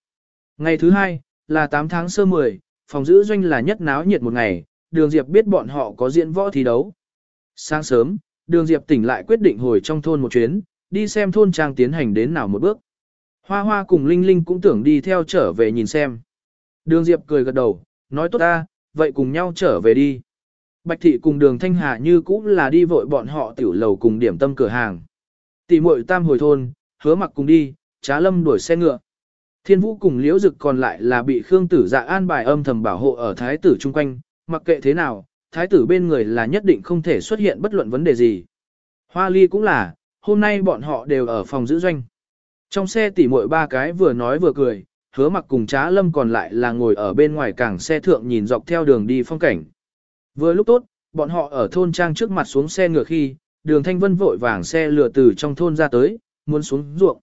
S1: Ngày thứ hai, là 8 tháng sơ 10, phòng giữ doanh là nhất náo nhiệt một ngày, đường Diệp biết bọn họ có diễn võ thi đấu. Sáng sớm, đường Diệp tỉnh lại quyết định hồi trong thôn một chuyến, đi xem thôn trang tiến hành đến nào một bước. Hoa hoa cùng Linh Linh cũng tưởng đi theo trở về nhìn xem. Đường Diệp cười gật đầu, nói tốt ta, vậy cùng nhau trở về đi. Bạch thị cùng đường thanh hà như cũng là đi vội bọn họ tiểu lầu cùng điểm tâm cửa hàng. Tỷ muội tam hồi thôn, hứa mặc cùng đi, trá lâm đuổi xe ngựa. Thiên vũ cùng liễu dực còn lại là bị Khương tử dạ an bài âm thầm bảo hộ ở thái tử chung quanh, mặc kệ thế nào, thái tử bên người là nhất định không thể xuất hiện bất luận vấn đề gì. Hoa ly cũng là, hôm nay bọn họ đều ở phòng giữ doanh. Trong xe tỷ muội ba cái vừa nói vừa cười, hứa mặc cùng trá lâm còn lại là ngồi ở bên ngoài cảng xe thượng nhìn dọc theo đường đi phong cảnh. Vừa lúc tốt, bọn họ ở thôn trang trước mặt xuống xe ngựa khi, đường thanh vân vội vàng xe lừa từ trong thôn ra tới, muốn xuống ruộng.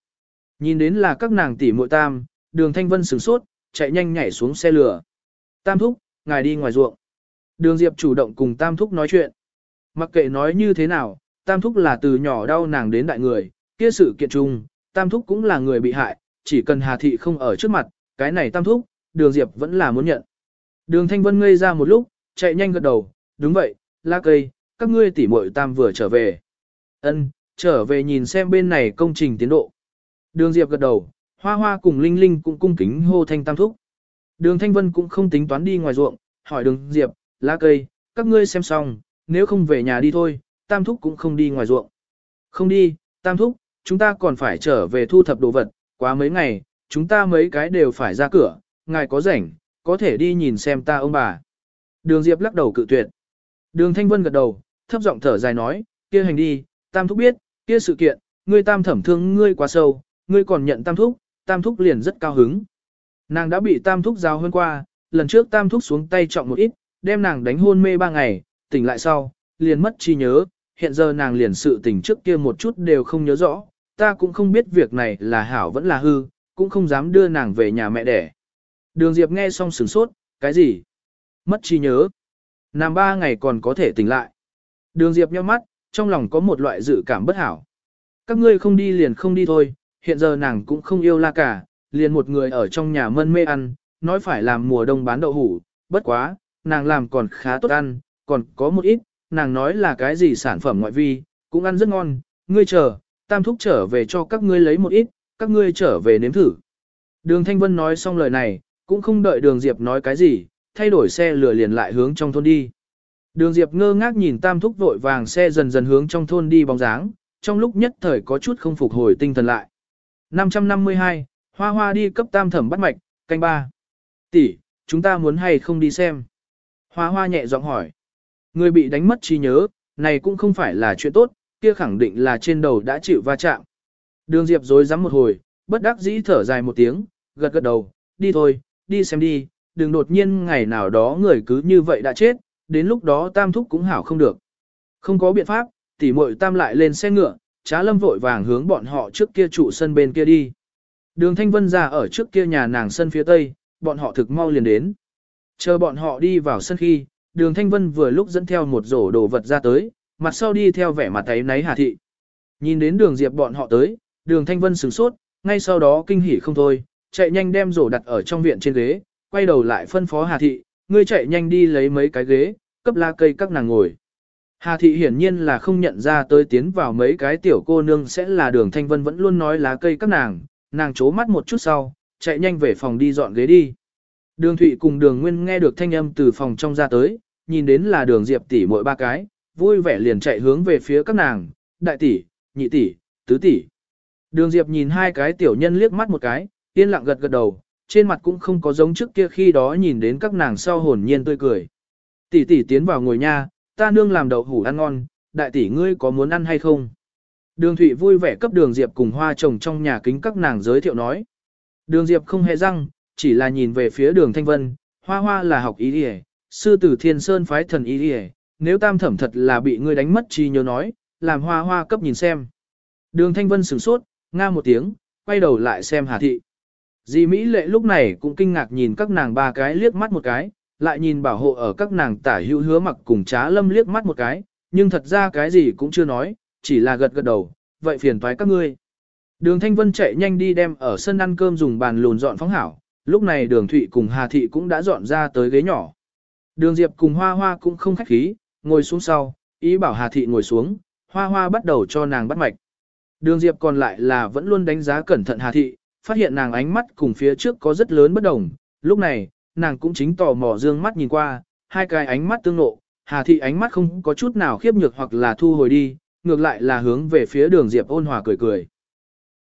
S1: Nhìn đến là các nàng tỷ muội tam, đường thanh vân sửng sốt, chạy nhanh nhảy xuống xe lừa. Tam thúc, ngài đi ngoài ruộng. Đường Diệp chủ động cùng Tam thúc nói chuyện. Mặc kệ nói như thế nào, Tam thúc là từ nhỏ đau nàng đến đại người, kia sự kiện chung, Tam thúc cũng là người bị hại, chỉ cần Hà Thị không ở trước mặt, cái này Tam thúc, đường Diệp vẫn là muốn nhận. Đường Thanh Vân ngây ra một lúc, chạy nhanh gật đầu, đúng vậy, la cây, các ngươi tỉ muội tam vừa trở về. Ân, trở về nhìn xem bên này công trình tiến độ. Đường Diệp gật đầu, Hoa Hoa cùng Linh Linh cũng cung kính hô thanh tam thúc. Đường Thanh Vân cũng không tính toán đi ngoài ruộng, hỏi Đường Diệp, lá cây, các ngươi xem xong, nếu không về nhà đi thôi, tam thúc cũng không đi ngoài ruộng. Không đi, tam thúc, chúng ta còn phải trở về thu thập đồ vật, quá mấy ngày, chúng ta mấy cái đều phải ra cửa, ngài có rảnh, có thể đi nhìn xem ta ông bà. Đường Diệp lắc đầu cự tuyệt. Đường Thanh Vân gật đầu, thấp giọng thở dài nói, kia hành đi, tam thúc biết, kia sự kiện, ngươi tam thẩm thương ngươi quá sâu, ngươi còn nhận tam thúc, tam thúc liền rất cao hứng. Nàng đã bị tam thúc giao hơn qua, lần trước tam thúc xuống tay trọng một ít, đem nàng đánh hôn mê ba ngày, tỉnh lại sau, liền mất trí nhớ, hiện giờ nàng liền sự tỉnh trước kia một chút đều không nhớ rõ, ta cũng không biết việc này là hảo vẫn là hư, cũng không dám đưa nàng về nhà mẹ đẻ. Đường Diệp nghe xong sửng sốt, cái gì? Mất trí nhớ. Nàng ba ngày còn có thể tỉnh lại. Đường Diệp nhắm mắt, trong lòng có một loại dự cảm bất hảo. Các ngươi không đi liền không đi thôi, hiện giờ nàng cũng không yêu la cả, liền một người ở trong nhà mân mê ăn, nói phải làm mùa đông bán đậu hủ, bất quá, nàng làm còn khá tốt ăn, còn có một ít, nàng nói là cái gì sản phẩm ngoại vi, cũng ăn rất ngon, ngươi chờ, tam thúc trở về cho các ngươi lấy một ít, các ngươi trở về nếm thử. Đường Thanh Vân nói xong lời này, cũng không đợi đường Diệp nói cái gì, thay đổi xe lửa liền lại hướng trong thôn đi. Đường Diệp ngơ ngác nhìn tam thúc vội vàng xe dần dần hướng trong thôn đi bóng dáng, trong lúc nhất thời có chút không phục hồi tinh thần lại. 552, Hoa Hoa đi cấp tam thẩm bắt mạch, canh ba. Tỷ, chúng ta muốn hay không đi xem? Hoa Hoa nhẹ giọng hỏi. Người bị đánh mất trí nhớ, này cũng không phải là chuyện tốt, kia khẳng định là trên đầu đã chịu va chạm. Đường Diệp dối rắm một hồi, bất đắc dĩ thở dài một tiếng, gật gật đầu, đi thôi, đi xem đi, đừng đột nhiên ngày nào đó người cứ như vậy đã chết, đến lúc đó tam thúc cũng hảo không được. Không có biện pháp, tỉ muội tam lại lên xe ngựa, trá lâm vội vàng hướng bọn họ trước kia trụ sân bên kia đi. Đường Thanh Vân ra ở trước kia nhà nàng sân phía tây, bọn họ thực mau liền đến. Chờ bọn họ đi vào sân khi, đường Thanh Vân vừa lúc dẫn theo một rổ đồ vật ra tới, mặt sau đi theo vẻ mặt thấy náy hà thị. Nhìn đến đường Diệp bọn họ tới, đường Thanh Vân sửng sốt, ngay sau đó kinh hỉ không thôi, chạy nhanh đem rổ đặt ở trong viện trên ghế, quay đầu lại phân phó Hà Thị, ngươi chạy nhanh đi lấy mấy cái ghế, cấp la cây các nàng ngồi. Hà Thị hiển nhiên là không nhận ra tới tiến vào mấy cái tiểu cô nương sẽ là đường Thanh Vân vẫn luôn nói lá cây các nàng, nàng chố mắt một chút sau, chạy nhanh về phòng đi dọn ghế đi. Đường Thụy cùng đường Nguyên nghe được thanh âm từ phòng trong ra tới, nhìn đến là đường Diệp tỷ mỗi ba cái, vui vẻ liền chạy hướng về phía các nàng, đại tỷ, nhị tỷ, tứ tỷ. Đường Diệp nhìn hai cái tiểu nhân liếc mắt một cái, yên lặng gật gật đầu, trên mặt cũng không có giống trước kia khi đó nhìn đến các nàng sau hồn nhiên tươi cười. Tỷ tỷ tiến vào ngồi nha, ta nương làm đậu hủ ăn ngon, đại tỷ ngươi có muốn ăn hay không? Đường Thụy vui vẻ cấp đường Diệp cùng hoa trồng trong nhà kính các nàng giới thiệu nói. Đường Diệp không hề răng, chỉ là nhìn về phía đường Thanh Vân, hoa hoa là học ý đi sư tử thiên sơn phái thần ý đi nếu tam thẩm thật là bị ngươi đánh mất chi nhớ nói, làm hoa hoa cấp nhìn xem. Đường Thanh Vân sửng sốt, nga một tiếng, quay đầu lại xem Hà Thị. Dì Mỹ lệ lúc này cũng kinh ngạc nhìn các nàng ba cái liếc mắt một cái, lại nhìn bảo hộ ở các nàng tả hữu hứa mặc cùng trá lâm liếc mắt một cái, nhưng thật ra cái gì cũng chưa nói, chỉ là gật gật đầu, vậy phiền toái các ngươi. Đường Thanh Vân chạy nhanh đi đem ở sân ăn cơm dùng bàn lùn dọn phóng hảo, lúc này đường Thụy cùng Hà Thị cũng đã dọn ra tới ghế nhỏ. Đường Diệp cùng Hoa Hoa cũng không khách khí, ngồi xuống sau, ý bảo Hà Thị ngồi xuống, Hoa Hoa bắt đầu cho nàng bắt mạch. Đường Diệp còn lại là vẫn luôn đánh giá cẩn thận Hà Thị, phát hiện nàng ánh mắt cùng phía trước có rất lớn bất đồng. Lúc này, nàng cũng chính tò mò dương mắt nhìn qua, hai cái ánh mắt tương nộ, Hà Thị ánh mắt không có chút nào khiếp nhược hoặc là thu hồi đi, ngược lại là hướng về phía đường Diệp ôn hòa cười cười.